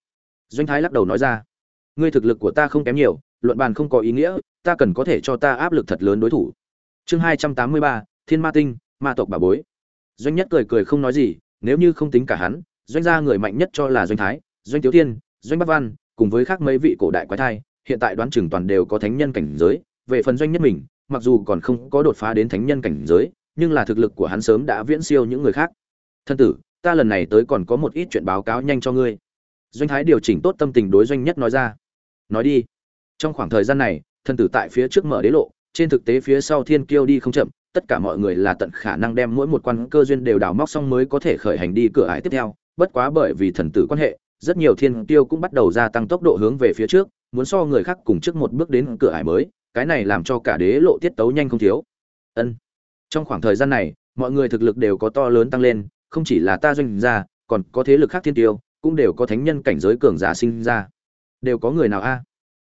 Doanh thái lắc đầu nói ra, ngươi thực lực của ta không kém nhiều, luận bàn không có ý nghĩa, ta cần có thể cho ta áp lực thật lớn đối thủ. Chương hai trăm tám mươi ba, thiên ma tinh, ma tộc bà bối. Doanh nhất cười cười không nói gì, nếu như không tính cả hắn, doanh gia người mạnh nhất cho là doanh thái, doanh thiếu thiên doanh bắc văn cùng với khác mấy vị cổ đại quái thai, hiện tại đoán chừng toàn đều có thánh nhân cảnh giới, về phần doanh nhất mình, mặc dù còn không có đột phá đến thánh nhân cảnh giới, nhưng là thực lực của hắn sớm đã viễn siêu những người khác. Thân tử, ta lần này tới còn có một ít chuyện báo cáo nhanh cho ngươi. Doanh thái điều chỉnh tốt tâm tình đối doanh nhất nói ra. Nói đi. Trong khoảng thời gian này, thân tử tại phía trước mở đế lộ, trên thực tế phía sau thiên kiêu đi không chậm, tất cả mọi người là tận khả năng đem mỗi một quan cơ duyên đều đào móc xong mới có thể khởi hành đi cửa ải tiếp theo, bất quá bởi vì thần tử quan hệ rất nhiều thiên tiêu cũng bắt đầu gia tăng tốc độ hướng về phía trước, muốn so người khác cùng trước một bước đến cửa ải mới, cái này làm cho cả đế lộ tiết tấu nhanh không thiếu. Ân. Trong khoảng thời gian này, mọi người thực lực đều có to lớn tăng lên, không chỉ là ta doanh gia, còn có thế lực khác thiên tiêu, cũng đều có thánh nhân cảnh giới cường giả sinh ra. Đều có người nào a?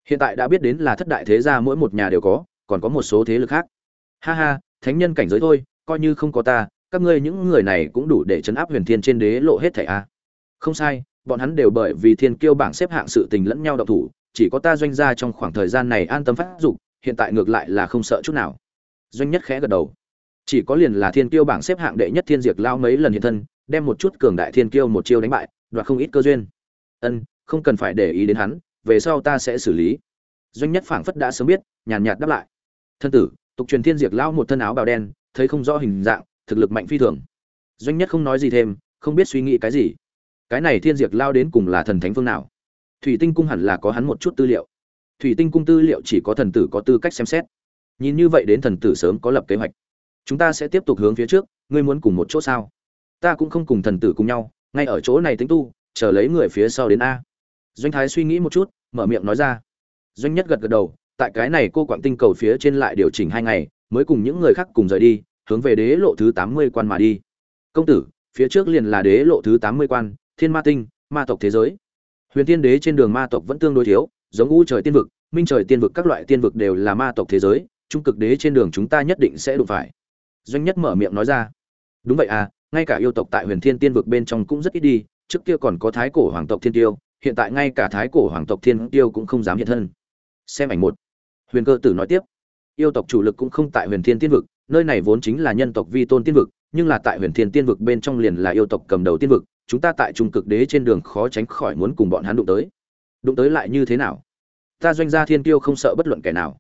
Hiện tại đã biết đến là thất đại thế gia mỗi một nhà đều có, còn có một số thế lực khác. Ha ha, thánh nhân cảnh giới thôi, coi như không có ta, các ngươi những người này cũng đủ để chấn áp huyền thiên trên đế lộ hết thảy a. Không sai bọn hắn đều bởi vì thiên kiêu bảng xếp hạng sự tình lẫn nhau độc thủ, chỉ có ta doanh gia trong khoảng thời gian này an tâm phát dục, hiện tại ngược lại là không sợ chút nào. Doanh nhất khẽ gật đầu. Chỉ có liền là thiên kiêu bảng xếp hạng đệ nhất thiên diệt lao mấy lần hiện thân, đem một chút cường đại thiên kiêu một chiêu đánh bại, đoạt không ít cơ duyên. Ân, không cần phải để ý đến hắn, về sau ta sẽ xử lý. Doanh nhất phảng phất đã sớm biết, nhàn nhạt đáp lại. Thân tử, tục truyền thiên diệt lao một thân áo bào đen, thấy không rõ hình dạng, thực lực mạnh phi thường. Doanh nhất không nói gì thêm, không biết suy nghĩ cái gì cái này thiên diệt lao đến cùng là thần thánh phương nào? Thủy tinh cung hẳn là có hắn một chút tư liệu. Thủy tinh cung tư liệu chỉ có thần tử có tư cách xem xét. Nhìn như vậy đến thần tử sớm có lập kế hoạch. Chúng ta sẽ tiếp tục hướng phía trước, ngươi muốn cùng một chỗ sao? Ta cũng không cùng thần tử cùng nhau, ngay ở chỗ này tính tu, chờ lấy người phía sau đến a. Doanh thái suy nghĩ một chút, mở miệng nói ra. Doanh nhất gật gật đầu, tại cái này cô quảng tinh cầu phía trên lại điều chỉnh hai ngày, mới cùng những người khác cùng rời đi, hướng về đế lộ thứ tám mươi quan mà đi. Công tử, phía trước liền là đế lộ thứ tám mươi quan thiên ma tinh, ma tộc thế giới. Huyền tiên đế trên đường ma tộc vẫn tương đối thiếu, giống u trời tiên vực, minh trời tiên vực các loại tiên vực đều là ma tộc thế giới, trung cực đế trên đường chúng ta nhất định sẽ đụng phải. Doanh nhất mở miệng nói ra. Đúng vậy à ngay cả yêu tộc tại huyền thiên tiên vực bên trong cũng rất ít đi, trước kia còn có thái cổ hoàng tộc thiên tiêu, hiện tại ngay cả thái cổ hoàng tộc thiên tiêu cũng không dám hiện thân. Xem ảnh một. Huyền cơ tử nói tiếp. Yêu tộc chủ lực cũng không tại huyền thiên tiên vực, nơi này vốn chính là nhân tộc vi tôn tiên vực, nhưng là tại huyền thiên tiên vực bên trong liền là yêu tộc cầm đầu tiên vực chúng ta tại trung cực đế trên đường khó tránh khỏi muốn cùng bọn hắn đụng tới. Đụng tới lại như thế nào? Ta doanh gia thiên tiêu không sợ bất luận kẻ nào.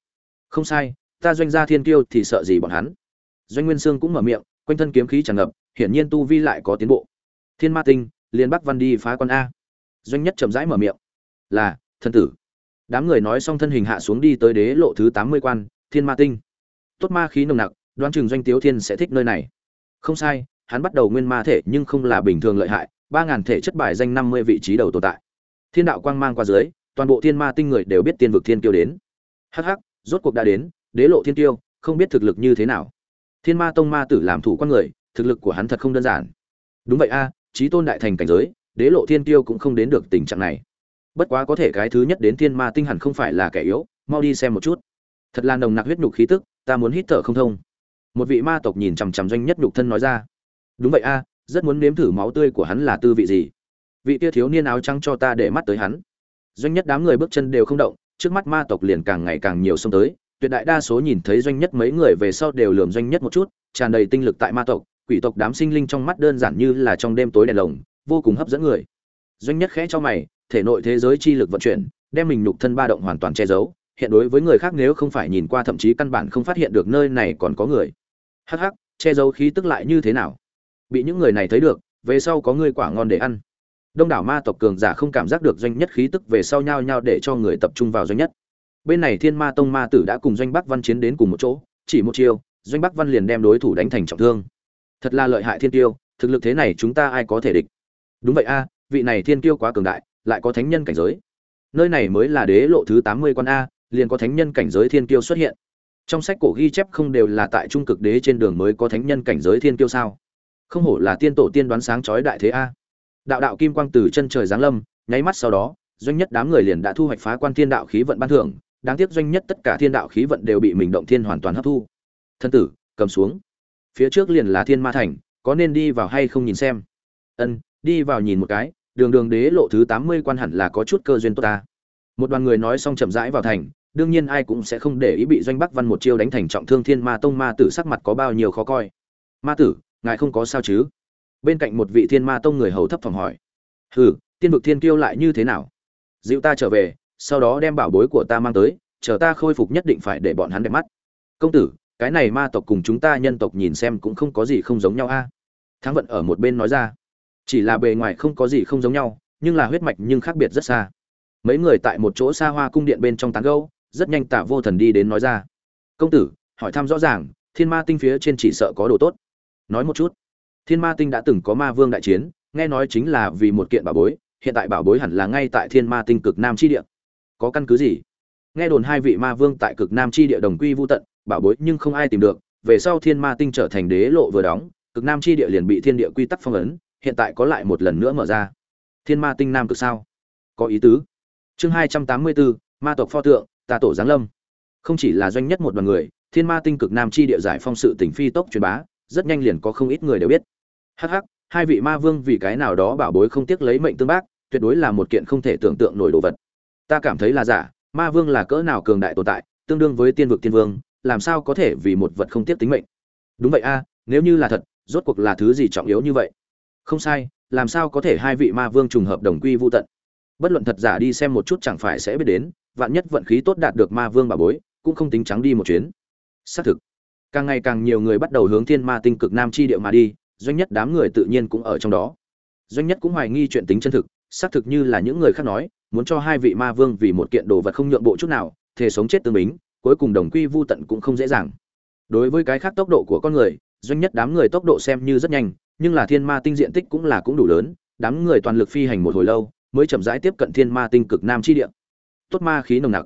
Không sai, ta doanh gia thiên tiêu thì sợ gì bọn hắn? Doanh nguyên sương cũng mở miệng, quanh thân kiếm khí tràn ngập, hiển nhiên tu vi lại có tiến bộ. Thiên ma tinh liền bắc văn đi phá con a. Doanh nhất chậm rãi mở miệng. Là thân tử. Đám người nói xong thân hình hạ xuống đi tới đế lộ thứ tám mươi quan, thiên ma tinh. Tốt ma khí nồng nặc, đoán chừng doanh tiếu thiên sẽ thích nơi này. Không sai, hắn bắt đầu nguyên ma thể nhưng không là bình thường lợi hại ba ngàn thể chất bài danh năm mươi vị trí đầu tồn tại. Thiên đạo quang mang qua dưới toàn bộ thiên ma tinh người đều biết tiên vực thiên kiêu đến. Hắc hắc rốt cuộc đã đến đế lộ thiên tiêu không biết thực lực như thế nào. Thiên ma tông ma tử làm thủ quan người thực lực của hắn thật không đơn giản. Đúng vậy a à, trí tôn đại thành cảnh giới đế lộ thiên tiêu cũng không đến được tình trạng này. Bất quá có thể cái thứ nhất đến thiên ma tinh hẳn không phải là kẻ yếu mau đi xem một chút. Thật là nồng nặc huyết nhục khí tức ta muốn hít thở không thông. Một vị ma tộc nhìn chằm chằm doanh nhất nhục thân nói ra. Đúng vậy a rất muốn nếm thử máu tươi của hắn là tư vị gì. Vị kia thiếu niên áo trắng cho ta để mắt tới hắn. Doanh nhất đám người bước chân đều không động, trước mắt ma tộc liền càng ngày càng nhiều xông tới. Tuyệt đại đa số nhìn thấy doanh nhất mấy người về sau đều lườm doanh nhất một chút, tràn đầy tinh lực tại ma tộc. Quỷ tộc đám sinh linh trong mắt đơn giản như là trong đêm tối đèn lồng, vô cùng hấp dẫn người. Doanh nhất khẽ cho mày, thể nội thế giới chi lực vận chuyển, đem mình nhục thân ba động hoàn toàn che giấu. Hiện đối với người khác nếu không phải nhìn qua thậm chí căn bản không phát hiện được nơi này còn có người. Hắc hắc, che giấu khí tức lại như thế nào? Bị những người này thấy được, về sau có người quả ngon để ăn. Đông đảo ma tộc cường giả không cảm giác được doanh nhất khí tức về sau nhau nhau để cho người tập trung vào doanh nhất. Bên này thiên ma tông ma tử đã cùng doanh bắc văn chiến đến cùng một chỗ, chỉ một chiêu, doanh bắc văn liền đem đối thủ đánh thành trọng thương. Thật là lợi hại thiên tiêu, thực lực thế này chúng ta ai có thể địch? Đúng vậy a, vị này thiên tiêu quá cường đại, lại có thánh nhân cảnh giới. Nơi này mới là đế lộ thứ tám mươi con a, liền có thánh nhân cảnh giới thiên tiêu xuất hiện. Trong sách cổ ghi chép không đều là tại trung cực đế trên đường mới có thánh nhân cảnh giới thiên tiêu sao? Không hổ là tiên tổ tiên đoán sáng chói đại thế a. Đạo đạo kim quang từ chân trời giáng lâm, nháy mắt sau đó, doanh nhất đám người liền đã thu hoạch phá quan thiên đạo khí vận ban thưởng, đáng tiếc doanh nhất tất cả thiên đạo khí vận đều bị mình động thiên hoàn toàn hấp thu. Thân tử, cầm xuống. Phía trước liền là thiên ma thành, có nên đi vào hay không nhìn xem? Ân, đi vào nhìn một cái, đường đường đế lộ thứ tám mươi quan hẳn là có chút cơ duyên tốt ta. Một đoàn người nói xong chậm rãi vào thành, đương nhiên ai cũng sẽ không để ý bị doanh bắc văn một chiêu đánh thành trọng thương thiên ma tông ma tử sắc mặt có bao nhiêu khó coi. Ma tử ngài không có sao chứ? Bên cạnh một vị thiên ma tông người hầu thấp phòng hỏi. Hừ, tiên vực thiên kiêu lại như thế nào? Dịu ta trở về, sau đó đem bảo bối của ta mang tới, chờ ta khôi phục nhất định phải để bọn hắn đẹp mắt. Công tử, cái này ma tộc cùng chúng ta nhân tộc nhìn xem cũng không có gì không giống nhau a. À? thắng vận ở một bên nói ra. Chỉ là bề ngoài không có gì không giống nhau, nhưng là huyết mạch nhưng khác biệt rất xa. Mấy người tại một chỗ xa hoa cung điện bên trong tán gâu rất nhanh tạ vô thần đi đến nói ra. Công tử, hỏi thăm rõ ràng, thiên ma tinh phía trên chỉ sợ có đồ tốt nói một chút. Thiên ma tinh đã từng có ma vương đại chiến, nghe nói chính là vì một kiện bảo bối, hiện tại bảo bối hẳn là ngay tại thiên ma tinh cực nam chi địa. Có căn cứ gì? Nghe đồn hai vị ma vương tại cực nam chi địa đồng quy vô tận, bảo bối nhưng không ai tìm được, về sau thiên ma tinh trở thành đế lộ vừa đóng, cực nam chi địa liền bị thiên địa quy tắc phong ấn, hiện tại có lại một lần nữa mở ra. Thiên ma tinh nam cực sao? Có ý tứ. Chương hai trăm tám mươi bốn ma tộc pho tượng, tà tổ giáng lâm. Không chỉ là doanh nhất một đoàn người, thiên ma tinh cực nam chi địa giải phong sự tỉnh phi tốc truyền bá rất nhanh liền có không ít người đều biết. Hh hai vị ma vương vì cái nào đó bảo bối không tiếc lấy mệnh tương bác, tuyệt đối là một kiện không thể tưởng tượng nổi đồ vật. Ta cảm thấy là giả, ma vương là cỡ nào cường đại tồn tại, tương đương với tiên vực tiên vương, làm sao có thể vì một vật không tiếc tính mệnh? Đúng vậy a, nếu như là thật, rốt cuộc là thứ gì trọng yếu như vậy? Không sai, làm sao có thể hai vị ma vương trùng hợp đồng quy vô tận? Bất luận thật giả đi xem một chút chẳng phải sẽ biết đến, vạn nhất vận khí tốt đạt được ma vương bà bối, cũng không tính trắng đi một chuyến. Xác thực càng ngày càng nhiều người bắt đầu hướng thiên ma tinh cực nam chi địa mà đi, doanh nhất đám người tự nhiên cũng ở trong đó. Doanh nhất cũng hoài nghi chuyện tính chân thực, xác thực như là những người khác nói, muốn cho hai vị ma vương vì một kiện đồ vật không nhượng bộ chút nào thể sống chết tương bính, cuối cùng đồng quy vu tận cũng không dễ dàng. Đối với cái khác tốc độ của con người, doanh nhất đám người tốc độ xem như rất nhanh, nhưng là thiên ma tinh diện tích cũng là cũng đủ lớn, đám người toàn lực phi hành một hồi lâu, mới chậm rãi tiếp cận thiên ma tinh cực nam chi địa. Tốt ma khí nồng nặc.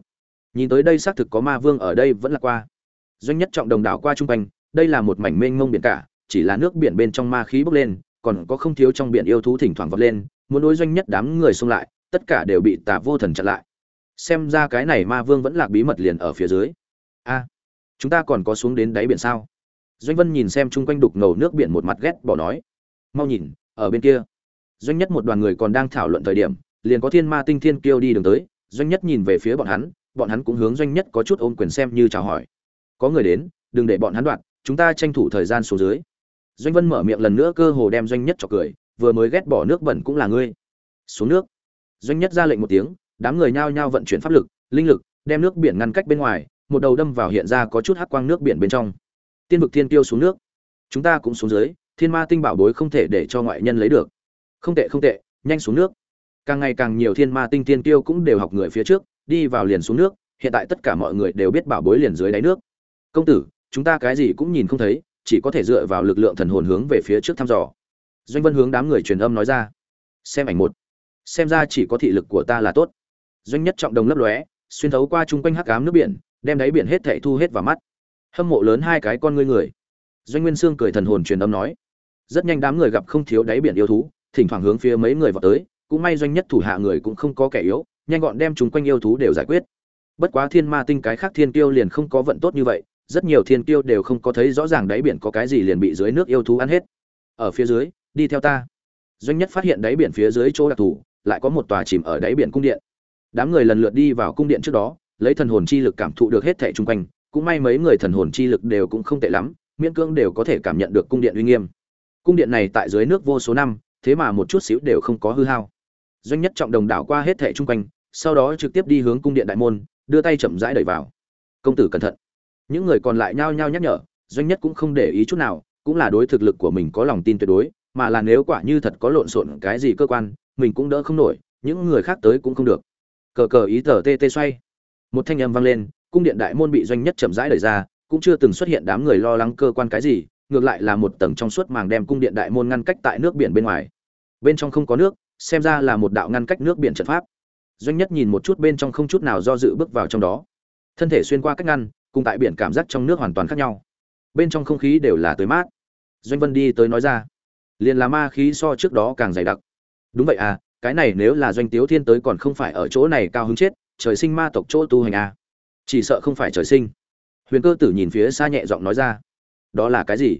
Nhìn tới đây xác thực có ma vương ở đây vẫn là qua doanh nhất trọng đồng đảo qua trung quanh, đây là một mảnh mênh mông biển cả, chỉ là nước biển bên trong ma khí bốc lên, còn có không thiếu trong biển yêu thú thỉnh thoảng vọt lên, muốn đối doanh nhất đám người xông lại, tất cả đều bị tà vô thần chặn lại. Xem ra cái này ma vương vẫn lạc bí mật liền ở phía dưới. A, chúng ta còn có xuống đến đáy biển sao? Doanh vân nhìn xem chung quanh đục ngầu nước biển một mặt ghét bỏ nói. Mau nhìn, ở bên kia. Doanh nhất một đoàn người còn đang thảo luận thời điểm, liền có thiên ma tinh thiên kêu đi đường tới. Doanh nhất nhìn về phía bọn hắn bọn hắn cũng hướng doanh nhất có chút ôm quyền xem như chào hỏi có người đến, đừng để bọn hắn đoạt, chúng ta tranh thủ thời gian xuống dưới. Doanh vân mở miệng lần nữa cơ hồ đem doanh nhất cho cười, vừa mới ghét bỏ nước bẩn cũng là ngươi. Xuống nước. Doanh nhất ra lệnh một tiếng, đám người nhao nhao vận chuyển pháp lực, linh lực, đem nước biển ngăn cách bên ngoài, một đầu đâm vào hiện ra có chút hắc quang nước biển bên trong. Tiên vực thiên tiêu xuống nước. Chúng ta cũng xuống dưới, thiên ma tinh bảo bối không thể để cho ngoại nhân lấy được. Không tệ không tệ, nhanh xuống nước. Càng ngày càng nhiều thiên ma tinh tiên tiêu cũng đều học người phía trước, đi vào liền xuống nước, hiện tại tất cả mọi người đều biết bảo bối liền dưới đáy nước công tử, chúng ta cái gì cũng nhìn không thấy, chỉ có thể dựa vào lực lượng thần hồn hướng về phía trước thăm dò. Doanh vân hướng đám người truyền âm nói ra. Xem ảnh một. Xem ra chỉ có thị lực của ta là tốt. Doanh nhất trọng đồng lấp lóe, xuyên thấu qua chung quanh hắc ám nước biển, đem đáy biển hết thảy thu hết vào mắt. Hâm mộ lớn hai cái con ngươi người. Doanh nguyên sương cười thần hồn truyền âm nói. Rất nhanh đám người gặp không thiếu đáy biển yêu thú, thỉnh thoảng hướng phía mấy người vào tới, cũng may doanh nhất thủ hạ người cũng không có kẻ yếu, nhanh gọn đem chúng quanh yêu thú đều giải quyết. Bất quá thiên ma tinh cái khác thiên tiêu liền không có vận tốt như vậy rất nhiều thiên tiêu đều không có thấy rõ ràng đáy biển có cái gì liền bị dưới nước yêu thú ăn hết. Ở phía dưới, đi theo ta. Doanh nhất phát hiện đáy biển phía dưới chỗ đặc thù, lại có một tòa chìm ở đáy biển cung điện. Đám người lần lượt đi vào cung điện trước đó, lấy thần hồn chi lực cảm thụ được hết thảy chung quanh. Cũng may mấy người thần hồn chi lực đều cũng không tệ lắm, miễn cưỡng đều có thể cảm nhận được cung điện uy nghiêm. Cung điện này tại dưới nước vô số năm, thế mà một chút xíu đều không có hư hao. Doanh nhất trọng đồng đảo qua hết thảy chung quanh, sau đó trực tiếp đi hướng cung điện đại môn, đưa tay chậm rãi đẩy vào. Công tử cẩn thận những người còn lại nhao nhao nhắc nhở, doanh nhất cũng không để ý chút nào, cũng là đối thực lực của mình có lòng tin tuyệt đối, mà là nếu quả như thật có lộn xộn cái gì cơ quan, mình cũng đỡ không nổi, những người khác tới cũng không được. Cờ cờ ý tờ tê tê xoay. Một thanh âm vang lên, cung điện đại môn bị doanh nhất chậm rãi đẩy ra, cũng chưa từng xuất hiện đám người lo lắng cơ quan cái gì, ngược lại là một tầng trong suốt màng đem cung điện đại môn ngăn cách tại nước biển bên ngoài. Bên trong không có nước, xem ra là một đạo ngăn cách nước biển trận pháp. Doanh nhất nhìn một chút bên trong không chút nào do dự bước vào trong đó. Thân thể xuyên qua cách ngăn cùng tại biển cảm giác trong nước hoàn toàn khác nhau. Bên trong không khí đều là tới mát. Doanh vân đi tới nói ra, liền là ma khí so trước đó càng dày đặc. Đúng vậy à cái này nếu là doanh tiếu thiên tới còn không phải ở chỗ này cao hứng chết, trời sinh ma tộc chỗ tu hành à. Chỉ sợ không phải trời sinh. Huyền cơ tử nhìn phía xa nhẹ giọng nói ra, đó là cái gì?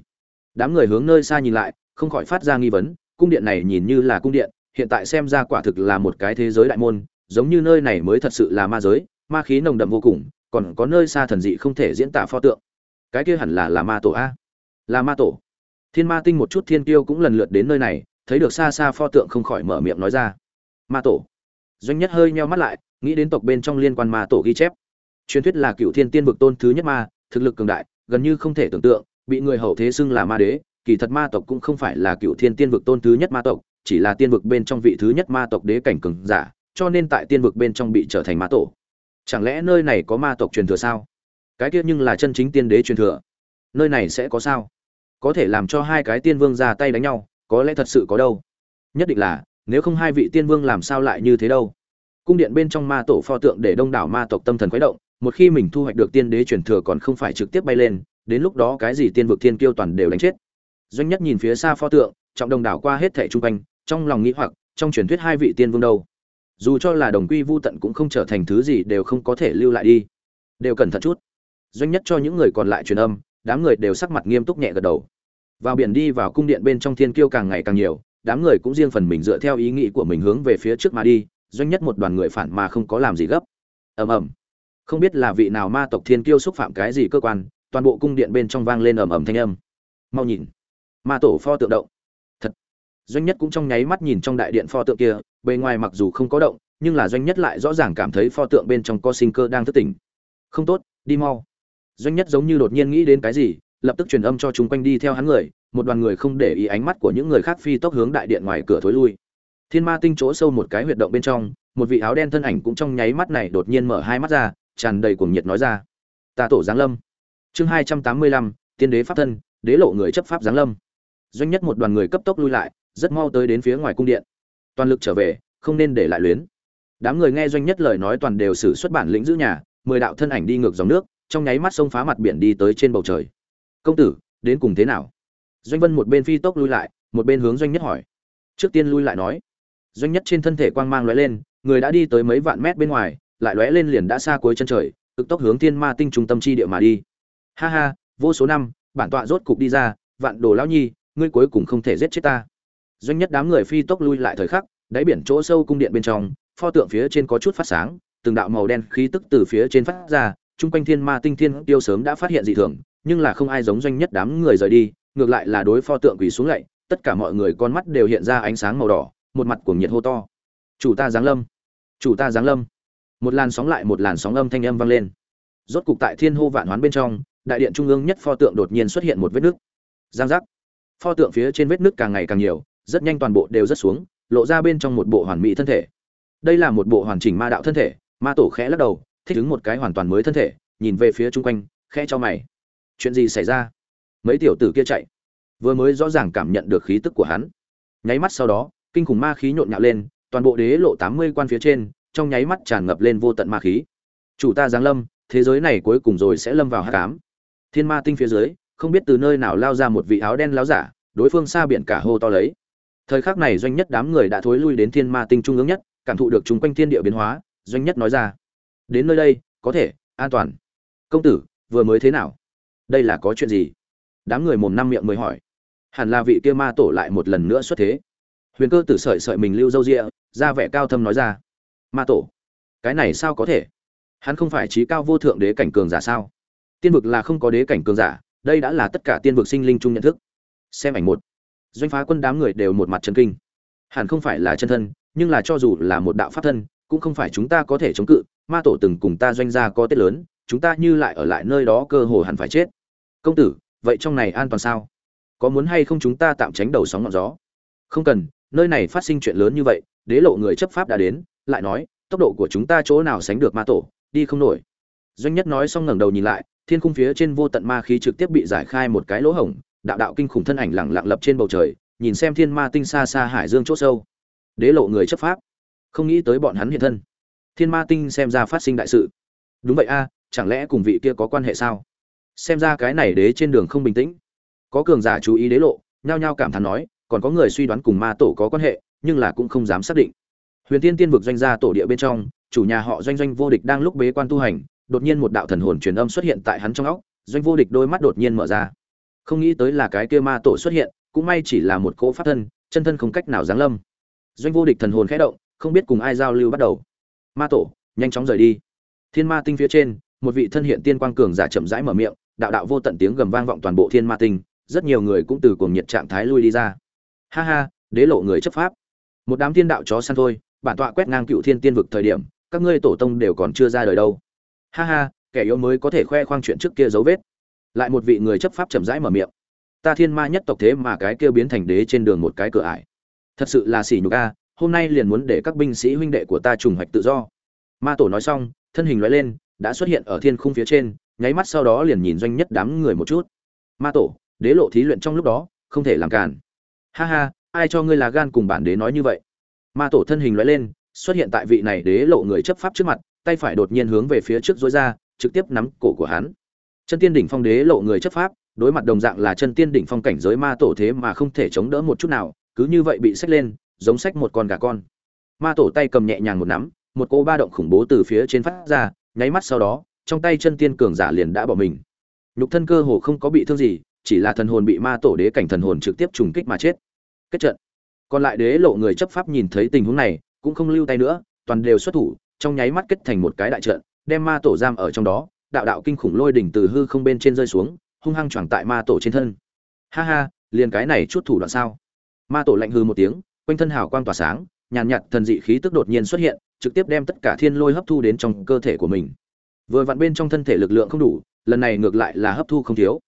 Đám người hướng nơi xa nhìn lại, không khỏi phát ra nghi vấn, cung điện này nhìn như là cung điện, hiện tại xem ra quả thực là một cái thế giới đại môn, giống như nơi này mới thật sự là ma giới, ma khí nồng đậm vô cùng còn có nơi xa thần dị không thể diễn tả pho tượng. Cái kia hẳn là là ma tổ a. Là ma tổ. Thiên ma tinh một chút thiên kiêu cũng lần lượt đến nơi này, thấy được xa xa pho tượng không khỏi mở miệng nói ra. Ma tổ. Doanh nhất hơi nheo mắt lại, nghĩ đến tộc bên trong liên quan ma tổ ghi chép. Truyền thuyết là cựu thiên tiên vực tôn thứ nhất ma, thực lực cường đại, gần như không thể tưởng tượng, bị người hậu thế xưng là ma đế, kỳ thật ma tộc cũng không phải là cựu thiên tiên vực tôn thứ nhất ma tộc, chỉ là tiên vực bên trong vị thứ nhất ma tộc đế cảnh cường giả, cho nên tại tiên vực bên trong bị trở thành ma tổ chẳng lẽ nơi này có ma tộc truyền thừa sao? Cái kia nhưng là chân chính tiên đế truyền thừa. Nơi này sẽ có sao? Có thể làm cho hai cái tiên vương ra tay đánh nhau, có lẽ thật sự có đâu. Nhất định là, nếu không hai vị tiên vương làm sao lại như thế đâu? Cung điện bên trong ma tổ pho tượng để đông đảo ma tộc tâm thần khuấy động, một khi mình thu hoạch được tiên đế truyền thừa còn không phải trực tiếp bay lên, đến lúc đó cái gì tiên vực thiên kiêu toàn đều đánh chết. Doanh nhất nhìn phía xa pho tượng, trọng đồng đảo qua hết thẻ chung quanh, trong lòng nghĩ hoặc, trong truyền thuyết hai vị tiên vương đâu? Dù cho là đồng quy vô tận cũng không trở thành thứ gì đều không có thể lưu lại đi. Đều cẩn thận chút. Doanh nhất cho những người còn lại truyền âm, đám người đều sắc mặt nghiêm túc nhẹ gật đầu. Vào biển đi vào cung điện bên trong thiên kiêu càng ngày càng nhiều, đám người cũng riêng phần mình dựa theo ý nghĩ của mình hướng về phía trước mà đi, doanh nhất một đoàn người phản mà không có làm gì gấp. Ầm ầm. Không biết là vị nào ma tộc thiên kiêu xúc phạm cái gì cơ quan, toàn bộ cung điện bên trong vang lên ầm ầm thanh âm. Mau nhìn. Ma tổ pho tượng động. Thật. Doanh nhất cũng trong nháy mắt nhìn trong đại điện pho tượng kia bề ngoài mặc dù không có động, nhưng là doanh nhất lại rõ ràng cảm thấy pho tượng bên trong có sinh cơ đang thức tỉnh. Không tốt, đi mau. Doanh nhất giống như đột nhiên nghĩ đến cái gì, lập tức truyền âm cho chúng quanh đi theo hắn người, một đoàn người không để ý ánh mắt của những người khác phi tốc hướng đại điện ngoài cửa thối lui. Thiên ma tinh chỗ sâu một cái huyệt động bên trong, một vị áo đen thân ảnh cũng trong nháy mắt này đột nhiên mở hai mắt ra, tràn đầy cuồng nhiệt nói ra. Ta tổ giáng lâm. Chương hai trăm tám mươi lăm, tiên đế pháp thân, đế lộ người chấp pháp giáng lâm. Doanh nhất một đoàn người cấp tốc lui lại, rất mau tới đến phía ngoài cung điện toàn lực trở về, không nên để lại luyến. Đám người nghe doanh nhất lời nói toàn đều xử xuất bản lĩnh giữ nhà, mười đạo thân ảnh đi ngược dòng nước, trong nháy mắt sông phá mặt biển đi tới trên bầu trời. Công tử, đến cùng thế nào? Doanh vân một bên phi tốc lui lại, một bên hướng doanh nhất hỏi. Trước tiên lui lại nói. Doanh nhất trên thân thể quang mang lóe lên, người đã đi tới mấy vạn mét bên ngoài, lại lóe lên liền đã xa cuối chân trời, cực tốc hướng thiên ma tinh trung tâm chi địa mà đi. Ha ha, vô số năm, bản tọa rốt cục đi ra, vạn đồ lão nhi, ngươi cuối cùng không thể giết chết ta doanh nhất đám người phi tốc lui lại thời khắc, đáy biển chỗ sâu cung điện bên trong, pho tượng phía trên có chút phát sáng, từng đạo màu đen khí tức từ phía trên phát ra, chung quanh thiên ma tinh thiên tiêu sớm đã phát hiện dị thường, nhưng là không ai giống doanh nhất đám người rời đi, ngược lại là đối pho tượng quỳ xuống lạy, tất cả mọi người con mắt đều hiện ra ánh sáng màu đỏ, một mặt của nhiệt hô to. Chủ ta giáng lâm! Chủ ta giáng lâm! Một làn sóng lại một làn sóng âm thanh âm vang lên. Rốt cục tại thiên hô vạn hoán bên trong, đại điện trung ương nhất pho tượng đột nhiên xuất hiện một vết nứt. Giang giác! Pho tượng phía trên vết nứt càng ngày càng nhiều rất nhanh toàn bộ đều rất xuống, lộ ra bên trong một bộ hoàn mỹ thân thể. Đây là một bộ hoàn chỉnh ma đạo thân thể, ma tổ khẽ lắc đầu, thích ứng một cái hoàn toàn mới thân thể, nhìn về phía chung quanh, khẽ cho mày. Chuyện gì xảy ra? Mấy tiểu tử kia chạy. Vừa mới rõ ràng cảm nhận được khí tức của hắn. Nháy mắt sau đó, kinh khủng ma khí nhộn nhạo lên, toàn bộ đế lộ tám mươi quan phía trên, trong nháy mắt tràn ngập lên vô tận ma khí. Chủ ta giáng lâm, thế giới này cuối cùng rồi sẽ lâm vào hát cám thiên ma tinh phía dưới, không biết từ nơi nào lao ra một vị áo đen láo giả, đối phương xa biển cả hô to lấy thời khắc này doanh nhất đám người đã thối lui đến thiên ma tinh trung ương nhất, cảm thụ được chúng quanh thiên địa biến hóa, doanh nhất nói ra. Đến nơi đây, có thể, an toàn. Công tử, vừa mới thế nào? Đây là có chuyện gì? Đám người mồm năm miệng mới hỏi. Hẳn là vị kia ma tổ lại một lần nữa xuất thế. Huyền cơ tử sợi sợi mình lưu dâu rịa, ra vẻ cao thâm nói ra. Ma tổ, cái này sao có thể? Hắn không phải trí cao vô thượng đế cảnh cường giả sao? Tiên vực là không có đế cảnh cường giả, đây đã là tất cả tiên vực sinh linh chung nhận thức. Xem ảnh một doanh phá quân đám người đều một mặt chân kinh. Hẳn không phải là chân thân, nhưng là cho dù là một đạo pháp thân, cũng không phải chúng ta có thể chống cự, ma tổ từng cùng ta doanh gia có tết lớn, chúng ta như lại ở lại nơi đó cơ hồ hẳn phải chết. Công tử, vậy trong này an toàn sao? Có muốn hay không chúng ta tạm tránh đầu sóng ngọn gió? Không cần, nơi này phát sinh chuyện lớn như vậy, đế lộ người chấp pháp đã đến, lại nói, tốc độ của chúng ta chỗ nào sánh được ma tổ, đi không nổi. Doanh nhất nói xong ngẩng đầu nhìn lại, thiên khung phía trên vô tận ma khí trực tiếp bị giải khai một cái lỗ hổng đạo đạo kinh khủng thân ảnh lẳng lặng lập trên bầu trời, nhìn xem thiên ma tinh xa xa hải dương chỗ sâu. Đế lộ người chấp pháp. Không nghĩ tới bọn hắn hiện thân. Thiên ma tinh xem ra phát sinh đại sự. Đúng vậy a, chẳng lẽ cùng vị kia có quan hệ sao? Xem ra cái này đế trên đường không bình tĩnh. Có cường giả chú ý đế lộ, nhao nhao cảm thán nói, còn có người suy đoán cùng ma tổ có quan hệ, nhưng là cũng không dám xác định. Huyền tiên tiên vực doanh gia tổ địa bên trong, chủ nhà họ doanh doanh vô địch đang lúc bế quan tu hành, đột nhiên một đạo thần hồn truyền âm xuất hiện tại hắn trong óc, doanh vô địch đôi mắt đột nhiên mở ra không nghĩ tới là cái kia ma tổ xuất hiện, cũng may chỉ là một cỗ pháp thân, chân thân không cách nào giáng lâm. Doanh vô địch thần hồn khẽ động, không biết cùng ai giao lưu bắt đầu. Ma tổ, nhanh chóng rời đi. Thiên ma tinh phía trên, một vị thân hiện tiên quang cường giả chậm rãi mở miệng, đạo đạo vô tận tiếng gầm vang vọng toàn bộ thiên ma tinh, rất nhiều người cũng từ cuồng nhiệt trạng thái lui đi ra. Ha ha, đế lộ người chấp pháp. Một đám thiên đạo chó săn thôi, bản tọa quét ngang cựu thiên tiên vực thời điểm, các ngươi tổ tông đều còn chưa ra đời đâu. Ha ha, kẻ yếu mới có thể khoe khoang chuyện trước kia dấu vết lại một vị người chấp pháp chậm rãi mở miệng. Ta thiên ma nhất tộc thế mà cái kia biến thành đế trên đường một cái cửa ải. Thật sự là xỉ nhục a, hôm nay liền muốn để các binh sĩ huynh đệ của ta trùng hoạch tự do. Ma tổ nói xong, thân hình loại lên, đã xuất hiện ở thiên khung phía trên, nháy mắt sau đó liền nhìn doanh nhất đám người một chút. Ma tổ, đế lộ thí luyện trong lúc đó, không thể làm cản ha ha, ai cho ngươi là gan cùng bản đế nói như vậy? Ma tổ thân hình loại lên, xuất hiện tại vị này đế lộ người chấp pháp trước mặt, tay phải đột nhiên hướng về phía trước dối ra, trực tiếp nắm cổ của hắn chân tiên đỉnh phong đế lộ người chấp pháp, đối mặt đồng dạng là chân tiên đỉnh phong cảnh giới ma tổ thế mà không thể chống đỡ một chút nào, cứ như vậy bị xách lên, giống xách một con gà con. Ma tổ tay cầm nhẹ nhàng một nắm, một cô ba động khủng bố từ phía trên phát ra, nháy mắt sau đó, trong tay chân tiên cường giả liền đã bỏ mình. Nhục thân cơ hồ không có bị thương gì, chỉ là thần hồn bị ma tổ đế cảnh thần hồn trực tiếp trùng kích mà chết. Kết trận. Còn lại đế lộ người chấp pháp nhìn thấy tình huống này, cũng không lưu tay nữa, toàn đều xuất thủ, trong nháy mắt kết thành một cái đại trận, đem ma tổ giam ở trong đó đạo đạo kinh khủng lôi đỉnh từ hư không bên trên rơi xuống, hung hăng choảng tại ma tổ trên thân. Ha ha, liền cái này chút thủ đoạn sao? Ma tổ lạnh hư một tiếng, quanh thân hào quang tỏa sáng, nhàn nhạt thần dị khí tức đột nhiên xuất hiện, trực tiếp đem tất cả thiên lôi hấp thu đến trong cơ thể của mình. Vừa vặn bên trong thân thể lực lượng không đủ, lần này ngược lại là hấp thu không thiếu.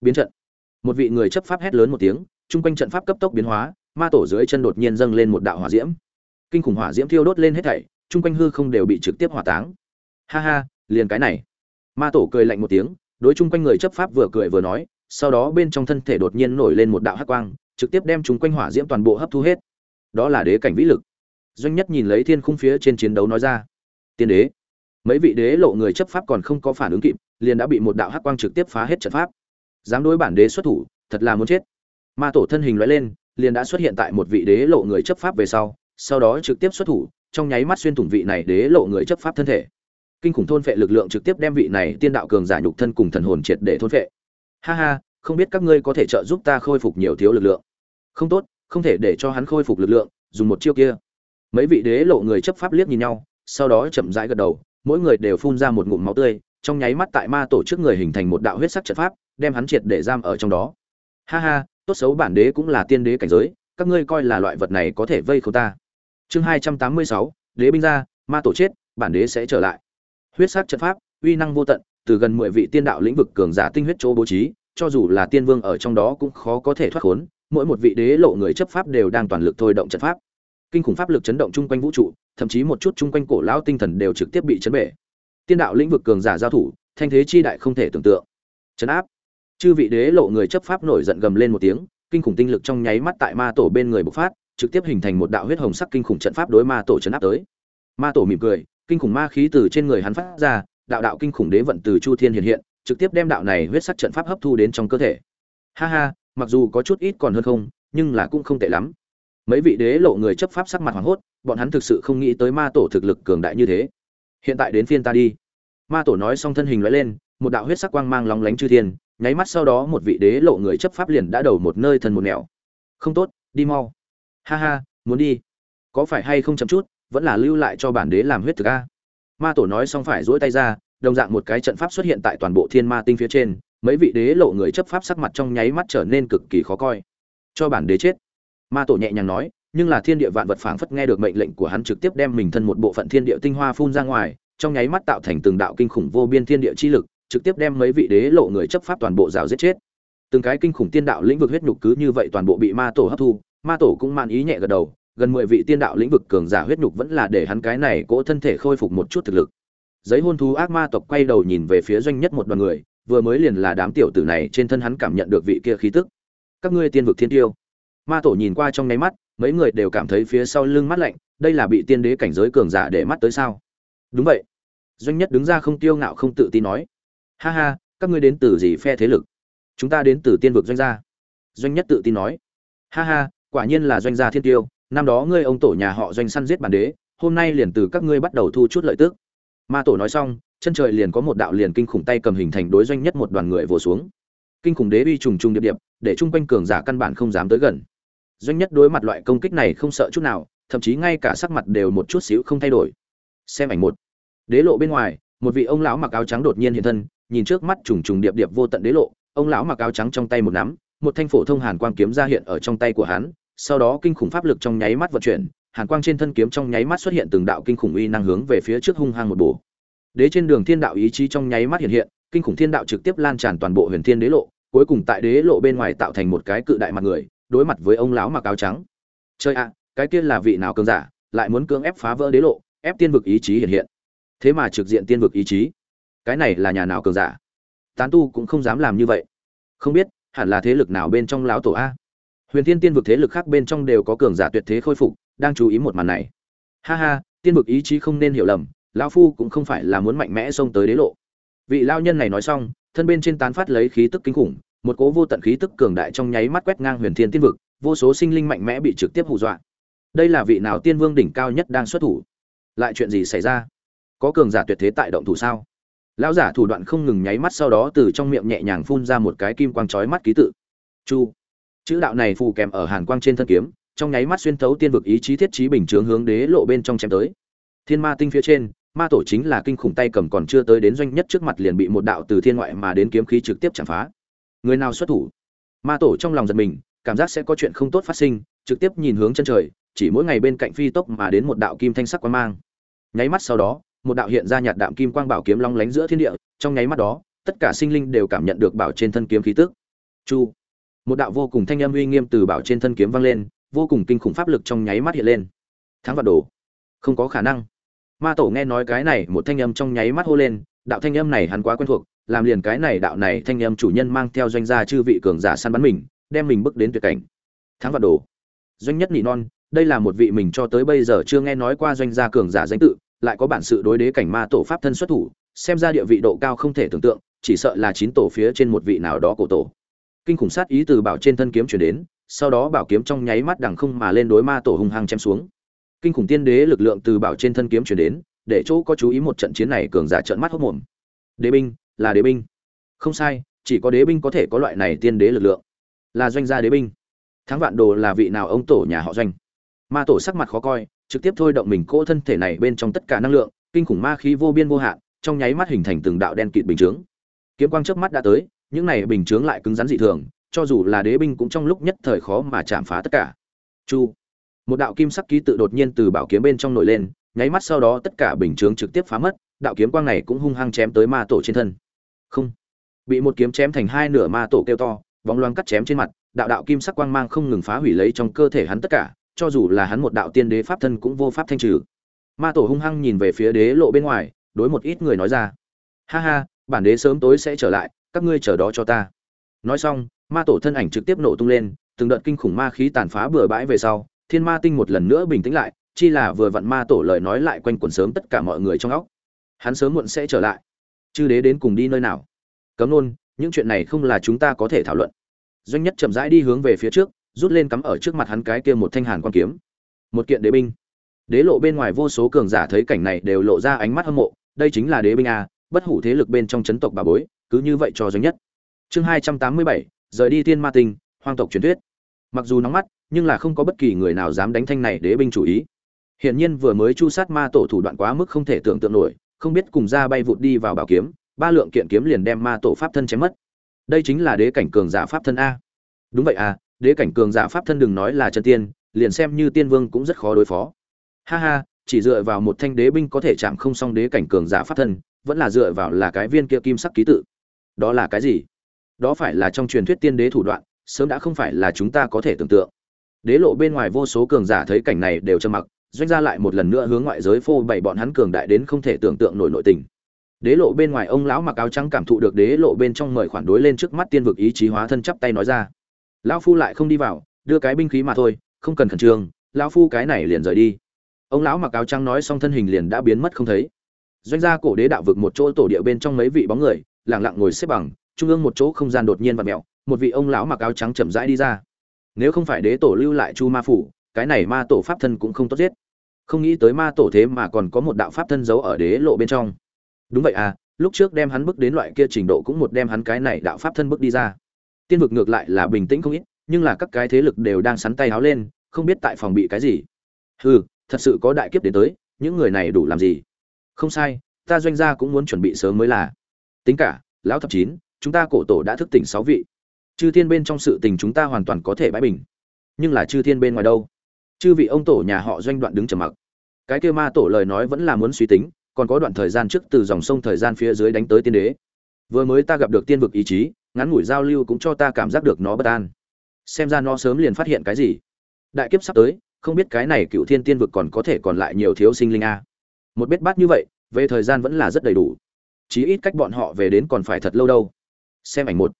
Biến trận. Một vị người chấp pháp hét lớn một tiếng, chung quanh trận pháp cấp tốc biến hóa, ma tổ dưới chân đột nhiên dâng lên một đạo hỏa diễm. Kinh khủng hỏa diễm thiêu đốt lên hết thảy, chung quanh hư không đều bị trực tiếp hỏa táng. Ha ha, liền cái này ma tổ cười lạnh một tiếng, đối chung quanh người chấp pháp vừa cười vừa nói, sau đó bên trong thân thể đột nhiên nổi lên một đạo hắc quang, trực tiếp đem chúng quanh hỏa diễm toàn bộ hấp thu hết. Đó là đế cảnh vĩ lực. Doanh nhất nhìn lấy thiên khung phía trên chiến đấu nói ra, tiên đế, mấy vị đế lộ người chấp pháp còn không có phản ứng kịp, liền đã bị một đạo hắc quang trực tiếp phá hết trận pháp. Dám đối bản đế xuất thủ, thật là muốn chết. Ma tổ thân hình loại lên, liền đã xuất hiện tại một vị đế lộ người chấp pháp về sau sau đó trực tiếp xuất thủ, trong nháy mắt xuyên thủng vị này đế lộ người chấp pháp thân thể kinh khủng thôn phệ lực lượng trực tiếp đem vị này tiên đạo cường giả nhục thân cùng thần hồn triệt để thôn phệ. Ha ha, không biết các ngươi có thể trợ giúp ta khôi phục nhiều thiếu lực lượng. Không tốt, không thể để cho hắn khôi phục lực lượng, dùng một chiêu kia. Mấy vị đế lộ người chấp pháp liếc nhìn nhau, sau đó chậm rãi gật đầu, mỗi người đều phun ra một ngụm máu tươi, trong nháy mắt tại ma tổ trước người hình thành một đạo huyết sắc trận pháp, đem hắn triệt để giam ở trong đó. Ha ha, tốt xấu bản đế cũng là tiên đế cảnh giới, các ngươi coi là loại vật này có thể vây khâu ta. Chương hai trăm tám mươi sáu, đế binh ra, ma tổ chết, bản đế sẽ trở lại huyết sắc trận pháp, uy năng vô tận, từ gần mười vị tiên đạo lĩnh vực cường giả tinh huyết chỗ bố trí, cho dù là tiên vương ở trong đó cũng khó có thể thoát khốn, mỗi một vị đế lộ người chấp pháp đều đang toàn lực thôi động trận pháp. Kinh khủng pháp lực chấn động chung quanh vũ trụ, thậm chí một chút chung quanh cổ lão tinh thần đều trực tiếp bị chấn bể. Tiên đạo lĩnh vực cường giả giao thủ, thanh thế chi đại không thể tưởng tượng. Chấn áp. Chư vị đế lộ người chấp pháp nổi giận gầm lên một tiếng, kinh khủng tinh lực trong nháy mắt tại ma tổ bên người bộc phát, trực tiếp hình thành một đạo huyết hồng sắc kinh khủng trận pháp đối ma tổ chấn áp tới. Ma tổ mỉm cười kinh khủng ma khí từ trên người hắn phát ra, đạo đạo kinh khủng đế vận từ chu thiên hiện hiện, trực tiếp đem đạo này huyết sắc trận pháp hấp thu đến trong cơ thể. Ha ha, mặc dù có chút ít còn hơn không, nhưng là cũng không tệ lắm. Mấy vị đế lộ người chấp pháp sắc mặt hoảng hốt, bọn hắn thực sự không nghĩ tới ma tổ thực lực cường đại như thế. Hiện tại đến phiên ta đi. Ma tổ nói xong thân hình lóe lên, một đạo huyết sắc quang mang lóng lánh chư thiên, nháy mắt sau đó một vị đế lộ người chấp pháp liền đã đầu một nơi thần một nẻo. Không tốt, đi mau. Ha ha, muốn đi. Có phải hay không chậm chút? Vẫn là lưu lại cho bản đế làm huyết thực a. Ma tổ nói xong phải duỗi tay ra, đồng dạng một cái trận pháp xuất hiện tại toàn bộ thiên ma tinh phía trên, mấy vị đế lộ người chấp pháp sắc mặt trong nháy mắt trở nên cực kỳ khó coi. Cho bản đế chết. Ma tổ nhẹ nhàng nói, nhưng là thiên địa vạn vật phảng phất nghe được mệnh lệnh của hắn trực tiếp đem mình thân một bộ phận thiên địa tinh hoa phun ra ngoài, trong nháy mắt tạo thành từng đạo kinh khủng vô biên thiên địa chi lực, trực tiếp đem mấy vị đế lộ người chấp pháp toàn bộ rào giết chết. Từng cái kinh khủng tiên đạo lĩnh vực huyết nhục cứ như vậy toàn bộ bị ma tổ hấp thu, ma tổ cũng man ý nhẹ gật đầu gần mười vị tiên đạo lĩnh vực cường giả huyết nhục vẫn là để hắn cái này cỗ thân thể khôi phục một chút thực lực. Giấy hôn thú ác ma tộc quay đầu nhìn về phía doanh nhất một đoàn người, vừa mới liền là đám tiểu tử này trên thân hắn cảm nhận được vị kia khí tức. Các ngươi tiên vực thiên tiêu. Ma tổ nhìn qua trong nháy mắt, mấy người đều cảm thấy phía sau lưng mắt lạnh, đây là bị tiên đế cảnh giới cường giả để mắt tới sao? Đúng vậy. Doanh nhất đứng ra không tiêu ngạo không tự tin nói. Ha ha, các ngươi đến từ gì phe thế lực? Chúng ta đến từ tiên vực doanh gia. Doanh nhất tự tin nói. Ha ha, quả nhiên là doanh gia thiên tiêu năm đó ngươi ông tổ nhà họ doanh săn giết bản đế, hôm nay liền từ các ngươi bắt đầu thu chút lợi tức. Ma tổ nói xong, chân trời liền có một đạo liền kinh khủng tay cầm hình thành đối doanh nhất một đoàn người vồ xuống. Kinh khủng đế uy trùng trùng điệp điệp, để chung quanh cường giả căn bản không dám tới gần. Doanh nhất đối mặt loại công kích này không sợ chút nào, thậm chí ngay cả sắc mặt đều một chút xíu không thay đổi. Xem ảnh một. Đế lộ bên ngoài, một vị ông lão mặc áo trắng đột nhiên hiện thân, nhìn trước mắt trùng trùng điệp điệp vô tận đế lộ. Ông lão mặc áo trắng trong tay một nắm, một thanh phổ thông hàn quang kiếm ra hiện ở trong tay của hắn sau đó kinh khủng pháp lực trong nháy mắt vận chuyển, hàn quang trên thân kiếm trong nháy mắt xuất hiện từng đạo kinh khủng uy năng hướng về phía trước hung hăng một bổ. Đế trên đường thiên đạo ý chí trong nháy mắt hiện hiện, kinh khủng thiên đạo trực tiếp lan tràn toàn bộ huyền thiên đế lộ, cuối cùng tại đế lộ bên ngoài tạo thành một cái cự đại mặt người, đối mặt với ông lão mặc áo trắng. Chơi ạ, cái kia là vị nào cường giả, lại muốn cưỡng ép phá vỡ đế lộ, ép tiên vực ý chí hiện hiện. Thế mà trực diện tiên vực ý chí. Cái này là nhà nào cường giả? Tán tu cũng không dám làm như vậy. Không biết, hẳn là thế lực nào bên trong lão tổ a? Huyền thiên tiên vực thế lực khác bên trong đều có cường giả tuyệt thế khôi phục, đang chú ý một màn này. Ha ha, tiên vực ý chí không nên hiểu lầm, lão phu cũng không phải là muốn mạnh mẽ xông tới đế lộ. Vị lao nhân này nói xong, thân bên trên tán phát lấy khí tức kinh khủng, một cố vô tận khí tức cường đại trong nháy mắt quét ngang huyền thiên tiên vực, vô số sinh linh mạnh mẽ bị trực tiếp hù dọa. Đây là vị nào tiên vương đỉnh cao nhất đang xuất thủ? Lại chuyện gì xảy ra? Có cường giả tuyệt thế tại động thủ sao? Lão giả thủ đoạn không ngừng nháy mắt sau đó từ trong miệng nhẹ nhàng phun ra một cái kim quang chói mắt ký tự. Chu chữ đạo này phù kèm ở hàn quang trên thân kiếm, trong nháy mắt xuyên thấu tiên vực ý chí thiết trí bình chướng hướng đế lộ bên trong chém tới. Thiên ma tinh phía trên, ma tổ chính là kinh khủng tay cầm còn chưa tới đến doanh nhất trước mặt liền bị một đạo từ thiên ngoại mà đến kiếm khí trực tiếp chạm phá. Người nào xuất thủ? Ma tổ trong lòng giật mình, cảm giác sẽ có chuyện không tốt phát sinh, trực tiếp nhìn hướng chân trời, chỉ mỗi ngày bên cạnh phi tốc mà đến một đạo kim thanh sắc quang mang. Nháy mắt sau đó, một đạo hiện ra nhạt đạm kim quang bảo kiếm long lánh giữa thiên địa, trong nháy mắt đó, tất cả sinh linh đều cảm nhận được bảo trên thân kiếm khí tức. Chu một đạo vô cùng thanh âm uy nghiêm từ bảo trên thân kiếm vang lên, vô cùng kinh khủng pháp lực trong nháy mắt hiện lên. Thắng vật đồ. Không có khả năng. Ma tổ nghe nói cái này, một thanh âm trong nháy mắt hô lên, đạo thanh âm này hắn quá quen thuộc, làm liền cái này đạo này thanh âm chủ nhân mang theo doanh gia chư vị cường giả săn bắn mình, đem mình bước đến tuyệt cảnh. Thắng vật đồ. Doanh nhất nị non, đây là một vị mình cho tới bây giờ chưa nghe nói qua doanh gia cường giả danh tự, lại có bản sự đối đế cảnh ma tổ pháp thân xuất thủ, xem ra địa vị độ cao không thể tưởng tượng, chỉ sợ là chín tổ phía trên một vị nào đó cổ tổ kinh khủng sát ý từ bảo trên thân kiếm chuyển đến, sau đó bảo kiếm trong nháy mắt đằng không mà lên đối ma tổ hung hăng chém xuống. Kinh khủng tiên đế lực lượng từ bảo trên thân kiếm chuyển đến, để chỗ có chú ý một trận chiến này cường giả trợn mắt hốc mồm đế binh, là đế binh. Không sai, chỉ có đế binh có thể có loại này tiên đế lực lượng. Là doanh gia đế binh. Thắng vạn đồ là vị nào ông tổ nhà họ doanh? Ma tổ sắc mặt khó coi, trực tiếp thôi động mình cỗ thân thể này bên trong tất cả năng lượng, kinh khủng ma khí vô biên vô hạn, trong nháy mắt hình thành từng đạo đen kịt bình chướng. Kiếm quang trước mắt đã tới những này bình chướng lại cứng rắn dị thường, cho dù là đế binh cũng trong lúc nhất thời khó mà chạm phá tất cả. Chu. Một đạo kim sắc ký tự đột nhiên từ bảo kiếm bên trong nổi lên, nháy mắt sau đó tất cả bình chướng trực tiếp phá mất, đạo kiếm quang này cũng hung hăng chém tới ma tổ trên thân. Không. Bị một kiếm chém thành hai nửa ma tổ kêu to vòng loang cắt chém trên mặt, đạo đạo kim sắc quang mang không ngừng phá hủy lấy trong cơ thể hắn tất cả, cho dù là hắn một đạo tiên đế pháp thân cũng vô pháp thanh trừ. Ma tổ hung hăng nhìn về phía đế lộ bên ngoài, đối một ít người nói ra. Ha ha, bản đế sớm tối sẽ trở lại các ngươi chờ đó cho ta. Nói xong, ma tổ thân ảnh trực tiếp nổ tung lên, từng đợt kinh khủng ma khí tàn phá bừa bãi về sau, thiên ma tinh một lần nữa bình tĩnh lại, chi là vừa vặn ma tổ lời nói lại quanh quẩn sớm tất cả mọi người trong óc. Hắn sớm muộn sẽ trở lại. Chư đế đến cùng đi nơi nào? Cấm nôn, những chuyện này không là chúng ta có thể thảo luận. Doanh nhất chậm rãi đi hướng về phía trước, rút lên cắm ở trước mặt hắn cái kia một thanh hàn quan kiếm. Một kiện đế binh. Đế lộ bên ngoài vô số cường giả thấy cảnh này đều lộ ra ánh mắt hâm mộ, đây chính là đế binh a, bất hủ thế lực bên trong chấn tộc bà bối cứ như vậy cho doanh nhất. Chương hai trăm tám mươi bảy, rời đi tiên ma tinh, hoang tộc truyền thuyết. Mặc dù nóng mắt, nhưng là không có bất kỳ người nào dám đánh thanh này đế binh chủ ý. Hiển nhiên vừa mới chu sát ma tổ thủ đoạn quá mức không thể tưởng tượng nổi, không biết cùng ra bay vụt đi vào bảo kiếm, ba lượng kiện kiếm liền đem ma tổ pháp thân chém mất. Đây chính là đế cảnh cường giả pháp thân a. Đúng vậy à đế cảnh cường giả pháp thân đừng nói là chân tiên, liền xem như tiên vương cũng rất khó đối phó. Ha ha, chỉ dựa vào một thanh đế binh có thể chạm không xong đế cảnh cường giả pháp thân, vẫn là dựa vào là cái viên kia kim sắc ký tự đó là cái gì? Đó phải là trong truyền thuyết tiên đế thủ đoạn, sớm đã không phải là chúng ta có thể tưởng tượng. Đế lộ bên ngoài vô số cường giả thấy cảnh này đều trầm mặc, doanh ra lại một lần nữa hướng ngoại giới phô bày bọn hắn cường đại đến không thể tưởng tượng nổi nội tình. Đế lộ bên ngoài ông lão mặc áo trắng cảm thụ được đế lộ bên trong mời khoản đối lên trước mắt tiên vực ý chí hóa thân chắp tay nói ra. Lão phu lại không đi vào, đưa cái binh khí mà thôi, không cần khẩn trương, lão phu cái này liền rời đi. Ông lão mặc áo trắng nói xong thân hình liền đã biến mất không thấy. Doanh gia cổ đế đạo vực một chỗ tổ địa bên trong mấy vị bóng người lẳng lặng ngồi xếp bằng trung ương một chỗ không gian đột nhiên vặn mèo, một vị ông lão mặc áo trắng chậm rãi đi ra. Nếu không phải đế tổ lưu lại chu ma phủ cái này ma tổ pháp thân cũng không tốt giết. Không nghĩ tới ma tổ thế mà còn có một đạo pháp thân giấu ở đế lộ bên trong. Đúng vậy à lúc trước đem hắn bước đến loại kia trình độ cũng một đem hắn cái này đạo pháp thân bước đi ra. Tiên vực ngược lại là bình tĩnh không ít nhưng là các cái thế lực đều đang sắn tay háo lên không biết tại phòng bị cái gì. Hừ thật sự có đại kiếp đến tới những người này đủ làm gì? Không sai ta doanh gia cũng muốn chuẩn bị sớm mới là tính cả, lão thập chín, chúng ta cổ tổ đã thức tỉnh sáu vị. Chư thiên bên trong sự tình chúng ta hoàn toàn có thể bãi bình. Nhưng là chư thiên bên ngoài đâu? Chư vị ông tổ nhà họ doanh đoạn đứng trầm mặc. Cái kêu ma tổ lời nói vẫn là muốn suy tính, còn có đoạn thời gian trước từ dòng sông thời gian phía dưới đánh tới tiên đế. Vừa mới ta gặp được tiên vực ý chí, ngắn ngủi giao lưu cũng cho ta cảm giác được nó bất an. Xem ra nó sớm liền phát hiện cái gì. Đại kiếp sắp tới, không biết cái này cựu thiên tiên vực còn có thể còn lại nhiều thiếu sinh linh a. Một bết bát như vậy, về thời gian vẫn là rất đầy đủ chí ít cách bọn họ về đến còn phải thật lâu đâu. Xem ảnh một.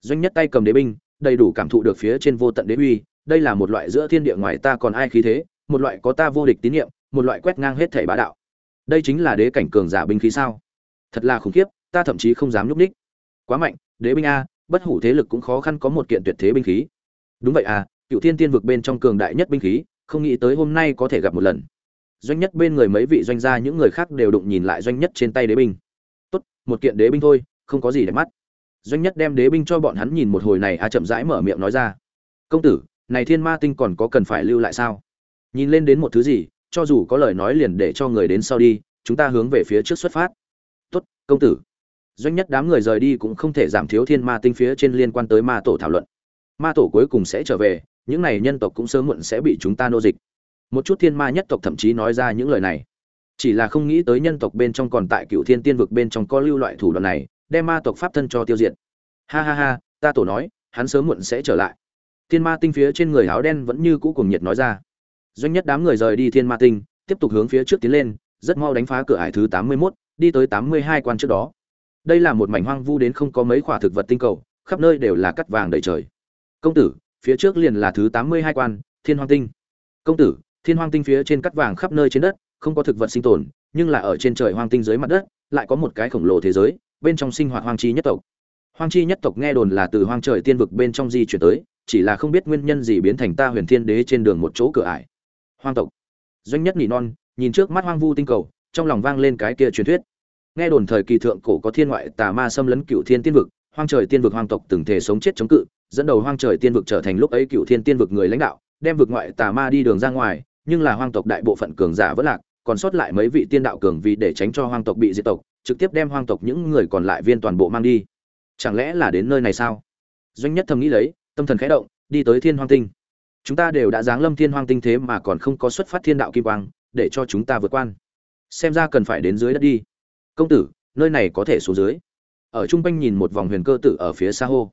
Doanh nhất tay cầm đế binh, đầy đủ cảm thụ được phía trên vô tận đế uy, đây là một loại giữa thiên địa ngoài ta còn ai khí thế, một loại có ta vô địch tín nhiệm một loại quét ngang hết thảy bá đạo. Đây chính là đế cảnh cường giả binh khí sao? Thật là khủng khiếp, ta thậm chí không dám nhúc ních quá mạnh, đế binh a, bất hủ thế lực cũng khó khăn có một kiện tuyệt thế binh khí. Đúng vậy à cựu thiên tiên vực bên trong cường đại nhất binh khí, không nghĩ tới hôm nay có thể gặp một lần. Doanh nhất bên người mấy vị doanh gia, những người khác đều đụng nhìn lại doanh nhất trên tay đế binh một kiện đế binh thôi, không có gì để mắt. Doanh nhất đem đế binh cho bọn hắn nhìn một hồi này, a chậm rãi mở miệng nói ra. Công tử, này thiên ma tinh còn có cần phải lưu lại sao? Nhìn lên đến một thứ gì, cho dù có lời nói liền để cho người đến sau đi, chúng ta hướng về phía trước xuất phát. Tốt, công tử. Doanh nhất đám người rời đi cũng không thể giảm thiếu thiên ma tinh phía trên liên quan tới ma tổ thảo luận. Ma tổ cuối cùng sẽ trở về, những này nhân tộc cũng sớm muộn sẽ bị chúng ta nô dịch. Một chút thiên ma nhất tộc thậm chí nói ra những lời này chỉ là không nghĩ tới nhân tộc bên trong còn tại cựu thiên tiên vực bên trong có lưu loại thủ đoạn này đem ma tộc pháp thân cho tiêu diệt. Ha ha ha ta tổ nói hắn sớm muộn sẽ trở lại. Thiên ma tinh phía trên người áo đen vẫn như cũ cùng nhiệt nói ra. Doanh nhất đám người rời đi thiên ma tinh tiếp tục hướng phía trước tiến lên rất mau đánh phá cửa ải thứ tám mươi 81, đi tới tám mươi hai quan trước đó. Đây là một mảnh hoang vu đến không có mấy khoả thực vật tinh cầu khắp nơi đều là cắt vàng đầy trời. Công tử phía trước liền là thứ tám mươi hai quan thiên hoang tinh. Công tử thiên hoang tinh phía trên cắt vàng khắp nơi trên đất không có thực vật sinh tồn, nhưng là ở trên trời hoang tinh dưới mặt đất, lại có một cái khổng lồ thế giới, bên trong sinh hoạt hoang chi nhất tộc. Hoang chi nhất tộc nghe đồn là từ hoang trời tiên vực bên trong di chuyển tới, chỉ là không biết nguyên nhân gì biến thành ta huyền thiên đế trên đường một chỗ cửa ải. Hoang tộc. Doanh nhất nỉ non, nhìn trước mắt hoang vu tinh cầu, trong lòng vang lên cái kia truyền thuyết. Nghe đồn thời kỳ thượng cổ có thiên ngoại tà ma xâm lấn cựu thiên tiên vực, hoang trời tiên vực hoang tộc từng thể sống chết chống cự, dẫn đầu hoang trời tiên vực trở thành lúc ấy cựu thiên tiên vực người lãnh đạo, đem vực ngoại tà ma đi đường ra ngoài, nhưng là hoang tộc đại bộ phận cường giả vẫn lạc còn sót lại mấy vị tiên đạo cường vì để tránh cho hoang tộc bị diệt tộc, trực tiếp đem hoang tộc những người còn lại viên toàn bộ mang đi. Chẳng lẽ là đến nơi này sao? Doanh nhất thầm nghĩ lấy, tâm thần khẽ động, đi tới thiên hoang tinh. Chúng ta đều đã giáng lâm thiên hoang tinh thế mà còn không có xuất phát thiên đạo kim quang, để cho chúng ta vượt quan. Xem ra cần phải đến dưới đất đi. Công tử, nơi này có thể xuống dưới. Ở trung quanh nhìn một vòng huyền cơ tử ở phía xa hô.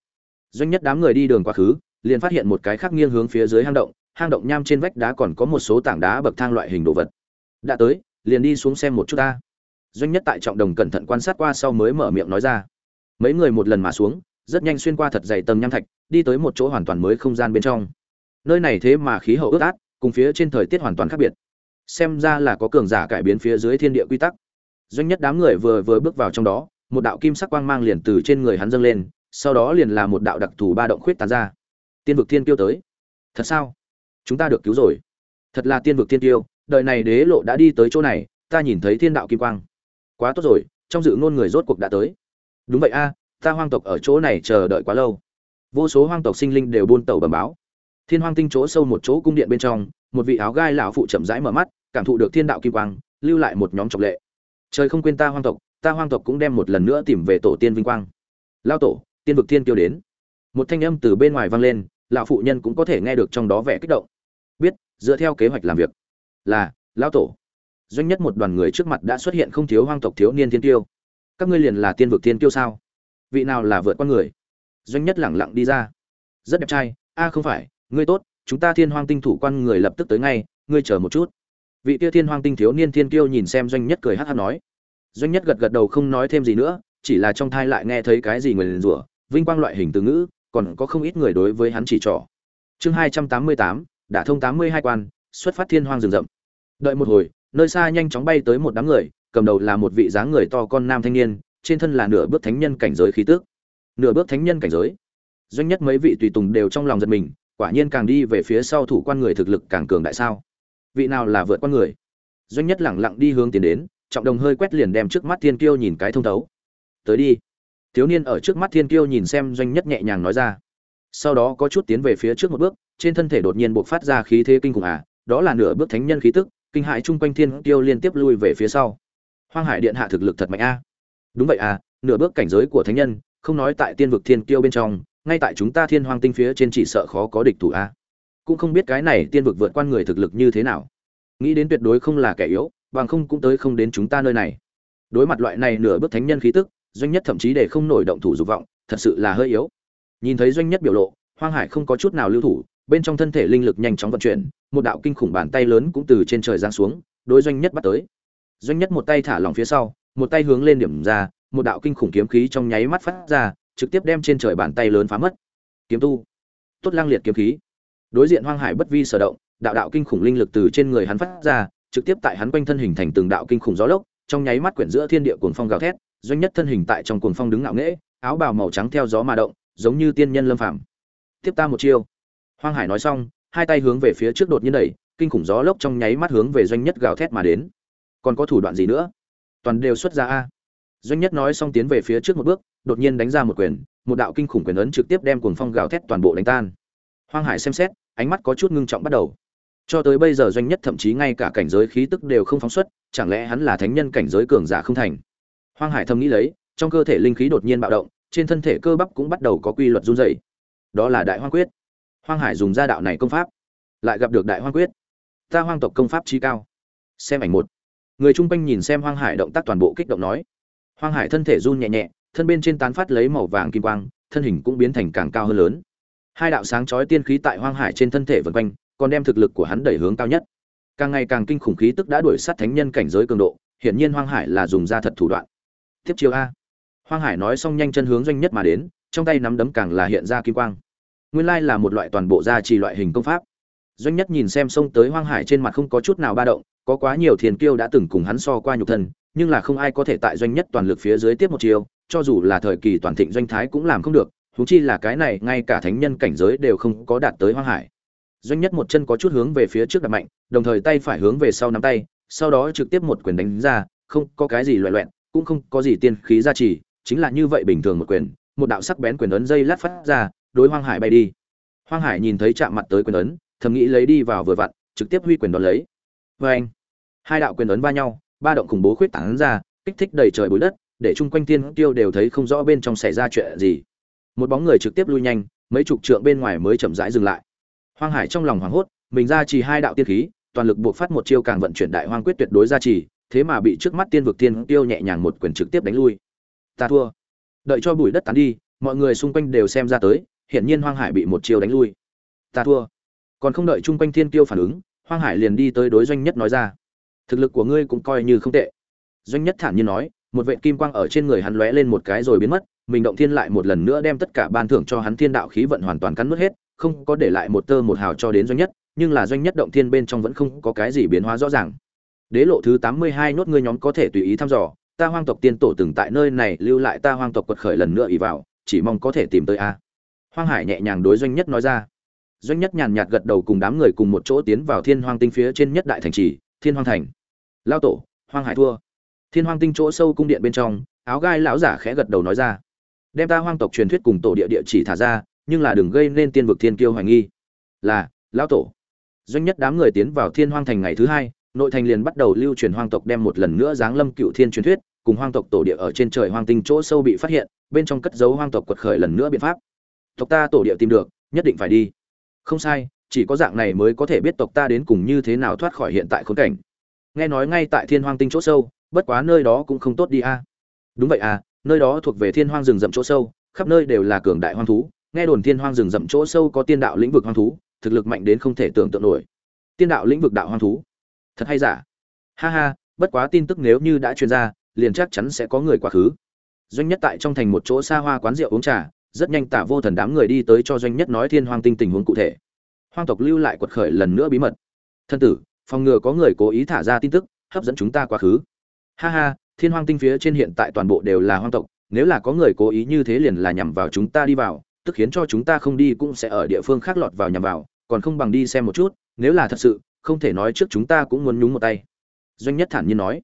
Doanh nhất đám người đi đường quá khứ, liền phát hiện một cái khác nghiêng hướng phía dưới hang động hang động nham trên vách đá còn có một số tảng đá bậc thang loại hình đồ vật đã tới, liền đi xuống xem một chút ta. Doanh nhất tại trọng đồng cẩn thận quan sát qua sau mới mở miệng nói ra. Mấy người một lần mà xuống, rất nhanh xuyên qua thật dày tầng nham thạch, đi tới một chỗ hoàn toàn mới không gian bên trong. Nơi này thế mà khí hậu ướt át, cùng phía trên thời tiết hoàn toàn khác biệt. Xem ra là có cường giả cải biến phía dưới thiên địa quy tắc. Doanh nhất đám người vừa vừa bước vào trong đó, một đạo kim sắc quang mang liền từ trên người hắn dâng lên, sau đó liền là một đạo đặc thù ba động khuyết tán ra. Tiên vực thiên kiêu tới. Thật sao? Chúng ta được cứu rồi. Thật là tiên vực thiên kiêu đời này đế lộ đã đi tới chỗ này, ta nhìn thấy thiên đạo kim quang. Quá tốt rồi, trong dự ngôn người rốt cuộc đã tới. Đúng vậy a, ta hoang tộc ở chỗ này chờ đợi quá lâu. Vô số hoang tộc sinh linh đều buôn tàu bầm báo. Thiên hoang tinh chỗ sâu một chỗ cung điện bên trong, một vị áo gai lão phụ chậm rãi mở mắt, cảm thụ được thiên đạo kim quang, lưu lại một nhóm trọng lệ. Trời không quên ta hoang tộc, ta hoang tộc cũng đem một lần nữa tìm về tổ tiên vinh quang. Lao tổ, tiên vực tiên kiêu đến. Một thanh âm từ bên ngoài vang lên, lão phụ nhân cũng có thể nghe được trong đó vẻ kích động. Biết, dựa theo kế hoạch làm việc là, lão tổ. Doanh nhất một đoàn người trước mặt đã xuất hiện không thiếu hoang tộc thiếu niên thiên tiêu. Các ngươi liền là tiên vực thiên tiêu sao? Vị nào là vượt qua người? Doanh nhất lẳng lặng đi ra. Rất đẹp trai. A, không phải. Ngươi tốt. Chúng ta thiên hoang tinh thủ quan người lập tức tới ngay. Ngươi chờ một chút. Vị tiêu thiên hoang tinh thiếu niên thiên kiêu nhìn xem doanh nhất cười hát hát nói. Doanh nhất gật gật đầu không nói thêm gì nữa. Chỉ là trong thai lại nghe thấy cái gì người liền rủa. Vinh quang loại hình từ ngữ, còn có không ít người đối với hắn chỉ trỏ. Chương hai trăm tám mươi tám đã thông tám mươi hai quan, xuất phát thiên hoang rừng rậm đợi một hồi, nơi xa nhanh chóng bay tới một đám người, cầm đầu là một vị dáng người to con nam thanh niên, trên thân là nửa bước thánh nhân cảnh giới khí tước nửa bước thánh nhân cảnh giới. Doanh nhất mấy vị tùy tùng đều trong lòng giật mình, quả nhiên càng đi về phía sau thủ quan người thực lực càng cường đại sao? Vị nào là vượt quan người? Doanh nhất lẳng lặng đi hướng tiến đến, trọng đồng hơi quét liền đem trước mắt thiên kiêu nhìn cái thông thấu. Tới đi. Thiếu niên ở trước mắt thiên kiêu nhìn xem doanh nhất nhẹ nhàng nói ra. Sau đó có chút tiến về phía trước một bước, trên thân thể đột nhiên buộc phát ra khí thế kinh khủng à đó là nửa bước thánh nhân khí tức kinh hãi chung quanh thiên tiêu liên tiếp lui về phía sau. Hoang hải điện hạ thực lực thật mạnh a. Đúng vậy à nửa bước cảnh giới của thánh nhân, không nói tại tiên vực thiên tiêu bên trong, ngay tại chúng ta thiên hoang tinh phía trên chỉ sợ khó có địch thủ a. Cũng không biết cái này tiên vực vượt qua người thực lực như thế nào. Nghĩ đến tuyệt đối không là kẻ yếu, bằng không cũng tới không đến chúng ta nơi này. Đối mặt loại này nửa bước thánh nhân khí tức, doanh nhất thậm chí để không nổi động thủ dục vọng, thật sự là hơi yếu. Nhìn thấy doanh nhất biểu lộ, hoang hải không có chút nào lưu thủ bên trong thân thể linh lực nhanh chóng vận chuyển, một đạo kinh khủng bàn tay lớn cũng từ trên trời giáng xuống, đối doanh nhất bắt tới. Doanh nhất một tay thả lỏng phía sau, một tay hướng lên điểm ra, một đạo kinh khủng kiếm khí trong nháy mắt phát ra, trực tiếp đem trên trời bàn tay lớn phá mất. Kiếm tu. Tốt lang liệt kiếm khí. Đối diện hoang hải bất vi sở động, đạo đạo kinh khủng linh lực từ trên người hắn phát ra, trực tiếp tại hắn quanh thân hình thành từng đạo kinh khủng gió lốc, trong nháy mắt quyển giữa thiên địa cuồng phong gào thét, doanh nhất thân hình tại trong cuồng phong đứng ngạo nghễ, áo bào màu trắng theo gió mà động, giống như tiên nhân lâm phàm. Tiếp ta một chiêu hoang hải nói xong, hai tay hướng về phía trước đột nhiên đẩy, kinh khủng gió lốc trong nháy mắt hướng về doanh nhất gào thét mà đến. Còn có thủ đoạn gì nữa? Toàn đều xuất ra a. Doanh nhất nói xong tiến về phía trước một bước, đột nhiên đánh ra một quyền, một đạo kinh khủng quyền ấn trực tiếp đem cuồng phong gào thét toàn bộ đánh tan. Hoang hải xem xét, ánh mắt có chút ngưng trọng bắt đầu. Cho tới bây giờ doanh nhất thậm chí ngay cả cảnh giới khí tức đều không phóng xuất, chẳng lẽ hắn là thánh nhân cảnh giới cường giả không thành? Hoang hải thầm nghĩ lấy, trong cơ thể linh khí đột nhiên bạo động, trên thân thể cơ bắp cũng bắt đầu có quy luật run rẩy. đó là đại hoang quyết hoang hải dùng gia đạo này công pháp, lại gặp được đại hoang quyết. Ta hoang tộc công pháp trí cao. Xem ảnh một. Người chung quanh nhìn xem hoang hải động tác toàn bộ kích động nói. Hoang hải thân thể run nhẹ nhẹ, thân bên trên tán phát lấy màu vàng kim quang, thân hình cũng biến thành càng cao hơn lớn. Hai đạo sáng chói tiên khí tại hoang hải trên thân thể vân quanh, còn đem thực lực của hắn đẩy hướng cao nhất. Càng ngày càng kinh khủng khí tức đã đuổi sát thánh nhân cảnh giới cường độ, hiển nhiên hoang hải là dùng ra thật thủ đoạn. Tiếp chiêu a. Hoang hải nói xong nhanh chân hướng doanh nhất mà đến, trong tay nắm đấm càng là hiện ra kim quang nguyên lai là một loại toàn bộ gia trì loại hình công pháp. Doanh nhất nhìn xem sông tới hoang hải trên mặt không có chút nào ba động có quá nhiều thiền kiêu đã từng cùng hắn so qua nhục thân nhưng là không ai có thể tại doanh nhất toàn lực phía dưới tiếp một chiều, cho dù là thời kỳ toàn thịnh doanh thái cũng làm không được huống chi là cái này ngay cả thánh nhân cảnh giới đều không có đạt tới hoang hải. Doanh nhất một chân có chút hướng về phía trước đặt mạnh đồng thời tay phải hướng về sau nắm tay sau đó trực tiếp một quyền đánh ra không có cái gì loại loẹn cũng không có gì tiên khí gia trì chính là như vậy bình thường một quyền một đạo sắc bén quyền ấn dây lát phát ra đối hoang hải bay đi. Hoang hải nhìn thấy chạm mặt tới quyền ấn thầm nghĩ lấy đi vào vừa vặn trực tiếp huy quyền đón lấy. Vê anh hai đạo quyền ấn va nhau ba động khủng bố khuyết tảng ra kích thích đầy trời bụi đất để chung quanh tiên tiêu đều thấy không rõ bên trong xảy ra chuyện gì. Một bóng người trực tiếp lui nhanh mấy chục trượng bên ngoài mới chậm rãi dừng lại. Hoang hải trong lòng hoảng hốt mình ra chỉ hai đạo tiên khí toàn lực buộc phát một chiêu càng vận chuyển đại hoang quyết tuyệt đối ra chỉ, thế mà bị trước mắt tiên vực tiên tiêu nhẹ nhàng một quyền trực tiếp đánh lui. Ta thua. Đợi cho bụi đất tán đi mọi người xung quanh đều xem ra tới hiển nhiên hoang hải bị một chiêu đánh lui. Ta thua. Còn không đợi chung quanh thiên tiêu phản ứng, hoang hải liền đi tới đối doanh nhất nói ra. Thực lực của ngươi cũng coi như không tệ. Doanh nhất thản nhiên nói, một vệt kim quang ở trên người hắn lóe lên một cái rồi biến mất, mình động thiên lại một lần nữa đem tất cả ban thưởng cho hắn thiên đạo khí vận hoàn toàn cắn nuốt hết, không có để lại một tơ một hào cho đến doanh nhất, nhưng là doanh nhất động thiên bên trong vẫn không có cái gì biến hóa rõ ràng. Đế lộ thứ tám mươi hai nốt ngươi nhóm có thể tùy ý thăm dò, ta hoang tộc tiên tổ từng tại nơi này lưu lại ta hoang tộc quật khởi lần nữa ý vào, chỉ mong có thể tìm tới a hoang hải nhẹ nhàng đối doanh nhất nói ra. Doanh nhất nhàn nhạt gật đầu cùng đám người cùng một chỗ tiến vào thiên hoang tinh phía trên nhất đại thành trì, thiên hoang thành. Lao tổ, hoang hải thua. Thiên hoang tinh chỗ sâu cung điện bên trong, áo gai lão giả khẽ gật đầu nói ra. Đem ta hoang tộc truyền thuyết cùng tổ địa địa chỉ thả ra, nhưng là đừng gây nên tiên vực thiên kiêu hoài nghi. Là lão tổ. Doanh nhất đám người tiến vào thiên hoang thành ngày thứ hai, nội thành liền bắt đầu lưu truyền hoang tộc đem một lần nữa giáng lâm cựu thiên truyền thuyết, cùng hoang tộc tổ địa ở trên trời hoang tinh chỗ sâu bị phát hiện, bên trong cất dấu hoang tộc quật khởi lần nữa biện pháp tộc ta tổ địa tìm được, nhất định phải đi. Không sai, chỉ có dạng này mới có thể biết tộc ta đến cùng như thế nào thoát khỏi hiện tại khốn cảnh. Nghe nói ngay tại thiên hoang tinh chỗ sâu, bất quá nơi đó cũng không tốt đi a. Đúng vậy à nơi đó thuộc về thiên hoang rừng rậm chỗ sâu, khắp nơi đều là cường đại hoang thú. Nghe đồn thiên hoang rừng rậm chỗ sâu có tiên đạo lĩnh vực hoang thú, thực lực mạnh đến không thể tưởng tượng nổi. Tiên đạo lĩnh vực đạo hoang thú. Thật hay giả? Ha ha, bất quá tin tức nếu như đã truyền ra, liền chắc chắn sẽ có người quá khứ. Doanh nhất tại trong thành một chỗ xa hoa quán rượu uống trà rất nhanh tả vô thần đám người đi tới cho doanh nhất nói thiên hoang tinh tình huống cụ thể. Hoang tộc lưu lại quật khởi lần nữa bí mật. Thân tử, phòng ngừa có người cố ý thả ra tin tức, hấp dẫn chúng ta quá khứ. Ha ha, thiên hoang tinh phía trên hiện tại toàn bộ đều là hoang tộc, nếu là có người cố ý như thế liền là nhằm vào chúng ta đi vào, tức khiến cho chúng ta không đi cũng sẽ ở địa phương khác lọt vào nhằm vào, còn không bằng đi xem một chút, nếu là thật sự, không thể nói trước chúng ta cũng muốn nhúng một tay. Doanh nhất thản nhiên nói.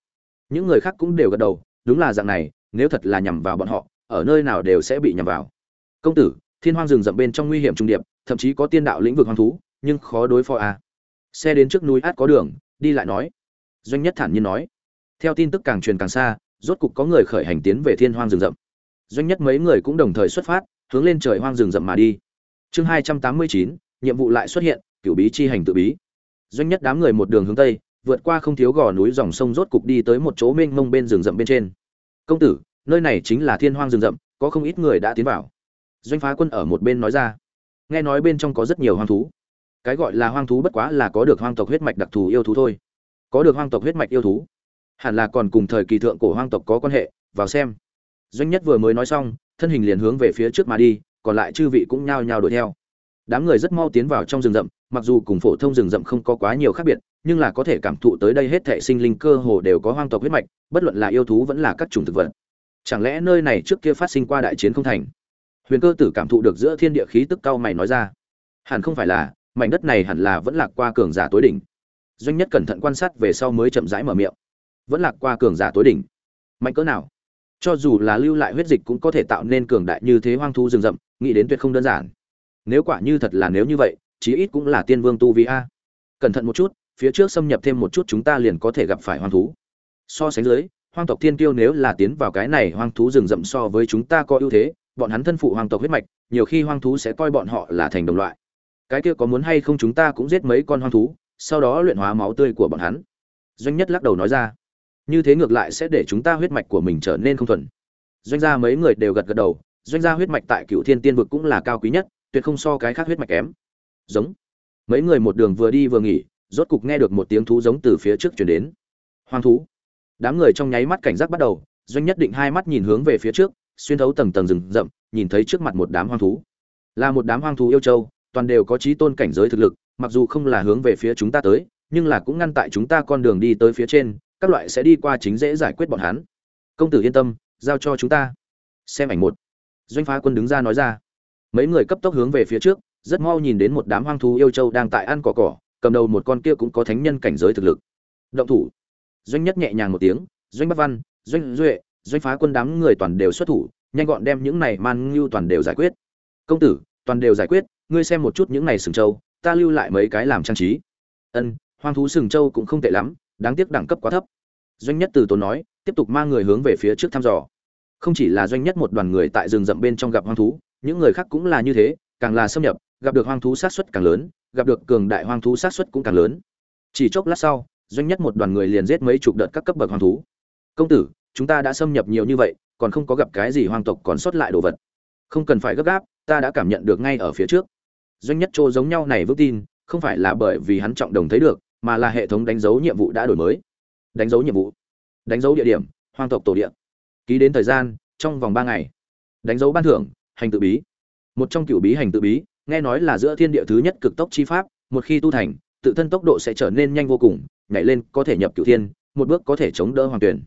Những người khác cũng đều gật đầu, đúng là dạng này, nếu thật là nhằm vào bọn họ, ở nơi nào đều sẽ bị nhằm vào công tử, thiên hoang rừng rậm bên trong nguy hiểm trung điệp, thậm chí có tiên đạo lĩnh vực hoang thú, nhưng khó đối phó à. xe đến trước núi át có đường, đi lại nói. Doanh nhất thản nhiên nói. Theo tin tức càng truyền càng xa, rốt cục có người khởi hành tiến về thiên hoang rừng rậm. Doanh nhất mấy người cũng đồng thời xuất phát, hướng lên trời hoang rừng rậm mà đi. Chương hai trăm tám mươi chín, nhiệm vụ lại xuất hiện, cửu bí chi hành tự bí. Doanh nhất đám người một đường hướng tây, vượt qua không thiếu gò núi dòng sông rốt cục đi tới một chỗ mênh mông bên rừng rậm bên trên. Công tử, nơi này chính là thiên hoang rừng rậm, có không ít người đã tiến vào doanh phá quân ở một bên nói ra. Nghe nói bên trong có rất nhiều hoang thú. Cái gọi là hoang thú bất quá là có được hoang tộc huyết mạch đặc thù yêu thú thôi. Có được hoang tộc huyết mạch yêu thú, hẳn là còn cùng thời kỳ thượng cổ hoang tộc có quan hệ, vào xem. Doanh nhất vừa mới nói xong, thân hình liền hướng về phía trước mà đi, còn lại chư vị cũng nhao nhao đuổi theo. Đám người rất mau tiến vào trong rừng rậm, mặc dù cùng phổ thông rừng rậm không có quá nhiều khác biệt, nhưng là có thể cảm thụ tới đây hết thệ sinh linh cơ hồ đều có hoang tộc huyết mạch, bất luận là yêu thú vẫn là các chủng thực vật. Chẳng lẽ nơi này trước kia phát sinh qua đại chiến không thành? Huyền cơ tử cảm thụ được giữa thiên địa khí tức cao mày nói ra. Hẳn không phải là, mảnh đất này hẳn là vẫn lạc qua cường giả tối đỉnh. Doanh nhất cẩn thận quan sát về sau mới chậm rãi mở miệng. Vẫn lạc qua cường giả tối đỉnh. Mạnh cỡ nào? Cho dù là lưu lại huyết dịch cũng có thể tạo nên cường đại như thế hoang thu rừng rậm, nghĩ đến tuyệt không đơn giản. Nếu quả như thật là nếu như vậy, chí ít cũng là tiên vương tu vi a. Cẩn thận một chút, phía trước xâm nhập thêm một chút chúng ta liền có thể gặp phải hoang thú. So sánh dưới, hoang tộc thiên tiêu nếu là tiến vào cái này hoang thú rừng rậm so với chúng ta có ưu thế bọn hắn thân phụ hoang tộc huyết mạch, nhiều khi hoang thú sẽ coi bọn họ là thành đồng loại. Cái kia có muốn hay không chúng ta cũng giết mấy con hoang thú, sau đó luyện hóa máu tươi của bọn hắn. Doanh nhất lắc đầu nói ra. Như thế ngược lại sẽ để chúng ta huyết mạch của mình trở nên không thuần. Doanh gia mấy người đều gật gật đầu, doanh gia huyết mạch tại cựu thiên tiên vực cũng là cao quý nhất, tuyệt không so cái khác huyết mạch kém. Giống. Mấy người một đường vừa đi vừa nghỉ, rốt cục nghe được một tiếng thú giống từ phía trước chuyển đến. Hoang thú. Đám người trong nháy mắt cảnh giác bắt đầu, doanh nhất định hai mắt nhìn hướng về phía trước xuyên thấu tầng tầng rừng rậm, nhìn thấy trước mặt một đám hoang thú. Là một đám hoang thú yêu châu, toàn đều có trí tôn cảnh giới thực lực, mặc dù không là hướng về phía chúng ta tới, nhưng là cũng ngăn tại chúng ta con đường đi tới phía trên, các loại sẽ đi qua chính dễ giải quyết bọn hắn. Công tử yên tâm, giao cho chúng ta. Xem ảnh một. Doanh phá quân đứng ra nói ra. Mấy người cấp tốc hướng về phía trước, rất mau nhìn đến một đám hoang thú yêu châu đang tại ăn cỏ cỏ, cầm đầu một con kia cũng có thánh nhân cảnh giới thực lực. Động thủ. Doanh nhất nhẹ nhàng một tiếng, doanh bắc văn, doanh duệ doanh phá quân đám người toàn đều xuất thủ, nhanh gọn đem những này man ngưu toàn đều giải quyết. Công tử, toàn đều giải quyết, ngươi xem một chút những này sừng châu ta lưu lại mấy cái làm trang trí. Ân, hoang thú sừng châu cũng không tệ lắm, đáng tiếc đẳng cấp quá thấp. Doanh nhất từ tốn nói, tiếp tục mang người hướng về phía trước thăm dò. Không chỉ là doanh nhất một đoàn người tại rừng rậm bên trong gặp hoang thú, những người khác cũng là như thế, càng là xâm nhập, gặp được hoang thú sát xuất càng lớn, gặp được cường đại hoang thú sát xuất cũng càng lớn. Chỉ chốc lát sau, doanh nhất một đoàn người liền giết mấy chục đợt các cấp bậc hoang thú. Công tử chúng ta đã xâm nhập nhiều như vậy, còn không có gặp cái gì hoang tộc còn sót lại đồ vật. Không cần phải gấp gáp, ta đã cảm nhận được ngay ở phía trước. Doanh nhất chỗ giống nhau này vững tin, không phải là bởi vì hắn trọng đồng thấy được, mà là hệ thống đánh dấu nhiệm vụ đã đổi mới. Đánh dấu nhiệm vụ. Đánh dấu địa điểm, hoang tộc tổ địa. Ký đến thời gian, trong vòng ba ngày. Đánh dấu ban thưởng, hành tự bí. Một trong cựu bí hành tự bí, nghe nói là giữa thiên địa thứ nhất cực tốc chi pháp, một khi tu thành, tự thân tốc độ sẽ trở nên nhanh vô cùng, nhảy lên có thể nhập cựu thiên, một bước có thể chống đỡ hoàng tuyển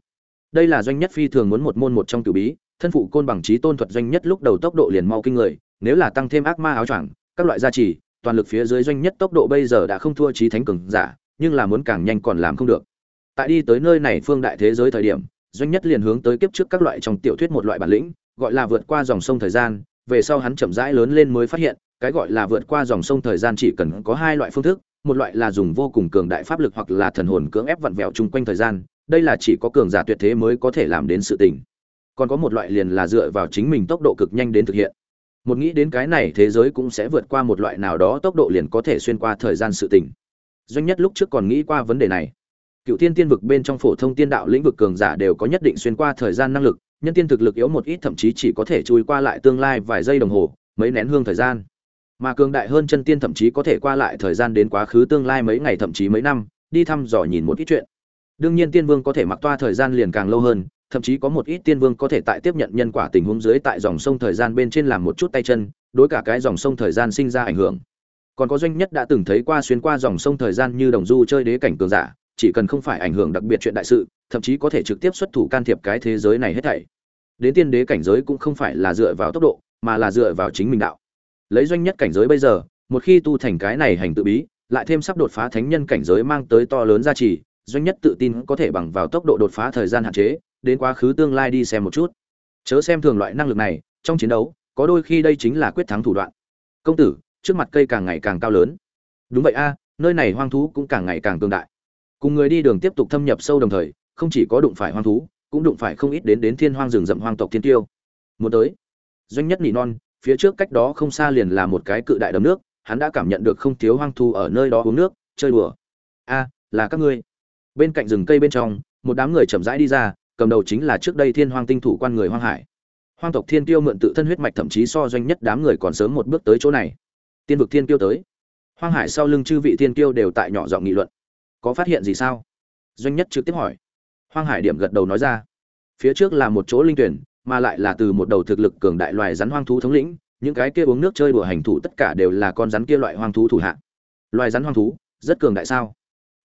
đây là doanh nhất phi thường muốn một môn một trong cửu bí, thân phụ côn bằng trí tôn thuật doanh nhất lúc đầu tốc độ liền mau kinh người, nếu là tăng thêm ác ma áo choàng, các loại gia trì, toàn lực phía dưới doanh nhất tốc độ bây giờ đã không thua trí thánh cường giả, nhưng là muốn càng nhanh còn làm không được. Tại đi tới nơi này phương đại thế giới thời điểm, doanh nhất liền hướng tới kiếp trước các loại trong tiểu thuyết một loại bản lĩnh, gọi là vượt qua dòng sông thời gian, về sau hắn chậm rãi lớn lên mới phát hiện, cái gọi là vượt qua dòng sông thời gian chỉ cần có hai loại phương thức, một loại là dùng vô cùng cường đại pháp lực hoặc là thần hồn cưỡng ép vặn vẹo chung quanh thời gian đây là chỉ có cường giả tuyệt thế mới có thể làm đến sự tình. Còn có một loại liền là dựa vào chính mình tốc độ cực nhanh đến thực hiện. Một nghĩ đến cái này thế giới cũng sẽ vượt qua một loại nào đó tốc độ liền có thể xuyên qua thời gian sự tình. Doanh nhất lúc trước còn nghĩ qua vấn đề này. Cựu tiên tiên vực bên trong phổ thông tiên đạo lĩnh vực cường giả đều có nhất định xuyên qua thời gian năng lực, nhân tiên thực lực yếu một ít thậm chí chỉ có thể chui qua lại tương lai vài giây đồng hồ, mấy nén hương thời gian. Mà cường đại hơn chân tiên thậm chí có thể qua lại thời gian đến quá khứ tương lai mấy ngày thậm chí mấy năm, đi thăm dò nhìn một ít chuyện đương nhiên tiên vương có thể mặc toa thời gian liền càng lâu hơn, thậm chí có một ít tiên vương có thể tại tiếp nhận nhân quả tình huống dưới tại dòng sông thời gian bên trên làm một chút tay chân, đối cả cái dòng sông thời gian sinh ra ảnh hưởng. Còn có doanh nhất đã từng thấy qua xuyên qua dòng sông thời gian như đồng du chơi đế cảnh cường giả, chỉ cần không phải ảnh hưởng đặc biệt chuyện đại sự, thậm chí có thể trực tiếp xuất thủ can thiệp cái thế giới này hết thảy. Đến tiên đế cảnh giới cũng không phải là dựa vào tốc độ, mà là dựa vào chính mình đạo. Lấy doanh nhất cảnh giới bây giờ, một khi tu thành cái này hành tự bí, lại thêm sắp đột phá thánh nhân cảnh giới mang tới to lớn giá trị doanh nhất tự tin có thể bằng vào tốc độ đột phá thời gian hạn chế, đến quá khứ tương lai đi xem một chút. Chớ xem thường loại năng lực này, trong chiến đấu, có đôi khi đây chính là quyết thắng thủ đoạn. Công tử, trước mặt cây càng ngày càng cao lớn. Đúng vậy a, nơi này hoang thú cũng càng ngày càng tương đại. Cùng người đi đường tiếp tục thâm nhập sâu đồng thời, không chỉ có đụng phải hoang thú, cũng đụng phải không ít đến đến thiên hoang rừng rậm hoang tộc thiên tiêu. Muốn tới, doanh nhất nỉ non, phía trước cách đó không xa liền là một cái cự đại đầm nước, hắn đã cảm nhận được không thiếu hoang thú ở nơi đó uống nước, chơi đùa. A, là các ngươi bên cạnh rừng cây bên trong, một đám người chậm rãi đi ra, cầm đầu chính là trước đây thiên hoang tinh thủ quan người hoang hải. Hoang tộc thiên tiêu mượn tự thân huyết mạch thậm chí so doanh nhất đám người còn sớm một bước tới chỗ này. Tiên vực thiên tiêu tới. Hoang hải sau lưng chư vị thiên tiêu đều tại nhỏ giọng nghị luận. Có phát hiện gì sao? Doanh nhất trực tiếp hỏi. Hoang hải điểm gật đầu nói ra. Phía trước là một chỗ linh tuyển, mà lại là từ một đầu thực lực cường đại loài rắn hoang thú thống lĩnh, những cái kia uống nước chơi đùa hành thủ tất cả đều là con rắn kia loại hoang thú thủ hạ. Loài rắn hoang thú, rất cường đại sao?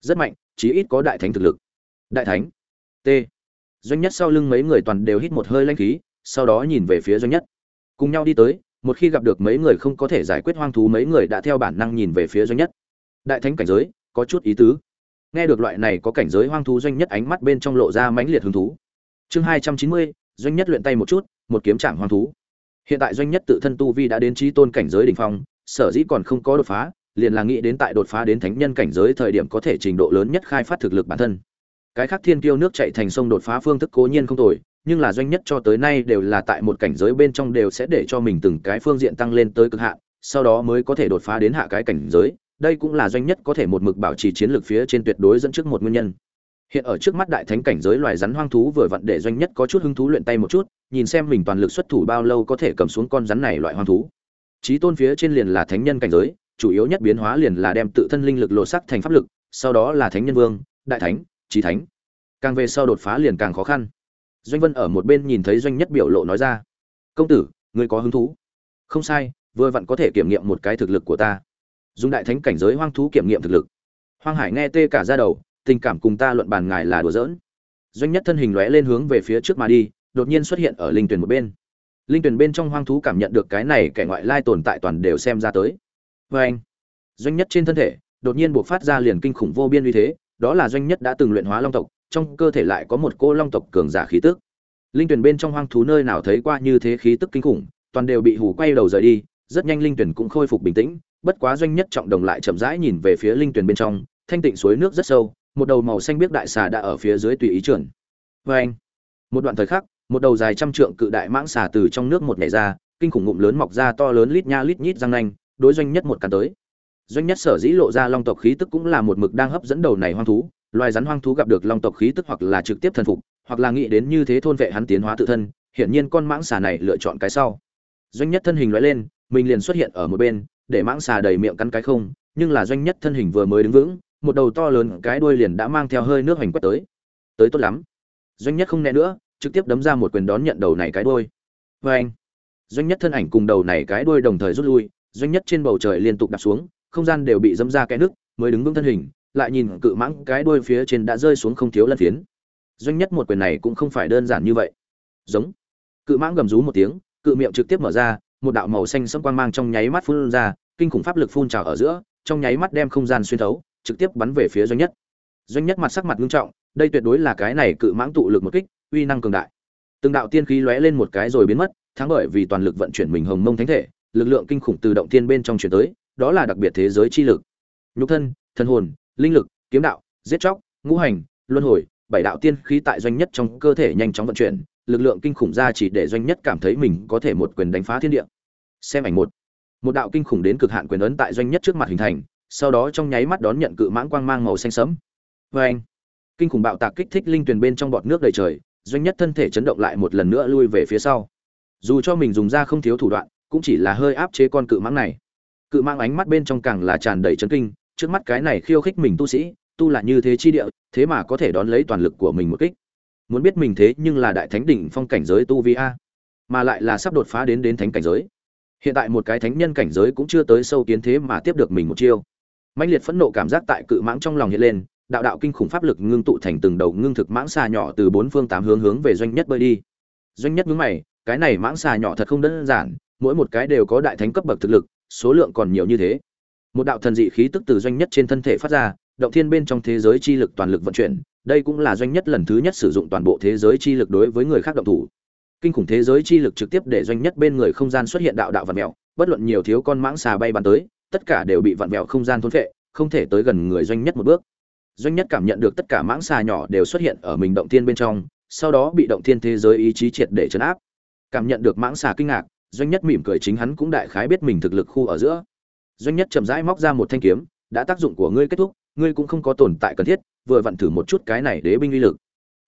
Rất mạnh chí ít có đại thánh thực lực. Đại thánh? T. Doanh nhất sau lưng mấy người toàn đều hít một hơi lanh khí, sau đó nhìn về phía doanh nhất. Cùng nhau đi tới, một khi gặp được mấy người không có thể giải quyết hoang thú, mấy người đã theo bản năng nhìn về phía doanh nhất. Đại thánh cảnh giới, có chút ý tứ. Nghe được loại này có cảnh giới hoang thú, doanh nhất ánh mắt bên trong lộ ra mãnh liệt hứng thú. Chương hai trăm chín mươi, doanh nhất luyện tay một chút, một kiếm trạm hoang thú. Hiện tại doanh nhất tự thân tu vi đã đến trí tôn cảnh giới đỉnh phong, sở dĩ còn không có đột phá liền là nghĩ đến tại đột phá đến thánh nhân cảnh giới thời điểm có thể trình độ lớn nhất khai phát thực lực bản thân. Cái khác thiên kiêu nước chạy thành sông đột phá phương thức cố nhiên không tồi, nhưng là doanh nhất cho tới nay đều là tại một cảnh giới bên trong đều sẽ để cho mình từng cái phương diện tăng lên tới cực hạn, sau đó mới có thể đột phá đến hạ cái cảnh giới. Đây cũng là doanh nhất có thể một mực bảo trì chiến lược phía trên tuyệt đối dẫn trước một nguyên nhân. Hiện ở trước mắt đại thánh cảnh giới loài rắn hoang thú vừa vặn để doanh nhất có chút hứng thú luyện tay một chút, nhìn xem mình toàn lực xuất thủ bao lâu có thể cầm xuống con rắn này loại hoang thú. Trí tôn phía trên liền là thánh nhân cảnh giới chủ yếu nhất biến hóa liền là đem tự thân linh lực lộ sắc thành pháp lực, sau đó là thánh nhân vương, đại thánh trí thánh. Càng về sau đột phá liền càng khó khăn. Doanh vân ở một bên nhìn thấy doanh nhất biểu lộ nói ra, công tử, ngươi có hứng thú? Không sai, vừa vặn có thể kiểm nghiệm một cái thực lực của ta. Dùng đại thánh cảnh giới hoang thú kiểm nghiệm thực lực. Hoang hải nghe tê cả da đầu, tình cảm cùng ta luận bàn ngài là đùa giỡn. Doanh nhất thân hình lóe lên hướng về phía trước mà đi, đột nhiên xuất hiện ở linh tuyển một bên. Linh tuyển bên trong hoang thú cảm nhận được cái này kẻ ngoại lai tồn tại toàn đều xem ra tới vê anh, doanh nhất trên thân thể, đột nhiên buộc phát ra liền kinh khủng vô biên uy thế, đó là doanh nhất đã từng luyện hóa long tộc, trong cơ thể lại có một cô long tộc cường giả khí tức. Linh tuyển bên trong hoang thú nơi nào thấy qua như thế khí tức kinh khủng, toàn đều bị hù quay đầu rời đi, rất nhanh linh tuyển cũng khôi phục bình tĩnh, bất quá doanh nhất trọng đồng lại chậm rãi nhìn về phía linh tuyển bên trong, thanh tịnh suối nước rất sâu, một đầu màu xanh biếc đại xà đã ở phía dưới tùy ý trườn. Vê anh, một đoạn thời khắc, một đầu dài trăm trượng cự đại mãng xà từ trong nước một nhảy ra, kinh khủng ngụm lớn mọc ra to lớn lít nha lít nhít răng nanh đối doanh nhất một cắn tới. Doanh nhất sở dĩ lộ ra long tộc khí tức cũng là một mực đang hấp dẫn đầu này hoang thú, loài rắn hoang thú gặp được long tộc khí tức hoặc là trực tiếp thần phục, hoặc là nghĩ đến như thế thôn vệ hắn tiến hóa tự thân, hiển nhiên con mãng xà này lựa chọn cái sau. Doanh nhất thân hình loại lên, mình liền xuất hiện ở một bên, để mãng xà đầy miệng cắn cái không, nhưng là doanh nhất thân hình vừa mới đứng vững, một đầu to lớn cái đuôi liền đã mang theo hơi nước hành quét tới. Tới tốt lắm. Doanh nhất không né nữa, trực tiếp đấm ra một quyền đón nhận đầu này cái đuôi. Vê anh doanh nhất thân ảnh cùng đầu này cái đuôi đồng thời rút lui doanh nhất trên bầu trời liên tục đạp xuống, không gian đều bị dâm ra cái nước, mới đứng vững thân hình, lại nhìn cự mãng cái đuôi phía trên đã rơi xuống không thiếu lân phiến. Doanh nhất một quyền này cũng không phải đơn giản như vậy. Giống. Cự mãng gầm rú một tiếng, cự miệng trực tiếp mở ra, một đạo màu xanh sẫm quang mang trong nháy mắt phun ra, kinh khủng pháp lực phun trào ở giữa, trong nháy mắt đem không gian xuyên thấu, trực tiếp bắn về phía doanh nhất. Doanh nhất mặt sắc mặt nghiêm trọng, đây tuyệt đối là cái này cự mãng tụ lực một kích, uy năng cường đại. Từng đạo tiên khí lóe lên một cái rồi biến mất, thắng bởi vì toàn lực vận chuyển mình hồng mông thánh thể lực lượng kinh khủng từ động thiên bên trong chuyển tới, đó là đặc biệt thế giới chi lực. Nhục thân, thần hồn, linh lực, kiếm đạo, giết chóc, ngũ hành, luân hồi, bảy đạo tiên khí tại doanh nhất trong cơ thể nhanh chóng vận chuyển, lực lượng kinh khủng ra chỉ để doanh nhất cảm thấy mình có thể một quyền đánh phá thiên địa. Xem ảnh một. Một đạo kinh khủng đến cực hạn quyền ấn tại doanh nhất trước mặt hình thành, sau đó trong nháy mắt đón nhận cự mãng quang mang màu xanh sẫm. Vê kinh khủng bạo tạc kích thích linh tuyền bên trong bọt nước đầy trời, doanh nhất thân thể chấn động lại một lần nữa lui về phía sau. Dù cho mình dùng ra không thiếu thủ đoạn cũng chỉ là hơi áp chế con cự mãng này. Cự mãng ánh mắt bên trong càng là tràn đầy chấn kinh, trước mắt cái này khiêu khích mình tu sĩ, tu là như thế chi địa, thế mà có thể đón lấy toàn lực của mình một kích. Muốn biết mình thế nhưng là đại thánh đỉnh phong cảnh giới tu vi a, mà lại là sắp đột phá đến đến thánh cảnh giới. Hiện tại một cái thánh nhân cảnh giới cũng chưa tới sâu kiến thế mà tiếp được mình một chiêu. Mãnh liệt phẫn nộ cảm giác tại cự mãng trong lòng hiện lên, đạo đạo kinh khủng pháp lực ngưng tụ thành từng đầu ngưng thực mãng xà nhỏ từ bốn phương tám hướng hướng về doanh nhất bơi đi. Doanh nhất nhướng mày, cái này mãng xà nhỏ thật không đơn giản mỗi một cái đều có đại thánh cấp bậc thực lực, số lượng còn nhiều như thế. Một đạo thần dị khí tức từ doanh nhất trên thân thể phát ra, động thiên bên trong thế giới chi lực toàn lực vận chuyển, đây cũng là doanh nhất lần thứ nhất sử dụng toàn bộ thế giới chi lực đối với người khác động thủ. Kinh khủng thế giới chi lực trực tiếp để doanh nhất bên người không gian xuất hiện đạo đạo vạn mèo bất luận nhiều thiếu con mãng xà bay bắn tới, tất cả đều bị vạn mèo không gian thôn phệ, không thể tới gần người doanh nhất một bước. Doanh nhất cảm nhận được tất cả mãng xà nhỏ đều xuất hiện ở mình động thiên bên trong, sau đó bị động thiên thế giới ý chí triệt để chấn áp. Cảm nhận được mãng xà kinh ngạc doanh nhất mỉm cười chính hắn cũng đại khái biết mình thực lực khu ở giữa. Doanh nhất chậm rãi móc ra một thanh kiếm, đã tác dụng của ngươi kết thúc, ngươi cũng không có tồn tại cần thiết, vừa vặn thử một chút cái này đế binh uy lực.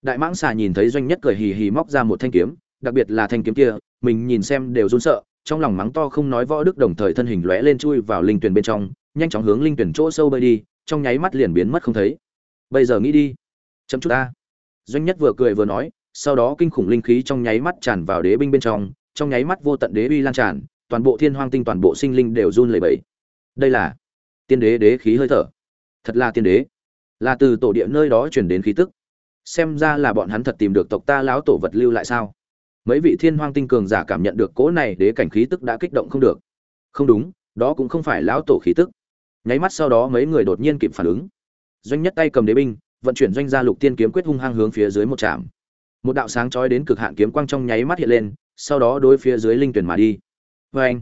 Đại mãng xà nhìn thấy doanh nhất cười hì hì móc ra một thanh kiếm, đặc biệt là thanh kiếm kia, mình nhìn xem đều run sợ, trong lòng mắng to không nói võ đức đồng thời thân hình lóe lên chui vào linh tuyển bên trong, nhanh chóng hướng linh tuyển chỗ sâu bơi đi, trong nháy mắt liền biến mất không thấy. Bây giờ nghĩ đi chấm chút ta. Doanh nhất vừa cười vừa nói, sau đó kinh khủng linh khí trong nháy mắt tràn vào đế binh bên trong trong nháy mắt vô tận đế uy lan tràn, toàn bộ thiên hoang tinh toàn bộ sinh linh đều run lẩy bẩy. Đây là tiên đế đế khí hơi thở. Thật là tiên đế. Là từ tổ địa nơi đó truyền đến khí tức. Xem ra là bọn hắn thật tìm được tộc ta lão tổ vật lưu lại sao? Mấy vị thiên hoang tinh cường giả cảm nhận được cỗ này đế cảnh khí tức đã kích động không được. Không đúng, đó cũng không phải lão tổ khí tức. Nháy mắt sau đó mấy người đột nhiên kịp phản ứng. Doanh nhất tay cầm đế binh, vận chuyển doanh gia lục tiên kiếm quyết hung hăng hướng phía dưới một trạm. Một đạo sáng chói đến cực hạn kiếm quang trong nháy mắt hiện lên sau đó đối phía dưới linh tuyển mà đi. Vê anh,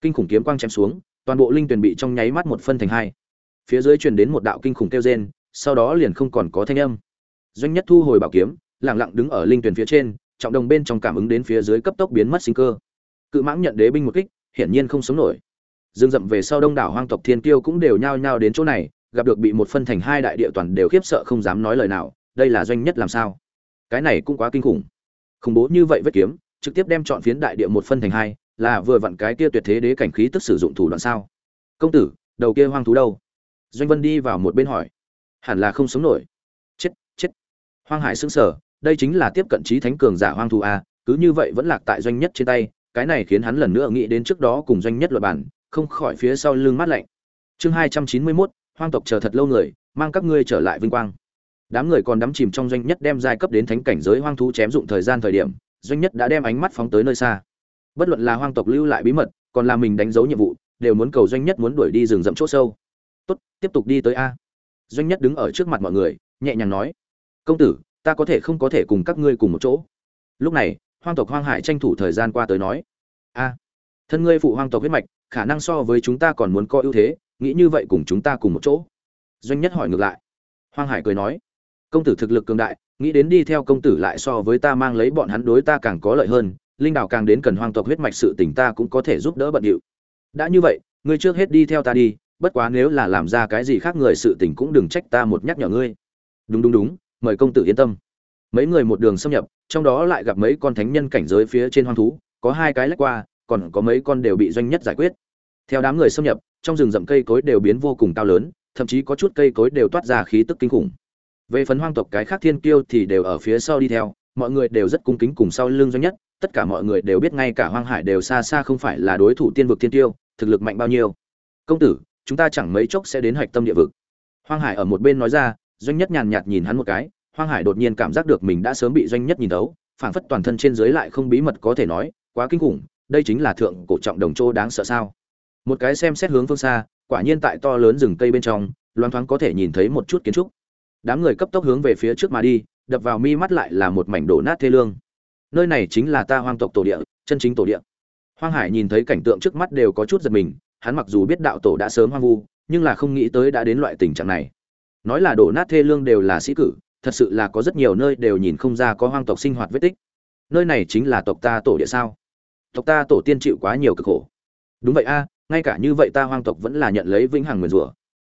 kinh khủng kiếm quang chém xuống, toàn bộ linh tuyển bị trong nháy mắt một phân thành hai. Phía dưới truyền đến một đạo kinh khủng kêu rên, sau đó liền không còn có thanh âm. Doanh nhất thu hồi bảo kiếm, lặng lặng đứng ở linh tuyển phía trên, trọng đồng bên trong cảm ứng đến phía dưới cấp tốc biến mất sinh cơ. Cự mãng nhận đế binh một kích, hiển nhiên không sống nổi. Dương dậm về sau đông đảo hoang tộc thiên kiêu cũng đều nhao nhao đến chỗ này, gặp được bị một phân thành hai đại địa toàn đều khiếp sợ không dám nói lời nào, đây là doanh nhất làm sao? Cái này cũng quá kinh khủng. Khủng bố như vậy vết kiếm trực tiếp đem chọn phiến đại địa một phân thành hai, là vừa vặn cái kia tuyệt thế đế cảnh khí tức sử dụng thủ đoạn sao? Công tử, đầu kia hoang thú đâu? Doanh vân đi vào một bên hỏi. Hẳn là không sống nổi. Chết chết. Hoang hải sững sờ, đây chính là tiếp cận trí thánh cường giả hoang thú a, cứ như vậy vẫn lạc tại doanh nhất trên tay, cái này khiến hắn lần nữa nghĩ đến trước đó cùng doanh nhất luật bản, không khỏi phía sau lưng mát lạnh. Chương hai trăm chín mươi mốt, hoang tộc chờ thật lâu người, mang các ngươi trở lại vinh quang. Đám người còn đắm chìm trong doanh nhất đem giai cấp đến thánh cảnh giới hoang thú chém dụng thời gian thời điểm doanh nhất đã đem ánh mắt phóng tới nơi xa. Bất luận là hoang tộc lưu lại bí mật, còn là mình đánh dấu nhiệm vụ, đều muốn cầu doanh nhất muốn đuổi đi rừng rậm chỗ sâu. Tốt, tiếp tục đi tới a. Doanh nhất đứng ở trước mặt mọi người, nhẹ nhàng nói, công tử, ta có thể không có thể cùng các ngươi cùng một chỗ. Lúc này, hoang tộc hoang hải tranh thủ thời gian qua tới nói, a, thân ngươi phụ hoang tộc huyết mạch, khả năng so với chúng ta còn muốn có ưu thế, nghĩ như vậy cùng chúng ta cùng một chỗ. Doanh nhất hỏi ngược lại. Hoang hải cười nói công tử thực lực cường đại, nghĩ đến đi theo công tử lại so với ta mang lấy bọn hắn đối ta càng có lợi hơn, linh đảo càng đến cần hoang tộc huyết mạch sự tình ta cũng có thể giúp đỡ bận điệu. Đã như vậy, ngươi trước hết đi theo ta đi, bất quá nếu là làm ra cái gì khác người sự tình cũng đừng trách ta một nhắc nhở ngươi. Đúng đúng đúng, mời công tử yên tâm. Mấy người một đường xâm nhập, trong đó lại gặp mấy con thánh nhân cảnh giới phía trên hoang thú, có hai cái lách qua, còn có mấy con đều bị doanh nhất giải quyết. Theo đám người xâm nhập, trong rừng rậm cây cối đều biến vô cùng cao lớn, thậm chí có chút cây cối đều toát ra khí tức kinh khủng về phần hoang tộc cái khác thiên kiêu thì đều ở phía sau đi theo, mọi người đều rất cung kính cùng sau lưng doanh nhất, tất cả mọi người đều biết ngay cả hoang hải đều xa xa không phải là đối thủ tiên vực thiên tiêu thực lực mạnh bao nhiêu. Công tử, chúng ta chẳng mấy chốc sẽ đến hạch tâm địa vực. Hoang hải ở một bên nói ra, doanh nhất nhàn nhạt nhìn hắn một cái, hoang hải đột nhiên cảm giác được mình đã sớm bị doanh nhất nhìn thấu, phảng phất toàn thân trên dưới lại không bí mật có thể nói, quá kinh khủng, đây chính là thượng cổ trọng đồng châu đáng sợ sao. Một cái xem xét hướng phương xa, quả nhiên tại to lớn rừng cây bên trong, loan thoáng có thể nhìn thấy một chút kiến trúc đám người cấp tốc hướng về phía trước mà đi, đập vào mi mắt lại là một mảnh đổ nát thê lương. Nơi này chính là ta hoang tộc tổ địa, chân chính tổ địa. Hoang hải nhìn thấy cảnh tượng trước mắt đều có chút giật mình, hắn mặc dù biết đạo tổ đã sớm hoang vu, nhưng là không nghĩ tới đã đến loại tình trạng này. Nói là đổ nát thê lương đều là sĩ cử, thật sự là có rất nhiều nơi đều nhìn không ra có hoang tộc sinh hoạt vết tích. Nơi này chính là tộc ta tổ địa sao? Tộc ta tổ tiên chịu quá nhiều cực khổ. Đúng vậy a, ngay cả như vậy ta hoang tộc vẫn là nhận lấy vĩnh hằng nguyền rủa.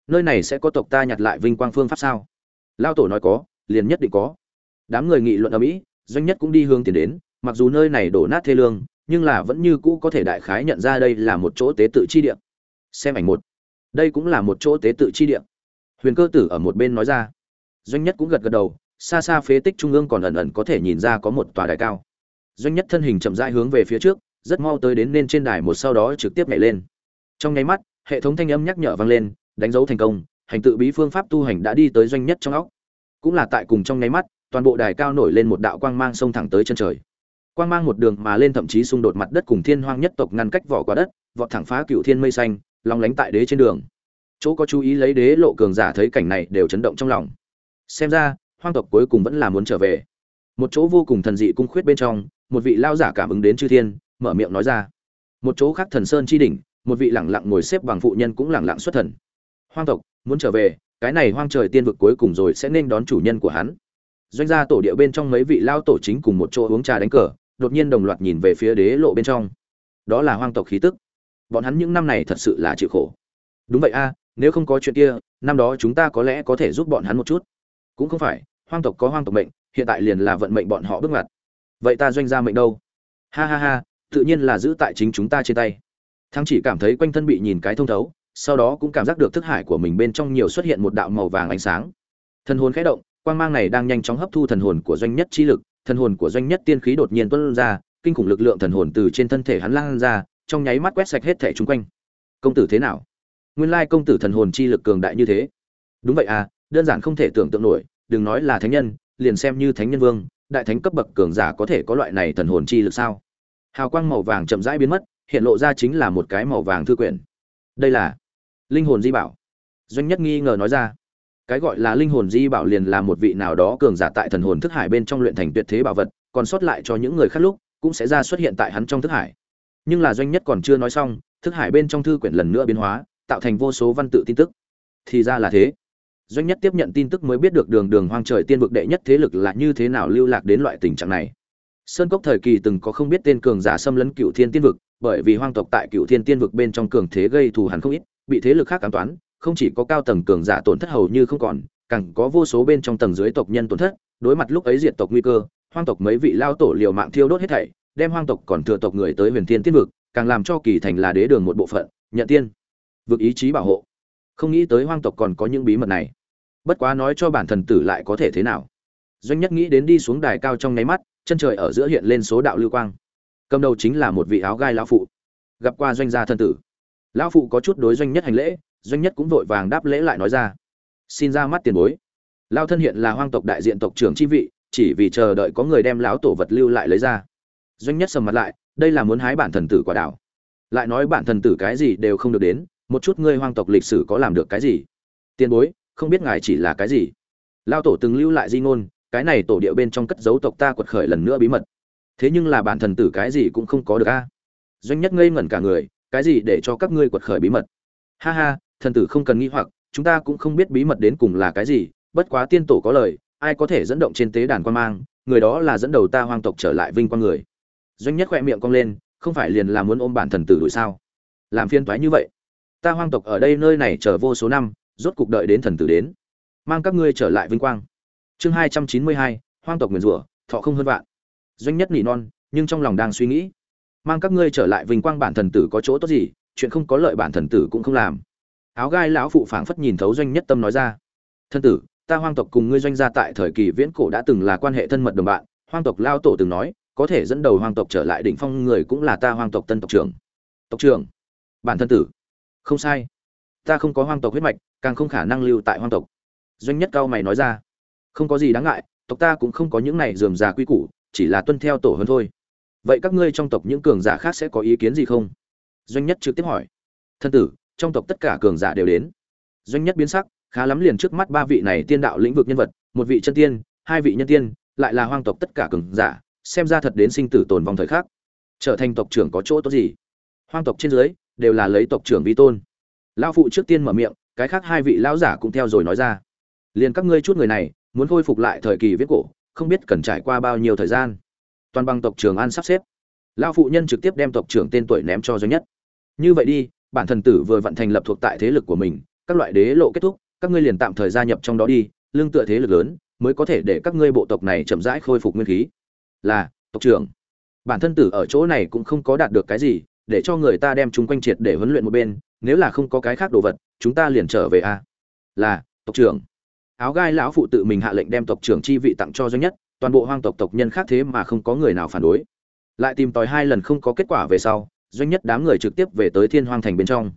Nơi này sẽ có tộc ta nhặt lại vinh quang phương pháp sao? Lao tổ nói có, liền nhất định có. Đám người nghị luận ở mỹ, doanh nhất cũng đi hướng tiến đến, mặc dù nơi này đổ nát thê lương, nhưng là vẫn như cũ có thể đại khái nhận ra đây là một chỗ tế tự chi địa. Xem ảnh một. Đây cũng là một chỗ tế tự chi địa. Huyền cơ tử ở một bên nói ra. Doanh nhất cũng gật gật đầu, xa xa phế tích trung ương còn ẩn ẩn có thể nhìn ra có một tòa đài cao. Doanh nhất thân hình chậm rãi hướng về phía trước, rất mau tới đến nên trên đài một sau đó trực tiếp nhảy lên. Trong nháy mắt, hệ thống thanh âm nhắc nhở vang lên, đánh dấu thành công hành tự bí phương pháp tu hành đã đi tới doanh nhất trong óc. Cũng là tại cùng trong nháy mắt, toàn bộ đài cao nổi lên một đạo quang mang sông thẳng tới chân trời. Quang mang một đường mà lên thậm chí xung đột mặt đất cùng thiên hoang nhất tộc ngăn cách vỏ quả đất, vọt thẳng phá cựu thiên mây xanh, long lánh tại đế trên đường. Chỗ có chú ý lấy đế lộ cường giả thấy cảnh này đều chấn động trong lòng. Xem ra, hoang tộc cuối cùng vẫn là muốn trở về. Một chỗ vô cùng thần dị cung khuyết bên trong, một vị lao giả cảm ứng đến chư thiên, mở miệng nói ra. Một chỗ khác thần sơn chi đỉnh, một vị lẳng lặng ngồi xếp bằng phụ nhân cũng lẳng lặng xuất thần. Hoang tộc muốn trở về, cái này hoang trời tiên vực cuối cùng rồi sẽ nên đón chủ nhân của hắn. Doanh gia tổ địa bên trong mấy vị lao tổ chính cùng một chỗ uống trà đánh cờ, đột nhiên đồng loạt nhìn về phía đế lộ bên trong. Đó là hoang tộc khí tức. Bọn hắn những năm này thật sự là chịu khổ. Đúng vậy a, nếu không có chuyện kia, năm đó chúng ta có lẽ có thể giúp bọn hắn một chút. Cũng không phải, hoang tộc có hoang tộc mệnh, hiện tại liền là vận mệnh bọn họ bước ngoặt. Vậy ta doanh gia mệnh đâu? Ha ha ha, tự nhiên là giữ tại chính chúng ta trên tay. Thắng chỉ cảm thấy quanh thân bị nhìn cái thông thấu sau đó cũng cảm giác được thức hải của mình bên trong nhiều xuất hiện một đạo màu vàng ánh sáng. Thần hồn khẽ động, quang mang này đang nhanh chóng hấp thu thần hồn của doanh nhất chi lực, thần hồn của doanh nhất tiên khí đột nhiên tuôn ra, kinh khủng lực lượng thần hồn từ trên thân thể hắn lan ra, trong nháy mắt quét sạch hết thể chung quanh. Công tử thế nào? Nguyên lai công tử thần hồn chi lực cường đại như thế. Đúng vậy à đơn giản không thể tưởng tượng nổi, đừng nói là thánh nhân, liền xem như thánh nhân vương, đại thánh cấp bậc cường giả có thể có loại này thần hồn chi lực sao? Hào quang màu vàng chậm rãi biến mất, hiện lộ ra chính là một cái màu vàng thư quyển. Đây là linh hồn di bảo. Doanh nhất nghi ngờ nói ra, cái gọi là linh hồn di bảo liền là một vị nào đó cường giả tại thần hồn thức hải bên trong luyện thành tuyệt thế bảo vật, còn sót lại cho những người khác lúc, cũng sẽ ra xuất hiện tại hắn trong thức hải. Nhưng là doanh nhất còn chưa nói xong, thức hải bên trong thư quyển lần nữa biến hóa, tạo thành vô số văn tự tin tức. Thì ra là thế. Doanh nhất tiếp nhận tin tức mới biết được đường đường hoang trời tiên vực đệ nhất thế lực là như thế nào lưu lạc đến loại tình trạng này. Sơn cốc thời kỳ từng có không biết tên cường giả xâm lấn cựu thiên tiên vực, bởi vì hoang tộc tại cựu thiên tiên vực bên trong cường thế gây thù hẳn không ít bị thế lực khác cám toán, không chỉ có cao tầng cường giả tổn thất hầu như không còn, càng có vô số bên trong tầng dưới tộc nhân tổn thất, đối mặt lúc ấy diệt tộc nguy cơ, hoang tộc mấy vị lao tổ liều mạng thiêu đốt hết thảy, đem hoang tộc còn thừa tộc người tới huyền thiên tiên vực, càng làm cho kỳ thành là đế đường một bộ phận, nhận tiên, vực ý chí bảo hộ. Không nghĩ tới hoang tộc còn có những bí mật này. Bất quá nói cho bản thần tử lại có thể thế nào. Doanh nhất nghĩ đến đi xuống đài cao trong nháy mắt, chân trời ở giữa hiện lên số đạo lưu quang. Cầm đầu chính là một vị áo gai lão phụ. Gặp qua doanh gia thân tử lão phụ có chút đối doanh nhất hành lễ, doanh nhất cũng vội vàng đáp lễ lại nói ra. Xin ra mắt tiền bối. Lao thân hiện là hoang tộc đại diện tộc trưởng chi vị, chỉ vì chờ đợi có người đem lão tổ vật lưu lại lấy ra. Doanh nhất sầm mặt lại, đây là muốn hái bản thần tử quả đảo. Lại nói bản thần tử cái gì đều không được đến, một chút ngươi hoang tộc lịch sử có làm được cái gì? Tiền bối, không biết ngài chỉ là cái gì? Lao tổ từng lưu lại di ngôn, cái này tổ địa bên trong cất dấu tộc ta quật khởi lần nữa bí mật. Thế nhưng là bản thần tử cái gì cũng không có được a. Doanh nhất ngây ngẩn cả người cái gì để cho các ngươi quật khởi bí mật? Ha ha, thần tử không cần nghi hoặc, chúng ta cũng không biết bí mật đến cùng là cái gì, bất quá tiên tổ có lời, ai có thể dẫn động trên tế đàn quan mang, người đó là dẫn đầu ta hoang tộc trở lại vinh quang người. Doanh nhất khoe miệng cong lên, không phải liền là muốn ôm bản thần tử đuổi sao? Làm phiên toái như vậy. Ta hoang tộc ở đây nơi này chờ vô số năm, rốt cục đợi đến thần tử đến. Mang các ngươi trở lại vinh quang. Chương hai trăm chín mươi hai, hoang tộc nguyền rủa, thọ không hơn vạn. Doanh nhất nỉ non, nhưng trong lòng đang suy nghĩ mang các ngươi trở lại vinh quang bản thần tử có chỗ tốt gì, chuyện không có lợi bản thần tử cũng không làm. Áo gai lão phụ phảng phất nhìn thấu doanh nhất tâm nói ra. Thân tử, ta hoang tộc cùng ngươi doanh gia tại thời kỳ viễn cổ đã từng là quan hệ thân mật đồng bạn, hoang tộc lao tổ từng nói, có thể dẫn đầu hoang tộc trở lại đỉnh phong người cũng là ta hoang tộc tân tộc trưởng. Tộc trưởng? Bản thân tử? Không sai. Ta không có hoang tộc huyết mạch, càng không khả năng lưu tại hoang tộc. Doanh nhất cao mày nói ra. Không có gì đáng ngại, tộc ta cũng không có những này dườm già quy củ, chỉ là tuân theo tổ hơn thôi vậy các ngươi trong tộc những cường giả khác sẽ có ý kiến gì không? Doanh nhất trực tiếp hỏi. Thân tử, trong tộc tất cả cường giả đều đến. Doanh nhất biến sắc, khá lắm liền trước mắt ba vị này tiên đạo lĩnh vực nhân vật, một vị chân tiên, hai vị nhân tiên, lại là hoang tộc tất cả cường giả, xem ra thật đến sinh tử tồn vong thời khắc. Trở thành tộc trưởng có chỗ tốt gì? Hoang tộc trên dưới, đều là lấy tộc trưởng vi tôn. Lão phụ trước tiên mở miệng, cái khác hai vị lão giả cũng theo rồi nói ra. Liền các ngươi chút người này, muốn khôi phục lại thời kỳ viết cổ, không biết cần trải qua bao nhiêu thời gian toàn bằng tộc trưởng an sắp xếp. Lão phụ nhân trực tiếp đem tộc trưởng tên tuổi ném cho doanh nhất. Như vậy đi, bản thần tử vừa vận thành lập thuộc tại thế lực của mình, các loại đế lộ kết thúc, các ngươi liền tạm thời gia nhập trong đó đi, lương tựa thế lực lớn, mới có thể để các ngươi bộ tộc này chậm rãi khôi phục nguyên khí. Là, tộc trưởng. Bản thân tử ở chỗ này cũng không có đạt được cái gì, để cho người ta đem chúng quanh triệt để huấn luyện một bên, nếu là không có cái khác đồ vật, chúng ta liền trở về a. Là, tộc trưởng. Áo gai lão phụ tự mình hạ lệnh đem tộc trưởng chi vị tặng cho doanh nhất toàn bộ hoang tộc tộc nhân khác thế mà không có người nào phản đối. Lại tìm tòi hai lần không có kết quả về sau, doanh nhất đám người trực tiếp về tới thiên hoang thành bên trong.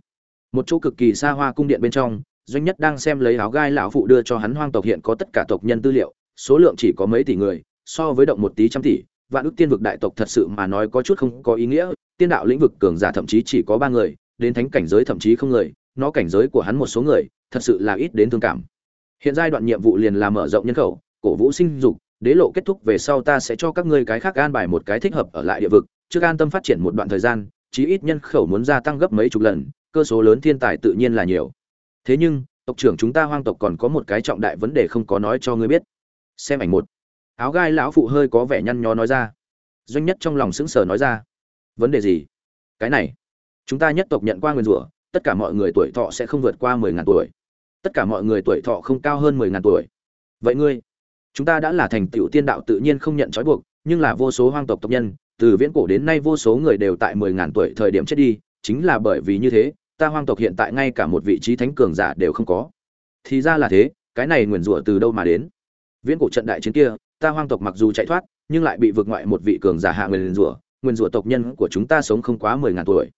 Một chỗ cực kỳ xa hoa cung điện bên trong, doanh nhất đang xem lấy áo gai lão phụ đưa cho hắn hoang tộc hiện có tất cả tộc nhân tư liệu, số lượng chỉ có mấy tỷ người, so với động một tí trăm tỷ. Vạn ước tiên vực đại tộc thật sự mà nói có chút không có ý nghĩa, tiên đạo lĩnh vực cường giả thậm chí chỉ có ba người, đến thánh cảnh giới thậm chí không người, nó cảnh giới của hắn một số người, thật sự là ít đến thương cảm. Hiện giai đoạn nhiệm vụ liền là mở rộng nhân khẩu, cổ vũ sinh dục đế lộ kết thúc về sau ta sẽ cho các ngươi cái khác an bài một cái thích hợp ở lại địa vực, trước an tâm phát triển một đoạn thời gian, chí ít nhân khẩu muốn gia tăng gấp mấy chục lần, cơ số lớn thiên tài tự nhiên là nhiều. Thế nhưng, tộc trưởng chúng ta hoang tộc còn có một cái trọng đại vấn đề không có nói cho ngươi biết. Xem ảnh một. Áo gai lão phụ hơi có vẻ nhăn nhó nói ra. Doanh nhất trong lòng sững sờ nói ra. Vấn đề gì? Cái này. Chúng ta nhất tộc nhận qua nguyên rủa, tất cả mọi người tuổi thọ sẽ không vượt qua mười ngàn tuổi. Tất cả mọi người tuổi thọ không cao hơn mười ngàn tuổi. Vậy ngươi? Chúng ta đã là thành tựu tiên đạo tự nhiên không nhận trói buộc, nhưng là vô số hoang tộc tộc nhân, từ viễn cổ đến nay vô số người đều tại mười ngàn tuổi thời điểm chết đi, chính là bởi vì như thế, ta hoang tộc hiện tại ngay cả một vị trí thánh cường giả đều không có. Thì ra là thế, cái này nguyền rủa từ đâu mà đến? Viễn cổ trận đại chiến kia, ta hoang tộc mặc dù chạy thoát, nhưng lại bị vượt ngoại một vị cường giả hạ nguyền rủa nguyền rủa tộc nhân của chúng ta sống không quá mười ngàn tuổi.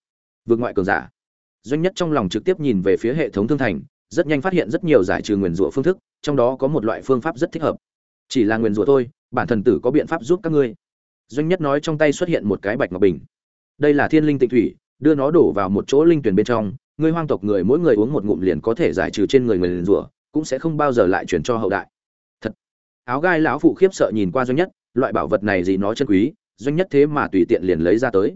Vượt ngoại cường giả. Doanh nhất trong lòng trực tiếp nhìn về phía hệ thống thương thành, rất nhanh phát hiện rất nhiều giải trừ nguyền rủa phương thức, trong đó có một loại phương pháp rất thích hợp chỉ là nguyền rủa thôi, bản thần tử có biện pháp giúp các ngươi. Doanh nhất nói trong tay xuất hiện một cái bạch ngọc bình. Đây là thiên linh tịnh thủy, đưa nó đổ vào một chỗ linh tuyển bên trong, ngươi hoang tộc người mỗi người uống một ngụm liền có thể giải trừ trên người người liền rủa, cũng sẽ không bao giờ lại chuyển cho hậu đại. Thật. Áo gai lão phụ khiếp sợ nhìn qua doanh nhất, loại bảo vật này gì nó chân quý, doanh nhất thế mà tùy tiện liền lấy ra tới.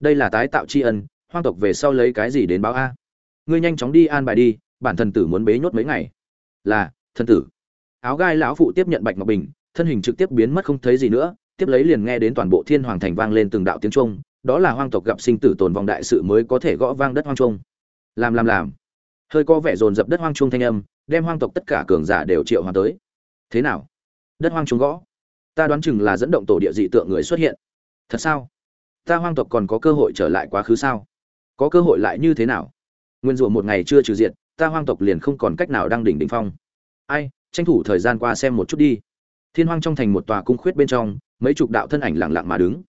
Đây là tái tạo tri ân, hoang tộc về sau lấy cái gì đến báo a? Ngươi nhanh chóng đi an bài đi, bản thần tử muốn bế nhốt mấy ngày. Là, thần tử áo gai lão phụ tiếp nhận bạch ngọc bình, thân hình trực tiếp biến mất không thấy gì nữa, tiếp lấy liền nghe đến toàn bộ thiên hoàng thành vang lên từng đạo tiếng trung đó là hoang tộc gặp sinh tử tồn vong đại sự mới có thể gõ vang đất hoang trung làm làm làm. Hơi có vẻ dồn dập đất hoang trung thanh âm, đem hoang tộc tất cả cường giả đều triệu hòa tới. Thế nào? Đất hoang trung gõ. Ta đoán chừng là dẫn động tổ địa dị tượng người xuất hiện. Thật sao? Ta hoang tộc còn có cơ hội trở lại quá khứ sao? Có cơ hội lại như thế nào? Nguyên rủa một ngày chưa trừ diện ta hoang tộc liền không còn cách nào đang đỉnh đỉnh phong. Ai? Tranh thủ thời gian qua xem một chút đi. Thiên hoang trong thành một tòa cung khuyết bên trong, mấy chục đạo thân ảnh lặng lặng mà đứng.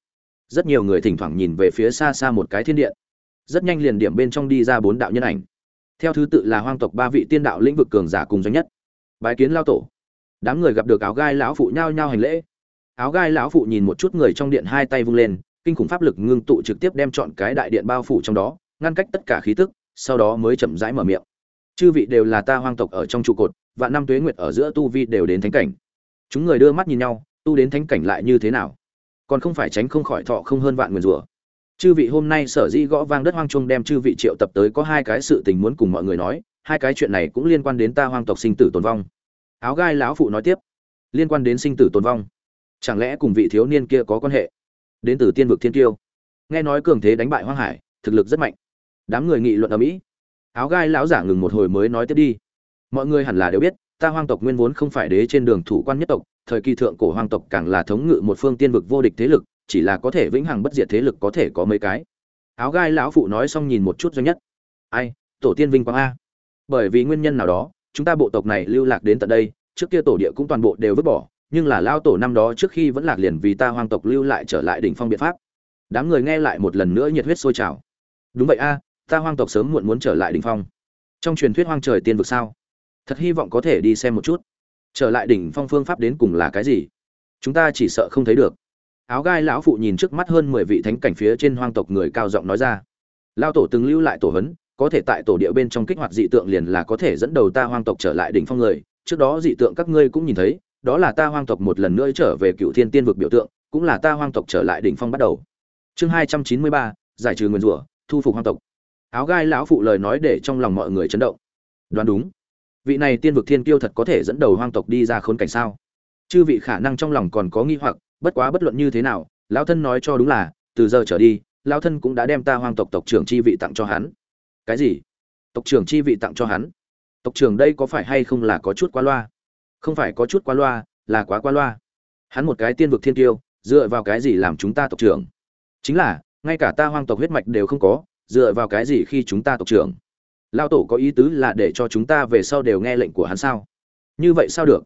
Rất nhiều người thỉnh thoảng nhìn về phía xa xa một cái thiên điện. Rất nhanh liền điểm bên trong đi ra bốn đạo nhân ảnh. Theo thứ tự là hoang tộc ba vị tiên đạo lĩnh vực cường giả cùng doanh nhất. Bái kiến lao tổ. Đám người gặp được áo gai lão phụ nhao nhao hành lễ. Áo gai lão phụ nhìn một chút người trong điện hai tay vung lên, kinh khủng pháp lực ngưng tụ trực tiếp đem chọn cái đại điện bao phủ trong đó, ngăn cách tất cả khí tức, sau đó mới chậm rãi mở miệng. Chư vị đều là ta hoang tộc ở trong trụ cột và năm tuế nguyệt ở giữa tu vi đều đến thánh cảnh. Chúng người đưa mắt nhìn nhau, tu đến thánh cảnh lại như thế nào? Còn không phải tránh không khỏi thọ không hơn vạn nguyền rủa. Chư vị hôm nay sở dĩ gõ vang đất hoang trung đem chư vị triệu tập tới có hai cái sự tình muốn cùng mọi người nói, hai cái chuyện này cũng liên quan đến ta hoang tộc sinh tử tồn vong. Áo gai lão phụ nói tiếp. Liên quan đến sinh tử tồn vong. Chẳng lẽ cùng vị thiếu niên kia có quan hệ? Đến từ tiên vực thiên tiêu nghe nói cường thế đánh bại hoang hải, thực lực rất mạnh. Đám người nghị luận ở mỹ. Áo gai lão giả ngừng một hồi mới nói tiếp đi mọi người hẳn là đều biết, ta hoang tộc nguyên vốn không phải đế trên đường thủ quan nhất tộc, thời kỳ thượng cổ hoang tộc càng là thống ngự một phương tiên vực vô địch thế lực, chỉ là có thể vĩnh hằng bất diệt thế lực có thể có mấy cái. Áo gai lão phụ nói xong nhìn một chút doanh nhất. Ai, tổ tiên vinh quang a. Bởi vì nguyên nhân nào đó, chúng ta bộ tộc này lưu lạc đến tận đây, trước kia tổ địa cũng toàn bộ đều vứt bỏ, nhưng là lao tổ năm đó trước khi vẫn lạc liền vì ta hoang tộc lưu lại trở lại đỉnh phong biện pháp. Đám người nghe lại một lần nữa nhiệt huyết sôi trào. Đúng vậy a, ta hoang tộc sớm muộn muốn trở lại đỉnh phong. Trong truyền thuyết hoang trời tiên vực sao? Thật hy vọng có thể đi xem một chút. Trở lại đỉnh phong phương pháp đến cùng là cái gì? Chúng ta chỉ sợ không thấy được. Áo gai lão phụ nhìn trước mắt hơn mười vị thánh cảnh phía trên hoang tộc người cao giọng nói ra. Lao tổ từng lưu lại tổ hấn có thể tại tổ địa bên trong kích hoạt dị tượng liền là có thể dẫn đầu ta hoang tộc trở lại đỉnh phong người. Trước đó dị tượng các ngươi cũng nhìn thấy, đó là ta hoang tộc một lần nữa trở về cựu thiên tiên vực biểu tượng, cũng là ta hoang tộc trở lại đỉnh phong bắt đầu. Chương hai trăm chín mươi ba, giải trừ nguyên rủa, thu phục hoang tộc. Áo gai lão phụ lời nói để trong lòng mọi người chấn động. Đoán đúng vị này tiên vực thiên kiêu thật có thể dẫn đầu hoang tộc đi ra khốn cảnh sao? Chư vị khả năng trong lòng còn có nghi hoặc, bất quá bất luận như thế nào, lão thân nói cho đúng là, từ giờ trở đi, lão thân cũng đã đem ta hoang tộc tộc trưởng chi vị tặng cho hắn. Cái gì? Tộc trưởng chi vị tặng cho hắn? Tộc trưởng đây có phải hay không là có chút quá loa? Không phải có chút quá loa, là quá quá loa. Hắn một cái tiên vực thiên tiêu dựa vào cái gì làm chúng ta tộc trưởng? Chính là, ngay cả ta hoang tộc huyết mạch đều không có, dựa vào cái gì khi chúng ta tộc trưởng? Lao tổ có ý tứ là để cho chúng ta về sau đều nghe lệnh của hắn sao? Như vậy sao được?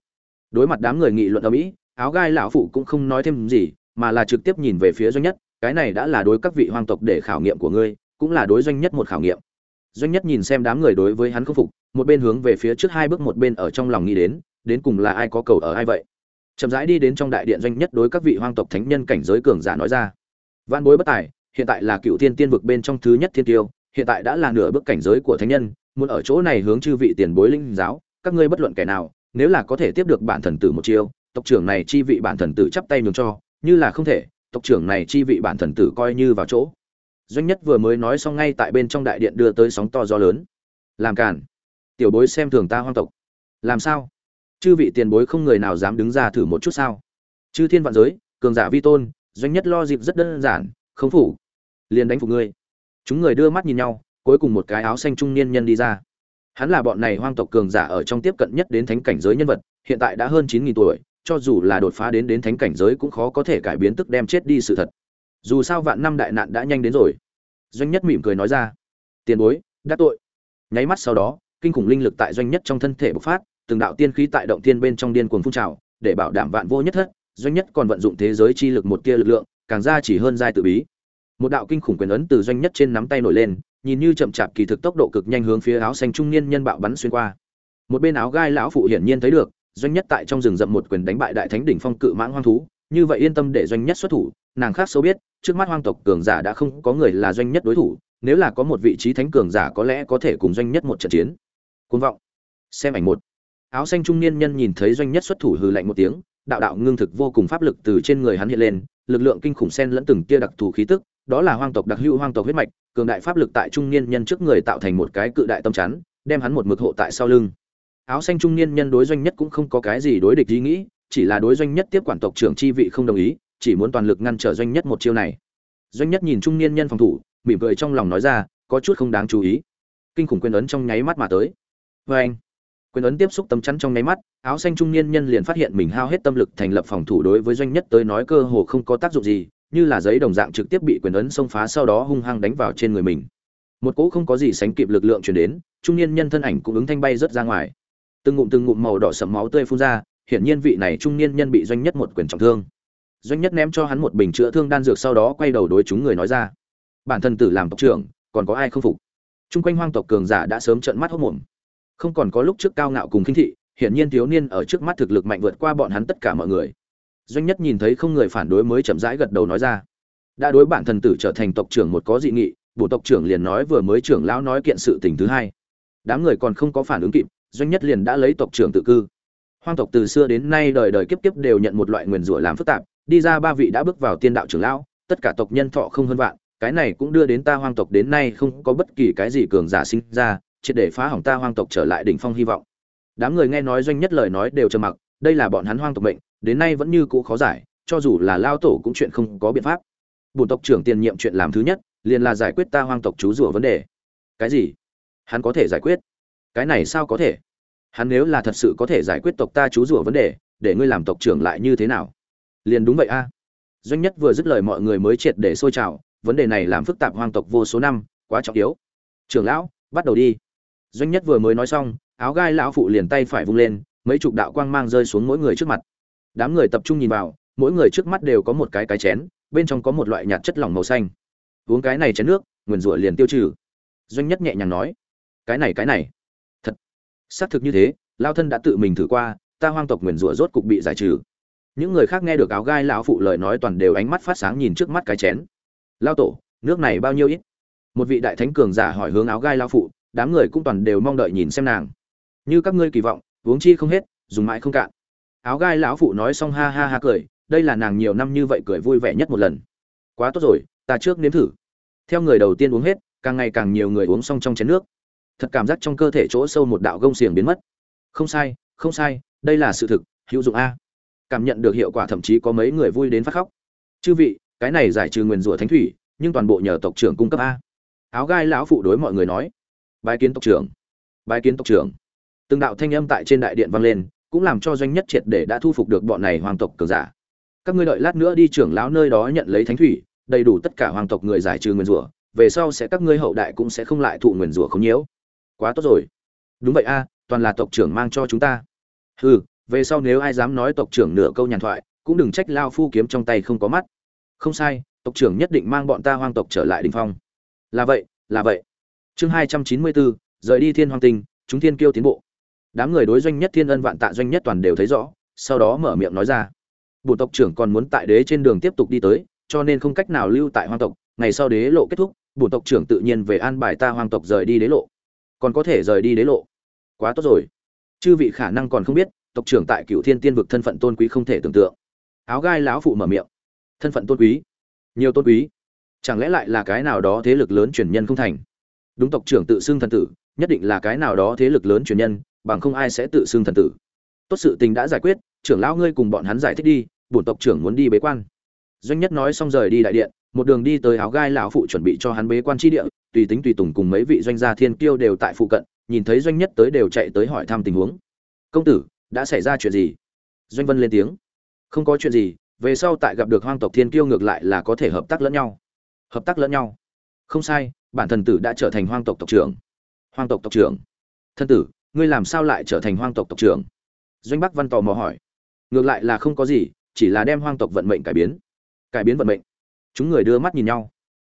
Đối mặt đám người nghị luận ở mỹ, áo gai lão phụ cũng không nói thêm gì, mà là trực tiếp nhìn về phía doanh nhất. Cái này đã là đối các vị hoang tộc để khảo nghiệm của ngươi, cũng là đối doanh nhất một khảo nghiệm. Doanh nhất nhìn xem đám người đối với hắn không phục, một bên hướng về phía trước hai bước, một bên ở trong lòng nghĩ đến đến cùng là ai có cầu ở ai vậy? Chậm rãi đi đến trong đại điện, doanh nhất đối các vị hoang tộc thánh nhân cảnh giới cường giả nói ra. Văn bối bất tài, hiện tại là cựu thiên tiên vực bên trong thứ nhất thiên tiêu hiện tại đã là nửa bước cảnh giới của thánh nhân, muốn ở chỗ này hướng chư vị tiền bối linh giáo, các ngươi bất luận kẻ nào, nếu là có thể tiếp được bản thần tử một chiêu, tộc trưởng này chi vị bản thần tử chắp tay nhường cho, như là không thể, tộc trưởng này chi vị bản thần tử coi như vào chỗ. Doanh nhất vừa mới nói xong ngay tại bên trong đại điện đưa tới sóng to gió lớn. Làm cản tiểu bối xem thường ta hoang tộc. Làm sao? Chư vị tiền bối không người nào dám đứng ra thử một chút sao? Chư thiên vạn giới, cường giả vi tôn, doanh nhất lo dịp rất đơn giản, không phủ. Liền đánh phục ngươi chúng người đưa mắt nhìn nhau, cuối cùng một cái áo xanh trung niên nhân đi ra. Hắn là bọn này hoang tộc cường giả ở trong tiếp cận nhất đến thánh cảnh giới nhân vật, hiện tại đã hơn chín nghìn tuổi, cho dù là đột phá đến đến thánh cảnh giới cũng khó có thể cải biến tức đem chết đi sự thật. Dù sao vạn năm đại nạn đã nhanh đến rồi. Doanh nhất mỉm cười nói ra, tiền bối đắc tội. Nháy mắt sau đó, kinh khủng linh lực tại doanh nhất trong thân thể bộc phát, từng đạo tiên khí tại động tiên bên trong điên cuồng phun trào, để bảo đảm vạn vô nhất thất, doanh nhất còn vận dụng thế giới chi lực một tia lực lượng, càng ra chỉ hơn giai tự bí một đạo kinh khủng quyền ấn từ doanh nhất trên nắm tay nổi lên, nhìn như chậm chạp kỳ thực tốc độ cực nhanh hướng phía áo xanh trung niên nhân bạo bắn xuyên qua. Một bên áo gai lão phụ hiển nhiên thấy được, doanh nhất tại trong rừng rậm một quyền đánh bại đại thánh đỉnh phong cự mãng hoang thú, như vậy yên tâm để doanh nhất xuất thủ, nàng khác sâu biết, trước mắt hoang tộc cường giả đã không có người là doanh nhất đối thủ, nếu là có một vị trí thánh cường giả có lẽ có thể cùng doanh nhất một trận chiến. Côn vọng. Xem ảnh một. Áo xanh trung niên nhân nhìn thấy doanh nhất xuất thủ hừ lạnh một tiếng, đạo đạo ngưng thực vô cùng pháp lực từ trên người hắn hiện lên, lực lượng kinh khủng xen lẫn từng tia đặc thù khí tức đó là hoang tộc đặc hữu hoang tộc huyết mạch, cường đại pháp lực tại trung niên nhân trước người tạo thành một cái cự đại tâm chắn, đem hắn một mực hộ tại sau lưng. Áo xanh trung niên nhân đối doanh nhất cũng không có cái gì đối địch ý nghĩ, chỉ là đối doanh nhất tiếp quản tộc trưởng chi vị không đồng ý, chỉ muốn toàn lực ngăn trở doanh nhất một chiêu này. Doanh nhất nhìn trung niên nhân phòng thủ, mỉm cười trong lòng nói ra, có chút không đáng chú ý. Kinh khủng quyền ấn trong nháy mắt mà tới. Vê anh, quyền ấn tiếp xúc tấm chắn trong nháy mắt, áo xanh trung niên nhân liền phát hiện mình hao hết tâm lực thành lập phòng thủ đối với doanh nhất tới nói cơ hồ không có tác dụng gì như là giấy đồng dạng trực tiếp bị quyền ấn xông phá sau đó hung hăng đánh vào trên người mình. Một cỗ không có gì sánh kịp lực lượng chuyển đến, trung niên nhân thân ảnh cũng ứng thanh bay rớt ra ngoài. Từng ngụm từng ngụm màu đỏ sẫm máu tươi phun ra, hiển nhiên vị này trung niên nhân bị doanh nhất một quyền trọng thương. Doanh nhất ném cho hắn một bình chữa thương đan dược sau đó quay đầu đối chúng người nói ra. Bản thân tử làm tộc trưởng, còn có ai không phục? Chung quanh hoang tộc cường giả đã sớm trợn mắt hốc mồm không còn có lúc trước cao ngạo cùng khinh thị, hiển nhiên thiếu niên ở trước mắt thực lực mạnh vượt qua bọn hắn tất cả mọi người doanh nhất nhìn thấy không người phản đối mới chậm rãi gật đầu nói ra. Đã đối bản thần tử trở thành tộc trưởng một có dị nghị bộ tộc trưởng liền nói vừa mới trưởng lão nói kiện sự tình thứ hai. Đám người còn không có phản ứng kịp, doanh nhất liền đã lấy tộc trưởng tự cư. Hoang tộc từ xưa đến nay đời đời kiếp kiếp đều nhận một loại nguyền rủa làm phức tạp, đi ra ba vị đã bước vào tiên đạo trưởng lão, tất cả tộc nhân thọ không hơn vạn, cái này cũng đưa đến ta hoang tộc đến nay không có bất kỳ cái gì cường giả sinh ra, triệt để phá hỏng ta hoang tộc trở lại đỉnh phong hy vọng. Đám người nghe nói doanh nhất lời nói đều trầm mặc đây là bọn hắn hoang tộc mệnh, đến nay vẫn như cũ khó giải, cho dù là lao tổ cũng chuyện không có biện pháp. Bổn tộc trưởng tiền nhiệm chuyện làm thứ nhất, liền là giải quyết ta hoang tộc chú rủa vấn đề. Cái gì? Hắn có thể giải quyết? Cái này sao có thể? Hắn nếu là thật sự có thể giải quyết tộc ta chú rủa vấn đề, để ngươi làm tộc trưởng lại như thế nào? Liền đúng vậy a. Doanh nhất vừa dứt lời mọi người mới triệt để sôi trào, vấn đề này làm phức tạp hoang tộc vô số năm, quá trọng yếu. Trưởng lão, bắt đầu đi. Doanh nhất vừa mới nói xong, áo gai lão phụ liền tay phải vung lên mấy chục đạo quang mang rơi xuống mỗi người trước mặt. Đám người tập trung nhìn vào, mỗi người trước mắt đều có một cái cái chén, bên trong có một loại nhạt chất lỏng màu xanh. Uống cái này chén nước, nguyền rủa liền tiêu trừ. Doanh nhất nhẹ nhàng nói, cái này cái này. Thật. Xác thực như thế, lao thân đã tự mình thử qua, ta hoang tộc nguyền rủa rốt cục bị giải trừ. Những người khác nghe được áo gai lão phụ lời nói toàn đều ánh mắt phát sáng nhìn trước mắt cái chén. Lao tổ, nước này bao nhiêu ít? Một vị đại thánh cường giả hỏi hướng áo gai lao phụ, đám người cũng toàn đều mong đợi nhìn xem nàng. Như các ngươi kỳ vọng uống chi không hết, dùng mãi không cạn. Áo gai lão phụ nói xong ha ha ha cười, đây là nàng nhiều năm như vậy cười vui vẻ nhất một lần. Quá tốt rồi, ta trước nếm thử. Theo người đầu tiên uống hết, càng ngày càng nhiều người uống xong trong chén nước. Thật cảm giác trong cơ thể chỗ sâu một đạo gông xiềng biến mất. Không sai không sai, đây là sự thực, hữu dụng a. Cảm nhận được hiệu quả thậm chí có mấy người vui đến phát khóc. Chư vị, cái này giải trừ nguyền rủa thánh thủy, nhưng toàn bộ nhờ tộc trưởng cung cấp a. Áo gai lão phụ đối mọi người nói. Bài kiến tộc trưởng. Bài kiến tộc trưởng từng đạo thanh âm tại trên đại điện vang lên, cũng làm cho doanh nhất triệt để đã thu phục được bọn này hoàng tộc cường giả. Các ngươi đợi lát nữa đi trưởng lão nơi đó nhận lấy thánh thủy, đầy đủ tất cả hoàng tộc người giải trừ nguyền rủa, về sau sẽ các ngươi hậu đại cũng sẽ không lại thụ nguyền rủa không nhiễu. Quá tốt rồi. Đúng vậy a, toàn là tộc trưởng mang cho chúng ta. Hừ, về sau nếu ai dám nói tộc trưởng nửa câu nhàn thoại, cũng đừng trách lao phu kiếm trong tay không có mắt. Không sai, tộc trưởng nhất định mang bọn ta hoang tộc trở lại đình phong. Là vậy là vậy. Chương hai trăm chín mươi bốn, rời đi thiên hoàng tinh, chúng thiên kiêu tiến bộ đám người đối doanh nhất thiên ân vạn tạ doanh nhất toàn đều thấy rõ, sau đó mở miệng nói ra. Bổn tộc trưởng còn muốn tại đế trên đường tiếp tục đi tới, cho nên không cách nào lưu tại hoang tộc, ngày sau đế lộ kết thúc bổn tộc trưởng tự nhiên về an bài ta hoang tộc rời đi đế lộ. Còn có thể rời đi đế lộ. Quá tốt rồi. Chư vị khả năng còn không biết, tộc trưởng tại cựu thiên tiên vực thân phận tôn quý không thể tưởng tượng. Áo gai lão phụ mở miệng. Thân phận tôn quý? Nhiều tôn quý. Chẳng lẽ lại là cái nào đó thế lực lớn truyền nhân không thành? Đúng tộc trưởng tự xưng thần tử, nhất định là cái nào đó thế lực lớn truyền nhân bằng không ai sẽ tự xưng thần tử. Tốt sự tình đã giải quyết, trưởng lão ngươi cùng bọn hắn giải thích đi, bổn tộc trưởng muốn đi bế quan. Doanh nhất nói xong rời đi đại điện, một đường đi tới áo gai lão phụ chuẩn bị cho hắn bế quan tri địa, tùy tính tùy tùng cùng mấy vị doanh gia thiên kiêu đều tại phụ cận, nhìn thấy doanh nhất tới đều chạy tới hỏi thăm tình huống. Công tử, đã xảy ra chuyện gì? Doanh vân lên tiếng. Không có chuyện gì, về sau tại gặp được hoang tộc thiên kiêu ngược lại là có thể hợp tác lẫn nhau. Hợp tác lẫn nhau? Không sai, bản thần tử đã trở thành hoang tộc tộc trưởng. Hoang tộc tộc trưởng? Thân tử ngươi làm sao lại trở thành hoang tộc tộc trưởng? Doanh bắc văn tò mò hỏi. Ngược lại là không có gì, chỉ là đem hoang tộc vận mệnh cải biến. Cải biến vận mệnh. Chúng người đưa mắt nhìn nhau.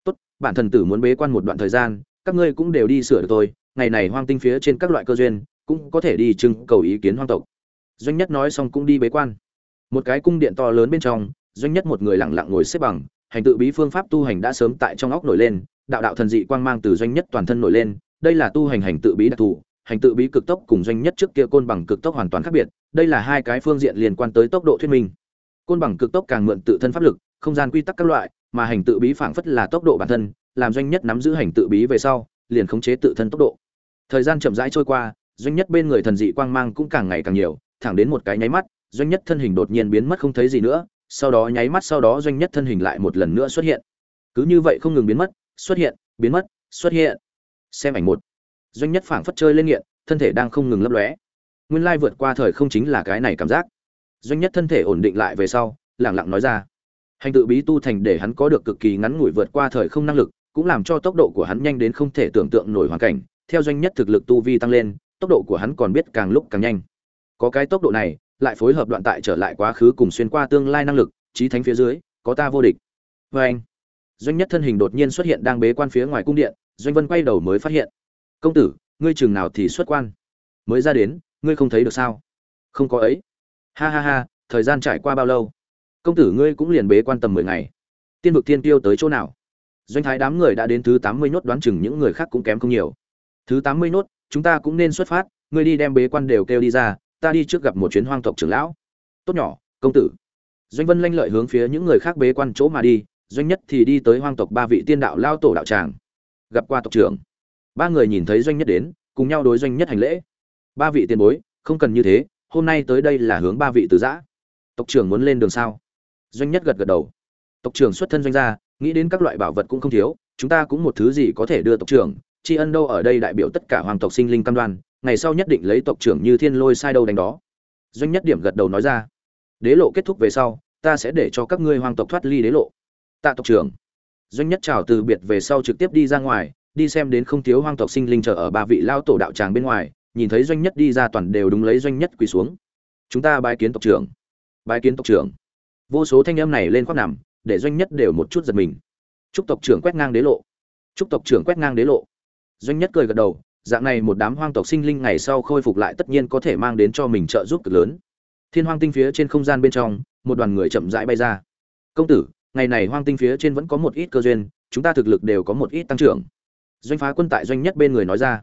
Tốt, bản thần tử muốn bế quan một đoạn thời gian, các ngươi cũng đều đi sửa được tôi, ngày này hoang tinh phía trên các loại cơ duyên, cũng có thể đi trưng cầu ý kiến hoang tộc. Doanh nhất nói xong cũng đi bế quan. Một cái cung điện to lớn bên trong, doanh nhất một người lặng lặng ngồi xếp bằng, hành tự bí phương pháp tu hành đã sớm tại trong óc nổi lên, đạo đạo thần dị quang mang từ doanh nhất toàn thân nổi lên, đây là tu hành hành tự bí đặc thù hành tự bí cực tốc cùng doanh nhất trước kia côn bằng cực tốc hoàn toàn khác biệt, đây là hai cái phương diện liên quan tới tốc độ thuyết minh. Côn bằng cực tốc càng mượn tự thân pháp lực, không gian quy tắc các loại, mà hành tự bí phảng phất là tốc độ bản thân, làm doanh nhất nắm giữ hành tự bí về sau, liền khống chế tự thân tốc độ. Thời gian chậm rãi trôi qua, doanh nhất bên người thần dị quang mang cũng càng ngày càng nhiều, thẳng đến một cái nháy mắt, doanh nhất thân hình đột nhiên biến mất không thấy gì nữa, sau đó nháy mắt sau đó doanh nhất thân hình lại một lần nữa xuất hiện. Cứ như vậy không ngừng biến mất, xuất hiện, biến mất, xuất hiện. Xem ảnh một doanh nhất phảng phất chơi lên nghiện, thân thể đang không ngừng lấp lóe. Nguyên lai vượt qua thời không chính là cái này cảm giác. Doanh nhất thân thể ổn định lại về sau, lẳng lặng nói ra. Hành tự bí tu thành để hắn có được cực kỳ ngắn ngủi vượt qua thời không năng lực, cũng làm cho tốc độ của hắn nhanh đến không thể tưởng tượng nổi hoàn cảnh. Theo doanh nhất thực lực tu vi tăng lên, tốc độ của hắn còn biết càng lúc càng nhanh. Có cái tốc độ này, lại phối hợp đoạn tại trở lại quá khứ cùng xuyên qua tương lai năng lực trí thánh phía dưới, có ta vô địch. Vê anh doanh nhất thân hình đột nhiên xuất hiện đang bế quan phía ngoài cung điện, doanh vân quay đầu mới phát hiện công tử, ngươi chừng nào thì xuất quan? Mới ra đến, ngươi không thấy được sao? Không có ấy. Ha ha ha, thời gian trải qua bao lâu? Công tử ngươi cũng liền bế quan tầm mười ngày. Tiên vực tiên tiêu tới chỗ nào? Doanh thái đám người đã đến thứ tám mươi nốt đoán chừng những người khác cũng kém không nhiều. Thứ tám mươi nốt chúng ta cũng nên xuất phát, ngươi đi đem bế quan đều kêu đi ra, ta đi trước gặp một chuyến hoang tộc trưởng lão. Tốt nhỏ, công tử. Doanh vân lanh lợi hướng phía những người khác bế quan chỗ mà đi, doanh nhất thì đi tới hoang tộc ba vị tiên đạo lao tổ đạo tràng. Gặp qua tộc trưởng ba người nhìn thấy doanh nhất đến, cùng nhau đối doanh nhất hành lễ. Ba vị tiền bối, không cần như thế, hôm nay tới đây là hướng ba vị từ giã. Tộc trưởng muốn lên đường sao? Doanh nhất gật gật đầu. Tộc trưởng xuất thân doanh gia, nghĩ đến các loại bảo vật cũng không thiếu, chúng ta cũng một thứ gì có thể đưa tộc trưởng. Tri ân đâu ở đây đại biểu tất cả hoàng tộc sinh linh cam đoan, ngày sau nhất định lấy tộc trưởng như thiên lôi sai đâu đánh đó. Doanh nhất điểm gật đầu nói ra. Đế lộ kết thúc về sau, ta sẽ để cho các ngươi hoàng tộc thoát ly đế lộ. Tạ tộc trưởng. Doanh nhất chào từ biệt về sau trực tiếp đi ra ngoài đi xem đến không thiếu hoang tộc sinh linh chờ ở ba vị lao tổ đạo tràng bên ngoài, nhìn thấy doanh nhất đi ra toàn đều đúng lấy doanh nhất quỳ xuống. Chúng ta bái kiến tộc trưởng. Bái kiến tộc trưởng. Vô số thanh âm này lên khoác nằm, để doanh nhất đều một chút giật mình. Chúc tộc trưởng quét ngang đế lộ. Chúc tộc trưởng quét ngang đế lộ. Doanh nhất cười gật đầu, dạng này một đám hoang tộc sinh linh ngày sau khôi phục lại tất nhiên có thể mang đến cho mình trợ giúp cực lớn. Thiên hoang tinh phía trên không gian bên trong, một đoàn người chậm rãi bay ra. Công tử, ngày này hoang tinh phía trên vẫn có một ít cơ duyên, chúng ta thực lực đều có một ít tăng trưởng doanh phá quân tại doanh nhất bên người nói ra.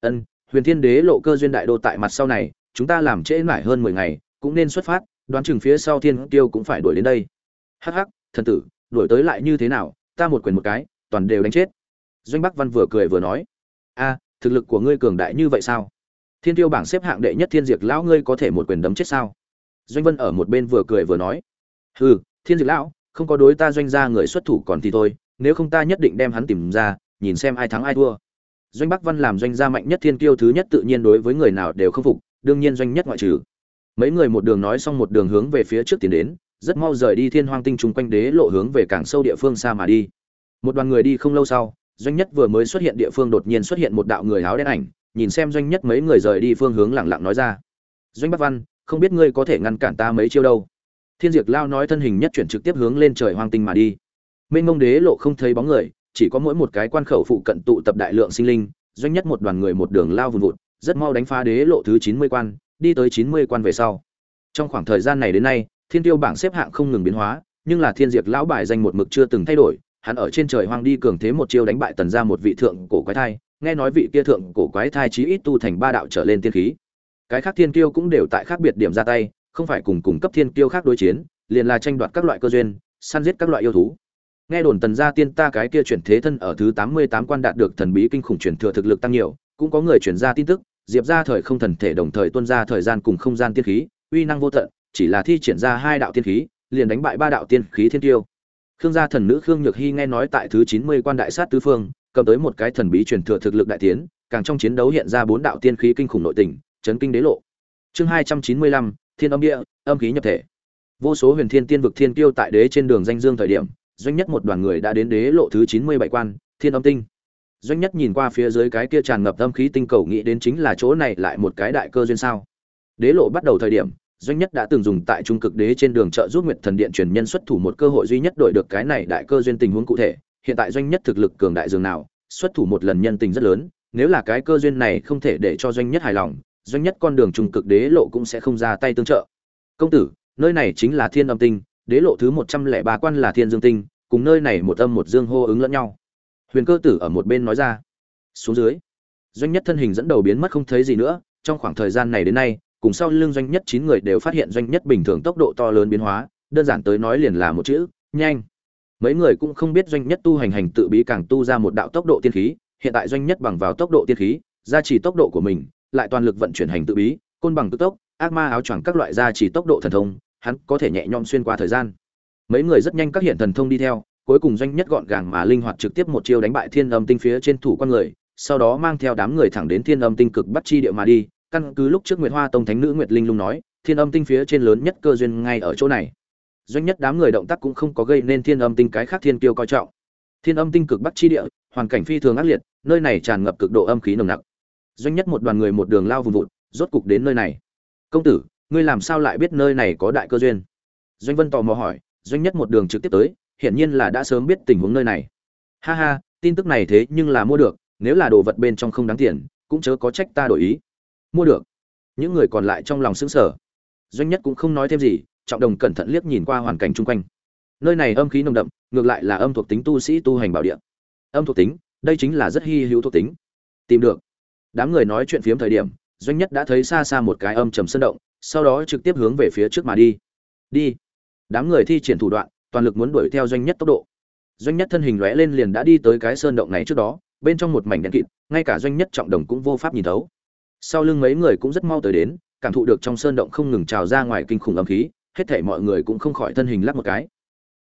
Ân, huyền thiên đế lộ cơ duyên đại đô tại mặt sau này, chúng ta làm trễ mãi hơn mười ngày, cũng nên xuất phát, đoán chừng phía sau thiên tiêu cũng phải đuổi đến đây. Hắc hắc, thần tử, đuổi tới lại như thế nào, ta một quyền một cái, toàn đều đánh chết. Doanh bắc văn vừa cười vừa nói. A, thực lực của ngươi cường đại như vậy sao? Thiên tiêu bảng xếp hạng đệ nhất thiên diệt lão ngươi có thể một quyền đấm chết sao? Doanh vân ở một bên vừa cười vừa nói. Hừ, thiên diệt lão, không có đối ta doanh ra người xuất thủ còn thì thôi, nếu không ta nhất định đem hắn tìm ra nhìn xem ai thắng ai thua. Doanh bắc văn làm doanh gia mạnh nhất thiên tiêu thứ nhất tự nhiên đối với người nào đều không phục, đương nhiên doanh nhất ngoại trừ. Mấy người một đường nói xong một đường hướng về phía trước tiến đến, rất mau rời đi thiên hoang tinh chung quanh đế lộ hướng về cảng sâu địa phương xa mà đi. Một đoàn người đi không lâu sau, doanh nhất vừa mới xuất hiện địa phương đột nhiên xuất hiện một đạo người áo đen ảnh, nhìn xem doanh nhất mấy người rời đi phương hướng lẳng lặng nói ra. Doanh bắc văn, không biết ngươi có thể ngăn cản ta mấy chiêu đâu. Thiên diệt lao nói thân hình nhất chuyển trực tiếp hướng lên trời hoang tinh mà đi. Mênh mông đế lộ không thấy bóng người chỉ có mỗi một cái quan khẩu phụ cận tụ tập đại lượng sinh linh, doanh nhất một đoàn người một đường lao vùn vụt, rất mau đánh phá đế lộ thứ chín mươi quan, đi tới chín mươi quan về sau. Trong khoảng thời gian này đến nay, thiên tiêu bảng xếp hạng không ngừng biến hóa, nhưng là thiên diệt lão bài danh một mực chưa từng thay đổi, hắn ở trên trời hoang đi cường thế một chiêu đánh bại tần ra một vị thượng cổ quái thai, nghe nói vị kia thượng cổ quái thai chí ít tu thành ba đạo trở lên tiên khí. Cái khác thiên kiêu cũng đều tại khác biệt điểm ra tay, không phải cùng cùng cấp thiên kiêu khác đối chiến, liền là tranh đoạt các loại cơ duyên, săn giết các loại yêu thú nghe đồn tần gia tiên ta cái kia chuyển thế thân ở thứ tám mươi tám quan đạt được thần bí kinh khủng truyền thừa thực lực tăng nhiều, cũng có người chuyển ra tin tức, diệp ra thời không thần thể đồng thời tuân ra thời gian cùng không gian tiên khí, uy năng vô tận, chỉ là thi triển ra hai đạo tiên khí, liền đánh bại ba đạo tiên khí thiên tiêu. Khương gia thần nữ khương nhược hy nghe nói tại thứ chín mươi quan đại sát tứ phương, cầm tới một cái thần bí truyền thừa thực lực đại tiến, càng trong chiến đấu hiện ra bốn đạo tiên khí kinh khủng nội tình, chấn kinh đế lộ. Chương hai trăm chín mươi lăm, thiên âm địa, âm khí nhập thể. Vô số huyền thiên tiên vực thiên tiêu tại đế trên đường danh dương thời điểm doanh nhất một đoàn người đã đến đế lộ thứ chín mươi bảy quan, thiên âm tinh. Doanh nhất nhìn qua phía dưới cái kia tràn ngập âm khí tinh cầu nghĩ đến chính là chỗ này lại một cái đại cơ duyên sao. Đế lộ bắt đầu thời điểm, doanh nhất đã từng dùng tại trung cực đế trên đường trợ giúp nguyệt thần điện truyền nhân xuất thủ một cơ hội duy nhất đổi được cái này đại cơ duyên tình huống cụ thể. Hiện tại doanh nhất thực lực cường đại dường nào, xuất thủ một lần nhân tình rất lớn, nếu là cái cơ duyên này không thể để cho doanh nhất hài lòng, doanh nhất con đường trung cực đế lộ cũng sẽ không ra tay tương trợ. Công tử, nơi này chính là thiên âm tinh đế lộ thứ một trăm lẻ ba quan là thiên dương tinh, cùng nơi này một âm một dương hô ứng lẫn nhau. Huyền cơ tử ở một bên nói ra. Xuống dưới, doanh nhất thân hình dẫn đầu biến mất không thấy gì nữa, trong khoảng thời gian này đến nay, cùng sau lưng doanh nhất chín người đều phát hiện doanh nhất bình thường tốc độ to lớn biến hóa, đơn giản tới nói liền là một chữ, nhanh. Mấy người cũng không biết doanh nhất tu hành hành tự bí càng tu ra một đạo tốc độ tiên khí, hiện tại doanh nhất bằng vào tốc độ tiên khí, gia trì tốc độ của mình, lại toàn lực vận chuyển hành tự bí, côn bằng tự tốc, ác ma áo choàng các loại gia trì tốc độ thần thông hắn có thể nhẹ nhõm xuyên qua thời gian. Mấy người rất nhanh các hiện thần thông đi theo, cuối cùng doanh nhất gọn gàng mà linh hoạt trực tiếp một chiêu đánh bại thiên âm tinh phía trên thủ quan người, sau đó mang theo đám người thẳng đến thiên âm tinh cực bắt chi địa mà đi. Căn cứ lúc trước nguyệt hoa tông thánh nữ nguyệt linh lung nói, thiên âm tinh phía trên lớn nhất cơ duyên ngay ở chỗ này. Doanh nhất đám người động tác cũng không có gây nên thiên âm tinh cái khác thiên kiêu coi trọng. Thiên âm tinh cực bắc chi địa, hoàn cảnh phi thường ác liệt, nơi này tràn ngập cực độ âm khí nồng nặc. Doanh nhất một đoàn người một đường lao vùng vụt, rốt cục đến nơi này. Công tử ngươi làm sao lại biết nơi này có đại cơ duyên? Doanh vân tò mò hỏi, doanh nhất một đường trực tiếp tới, hiển nhiên là đã sớm biết tình huống nơi này. Ha ha, tin tức này thế nhưng là mua được, nếu là đồ vật bên trong không đáng tiền, cũng chớ có trách ta đổi ý. Mua được. Những người còn lại trong lòng sững sờ. Doanh nhất cũng không nói thêm gì, trọng đồng cẩn thận liếc nhìn qua hoàn cảnh chung quanh. Nơi này âm khí nồng đậm, ngược lại là âm thuộc tính tu sĩ tu hành bảo địa. Âm thuộc tính, đây chính là rất hy hữu thuộc tính. Tìm được. Đám người nói chuyện phiếm thời điểm, doanh nhất đã thấy xa xa một cái âm trầm sân động sau đó trực tiếp hướng về phía trước mà đi. Đi. Đám người thi triển thủ đoạn, toàn lực muốn đuổi theo doanh nhất tốc độ. Doanh nhất thân hình lóe lên liền đã đi tới cái sơn động này trước đó, bên trong một mảnh đen kịt, ngay cả doanh nhất trọng đồng cũng vô pháp nhìn thấu. Sau lưng mấy người cũng rất mau tới đến, cảm thụ được trong sơn động không ngừng trào ra ngoài kinh khủng âm khí, hết thảy mọi người cũng không khỏi thân hình lắc một cái.